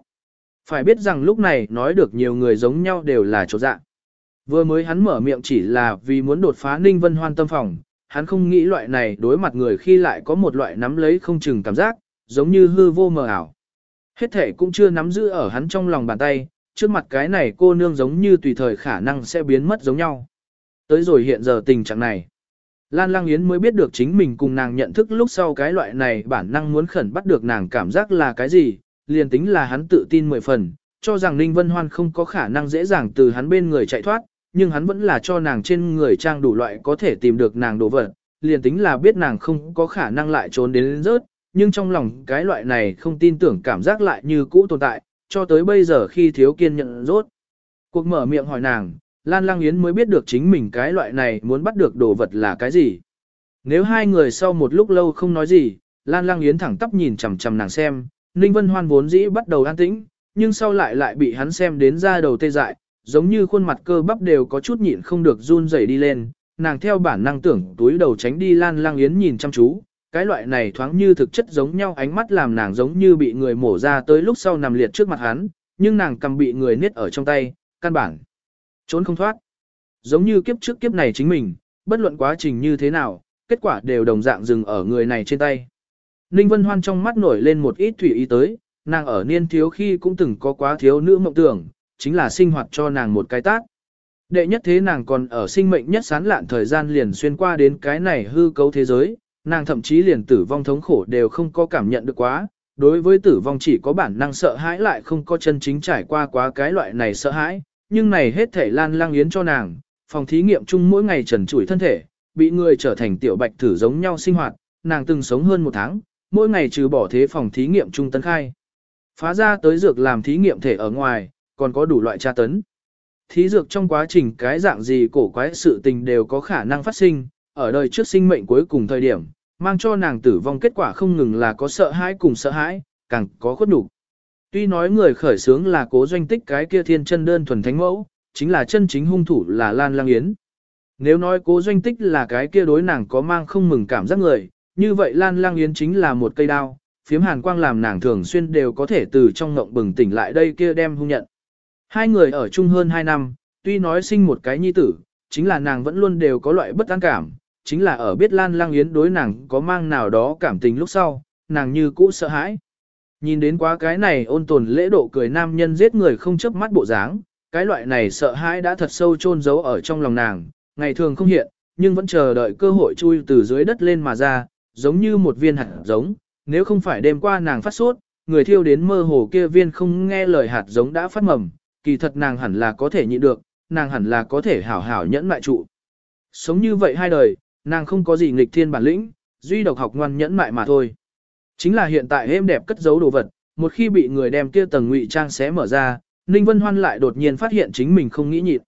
Phải biết rằng lúc này nói được nhiều người giống nhau đều là chỗ dạ. Vừa mới hắn mở miệng chỉ là vì muốn đột phá Ninh Vân Hoan tâm phòng, hắn không nghĩ loại này đối mặt người khi lại có một loại nắm lấy không chừng cảm giác, giống như hư vô mờ ảo. Hết thể cũng chưa nắm giữ ở hắn trong lòng bàn tay, trước mặt cái này cô nương giống như tùy thời khả năng sẽ biến mất giống nhau. Tới rồi hiện giờ tình trạng này. Lan Lang Yến mới biết được chính mình cùng nàng nhận thức lúc sau cái loại này bản năng muốn khẩn bắt được nàng cảm giác là cái gì, liền tính là hắn tự tin mười phần, cho rằng Ninh Vân Hoan không có khả năng dễ dàng từ hắn bên người chạy thoát, nhưng hắn vẫn là cho nàng trên người trang đủ loại có thể tìm được nàng đồ vật, liền tính là biết nàng không có khả năng lại trốn đến rớt, nhưng trong lòng cái loại này không tin tưởng cảm giác lại như cũ tồn tại, cho tới bây giờ khi thiếu kiên nhận rốt. Cuộc mở miệng hỏi nàng, Lan Lang Yến mới biết được chính mình cái loại này muốn bắt được đồ vật là cái gì. Nếu hai người sau một lúc lâu không nói gì, Lan Lang Yến thẳng tắp nhìn chằm chằm nàng xem, Ninh Vân Hoan vốn dĩ bắt đầu an tĩnh, nhưng sau lại lại bị hắn xem đến ra đầu tê dại, giống như khuôn mặt cơ bắp đều có chút nhịn không được run rẩy đi lên, nàng theo bản năng tưởng túi đầu tránh đi Lan Lang Yến nhìn chăm chú, cái loại này thoáng như thực chất giống nhau ánh mắt làm nàng giống như bị người mổ ra tới lúc sau nằm liệt trước mặt hắn, nhưng nàng cầm bị người niết ở trong tay, căn bản trốn không thoát. Giống như kiếp trước kiếp này chính mình, bất luận quá trình như thế nào, kết quả đều đồng dạng dừng ở người này trên tay. Ninh Vân Hoan trong mắt nổi lên một ít thủy ý tới, nàng ở niên thiếu khi cũng từng có quá thiếu nữ mộng tưởng, chính là sinh hoạt cho nàng một cái tác. Đệ nhất thế nàng còn ở sinh mệnh nhất sán lạn thời gian liền xuyên qua đến cái này hư cấu thế giới, nàng thậm chí liền tử vong thống khổ đều không có cảm nhận được quá. Đối với tử vong chỉ có bản năng sợ hãi lại không có chân chính trải qua quá cái loại này sợ hãi, nhưng này hết thể lan lang yến cho nàng, phòng thí nghiệm chung mỗi ngày trần trụi thân thể, bị người trở thành tiểu bạch thử giống nhau sinh hoạt, nàng từng sống hơn một tháng, mỗi ngày trừ bỏ thế phòng thí nghiệm trung tấn khai. Phá ra tới dược làm thí nghiệm thể ở ngoài, còn có đủ loại tra tấn. Thí dược trong quá trình cái dạng gì cổ quái sự tình đều có khả năng phát sinh, ở đời trước sinh mệnh cuối cùng thời điểm, mang cho nàng tử vong kết quả không ngừng là có sợ hãi cùng sợ hãi, càng có khuất nhục. Tuy nói người khởi sướng là cố doanh tích cái kia thiên chân đơn thuần thánh mẫu, chính là chân chính hung thủ là Lan Lang Yến. Nếu nói cố doanh tích là cái kia đối nàng có mang không mừng cảm giác người, như vậy Lan Lang Yến chính là một cây đao, phiếm hàn quang làm nàng thường xuyên đều có thể từ trong ngộng bừng tỉnh lại đây kia đem hung nhận. Hai người ở chung hơn hai năm, tuy nói sinh một cái nhi tử, chính là nàng vẫn luôn đều có loại bất an cảm, chính là ở biết Lan Lang Yến đối nàng có mang nào đó cảm tình lúc sau, nàng như cũ sợ hãi. Nhìn đến quá cái này ôn tồn lễ độ cười nam nhân giết người không chớp mắt bộ dáng, cái loại này sợ hãi đã thật sâu chôn giấu ở trong lòng nàng, ngày thường không hiện, nhưng vẫn chờ đợi cơ hội chui từ dưới đất lên mà ra, giống như một viên hạt giống, nếu không phải đêm qua nàng phát sốt, người thiêu đến mơ hồ kia viên không nghe lời hạt giống đã phát mầm, kỳ thật nàng hẳn là có thể nhịn được, nàng hẳn là có thể hảo hảo nhẫn lại trụ. Sống như vậy hai đời, nàng không có gì nghịch thiên bản lĩnh, duy độc học ngoan nhẫn mại mà thôi. Chính là hiện tại êm đẹp cất giấu đồ vật, một khi bị người đem kia tầng ngụy trang xé mở ra, Ninh Vân Hoan lại đột nhiên phát hiện chính mình không nghĩ nhịn.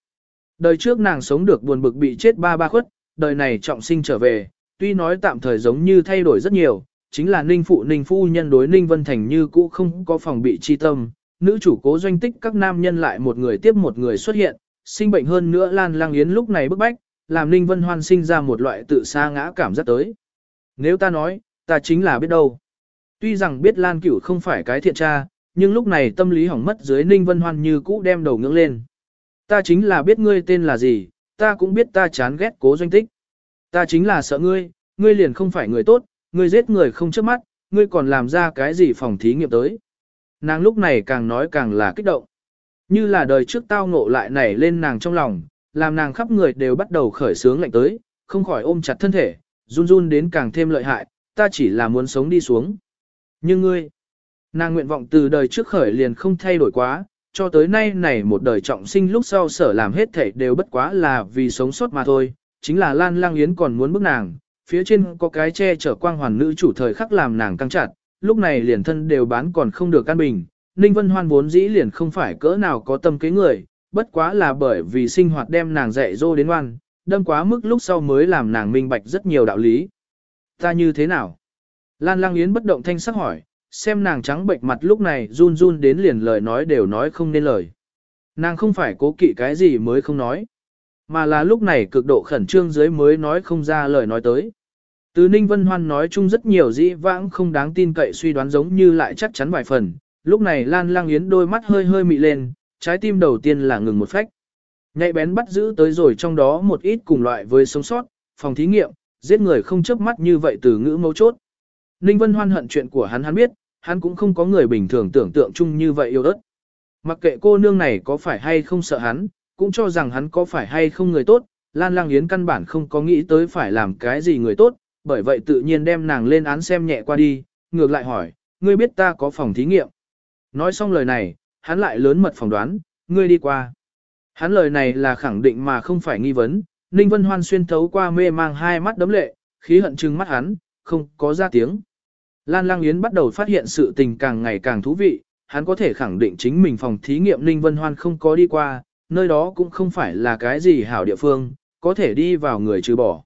Đời trước nàng sống được buồn bực bị chết ba ba khuất, đời này trọng sinh trở về, tuy nói tạm thời giống như thay đổi rất nhiều, chính là Ninh phụ Ninh phu nhân đối Ninh Vân Thành như cũ không có phòng bị chi tâm, nữ chủ cố doanh tích các nam nhân lại một người tiếp một người xuất hiện, sinh bệnh hơn nữa Lan Lang Yến lúc này bức bách, làm Ninh Vân Hoan sinh ra một loại tự sa ngã cảm giác tới. Nếu ta nói, ta chính là biết đâu. Tuy rằng biết Lan Cửu không phải cái thiện tra, nhưng lúc này tâm lý hỏng mất dưới Ninh Vân Hoan như cũ đem đầu ngưỡng lên. Ta chính là biết ngươi tên là gì, ta cũng biết ta chán ghét cố doanh tích. Ta chính là sợ ngươi, ngươi liền không phải người tốt, ngươi giết người không trước mắt, ngươi còn làm ra cái gì phòng thí nghiệm tới. Nàng lúc này càng nói càng là kích động. Như là đời trước tao ngộ lại nảy lên nàng trong lòng, làm nàng khắp người đều bắt đầu khởi sướng lạnh tới, không khỏi ôm chặt thân thể, run run đến càng thêm lợi hại, ta chỉ là muốn sống đi xuống. Nhưng ngươi, nàng nguyện vọng từ đời trước khởi liền không thay đổi quá, cho tới nay này một đời trọng sinh lúc sau sở làm hết thảy đều bất quá là vì sống sót mà thôi, chính là Lan Lang Yến còn muốn bức nàng, phía trên có cái che chở quang hoàn nữ chủ thời khắc làm nàng căng chặt, lúc này liền thân đều bán còn không được căn bình. Ninh Vân Hoan vốn dĩ liền không phải cỡ nào có tâm kế người, bất quá là bởi vì sinh hoạt đem nàng dạy dỗ đến oan, đâm quá mức lúc sau mới làm nàng minh bạch rất nhiều đạo lý. Ta như thế nào? Lan Lang Yến bất động thanh sắc hỏi, xem nàng trắng bệnh mặt lúc này run run đến liền lời nói đều nói không nên lời. Nàng không phải cố kỵ cái gì mới không nói. mà là lúc này cực độ khẩn trương dưới mới nói không ra lời nói tới. Từ Ninh Vân Hoan nói chung rất nhiều dĩ vãng không đáng tin cậy suy đoán giống như lại chắc chắn vài phần, lúc này Lan Lang Yến đôi mắt hơi hơi mị lên, trái tim đầu tiên là ngừng một phách. Nhạy bén bắt giữ tới rồi trong đó một ít cùng loại với sống sót, phòng thí nghiệm, giết người không chớp mắt như vậy từ ngữ mấu chốt. Ninh Vân Hoan hận chuyện của hắn hắn biết, hắn cũng không có người bình thường tưởng tượng chung như vậy yêu đất. Mặc kệ cô nương này có phải hay không sợ hắn, cũng cho rằng hắn có phải hay không người tốt, Lan Lang Yến căn bản không có nghĩ tới phải làm cái gì người tốt, bởi vậy tự nhiên đem nàng lên án xem nhẹ qua đi, ngược lại hỏi, ngươi biết ta có phòng thí nghiệm. Nói xong lời này, hắn lại lớn mật phỏng đoán, ngươi đi qua. Hắn lời này là khẳng định mà không phải nghi vấn, Ninh Vân Hoan xuyên thấu qua mê mang hai mắt đấm lệ, khí hận trừng mắt hắn, không có ra tiếng. Lan Lang Yến bắt đầu phát hiện sự tình càng ngày càng thú vị, hắn có thể khẳng định chính mình phòng thí nghiệm Ninh Vân Hoan không có đi qua, nơi đó cũng không phải là cái gì hảo địa phương, có thể đi vào người trừ bỏ.